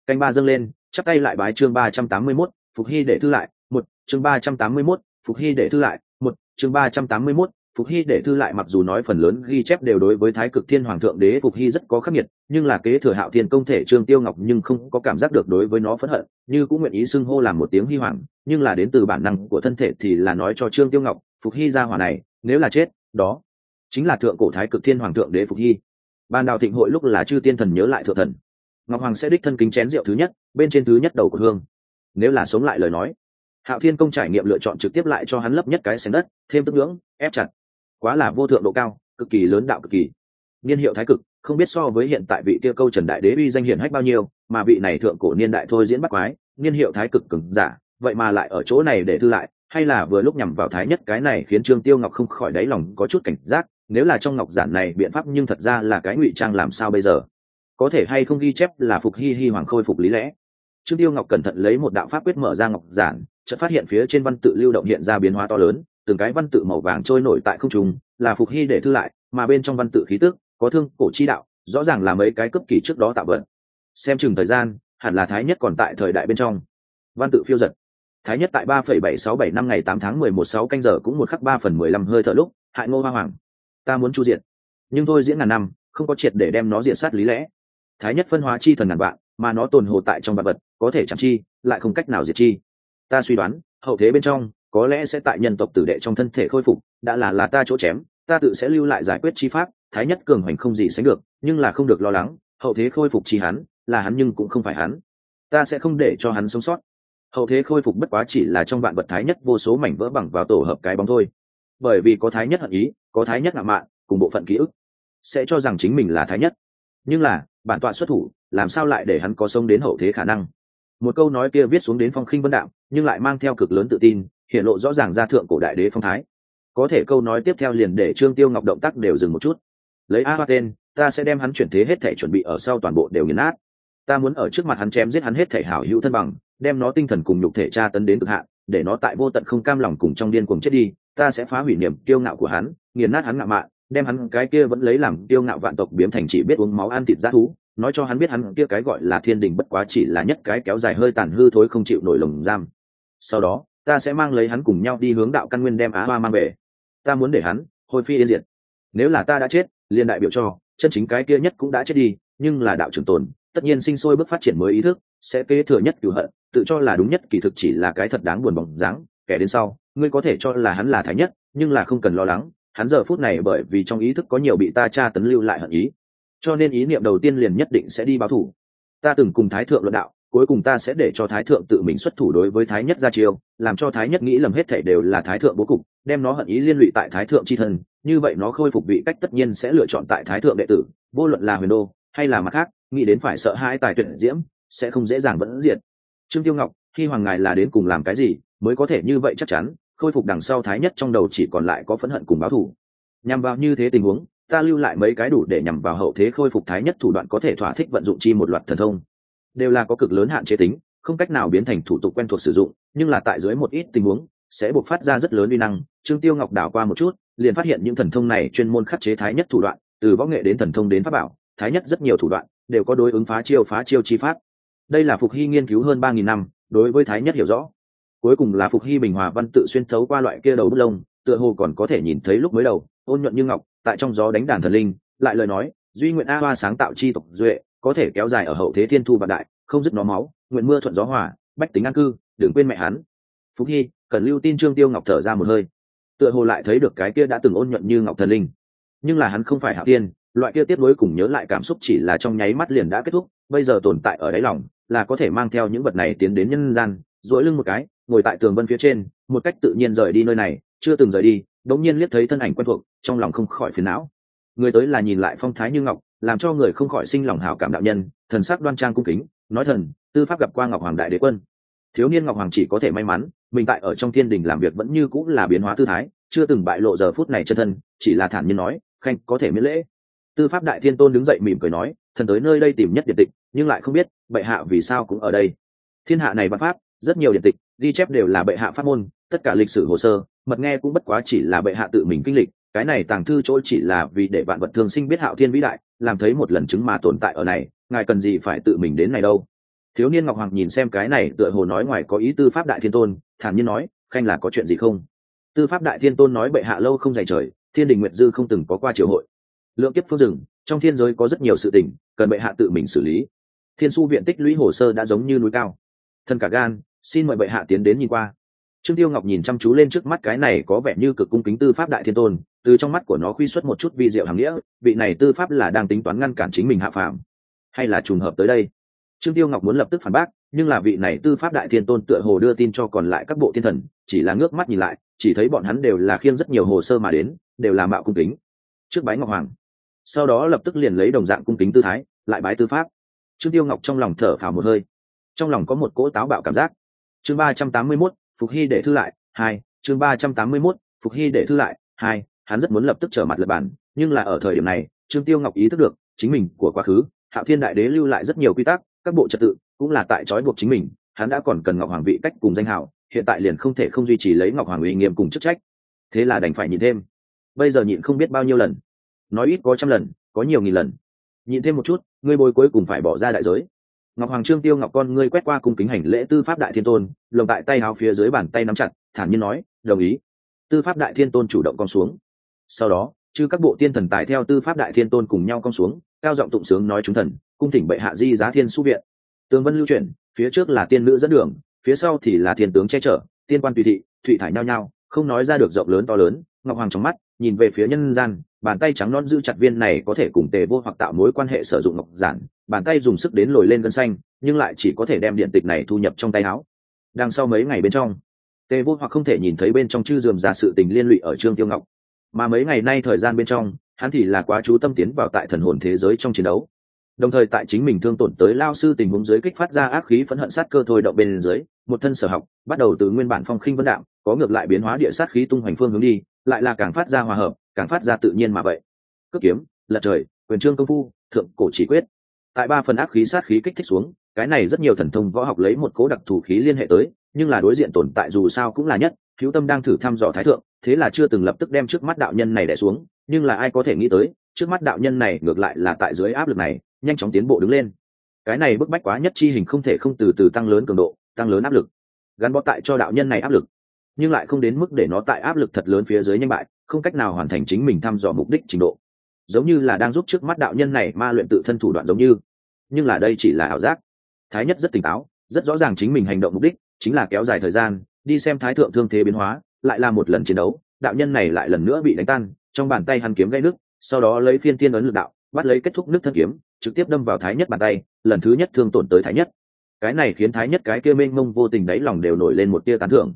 Canh ba dâng lên, chắp tay lại bái chương ba trăm tám mươi mốt, phục hy để thư lại, một, chương ba trăm tám mươi mốt, phục hy để thư lại, một, chương ba trăm tám mươi mốt phục hy để thư lại mặc dù nói phần lớn ghi chép đều đối với thái cực thiên hoàng thượng đế phục hy rất có khắc nghiệt, nhưng là kế thừa hạo thiên công thể trương tiêu ngọc nhưng không có cảm giác được đối với nó phẫn hận, như cũng nguyện ý xưng hô làm một tiếng hy hoàng, nhưng là đến từ bản năng của thân thể thì là nói cho trương tiêu ngọc, phục hy ra hỏa này, nếu là chết, đó chính là thượng cổ thái cực thiên hoàng thượng đế phục hy. Ban đào thịnh hội lúc là chư tiên thần nhớ lại thượng thần. Ngọc hoàng sẽ đích thân kính chén rượu thứ nhất, bên trên thứ nhất đầu của hương. Nếu là sống lại lời nói, hạo thiên công trải nghiệm lựa chọn trực tiếp lại cho hắn lấp nhất cái xén đất, thêm tức ngưỡng, ép chặt quá là vô thượng độ cao, cực kỳ lớn đạo cực kỳ. Niên hiệu thái cực, không biết so với hiện tại vị kia câu trần đại đế uy danh hiển hách bao nhiêu, mà vị này thượng cổ niên đại thôi diễn bắt quái, niên hiệu thái cực cứng giả, vậy mà lại ở chỗ này để thư lại, hay là vừa lúc nhằm vào thái nhất cái này khiến trương tiêu ngọc không khỏi đáy lòng có chút cảnh giác, nếu là trong ngọc giản này biện pháp nhưng thật ra là cái ngụy trang làm sao bây giờ? Có thể hay không ghi chép là phục hy hy hoàng khôi phục lý lẽ? Trương tiêu ngọc cẩn thận lấy một đạo pháp quyết mở ra ngọc giản, chợt phát hiện phía trên văn tự lưu động hiện ra biến hóa to lớn từng cái văn tự màu vàng trôi nổi tại không trung là phục hy để thư lại mà bên trong văn tự khí tức có thương cổ chi đạo rõ ràng là mấy cái cấp kỳ trước đó tạo vận xem chừng thời gian hẳn là thái nhất còn tại thời đại bên trong. Văn tự phiêu giật. Thái nhất tại ba phẩy bảy sáu bảy năm ngày tám tháng mười một sáu canh giờ cũng một khắc ba phần mười lăm hơi thở lúc hại ngô hoa hoàng. Ta muốn chu diệt, nhưng thôi diễn ngàn năm không có triệt để đem nó diện sát lý lẽ. Thái nhất phân hóa chi thần ngàn vạn mà nó tồn hồ tại trong vật vật có thể chẳng chi lại không cách nào diệt chi. Ta suy đoán hậu thế bên trong có lẽ sẽ tại nhân tộc tử đệ trong thân thể khôi phục, đã là là ta chỗ chém, ta tự sẽ lưu lại giải quyết chi pháp, thái nhất cường hoành không gì sánh được, nhưng là không được lo lắng, hậu thế khôi phục chi hắn, là hắn nhưng cũng không phải hắn. Ta sẽ không để cho hắn sống sót. Hậu thế khôi phục bất quá chỉ là trong vạn vật thái nhất vô số mảnh vỡ bằng vào tổ hợp cái bóng thôi. Bởi vì có thái nhất hận ý, có thái nhất ngạo mạn, cùng bộ phận ký ức, sẽ cho rằng chính mình là thái nhất. Nhưng là, bản tọa xuất thủ, làm sao lại để hắn có sống đến hậu thế khả năng? Một câu nói kia viết xuống đến phong khinh vân đạo, nhưng lại mang theo cực lớn tự tin hiện lộ rõ ràng ra thượng cổ đại đế phong thái. Có thể câu nói tiếp theo liền để trương tiêu ngọc động tác đều dừng một chút. Lấy a hoa tên, ta sẽ đem hắn chuyển thế hết thể chuẩn bị ở sau toàn bộ đều nghiền nát. Ta muốn ở trước mặt hắn chém giết hắn hết thể hảo hữu thân bằng, đem nó tinh thần cùng nhục thể tra tấn đến cực hạn, để nó tại vô tận không cam lòng cùng trong điên cuồng chết đi, ta sẽ phá hủy niềm kiêu ngạo của hắn, nghiền nát hắn ngạo mạn, đem hắn cái kia vẫn lấy làm kiêu ngạo vạn tộc biếm thành chỉ biết uống máu ăn thịt g thú, nói cho hắn biết hắn kia cái gọi là thiên đình bất quá chỉ là nhất cái kéo dài hơi tàn hư thối không chịu nổi lồng giam. Sau đó ta sẽ mang lấy hắn cùng nhau đi hướng đạo căn nguyên đem á hoa mang về. Ta muốn để hắn hồi phi yên diệt. Nếu là ta đã chết, liền đại biểu cho, chân chính cái kia nhất cũng đã chết đi, nhưng là đạo trường tồn, tất nhiên sinh sôi bước phát triển mới ý thức, sẽ kế thừa nhất cửu hận, tự cho là đúng nhất kỳ thực chỉ là cái thật đáng buồn bỏng dáng, kẻ đến sau, ngươi có thể cho là hắn là thái nhất, nhưng là không cần lo lắng, hắn giờ phút này bởi vì trong ý thức có nhiều bị ta tra tấn lưu lại hận ý. Cho nên ý niệm đầu tiên liền nhất định sẽ đi báo thủ. Ta từng cùng thái thượng luận đạo cuối cùng ta sẽ để cho thái thượng tự mình xuất thủ đối với thái nhất ra chiêu, làm cho thái nhất nghĩ lầm hết thể đều là thái thượng bố cục, đem nó hận ý liên lụy tại thái thượng c h i thân, như vậy nó khôi phục vị cách tất nhiên sẽ lựa chọn tại thái thượng đệ tử, vô luận là huyền đô hay là mặt khác, nghĩ đến phải sợ hai tài tuyển diễm, sẽ không dễ dàng vẫn diệt. Trương tiêu ngọc, khi hoàng ngài là đến cùng làm cái gì, mới có thể như vậy chắc chắn, khôi phục đằng sau thái nhất trong đầu chỉ còn lại có phẫn hận cùng báo thù. Nhằm vào như thế tình huống, ta lưu lại mấy cái đủ để nhằm vào hậu thế khôi phục thái nhất thủ đoạn có thể thỏa thích vận dụng chi một loạt thần thông đều là có cực lớn hạn chế tính, không cách nào biến thành thủ tục quen thuộc sử dụng, nhưng là tại dưới một ít tình huống, sẽ buộc phát ra rất lớn uy năng. Trương tiêu ngọc đảo qua một chút, liền phát hiện những thần thông này chuyên môn khắc chế thái nhất thủ đoạn, từ võ nghệ đến thần thông đến pháp bảo, thái nhất rất nhiều thủ đoạn đều có đối ứng phá chiêu phá chiêu chi pháp. Đây là phục hy nghiên cứu hơn ba nghìn năm, đối với thái nhất hiểu rõ. Cuối cùng là phục hy bình hòa văn tự xuyên thấu qua loại kia đầu bút lông, tựa hồ còn có thể nhìn thấy lúc mới đầu, ôn nhuận như ngọc, tại trong gió đánh đàn thần linh, lại lời nói, duy nguyện a hoa sáng tạo chi tộc duệ có thể kéo dài ở hậu thế thiên thu vạn đại, không dứt nó máu, nguyện mưa thuận gió hòa, bách tính an cư, đừng quên mẹ hắn. Phúc hy cần lưu tin trương tiêu ngọc thở ra một hơi. Tựa hồ lại thấy được cái kia đã từng ôn nhuận như ngọc thần linh. Nhưng là hắn không phải hạ tiên, loại kia tiếp nối cùng nhớ lại cảm xúc chỉ là trong nháy mắt liền đã kết thúc, bây giờ tồn tại ở đáy lòng, là có thể mang theo những vật này tiến đến nhân gian dỗi lưng một cái, ngồi tại tường vân phía trên, một cách tự nhiên rời đi nơi này, chưa từng rời đi, đống nhiên liếc thấy thân ảnh quen thuộc, trong lòng không khỏi phiền não. Người tới là nhìn lại phong thái như ngọc làm cho người không khỏi sinh lòng hảo cảm đạo nhân, thần sắc đoan trang cung kính, nói thần, tư pháp gặp qua ngọc hoàng đại đế quân. Thiếu niên ngọc hoàng chỉ có thể may mắn, mình tại ở trong thiên đình làm việc vẫn như cũng là biến hóa tư thái, chưa từng bại lộ giờ phút này chân thân, chỉ là thản nhiên nói, khanh, có thể miễn lễ. Tư pháp đại thiên tôn đứng dậy mỉm cười nói, thần tới nơi đây tìm nhất điện tịch, nhưng lại không biết, bệ hạ vì sao cũng ở đây. Thiên hạ này văn pháp, rất nhiều điện tịch, ghi chép đều là bệ hạ pháp môn, tất cả lịch sử hồ sơ, mật nghe cũng bất quá chỉ là bệ hạ tự mình kinh lịch, cái này tàng thư chỗ chỉ là vì để vạn vật thường sinh biết hạo thiên vĩ đại làm thấy một lần chứng mà tồn tại ở này, ngài cần gì phải tự mình đến này đâu? Thiếu niên ngọc hoàng nhìn xem cái này, tựa hồ nói ngoài có ý tư pháp đại thiên tôn, thản nhiên nói, khanh là có chuyện gì không? Tư pháp đại thiên tôn nói bệ hạ lâu không dày trời, thiên đình nguyệt dư không từng có qua triều hội. Lượng kiếp phương rừng trong thiên giới có rất nhiều sự tình, cần bệ hạ tự mình xử lý. Thiên su viện tích lũy hồ sơ đã giống như núi cao. Thân cả gan, xin mời bệ hạ tiến đến nhìn qua. Trương tiêu ngọc nhìn chăm chú lên trước mắt cái này có vẻ như cực cung kính tư pháp đại thiên tôn từ trong mắt của nó khuy xuất một chút vi diệu hàng nghĩa, vị này tư pháp là đang tính toán ngăn cản chính mình hạ phàm. Hay là trùng hợp tới đây? Trương tiêu ngọc muốn lập tức phản bác, nhưng là vị này tư pháp đại thiên tôn tựa hồ đưa tin cho còn lại các bộ thiên thần, chỉ là ngước mắt nhìn lại, chỉ thấy bọn hắn đều là khiêng rất nhiều hồ sơ mà đến, đều là mạo cung kính. Trước bái ngọc hoàng, sau đó lập tức liền lấy đồng dạng cung kính tư thái, lại bái tư pháp. Trương tiêu ngọc trong lòng thở phào một hơi. Trong lòng có một cỗ táo bạo cảm giác. Chương ba trăm tám mươi mốt, phục hy để thư lại, hai, chương ba trăm tám mươi mốt, phục hy để thư lại, hai hắn rất muốn lập tức trở mặt lập bản, nhưng là ở thời điểm này, trương tiêu ngọc ý thức được, chính mình của quá khứ hạo thiên đại đế lưu lại rất nhiều quy tắc, các bộ trật tự, cũng là tại trói buộc chính mình, hắn đã còn cần ngọc hoàng vị cách cùng danh hào, hiện tại liền không thể không duy trì lấy ngọc hoàng uy nghiêm cùng chức trách. Thế là đành phải nhịn thêm. Bây giờ nhịn không biết bao nhiêu lần. Nói ít có trăm lần, có nhiều nghìn lần. Nhịn thêm một chút, ngươi bồi cuối cùng phải bỏ ra đại giới. Ngọc hoàng trương tiêu ngọc con ngươi quét qua cung kính hành lễ tư pháp đại thiên tôn, lồng tại tay háo phía dưới bàn tay nắm chặt, thản nhiên nói, đồng ý. Tư pháp đại thiên tôn chủ động con xuống sau đó, chư các bộ tiên thần tài theo tư pháp đại thiên tôn cùng nhau cong xuống, cao giọng tụng sướng nói chúng thần, cung thỉnh bệ hạ di giá thiên su viện. Tướng vân lưu chuyển, phía trước là tiên nữ dẫn đường, phía sau thì là thiên tướng che chở, tiên quan tùy thị, thụy thải nhao nhao, không nói ra được rộng lớn to lớn, ngọc hoàng trong mắt, nhìn về phía nhân gian, bàn tay trắng non giữ chặt viên này có thể cùng tề vô hoặc tạo mối quan hệ sử dụng ngọc giản, bàn tay dùng sức đến lồi lên gân xanh, nhưng lại chỉ có thể đem điện tịch này thu nhập trong tay áo. Đằng sau mấy ngày bên trong, tề vô hoặc không thể nhìn thấy bên trong chư dườm ra sự tình liên lụy ở trương tiêu ngọc mà mấy ngày nay thời gian bên trong, hắn thì là quá chú tâm tiến vào tại thần hồn thế giới trong chiến đấu. Đồng thời tại chính mình thương tổn tới lao sư tình huống dưới kích phát ra ác khí phẫn hận sát cơ thôi động bên dưới, một thân sở học, bắt đầu từ nguyên bản phong khinh vân đạo, có ngược lại biến hóa địa sát khí tung hoành phương hướng đi, lại là càng phát ra hòa hợp, càng phát ra tự nhiên mà vậy. Cước kiếm, lật trời, quyền trương công phu, thượng cổ chỉ quyết. Tại ba phần ác khí sát khí kích thích xuống, cái này rất nhiều thần thông võ học lấy một cố đặc thù khí liên hệ tới, nhưng là đối diện tồn tại dù sao cũng là nhất, hữu tâm đang thử thăm dò thái thượng thế là chưa từng lập tức đem trước mắt đạo nhân này đẻ xuống, nhưng là ai có thể nghĩ tới, trước mắt đạo nhân này ngược lại là tại dưới áp lực này, nhanh chóng tiến bộ đứng lên. Cái này bức bách quá nhất chi hình không thể không từ từ tăng lớn cường độ, tăng lớn áp lực. Gắn bó tại cho đạo nhân này áp lực, nhưng lại không đến mức để nó tại áp lực thật lớn phía dưới nhanh bại, không cách nào hoàn thành chính mình thăm dò mục đích trình độ. Giống như là đang giúp trước mắt đạo nhân này ma luyện tự thân thủ đoạn giống như, nhưng là đây chỉ là ảo giác. Thái nhất rất tỉnh táo, rất rõ ràng chính mình hành động mục đích, chính là kéo dài thời gian, đi xem thái thượng thương thế biến hóa lại là một lần chiến đấu, đạo nhân này lại lần nữa bị đánh tan, trong bàn tay hắn kiếm gây nước sau đó lấy phiên tiên ấn lực đạo, bắt lấy kết thúc nước thân kiếm, trực tiếp đâm vào thái nhất bàn tay, lần thứ nhất thương tổn tới thái nhất. Cái này khiến thái nhất cái kia mênh mông vô tình đáy lòng đều nổi lên một tia tán thưởng.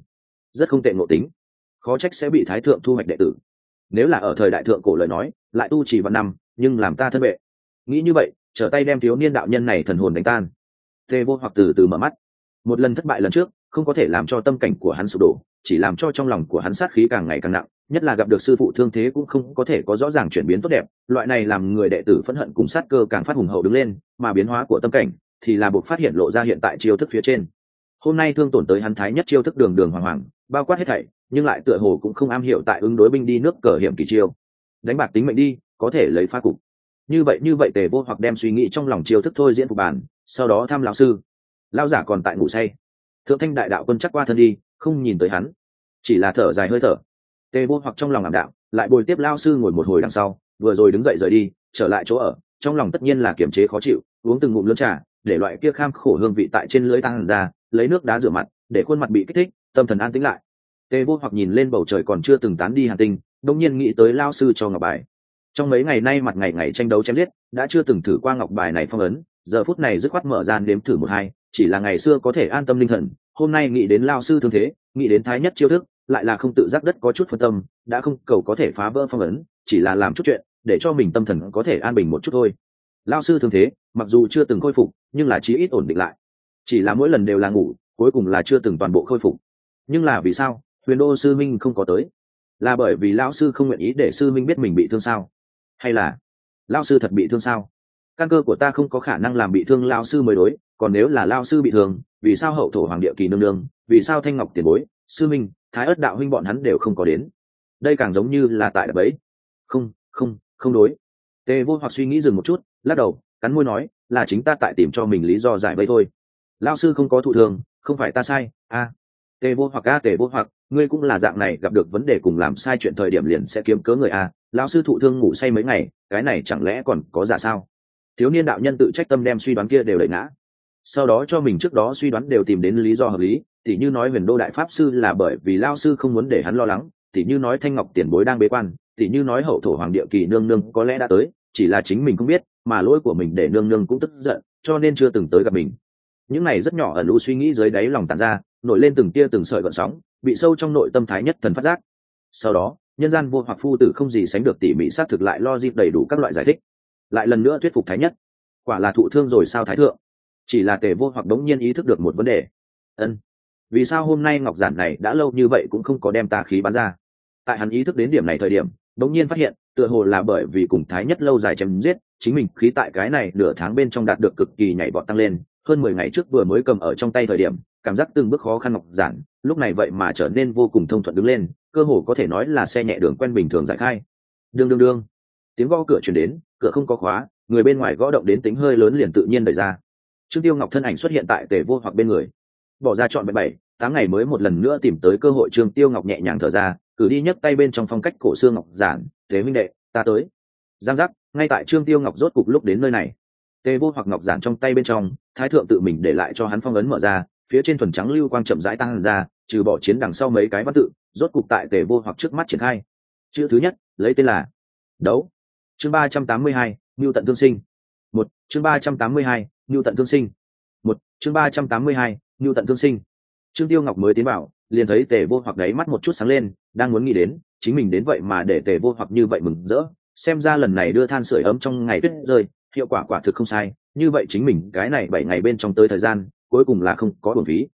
Rất không tệ ngộ tính. Khó trách sẽ bị thái thượng thu hoạch đệ tử. Nếu là ở thời đại thượng cổ lời nói, lại tu chỉ vạn năm, nhưng làm ta thân vệ. Nghĩ như vậy, trở tay đem thiếu niên đạo nhân này thần hồn đánh tan. Tê vô hoặc từ từ mở mắt. Một lần thất bại lần trước không có thể làm cho tâm cảnh của hắn sụp đổ, chỉ làm cho trong lòng của hắn sát khí càng ngày càng nặng, nhất là gặp được sư phụ thương thế cũng không có thể có rõ ràng chuyển biến tốt đẹp, loại này làm người đệ tử phẫn hận cùng sát cơ càng phát hùng hậu đứng lên, mà biến hóa của tâm cảnh thì là buộc phát hiện lộ ra hiện tại chiêu thức phía trên. Hôm nay thương tổn tới hắn thái nhất chiêu thức đường đường hoàng hoàng, bao quát hết thảy, nhưng lại tựa hồ cũng không am hiểu tại ứng đối binh đi nước cờ hiểm kỳ chiêu. Đánh bạc tính mệnh đi, có thể lấy phá cục. Như vậy như vậy tề vô hoặc đem suy nghĩ trong lòng chiêu thức thôi diễn phục bản sau đó thăm lão sư. Lao giả còn tại ngủ say thượng thanh đại đạo quân chắc qua thân đi, không nhìn tới hắn. Chỉ là thở dài hơi thở. Tề vô hoặc trong lòng ảm đạo lại bồi tiếp lao sư ngồi một hồi đằng sau, vừa rồi đứng dậy rời đi, trở lại chỗ ở, trong lòng tất nhiên là kiềm chế khó chịu, uống từng ngụm lớn trà, để loại kia kham khổ hương vị tại trên lưỡi tăng ra, lấy nước đá rửa mặt, để khuôn mặt bị kích thích, tâm thần an tĩnh lại. Tề vô hoặc nhìn lên bầu trời còn chưa từng tán đi hàn tinh đông nhiên nghĩ tới lao sư cho ngọc bài trong mấy ngày nay mặt ngày ngày tranh đấu chém giết, đã chưa từng thử qua ngọc bài này phong ấn, giờ phút này dứt khoát mở ra đếm thử một hai, chỉ là ngày xưa có thể an tâm linh thần, hôm nay nghĩ đến lao sư thương thế, nghĩ đến thái nhất chiêu thức, lại là không tự giác đất có chút phân tâm, đã không cầu có thể phá vỡ phong ấn, chỉ là làm chút chuyện, để cho mình tâm thần có thể an bình một chút thôi. Lao sư thương thế, mặc dù chưa từng khôi phục, nhưng là chí ít ổn định lại. Chỉ là mỗi lần đều là ngủ, cuối cùng là chưa từng toàn bộ khôi phục. Nhưng là vì sao? Huyền đô sư minh không có tới. Là bởi vì lão sư không nguyện ý để sư minh biết mình bị thương sao? Hay là lao sư thật bị thương sao? Căn cơ của ta không có khả năng làm bị thương lao sư mới đối, còn nếu là lao sư bị thương, vì sao hậu thổ hoàng địa kỳ nương nương, vì sao thanh ngọc tiền bối, sư minh, thái ất đạo huynh bọn hắn đều không có đến? Đây càng giống như là tại đập ấy không không không đối. Tề vô hoặc suy nghĩ dừng một chút, lắc đầu, cắn môi nói, là chính ta tại tìm cho mình lý do giải vây thôi. Lao sư không có thụ thường không phải ta sai, a. Tề vô hoặc, a, tề vô hoặc ngươi cũng là dạng này, gặp được vấn đề cùng làm sai chuyện thời điểm liền sẽ kiếm cớ người a, lão sư thụ thương ngủ say mấy ngày, cái này chẳng lẽ còn có giả sao? Thiếu niên đạo nhân tự trách tâm đem suy đoán kia đều đẩy ngã. Sau đó cho mình trước đó suy đoán đều tìm đến lý do hợp lý, tỉ như nói huyền đô đại pháp sư là bởi vì lao sư không muốn để hắn lo lắng, tỉ như nói thanh ngọc tiền bối đang bế quan, tỉ như nói hậu thổ hoàng địa kỳ nương nương có lẽ đã tới, chỉ là chính mình không biết, mà lỗi của mình để nương nương cũng tức giận, cho nên chưa từng tới gặp mình. Những này rất nhỏ ẩn lũ suy nghĩ dưới đáy lòng tàn ra nổi lên từng tia từng sợi gợn sóng, bị sâu trong nội tâm thái nhất thần phát giác. Sau đó, nhân gian vô hoặc phu tử không gì sánh được tỉ mỉ xác thực lại lo dịp đầy đủ các loại giải thích. Lại lần nữa thuyết phục thái nhất. Quả là thụ thương rồi sao thái thượng? Chỉ là tề vô hoặc đống nhiên ý thức được một vấn đề. Ân. Vì sao hôm nay ngọc giản này đã lâu như vậy cũng không có đem tà khí bắn ra? Tại hắn ý thức đến điểm này thời điểm, đống nhiên phát hiện, tựa hồ là bởi vì cùng thái nhất lâu dài chém giết, chính mình khí tại cái này nửa tháng bên trong đạt được cực kỳ nhảy vọt tăng lên. Hơn mười ngày trước vừa mới cầm ở trong tay thời điểm cảm giác từng bước khó khăn ngọc giản, lúc này vậy mà trở nên vô cùng thông thuận đứng lên, cơ hồ có thể nói là xe nhẹ đường quen bình thường giải khai. Đương đương đương. Tiếng gõ cửa chuyển đến, cửa không có khóa, người bên ngoài gõ động đến tính hơi lớn liền tự nhiên đẩy ra. Trương tiêu ngọc thân ảnh xuất hiện tại tề vô hoặc bên người. Bỏ ra chọn bảy bảy tám ngày mới một lần nữa tìm tới cơ hội trương tiêu ngọc nhẹ nhàng thở ra, cử đi nhấc tay bên trong phong cách cổ xương ngọc giản thế minh đệ, ta tới. Giang giác, ngay tại trương tiêu ngọc rốt cục lúc đến nơi này. Tề vô hoặc ngọc giản trong tay bên trong, thái thượng tự mình để lại cho hắn phong ấn mở ra phía trên thuần trắng lưu quang chậm rãi tăng ra, trừ bỏ chiến đằng sau mấy cái văn tự, rốt cục tại tề vô hoặc trước mắt triển khai. Chữ thứ nhất, lấy tên là đấu. Chương ba trăm tám mươi hai mưu tận thương sinh. Một, chương ba trăm tám mươi hai mưu tận thương sinh. Một, chương ba trăm tám mươi hai mưu tận thương sinh. Trương tiêu ngọc mới tiến vào, liền thấy tề vô hoặc đáy mắt một chút sáng lên, đang muốn nghĩ đến, chính mình đến vậy mà để tề vô hoặc như vậy mừng rỡ, xem ra lần này đưa than sửa ấm trong ngày tuyết rơi, hiệu quả quả thực không sai, như vậy chính mình cái này bảy ngày bên trong tới thời gian cuối cùng là không có bổn phí.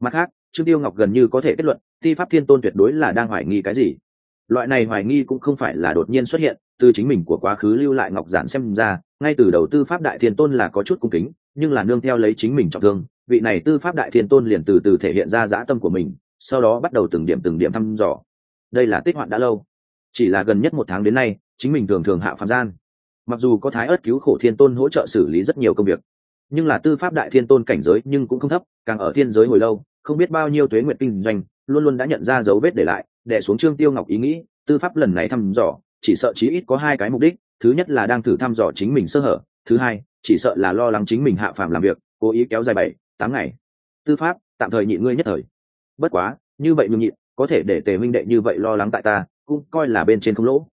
Mặt khác, trương tiêu ngọc gần như có thể kết luận ti pháp thiên tôn tuyệt đối là đang hoài nghi cái gì. Loại này hoài nghi cũng không phải là đột nhiên xuất hiện, từ chính mình của quá khứ lưu lại ngọc giản xem ra, ngay từ đầu tư pháp đại thiên tôn là có chút cung kính, nhưng là nương theo lấy chính mình trọng thương, vị này tư pháp đại thiên tôn liền từ từ thể hiện ra dã tâm của mình, sau đó bắt đầu từng điểm từng điểm thăm dò. Đây là tích hoạn đã lâu. Chỉ là gần nhất một tháng đến nay, chính mình thường thường hạ phạm gian. Mặc dù có thái ớt cứu khổ thiên tôn hỗ trợ xử lý rất nhiều công việc nhưng là tư pháp đại thiên tôn cảnh giới nhưng cũng không thấp, càng ở thiên giới hồi lâu, không biết bao nhiêu tuế nguyện kinh doanh, luôn luôn đã nhận ra dấu vết để lại, đè xuống trương tiêu ngọc ý nghĩ, tư pháp lần này thăm dò, chỉ sợ chí ít có hai cái mục đích, thứ nhất là đang thử thăm dò chính mình sơ hở, thứ hai, chỉ sợ là lo lắng chính mình hạ phàm làm việc, cố ý kéo dài bảy, tám ngày. Tư pháp, tạm thời nhịn ngươi nhất thời. Bất quá, như vậy nhường nhịn, có thể để tề minh đệ như vậy lo lắng tại ta, cũng coi là bên trên không lỗ.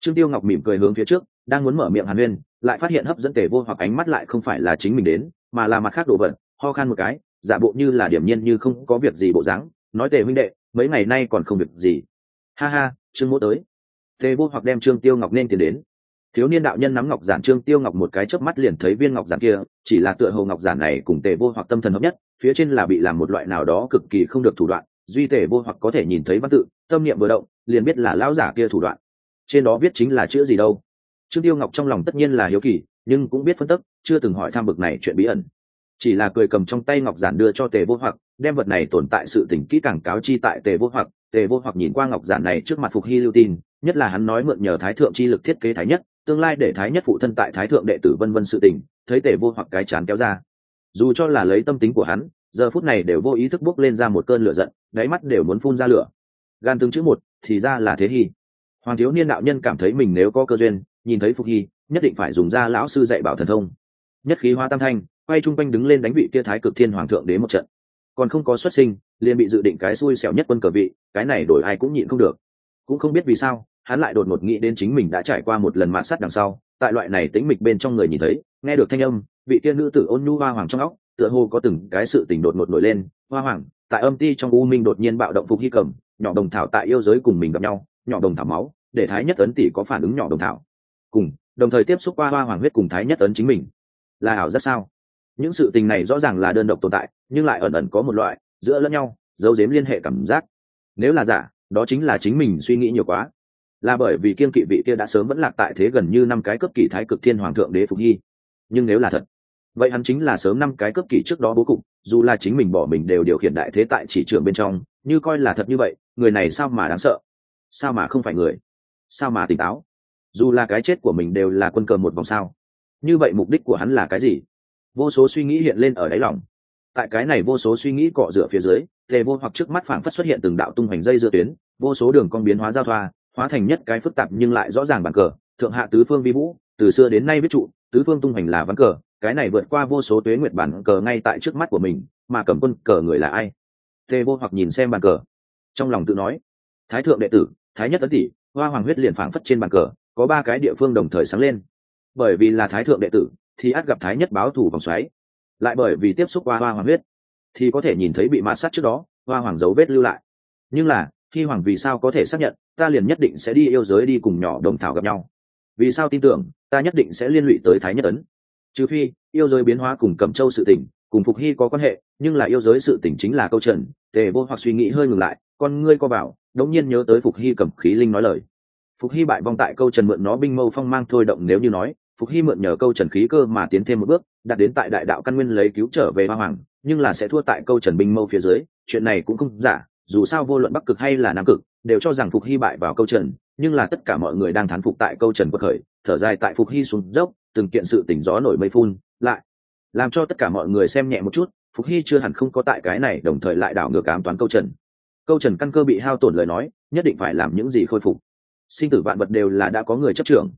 Trương tiêu ngọc mỉm cười hướng phía trước đang muốn mở miệng hàn huyên, lại phát hiện hấp dẫn tề vô hoặc ánh mắt lại không phải là chính mình đến, mà là mặt khác đồ vật, ho khan một cái, giả bộ như là điểm nhiên như không có việc gì bộ dáng, nói tề huynh đệ, mấy ngày nay còn không việc gì. Ha ha, trương mỗ tới. Tề vô hoặc đem trương tiêu ngọc nên tiền đến. Thiếu niên đạo nhân nắm ngọc giản trương tiêu ngọc một cái chớp mắt liền thấy viên ngọc giản kia, chỉ là tựa hồ ngọc giản này cùng tề vô hoặc tâm thần hợp nhất, phía trên là bị làm một loại nào đó cực kỳ không được thủ đoạn, duy tề vô hoặc có thể nhìn thấy văn tự, tâm niệm vừa động, liền biết là lão giả kia thủ đoạn. Trên đó viết chính là chữ gì đâu trương tiêu ngọc trong lòng tất nhiên là hiếu kỳ, nhưng cũng biết phân tức, chưa từng hỏi tham bực này chuyện bí ẩn. Chỉ là cười cầm trong tay ngọc giản đưa cho tề vô hoặc, đem vật này tồn tại sự tỉnh kỹ càng cáo chi tại tề vô hoặc. Tề vô hoặc nhìn qua ngọc giản này trước mặt phục hy lưu tin, nhất là hắn nói mượn nhờ thái thượng chi lực thiết kế thái nhất, tương lai để thái nhất phụ thân tại thái thượng đệ tử vân vân sự tình, thấy tề vô hoặc cái chán kéo ra. Dù cho là lấy tâm tính của hắn, giờ phút này đều vô ý thức bốc lên ra một cơn lửa giận, đáy mắt đều muốn phun ra lửa. Gan tương chữ một, thì ra là thế hy hoàng thiếu niên đạo nhân cảm thấy mình nếu có cơ duyên nhìn thấy phục hy, nhất định phải dùng ra lão sư dạy bảo thần thông. Nhất khí hoa tam thanh, quay chung quanh đứng lên đánh vị kia thái cực thiên hoàng thượng đế một trận. Còn không có xuất sinh, liền bị dự định cái xui xẻo nhất quân cờ vị, cái này đổi ai cũng nhịn không được. Cũng không biết vì sao, hắn lại đột ngột nghĩ đến chính mình đã trải qua một lần mạn sát đằng sau, tại loại này tính mịch bên trong người nhìn thấy, nghe được thanh âm, vị tiên nữ tử ôn nhu hoa hoàng trong óc, tựa hồ có từng cái sự tình đột ngột nổi lên, hoa hoàng, tại âm ti trong u minh đột nhiên bạo động phục hy cầm, nhỏ đồng thảo tại yêu giới cùng mình gặp nhau, nhỏ đồng thảo máu, để thái nhất ấn tỷ có phản ứng nhỏ đồng thảo cùng, đồng thời tiếp xúc qua hoa hoàng huyết cùng thái nhất ấn chính mình. Là ảo rất sao? Những sự tình này rõ ràng là đơn độc tồn tại, nhưng lại ẩn ẩn có một loại, giữa lẫn nhau, giấu giếm liên hệ cảm giác. Nếu là giả, đó chính là chính mình suy nghĩ nhiều quá. Là bởi vì kiên kỵ vị kia đã sớm vẫn lạc tại thế gần như năm cái cấp kỳ thái cực thiên hoàng thượng đế phục hy. Nhưng nếu là thật, vậy hắn chính là sớm năm cái cấp kỳ trước đó bố cục, dù là chính mình bỏ mình đều điều khiển đại thế tại chỉ trường bên trong, như coi là thật như vậy, người này sao mà đáng sợ? Sao mà không phải người? Sao mà tỉnh táo? Dù là cái chết của mình đều là quân cờ một vòng sao. Như vậy mục đích của hắn là cái gì? Vô số suy nghĩ hiện lên ở đáy lòng. Tại cái này vô số suy nghĩ cọ rửa phía dưới, tề vô hoặc trước mắt phảng phất xuất hiện từng đạo tung hoành dây dưa tuyến, vô số đường con biến hóa giao thoa, hóa thành nhất cái phức tạp nhưng lại rõ ràng bàn cờ, thượng hạ tứ phương vi vũ, từ xưa đến nay viết trụ, tứ phương tung hoành là ván cờ, cái này vượt qua vô số tuế nguyệt bản cờ ngay tại trước mắt của mình, mà cầm quân cờ người là ai? Tề vô hoặc nhìn xem bàn cờ, trong lòng tự nói, thái thượng đệ tử, thái nhất tấn tỷ, hoa hoàng huyết liền phảng phất trên bàn cờ có ba cái địa phương đồng thời sáng lên. Bởi vì là thái thượng đệ tử, thì át gặp thái nhất báo thủ vòng xoáy. Lại bởi vì tiếp xúc qua hoa hoàng huyết, thì có thể nhìn thấy bị mạt sát trước đó, hoa hoàng dấu vết lưu lại. Nhưng là, khi hoàng vì sao có thể xác nhận, ta liền nhất định sẽ đi yêu giới đi cùng nhỏ đồng thảo gặp nhau. Vì sao tin tưởng, ta nhất định sẽ liên lụy tới thái nhất ấn. Trừ phi, yêu giới biến hóa cùng cẩm châu sự tỉnh cùng phục hy có quan hệ, nhưng là yêu giới sự tỉnh chính là câu trần, tề vô hoặc suy nghĩ hơi ngừng lại, con ngươi co vào, đống nhiên nhớ tới phục hy cầm khí linh nói lời phục hy bại vong tại câu trần mượn nó binh mâu phong mang thôi động nếu như nói, phục hy mượn nhờ câu trần khí cơ mà tiến thêm một bước đặt đến tại đại đạo căn nguyên lấy cứu trở về hoa hoàng, nhưng là sẽ thua tại câu trần binh mâu phía dưới, chuyện này cũng không giả, dù sao vô luận bắc cực hay là nam cực, đều cho rằng phục hy bại vào câu trần, nhưng là tất cả mọi người đang thán phục tại câu trần quật khởi, thở dài tại phục hy xuống dốc, từng kiện sự tỉnh gió nổi mây phun, lại làm cho tất cả mọi người xem nhẹ một chút, phục hy chưa hẳn không có tại cái này đồng thời lại đảo ngược ám toán câu trần. Câu trần căn cơ bị hao tổn lời nói, nhất định phải làm những gì khôi phục sinh tử vạn vật đều là đã có người chấp trưởng.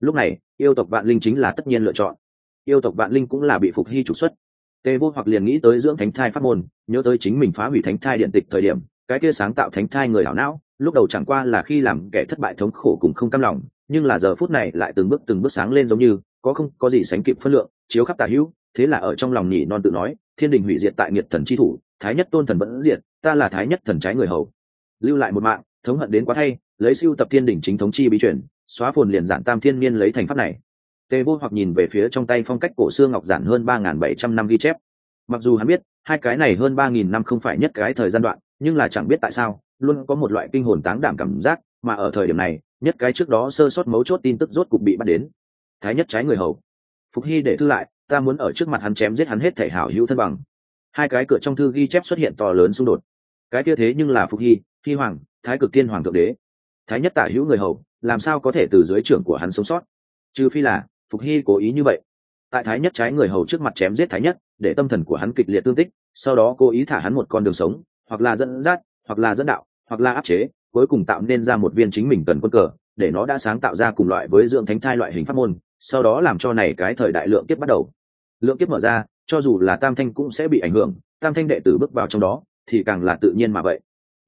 Lúc này, yêu tộc vạn linh chính là tất nhiên lựa chọn. Yêu tộc vạn linh cũng là bị phục hy trục xuất. Tề vô hoặc liền nghĩ tới dưỡng thánh thai pháp môn, nhớ tới chính mình phá hủy thánh thai điện tịch thời điểm, cái kia sáng tạo thánh thai người hảo não, lúc đầu chẳng qua là khi làm kẻ thất bại thống khổ cùng không cam lòng, nhưng là giờ phút này lại từng bước từng bước sáng lên giống như, có không, có gì sánh kịp phân lượng, chiếu khắp tà hữu, thế là ở trong lòng nhỉ non tự nói, thiên đình hủy diệt tại nghiệt thần chi thủ, thái nhất tôn thần vẫn diệt, ta là thái nhất thần trái người hầu. Lưu lại một mạng thống hận đến quá thay, lấy siêu tập thiên đỉnh chính thống chi bí chuyển xóa phồn liền giản tam thiên niên lấy thành pháp này. Tề vô hoặc nhìn về phía trong tay phong cách cổ xưa ngọc giản hơn ba nghìn bảy trăm năm ghi chép. Mặc dù hắn biết, hai cái này hơn ba nghìn năm không phải nhất cái thời gian đoạn, nhưng là chẳng biết tại sao, luôn có một loại kinh hồn táng đảm cảm giác, mà ở thời điểm này, nhất cái trước đó sơ sót mấu chốt tin tức rốt cục bị bắt đến. Thái nhất trái người hầu. Phục hy để thư lại, ta muốn ở trước mặt hắn chém giết hắn hết thể hảo hữu thân bằng. Hai cái cửa trong thư ghi chép xuất hiện to lớn xung đột. Cái kia thế nhưng là phục hy Phi hoàng, thái cực tiên hoàng thượng đế. Thái nhất tả hữu người hầu, làm sao có thể từ dưới trưởng của hắn sống sót? Trừ phi là, phục hy cố ý như vậy. Tại thái nhất trái người hầu trước mặt chém giết thái nhất, để tâm thần của hắn kịch liệt tương tích, sau đó cố ý thả hắn một con đường sống, hoặc là dẫn dắt, hoặc là dẫn đạo, hoặc là áp chế, cuối cùng tạo nên ra một viên chính mình cần quân cờ, để nó đã sáng tạo ra cùng loại với dưỡng thánh thai loại hình pháp môn, sau đó làm cho này cái thời đại lượng kiếp bắt đầu. Lượng kiếp mở ra, cho dù là tam thanh cũng sẽ bị ảnh hưởng, tam thanh đệ tử bước vào trong đó, thì càng là tự nhiên mà vậy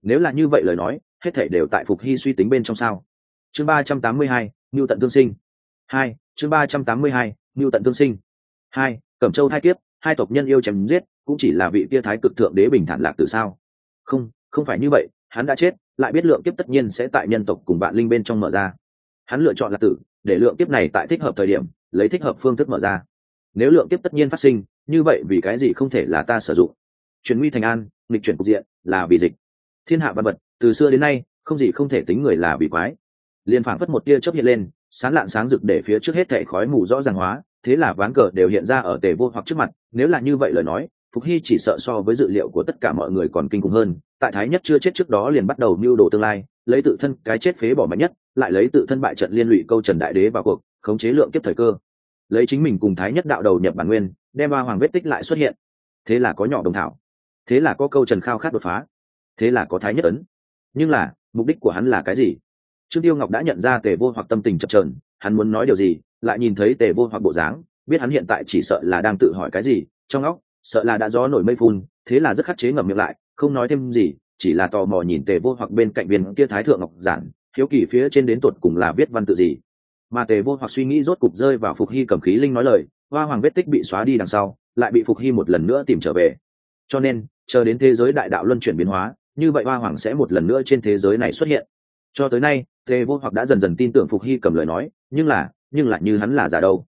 nếu là như vậy lời nói, hết thảy đều tại phục hy suy tính bên trong sao? Chương ba trăm tám mươi hai, ngưu tận tương sinh. Hai, chương ba trăm tám mươi hai, ngưu tận tương sinh. Hai, cẩm châu hai kiếp, hai tộc nhân yêu chém giết, cũng chỉ là vị kia thái cực thượng đế bình thản lạc từ sao? Không không phải như vậy, hắn đã chết, lại biết lượng kiếp tất nhiên sẽ tại nhân tộc cùng bạn linh bên trong mở ra. Hắn lựa chọn lạc tử, để lượng kiếp này tại thích hợp thời điểm, lấy thích hợp phương thức mở ra. Nếu lượng kiếp tất nhiên phát sinh, như vậy vì cái gì không thể là ta sử dụng? Chuyển nguy thành an, nghịch chuyển cục diện, là vì dịch thiên hạ văn vật, từ xưa đến nay, không gì không thể tính người là bị quái. Liền phảng phất một tia chớp hiện lên, sáng lạn sáng rực để phía trước hết thảy khói mù rõ ràng hóa, thế là ván cờ đều hiện ra ở tề vô hoặc trước mặt, nếu là như vậy lời nói, phục hy chỉ sợ so với dự liệu của tất cả mọi người còn kinh khủng hơn, tại thái nhất chưa chết trước đó liền bắt đầu mưu đồ tương lai, lấy tự thân cái chết phế bỏ mạnh nhất, lại lấy tự thân bại trận liên lụy câu trần đại đế vào cuộc, khống chế lượng kiếp thời cơ. Lấy chính mình cùng thái nhất đạo đầu nhập bản nguyên, đem ba hoàng vết tích lại xuất hiện. Thế là có nhỏ đồng thảo. Thế là có câu trần khao khát đột phá thế là có thái nhất ấn. Nhưng là, mục đích của hắn là cái gì? Trương tiêu ngọc đã nhận ra tề vô hoặc tâm tình chập trờn hắn muốn nói điều gì, lại nhìn thấy tề vô hoặc bộ dáng, biết hắn hiện tại chỉ sợ là đang tự hỏi cái gì, trong óc, sợ là đã gió nổi mây phun, thế là rất khắc chế ngậm miệng lại, không nói thêm gì, chỉ là tò mò nhìn tề vô hoặc bên cạnh viên kia thái thượng ngọc giản, hiếu kỳ phía trên đến tột cùng là viết văn tự gì. Mà tề vô hoặc suy nghĩ rốt cục rơi vào phục hy cầm khí linh nói lời, hoa hoàng vết tích bị xóa đi đằng sau, lại bị phục hy một lần nữa tìm trở về. Cho nên, chờ đến thế giới đại đạo luân chuyển biến hóa như vậy hoa hoàng sẽ một lần nữa trên thế giới này xuất hiện. Cho tới nay, tề vô hoặc đã dần dần tin tưởng phục hy cầm lời nói, nhưng là, nhưng lại như hắn là giả đâu.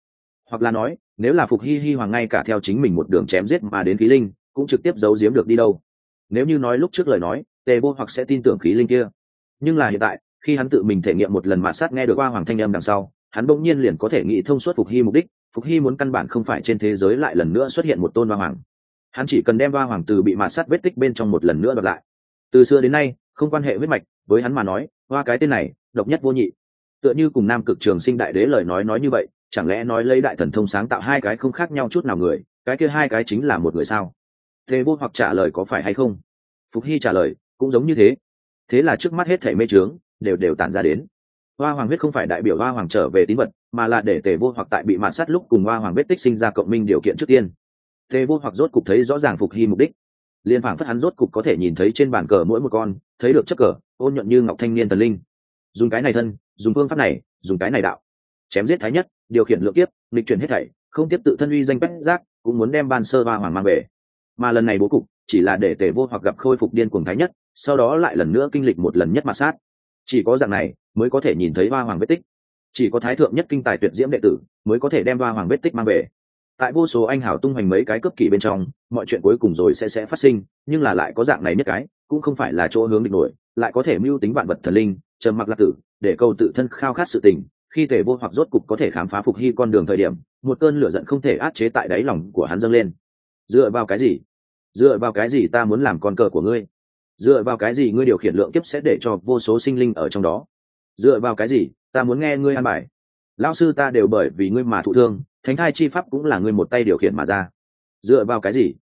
Hoặc là nói, nếu là phục hy hy hoàng ngay cả theo chính mình một đường chém giết mà đến khí linh, cũng trực tiếp giấu giếm được đi đâu. Nếu như nói lúc trước lời nói, tề vô hoặc sẽ tin tưởng khí linh kia. Nhưng là hiện tại, khi hắn tự mình thể nghiệm một lần mạt sát nghe được hoa hoàng thanh âm đằng sau, hắn bỗng nhiên liền có thể nghĩ thông suốt phục hy mục đích, phục hy muốn căn bản không phải trên thế giới lại lần nữa xuất hiện một tôn hoa hoàng. Hắn chỉ cần đem hoa hoàng từ bị mạt sát vết tích bên trong một lần nữa đọc lại từ xưa đến nay, không quan hệ huyết mạch, với hắn mà nói, hoa cái tên này, độc nhất vô nhị. Tựa như cùng nam cực trường sinh đại đế lời nói nói như vậy, chẳng lẽ nói lấy đại thần thông sáng tạo hai cái không khác nhau chút nào người, cái kia hai cái chính là một người sao? Thế vô hoặc trả lời có phải hay không? Phục hy trả lời, cũng giống như thế. Thế là trước mắt hết thể mê trướng đều đều tản ra đến. Hoa hoàng huyết không phải đại biểu hoa hoàng trở về tín vật, mà là để tề vô hoặc tại bị mạn sát lúc cùng hoa hoàng vết tích sinh ra cộng minh điều kiện trước tiên. Tề vô hoặc rốt cục thấy rõ ràng phục hy mục đích liên phảng phất hắn rốt cục có thể nhìn thấy trên bàn cờ mỗi một con, thấy được chất cờ, ôn nhuận như ngọc thanh niên thần linh. Dùng cái này thân, dùng phương pháp này, dùng cái này đạo. Chém giết thái nhất, điều khiển lượng tiếp lịch chuyển hết thảy, không tiếp tự thân uy danh bách giác, cũng muốn đem ban sơ ba hoàng mang về. Mà lần này bố cục, chỉ là để tề vô hoặc gặp khôi phục điên cuồng thái nhất, sau đó lại lần nữa kinh lịch một lần nhất mà sát. Chỉ có dạng này, mới có thể nhìn thấy ba hoàng vết tích. Chỉ có thái thượng nhất kinh tài tuyệt diễm đệ tử, mới có thể đem ba hoàng vết tích mang về tại vô số anh hảo tung hoành mấy cái cấp kỷ bên trong, mọi chuyện cuối cùng rồi sẽ sẽ phát sinh, nhưng là lại có dạng này nhất cái, cũng không phải là chỗ hướng địch nổi, lại có thể mưu tính vạn vật thần linh, trầm mặc lạc tử, để câu tự thân khao khát sự tình, khi thể vô hoặc rốt cục có thể khám phá phục hy con đường thời điểm, một cơn lửa giận không thể át chế tại đáy lòng của hắn dâng lên. Dựa vào cái gì? Dựa vào cái gì ta muốn làm con cờ của ngươi? Dựa vào cái gì ngươi điều khiển lượng kiếp sẽ để cho vô số sinh linh ở trong đó? Dựa vào cái gì ta muốn nghe ngươi an bài? Lão sư ta đều bởi vì ngươi mà thụ thương thánh thai chi pháp cũng là người một tay điều khiển mà ra. Dựa vào cái gì?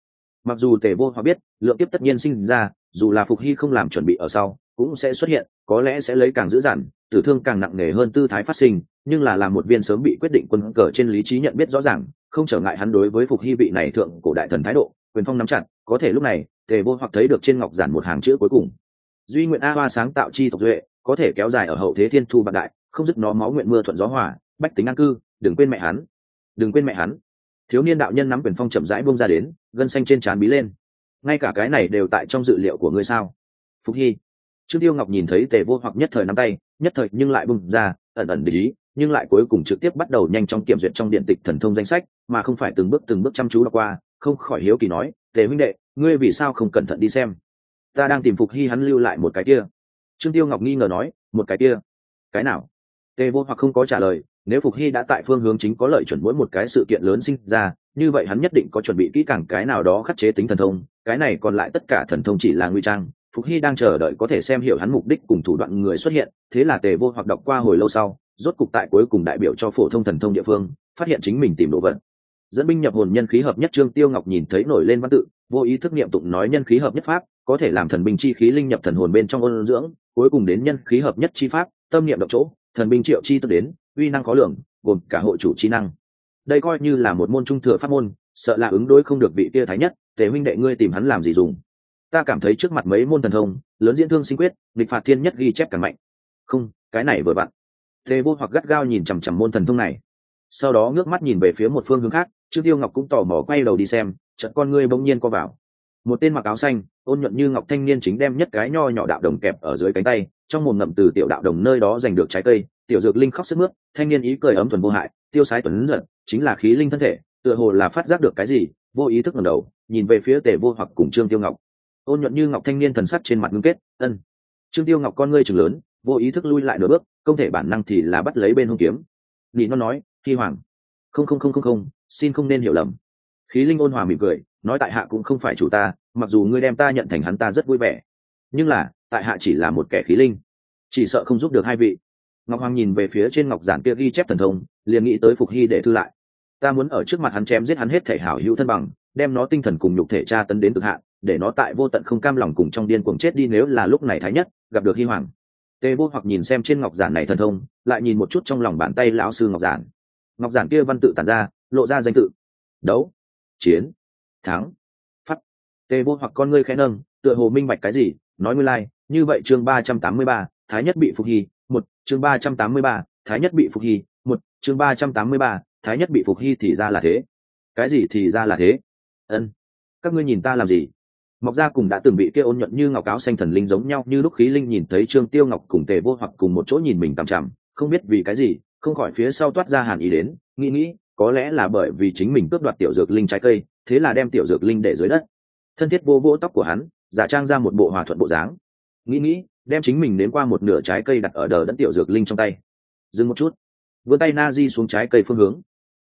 Mặc dù tề vô hoặc biết lượng kiếp tất nhiên sinh ra dù là phục hy không làm chuẩn bị ở sau cũng sẽ xuất hiện có lẽ sẽ lấy càng dữ dằn tử thương càng nặng nề hơn tư thái phát sinh nhưng là làm một viên sớm bị quyết định quân cờ trên lý trí nhận biết rõ ràng không trở ngại hắn đối với phục hy vị này thượng cổ đại thần thái độ quyền phong nắm chặt có thể lúc này tề vô hoặc thấy được trên ngọc giản một hàng chữ cuối cùng. Duy nguyện a hoa sáng tạo chi tộc duệ có thể kéo dài ở hậu thế thiên thu vạn đại không dứt nó máu nguyện mưa thuận gió hòa, bách tính an cư đừng quên mẹ hắn đừng quên mẹ hắn. Thiếu niên đạo nhân nắm quyền phong chậm rãi bông ra đến, gân xanh trên trán bí lên. Ngay cả cái này đều tại trong dự liệu của ngươi sao? Phục hy. Trương tiêu ngọc nhìn thấy tề vô hoặc nhất thời nắm tay, nhất thời nhưng lại bung ra, ẩn ẩn để ý, nhưng lại cuối cùng trực tiếp bắt đầu nhanh chóng kiểm duyệt trong điện tịch thần thông danh sách, mà không phải từng bước từng bước chăm chú đọc qua, không khỏi hiếu kỳ nói, tề huynh đệ, ngươi vì sao không cẩn thận đi xem? Ta đang tìm phục hy hắn lưu lại một cái kia. Trương tiêu ngọc nghi ngờ nói, một cái kia? Cái nào? Tề vô hoặc không có trả lời nếu phục hy đã tại phương hướng chính có lợi chuẩn mỗi một cái sự kiện lớn sinh ra, như vậy hắn nhất định có chuẩn bị kỹ càng cái nào đó khắc chế tính thần thông, cái này còn lại tất cả thần thông chỉ là nguy trang. Phục hy đang chờ đợi có thể xem hiểu hắn mục đích cùng thủ đoạn người xuất hiện, thế là tề vô hoặc đọc qua hồi lâu sau, rốt cục tại cuối cùng đại biểu cho phổ thông thần thông địa phương, phát hiện chính mình tìm đồ vật. Dẫn binh nhập hồn nhân khí hợp nhất trương tiêu ngọc nhìn thấy nổi lên văn tự, vô ý thức niệm tụng nói nhân khí hợp nhất pháp, có thể làm thần binh chi khí linh nhập thần hồn bên trong ôn dưỡng, cuối cùng đến nhân khí hợp nhất chi pháp, tâm niệm động chỗ thần binh triệu chi tức đến, uy năng khó lường, gồm cả hội chủ chi năng. Đây coi như là một môn trung thừa pháp môn, sợ là ứng đối không được vị kia thái nhất, tề huynh đệ ngươi tìm hắn làm gì dùng? Ta cảm thấy trước mặt mấy môn thần thông, lớn diễn thương sinh quyết địch phạt thiên nhất ghi chép càng mạnh. Không, cái này vừa vặn. Tề vô hoặc gắt gao nhìn chằm chằm môn thần thông này. Sau đó ngước mắt nhìn về phía một phương hướng khác, trương tiêu ngọc cũng tò mò quay đầu đi xem trận con ngươi bỗng nhiên co vào một tên mặc áo xanh, ôn nhuận như ngọc thanh niên chính đem nhất cái nho nhỏ đạo đồng kẹp ở dưới cánh tay, trong mồm ngậm từ tiểu đạo đồng nơi đó giành được trái cây. Tiểu dược linh khóc sức mướt, thanh niên ý cười ấm thuần vô hại, tiêu sái tuấn giận, chính là khí linh thân thể, tựa hồ là phát giác được cái gì, vô ý thức ngẩng đầu, nhìn về phía tề vô hoặc cùng trương tiêu ngọc. Ôn nhuận như ngọc thanh niên thần sắc trên mặt ngưng kết, ân. Trương tiêu ngọc con ngươi chừng lớn, vô ý thức lui lại nửa bước, không thể bản năng thì là bắt lấy bên hông kiếm. Nhị nó nói thi hoàng. Không không không không không, xin không nên hiểu lầm. Khí linh ôn hòa mỉm cười nói tại hạ cũng không phải chủ ta, mặc dù ngươi đem ta nhận thành hắn ta rất vui vẻ. Nhưng là, tại hạ chỉ là một kẻ khí linh, chỉ sợ không giúp được hai vị. Ngọc hoàng nhìn về phía trên ngọc giản kia ghi chép thần thông, liền nghĩ tới phục hy để thư lại. Ta muốn ở trước mặt hắn chém giết hắn hết thể hảo hữu thân bằng, đem nó tinh thần cùng nhục thể tra tấn đến cực hạn, để nó tại vô tận không cam lòng cùng trong điên cuồng chết đi nếu là lúc này thái nhất, gặp được hy hoàng. Tê vô hoặc nhìn xem trên ngọc giản này thần thông, lại nhìn một chút trong lòng bàn tay lão sư ngọc giản. Ngọc giản kia văn tự tản ra, lộ ra danh tự. Đấu. Chiến thắng. Phát. Tề vô hoặc con ngươi khẽ nâng tựa hồ minh bạch cái gì nói ngươi lai、like, như vậy chương ba trăm tám mươi ba thái nhất bị phục hy một chương ba trăm tám mươi ba thái nhất bị phục hy một chương ba trăm tám mươi ba thái nhất bị phục hy thì ra là thế. Cái gì thì ra là thế? Ân. Các ngươi nhìn ta làm gì? Mọc ra cùng đã từng bị kia ôn nhuận như ngọc áo xanh thần linh giống nhau như lúc khí linh nhìn thấy trương tiêu ngọc cùng tề vô hoặc cùng một chỗ nhìn mình tằm chằm không biết vì cái gì không khỏi phía sau toát ra hàn ý đến nghĩ nghĩ có lẽ là bởi vì chính mình cướp đoạt tiểu dược linh trái cây thế là đem tiểu dược linh để dưới đất. Thân thiết vô vỗ tóc của hắn, giả trang ra một bộ hòa thuận bộ dáng. Nghĩ nghĩ, đem chính mình đến qua một nửa trái cây đặt ở đờ đẫn tiểu dược linh trong tay. Dừng một chút. Vươn tay na di xuống trái cây phương hướng.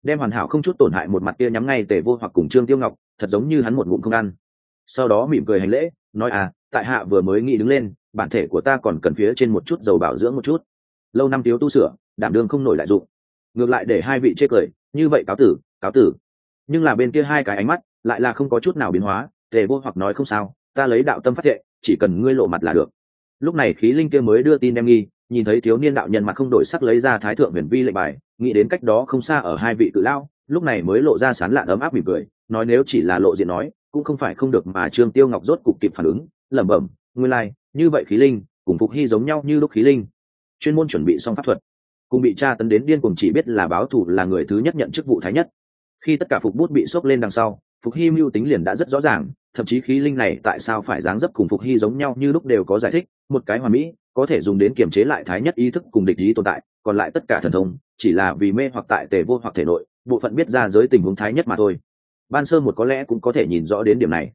Đem hoàn hảo không chút tổn hại một mặt kia nhắm ngay tề vô hoặc cùng trương tiêu ngọc, thật giống như hắn một ngụm không ăn. Sau đó mỉm cười hành lễ, nói à tại hạ vừa mới nghĩ đứng lên, bản thể của ta còn cần phía trên một chút dầu bảo dưỡng một chút. Lâu năm thiếu tu sửa, đảm đương không nổi lại dụng. Ngược lại để hai vị chê cười, như vậy cáo tử cáo tử nhưng là bên kia hai cái ánh mắt lại là không có chút nào biến hóa tề vô hoặc nói không sao ta lấy đạo tâm phát thệ chỉ cần ngươi lộ mặt là được. Lúc này khí linh kia mới đưa tin đem nghi nhìn thấy thiếu niên đạo nhân mặt không đổi sắc lấy ra thái thượng huyền vi lệnh bài nghĩ đến cách đó không xa ở hai vị cự lao lúc này mới lộ ra sán lạn ấm áp mỉm cười nói nếu chỉ là lộ diện nói cũng không phải không được mà trương tiêu ngọc rốt cục kịp phản ứng lẩm bẩm nguyên lai、like, như vậy khí linh cùng phục hy giống nhau như lúc khí linh. Chuyên môn chuẩn bị xong pháp thuật cùng bị tra tấn đến điên cùng chỉ biết là báo thủ là người thứ nhất nhận chức vụ thái nhất khi tất cả phục bút bị xốc lên đằng sau, phục hy mưu tính liền đã rất rõ ràng, thậm chí khí linh này tại sao phải dáng dấp cùng phục hy giống nhau như lúc đều có giải thích, một cái hòa mỹ, có thể dùng đến kiềm chế lại thái nhất ý thức cùng địch ý tồn tại, còn lại tất cả thần thông, chỉ là vì mê hoặc tại tề vô hoặc thể nội, bộ phận biết ra giới tình huống thái nhất mà thôi. Ban sơ một có lẽ cũng có thể nhìn rõ đến điểm này.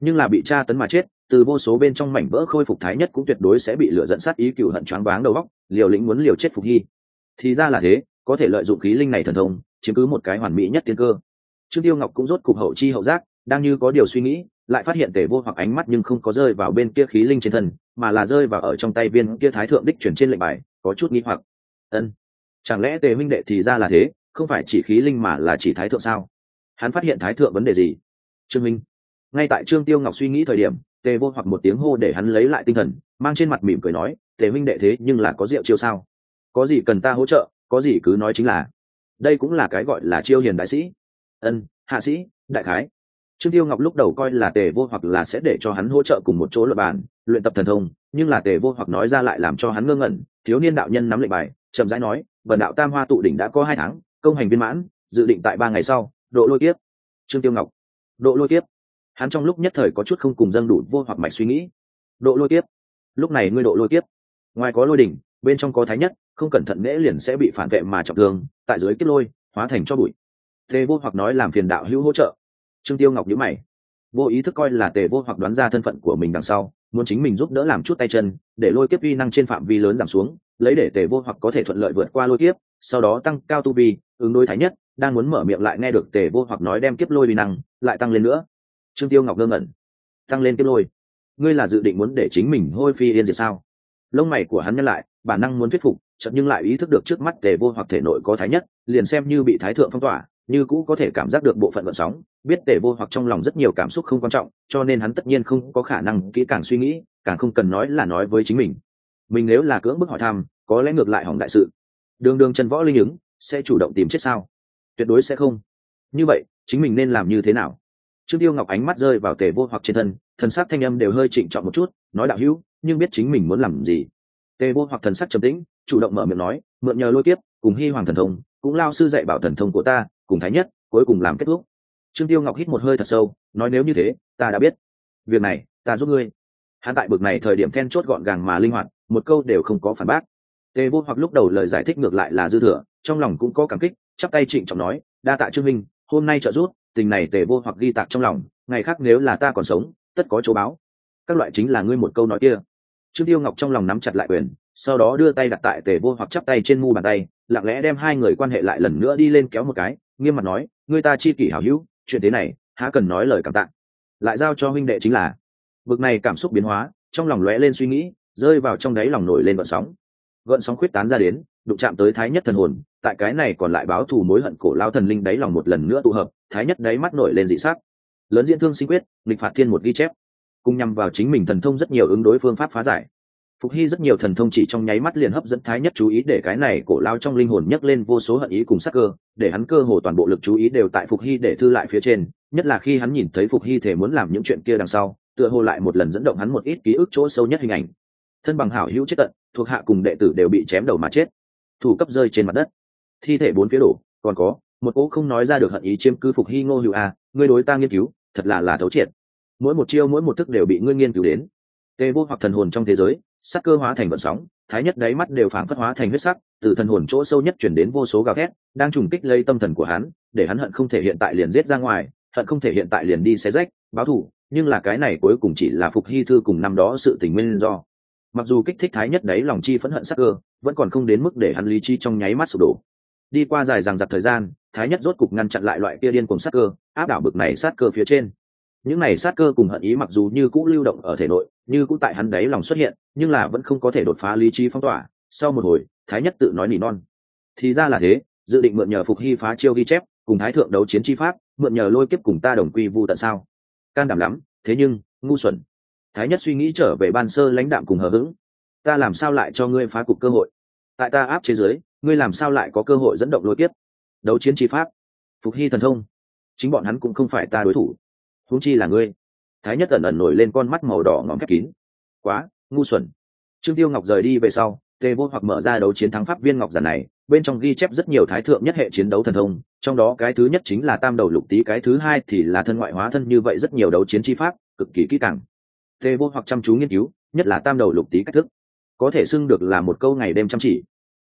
Nhưng là bị tra tấn mà chết, từ vô số bên trong mảnh vỡ khôi phục thái nhất cũng tuyệt đối sẽ bị lửa dẫn sát ý cựu hận choáng váng đầu óc, liều lĩnh muốn liều chết phục hy. Thì ra là thế, có thể lợi dụng khí linh này thần thông chiếm cứ một cái hoàn mỹ nhất tiên cơ. Trương tiêu ngọc cũng rốt cục hậu chi hậu giác, đang như có điều suy nghĩ, lại phát hiện tề vô hoặc ánh mắt nhưng không có rơi vào bên kia khí linh trên thân, mà là rơi vào ở trong tay viên kia thái thượng đích chuyển trên lệnh bài, có chút nghi hoặc. Ân, chẳng lẽ tề minh đệ thì ra là thế, không phải chỉ khí linh mà là chỉ thái thượng sao? Hắn phát hiện thái thượng vấn đề gì? Trương minh, ngay tại trương tiêu ngọc suy nghĩ thời điểm, tề vô hoặc một tiếng hô để hắn lấy lại tinh thần, mang trên mặt mỉm cười nói, tề minh đệ thế nhưng là có rượu chiêu sao? Có gì cần ta hỗ trợ, có gì cứ nói chính là đây cũng là cái gọi là chiêu hiền đại sĩ ân, hạ sĩ, đại khái trương tiêu ngọc lúc đầu coi là tề vô hoặc là sẽ để cho hắn hỗ trợ cùng một chỗ luật bàn, luyện tập thần thông, nhưng là tề vô hoặc nói ra lại làm cho hắn ngơ ngẩn, thiếu niên đạo nhân nắm lệnh bài, chậm rãi nói vần đạo tam hoa tụ đỉnh đã có hai tháng, công hành viên mãn, dự định tại ba ngày sau, độ lôi tiếp. trương tiêu ngọc, độ lôi tiếp. hắn trong lúc nhất thời có chút không cùng dâng đủ vô hoặc mạch suy nghĩ độ lôi tiếp. lúc này ngươi độ lôi tiếp. ngoài có lôi đỉnh, bên trong có thái nhất không cẩn thận nễ liền sẽ bị phản vệ mà trọng thương, tại dưới kiếp lôi, hóa thành cho bụi. Tề vô hoặc nói làm phiền đạo hữu hỗ trợ. Trương tiêu ngọc nhữ mày. Vô ý thức coi là tề vô hoặc đoán ra thân phận của mình đằng sau, muốn chính mình giúp đỡ làm chút tay chân, để lôi kiếp vi năng trên phạm vi lớn giảm xuống, lấy để tề vô hoặc có thể thuận lợi vượt qua lôi kiếp, sau đó tăng cao tu vi, ứng đối thái nhất, đang muốn mở miệng lại nghe được tề vô hoặc nói đem kiếp lôi vi năng lại tăng lên nữa. Trương tiêu ngọc ngơ ngẩn. Tăng lên kiếp lôi. Ngươi là dự định muốn để chính mình hôi phi yên diệt sao? Lông mày của hắn nhắc lại, bản năng muốn thuyết phục chậm nhưng lại ý thức được trước mắt tề vô hoặc thể nội có thái nhất, liền xem như bị thái thượng phong tỏa, như cũ có thể cảm giác được bộ phận vận sóng, biết tề vô hoặc trong lòng rất nhiều cảm xúc không quan trọng, cho nên hắn tất nhiên không có khả năng kỹ càng suy nghĩ, càng không cần nói là nói với chính mình. Mình nếu là cưỡng bức hỏi thăm, có lẽ ngược lại hỏng đại sự. Đường đường trần võ linh ứng, sẽ chủ động tìm chết sao? Tuyệt đối sẽ không. Như vậy, chính mình nên làm như thế nào? Trương tiêu ngọc ánh mắt rơi vào tề vô hoặc trên thân, thần sắc thanh âm đều hơi trịnh trọng một chút, nói đạo hữu, nhưng biết chính mình muốn làm gì? Tề vô hoặc thần sắc trầm tĩnh, chủ động mở miệng nói, mượn nhờ lôi kiếp, cùng hy hoàng thần thông, cũng lao sư dạy bảo thần thông của ta, cùng thái nhất, cuối cùng làm kết thúc. Trương tiêu ngọc hít một hơi thật sâu, nói nếu như thế, ta đã biết. Việc này, ta giúp ngươi. Hắn tại bực này thời điểm then chốt gọn gàng mà linh hoạt, một câu đều không có phản bác. Tề vô hoặc lúc đầu lời giải thích ngược lại là dư thừa, trong lòng cũng có cảm kích, chắp tay trịnh trọng nói, đa tạ trương minh, hôm nay trợ giúp, tình này tề vô hoặc ghi tạc trong lòng, ngày khác nếu là ta còn sống, tất có chỗ báo. Các loại chính là ngươi một câu nói kia trương tiêu ngọc trong lòng nắm chặt lại quyền, sau đó đưa tay đặt tại tề vô hoặc chắp tay trên mu bàn tay, lặng lẽ đem hai người quan hệ lại lần nữa đi lên kéo một cái, nghiêm mặt nói người ta chi kỷ hảo hữu, chuyện thế này, há cần nói lời cảm tạ. Lại giao cho huynh đệ chính là. Bực này cảm xúc biến hóa, trong lòng lóe lên suy nghĩ, rơi vào trong đáy lòng nổi lên vận sóng. Gợn sóng khuyết tán ra đến, đụng chạm tới thái nhất thần hồn, tại cái này còn lại báo thù mối hận cổ lao thần linh đáy lòng một lần nữa tụ hợp, thái nhất đáy mắt nổi lên dị sắc. Lớn diễn thương sinh quyết lịch phạt thiên một ghi chép cùng nhằm vào chính mình thần thông rất nhiều ứng đối phương pháp phá giải. Phục hy rất nhiều thần thông chỉ trong nháy mắt liền hấp dẫn thái nhất chú ý để cái này cổ lao trong linh hồn nhấc lên vô số hận ý cùng sắc cơ, để hắn cơ hồ toàn bộ lực chú ý đều tại phục hy để thư lại phía trên, nhất là khi hắn nhìn thấy phục hy thể muốn làm những chuyện kia đằng sau, tựa hồ lại một lần dẫn động hắn một ít ký ức chỗ sâu nhất hình ảnh. Thân bằng hảo hữu chết tận, thuộc hạ cùng đệ tử đều bị chém đầu mà chết. Thủ cấp rơi trên mặt đất. Thi thể bốn phía đổ, còn có, một cỗ không nói ra được hận ý chiếm cư phục hy ngô hữu a, ngươi đối ta nghiên cứu, thật là là thấu triệt mỗi một chiêu mỗi một thức đều bị ngươi nghiên cứu đến. Tê vô hoặc thần hồn trong thế giới, sắc cơ hóa thành vận sóng, thái nhất đáy mắt đều phản phất hóa thành huyết sắc, từ thần hồn chỗ sâu nhất chuyển đến vô số gào thét, đang trùng kích lây tâm thần của hắn, để hắn hận không thể hiện tại liền giết ra ngoài, hận không thể hiện tại liền đi xé rách, báo thù, nhưng là cái này cuối cùng chỉ là phục hy thư cùng năm đó sự tình nguyên do. Mặc dù kích thích thái nhất đấy lòng chi phẫn hận sắc cơ, vẫn còn không đến mức để hắn lý chi trong nháy mắt sụp đổ. Đi qua dài dằng giặc thời gian, thái nhất rốt cục ngăn chặn lại loại kia điên cùng sát cơ, áp đảo bực này sát cơ phía trên những này sát cơ cùng hận ý mặc dù như cũ lưu động ở thể nội, như cũ tại hắn đáy lòng xuất hiện, nhưng là vẫn không có thể đột phá lý trí phong tỏa. Sau một hồi, thái nhất tự nói nỉ non. Thì ra là thế, dự định mượn nhờ phục hy phá chiêu ghi chép, cùng thái thượng đấu chiến chi pháp, mượn nhờ lôi kiếp cùng ta đồng quy vu tận sao? Can đảm lắm, thế nhưng, ngu xuẩn. Thái nhất suy nghĩ trở về ban sơ lãnh đạm cùng hờ hững. Ta làm sao lại cho ngươi phá cục cơ hội? Tại ta áp chế giới, ngươi làm sao lại có cơ hội dẫn động lôi kiếp? Đấu chiến chi pháp. Phục hy thần thông. Chính bọn hắn cũng không phải ta đối thủ huống chi là ngươi. Thái nhất ẩn ẩn nổi lên con mắt màu đỏ ngòm khép kín. Quá, ngu xuẩn. Trương tiêu ngọc rời đi về sau, tề vô hoặc mở ra đấu chiến thắng pháp viên ngọc giản này, bên trong ghi chép rất nhiều thái thượng nhất hệ chiến đấu thần thông, trong đó cái thứ nhất chính là tam đầu lục tý, cái thứ hai thì là thân ngoại hóa thân như vậy rất nhiều đấu chiến chi pháp, cực kỳ kỹ càng. Tề vô hoặc chăm chú nghiên cứu, nhất là tam đầu lục tý cách thức, có thể xưng được là một câu ngày đêm chăm chỉ.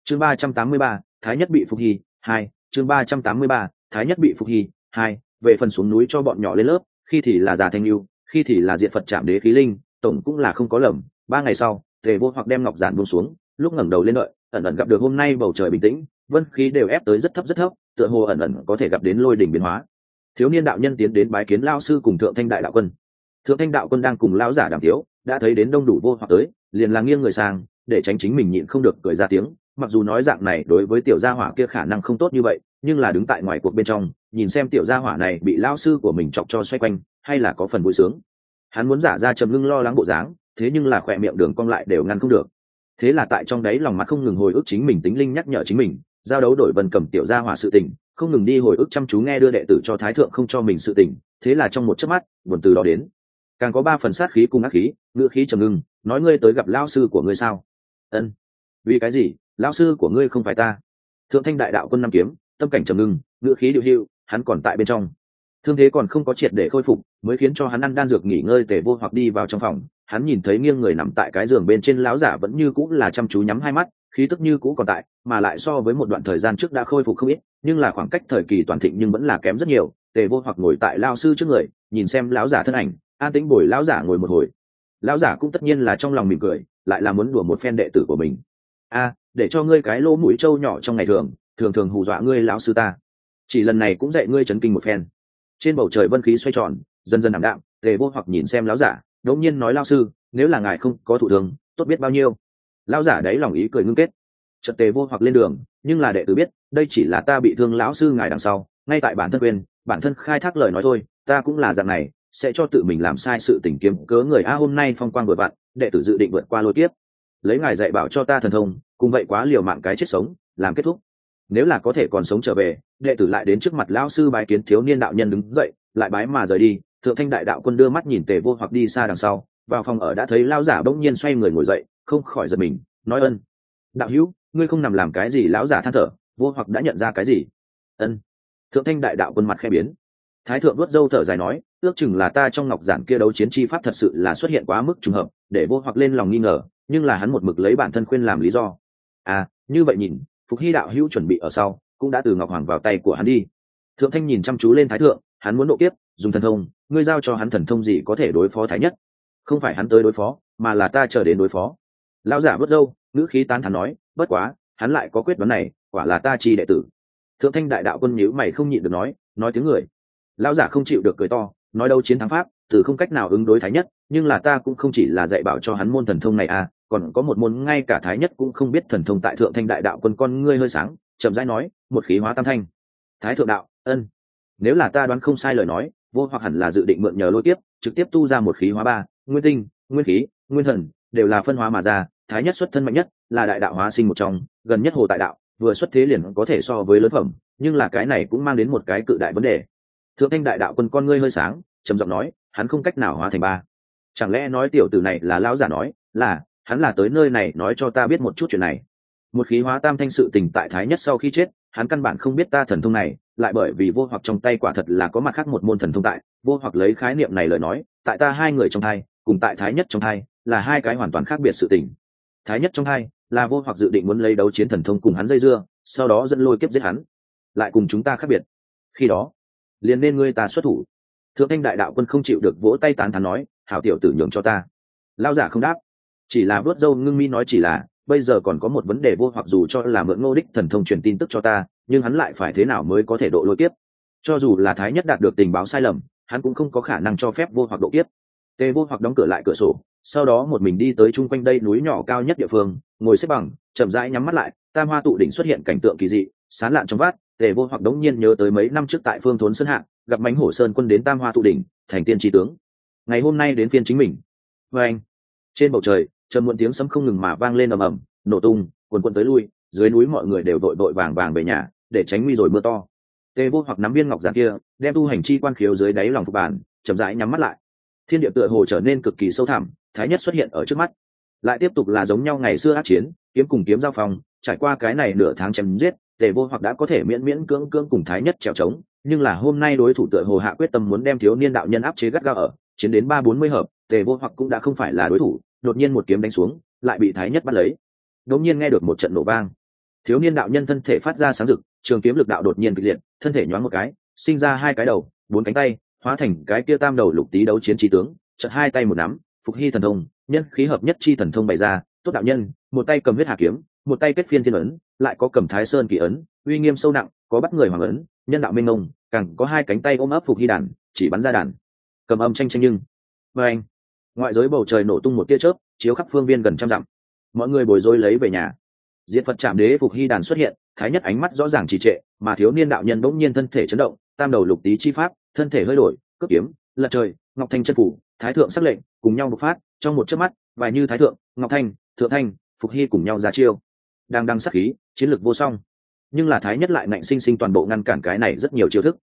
Chương ba trăm tám mươi ba, thái nhất bị phục hy, hai, chương ba trăm tám mươi ba, thái nhất bị phục hy, hai, về phần xuống núi cho bọn nhỏ lên lớp khi thì là già thanh lưu, khi thì là diện phật chạm đế khí linh, tổng cũng là không có lầm. Ba ngày sau, tề vô hoặc đem ngọc giản buông xuống, lúc ngẩng đầu lên đợi, ẩn ẩn gặp được hôm nay bầu trời bình tĩnh, vân khí đều ép tới rất thấp rất thấp, tựa hồ ẩn ẩn có thể gặp đến lôi đỉnh biến hóa. Thiếu niên đạo nhân tiến đến bái kiến lao sư cùng thượng thanh đại đạo quân. Thượng thanh đạo quân đang cùng lão giả đàm tiếu, đã thấy đến đông đủ vô hoặc tới, liền là nghiêng người sang, để tránh chính mình nhịn không được cười ra tiếng mặc dù nói dạng này đối với tiểu gia hỏa kia khả năng không tốt như vậy, nhưng là đứng tại ngoài cuộc bên trong, nhìn xem tiểu gia hỏa này bị lao sư của mình chọc cho xoay quanh, hay là có phần vui sướng. Hắn muốn giả ra trầm ngưng lo lắng bộ dáng, thế nhưng là khỏe miệng đường cong lại đều ngăn không được. Thế là tại trong đấy lòng mặt không ngừng hồi ức chính mình tính linh nhắc nhở chính mình, giao đấu đổi vần cầm tiểu gia hỏa sự tình, không ngừng đi hồi ức chăm chú nghe đưa đệ tử cho thái thượng không cho mình sự tình, thế là trong một chớp mắt, buồn từ đó đến. Càng có ba phần sát khí cùng ác khí, ngữ khí trầm ngưng, nói ngươi tới gặp lao sư của ngươi sao? Ân. Vì cái gì? Lão sư của ngươi không phải ta. Thượng thanh đại đạo quân năm kiếm, tâm cảnh trầm ngưng, ngữ khí điệu hữu hắn còn tại bên trong. Thương thế còn không có triệt để khôi phục, mới khiến cho hắn ăn đan dược nghỉ ngơi tề vô hoặc đi vào trong phòng. Hắn nhìn thấy nghiêng người nằm tại cái giường bên trên lão giả vẫn như cũ là chăm chú nhắm hai mắt, khí tức như cũ còn tại, mà lại so với một đoạn thời gian trước đã khôi phục không ít, nhưng là khoảng cách thời kỳ toàn thịnh nhưng vẫn là kém rất nhiều. Tề vô hoặc ngồi tại lao sư trước người, nhìn xem lão giả thân ảnh, an tĩnh bồi lão giả ngồi một hồi. Lão giả cũng tất nhiên là trong lòng mỉm cười, lại là muốn đùa một phen đệ tử của mình. A để cho ngươi cái lỗ mũi trâu nhỏ trong ngày thường thường thường hù dọa ngươi lão sư ta. Chỉ lần này cũng dạy ngươi chấn kinh một phen. Trên bầu trời vân khí xoay tròn, dần dần ảm đạm, tề vô hoặc nhìn xem lão giả đột nhiên nói lao sư, nếu là ngài không có thủ thường, tốt biết bao nhiêu. Lão giả đấy lòng ý cười ngưng kết. Trận tề vô hoặc lên đường, nhưng là đệ tử biết, đây chỉ là ta bị thương lão sư ngài đằng sau, ngay tại bản thân quyền bản thân khai thác lời nói thôi, ta cũng là dạng này, sẽ cho tự mình làm sai sự tình kiếm cớ người. A, hôm nay phong quang vượt vặn, đệ tử dự định vượt qua lôi tiếp lấy ngài dạy bảo cho ta thần thông, cùng vậy quá liều mạng cái chết sống, làm kết thúc. Nếu là có thể còn sống trở về, đệ tử lại đến trước mặt lão sư bái kiến thiếu niên đạo nhân đứng dậy, lại bái mà rời đi, thượng thanh đại đạo quân đưa mắt nhìn tề vô hoặc đi xa đằng sau, vào phòng ở đã thấy lão giả bỗng nhiên xoay người ngồi dậy, không khỏi giật mình, nói ân. Đạo hữu, ngươi không nằm làm cái gì lão giả than thở, vô hoặc đã nhận ra cái gì? Ân. Thượng thanh đại đạo quân mặt khẽ biến. Thái thượng vuốt dâu thở dài nói, ước chừng là ta trong ngọc giản kia đấu chiến chi pháp thật sự là xuất hiện quá mức trùng hợp, để vô hoặc lên lòng nghi ngờ nhưng là hắn một mực lấy bản thân khuyên làm lý do. À như vậy nhìn, phục hy đạo hữu chuẩn bị ở sau, cũng đã từ ngọc hoàng vào tay của hắn đi. Thượng thanh nhìn chăm chú lên thái thượng, hắn muốn độ kiếp, dùng thần thông, ngươi giao cho hắn thần thông gì có thể đối phó thái nhất? Không phải hắn tới đối phó, mà là ta chờ đến đối phó. Lão giả vớt dâu ngữ khí tán thắn nói, bất quá, hắn lại có quyết đoán này, quả là ta chi đệ tử. Thượng thanh đại đạo quân nhíu mày không nhịn được nói nói tiếng người. Lão giả không chịu được cười to, nói đâu chiến thắng pháp, từ không cách nào ứng đối thái nhất, nhưng là ta cũng không chỉ là dạy bảo cho hắn môn thần thông này à còn có một môn ngay cả thái nhất cũng không biết thần thông tại thượng thanh đại đạo quân con ngươi hơi sáng, chậm rãi nói, một khí hóa tam thanh. Thái thượng đạo, ân. Nếu là ta đoán không sai lời nói, vô hoặc hẳn là dự định mượn nhờ lôi tiếp trực tiếp tu ra một khí hóa ba, nguyên tinh, nguyên khí, nguyên thần, đều là phân hóa mà ra, thái nhất xuất thân mạnh nhất, là đại đạo hóa sinh một trong, gần nhất hồ tại đạo, vừa xuất thế liền có thể so với lớn phẩm, nhưng là cái này cũng mang đến một cái cự đại vấn đề. Thượng thanh đại đạo quân con ngươi hơi sáng, trầm giọng nói, hắn không cách nào hóa thành ba. Chẳng lẽ nói tiểu tử này là lão giả nói, là hắn là tới nơi này nói cho ta biết một chút chuyện này. Một khí hóa tam thanh sự tình tại thái nhất sau khi chết, hắn căn bản không biết ta thần thông này, lại bởi vì vô hoặc trong tay quả thật là có mặt khác một môn thần thông tại, vô hoặc lấy khái niệm này lời nói, tại ta hai người trong hai cùng tại thái nhất trong hai là hai cái hoàn toàn khác biệt sự tình. Thái nhất trong hai là vô hoặc dự định muốn lấy đấu chiến thần thông cùng hắn dây dưa, sau đó dẫn lôi kiếp giết hắn. Lại cùng chúng ta khác biệt. Khi đó, liền nên ngươi ta xuất thủ. Thượng thanh đại đạo quân không chịu được vỗ tay tán thán nói, hảo tiểu tử nhường cho ta. Lao giả không đáp chỉ là vớt dâu ngưng mi nói chỉ là, bây giờ còn có một vấn đề vô hoặc dù cho là mượn ngô đích thần thông truyền tin tức cho ta, nhưng hắn lại phải thế nào mới có thể độ lôi kiếp? Cho dù là thái nhất đạt được tình báo sai lầm, hắn cũng không có khả năng cho phép vô hoặc độ kiếp. Tề vô hoặc đóng cửa lại cửa sổ, sau đó một mình đi tới chung quanh đây núi nhỏ cao nhất địa phương, ngồi xếp bằng, chậm rãi nhắm mắt lại, tam hoa tụ đỉnh xuất hiện cảnh tượng kỳ dị, sán lạn trong vát tề vô hoặc đống nhiên nhớ tới mấy năm trước tại phương thốn sơn hạng gặp mánh hổ sơn quân đến tam hoa tụ đỉnh, thành tiên tri tướng. Ngày hôm nay đến phiên chính mình. Vê anh trên bầu trời trầm muộn tiếng sấm không ngừng mà vang lên ầm ầm, nổ tung quần quần tới lui, dưới núi mọi người đều đội đội vàng vàng về nhà, để tránh nguy rồi mưa to. Tề vô hoặc nắm viên ngọc giản kia, đem tu hành chi quan khiếu dưới đáy lòng phục bản, chậm rãi nhắm mắt lại. Thiên địa tựa hồ trở nên cực kỳ sâu thẳm, thái nhất xuất hiện ở trước mắt. Lại tiếp tục là giống nhau ngày xưa ác chiến, kiếm cùng kiếm giao phòng trải qua cái này nửa tháng chém giết, tề vô hoặc đã có thể miễn miễn cưỡng cưỡng cùng thái nhất trèo trống, nhưng là hôm nay đối thủ tựa hồ hạ quyết tâm muốn đem thiếu niên đạo nhân áp chế gắt gao ở, chiến đến ba bốn mươi hợp, tề vô hoặc cũng đã không phải là đối thủ đột nhiên một kiếm đánh xuống, lại bị thái nhất bắt lấy. Đột nhiên nghe được một trận nổ vang. Thiếu niên đạo nhân thân thể phát ra sáng rực, trường kiếm lực đạo đột nhiên kịch liệt, thân thể nhoáng một cái, sinh ra hai cái đầu, bốn cánh tay, hóa thành cái kia tam đầu lục tý đấu chiến trí tướng chật hai tay một nắm, phục hy thần thông, nhân khí hợp nhất chi thần thông bày ra, tốt đạo nhân, một tay cầm huyết hà kiếm, một tay kết phiên thiên ấn, lại có cầm thái sơn kỳ ấn, uy nghiêm sâu nặng, có bắt người hoàng ấn, nhân đạo minh ngông càng có hai cánh tay ôm ấp phục hy đàn, chỉ bắn ra đàn. Cầm âm tranh tranh nhưng. Và anh ngoại giới bầu trời nổ tung một tia chớp, chiếu khắp phương viên gần trăm dặm. Mọi người bồi dối lấy về nhà. Diện phật chạm đế phục hy đàn xuất hiện, thái nhất ánh mắt rõ ràng trì trệ, mà thiếu niên đạo nhân bỗng nhiên thân thể chấn động, tam đầu lục tý chi pháp, thân thể hơi đổi cướp kiếm, lật trời, ngọc thanh chân phủ, thái thượng sắc lệnh, cùng nhau bộc phát, trong một chớp mắt, vài như thái thượng, ngọc thanh, thượng thanh, phục hy cùng nhau ra chiêu. Đang đăng sắc khí, chiến lược vô song. Nhưng là thái nhất lại nạnh sinh sinh toàn bộ ngăn cản cái này rất nhiều chiêu thức.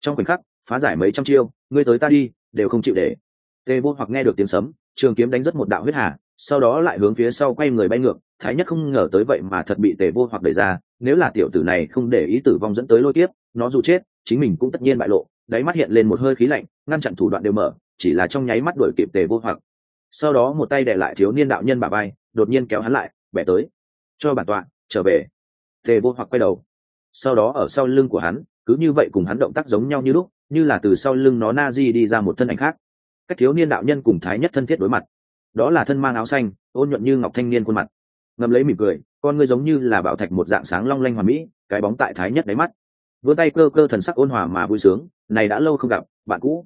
Trong khoảnh khắc, phá giải mấy trăm chiêu, ngươi tới ta đi, đều không chịu để. Tề vô hoặc nghe được tiếng sấm, trường kiếm đánh rất một đạo huyết hà, sau đó lại hướng phía sau quay người bay ngược, thái nhất không ngờ tới vậy mà thật bị tề vô hoặc đẩy ra, nếu là tiểu tử này không để ý tử vong dẫn tới lôi tiếp nó dù chết, chính mình cũng tất nhiên bại lộ, đáy mắt hiện lên một hơi khí lạnh, ngăn chặn thủ đoạn đều mở, chỉ là trong nháy mắt đuổi kịp tề vô hoặc. Sau đó một tay đè lại thiếu niên đạo nhân bà bay đột nhiên kéo hắn lại, bẻ tới. Cho bản tọa, trở về. Tề vô hoặc quay đầu. Sau đó ở sau lưng của hắn, cứ như vậy cùng hắn động tác giống nhau như lúc, như là từ sau lưng nó na di đi ra một thân ảnh khác cách thiếu niên đạo nhân cùng thái nhất thân thiết đối mặt. Đó là thân mang áo xanh, ôn nhuận như ngọc thanh niên khuôn mặt. Ngầm lấy mỉm cười, con ngươi giống như là bảo thạch một dạng sáng long lanh hòa mỹ, cái bóng tại thái nhất đáy mắt. Vươn tay cơ cơ thần sắc ôn hòa mà vui sướng, này đã lâu không gặp, bạn cũ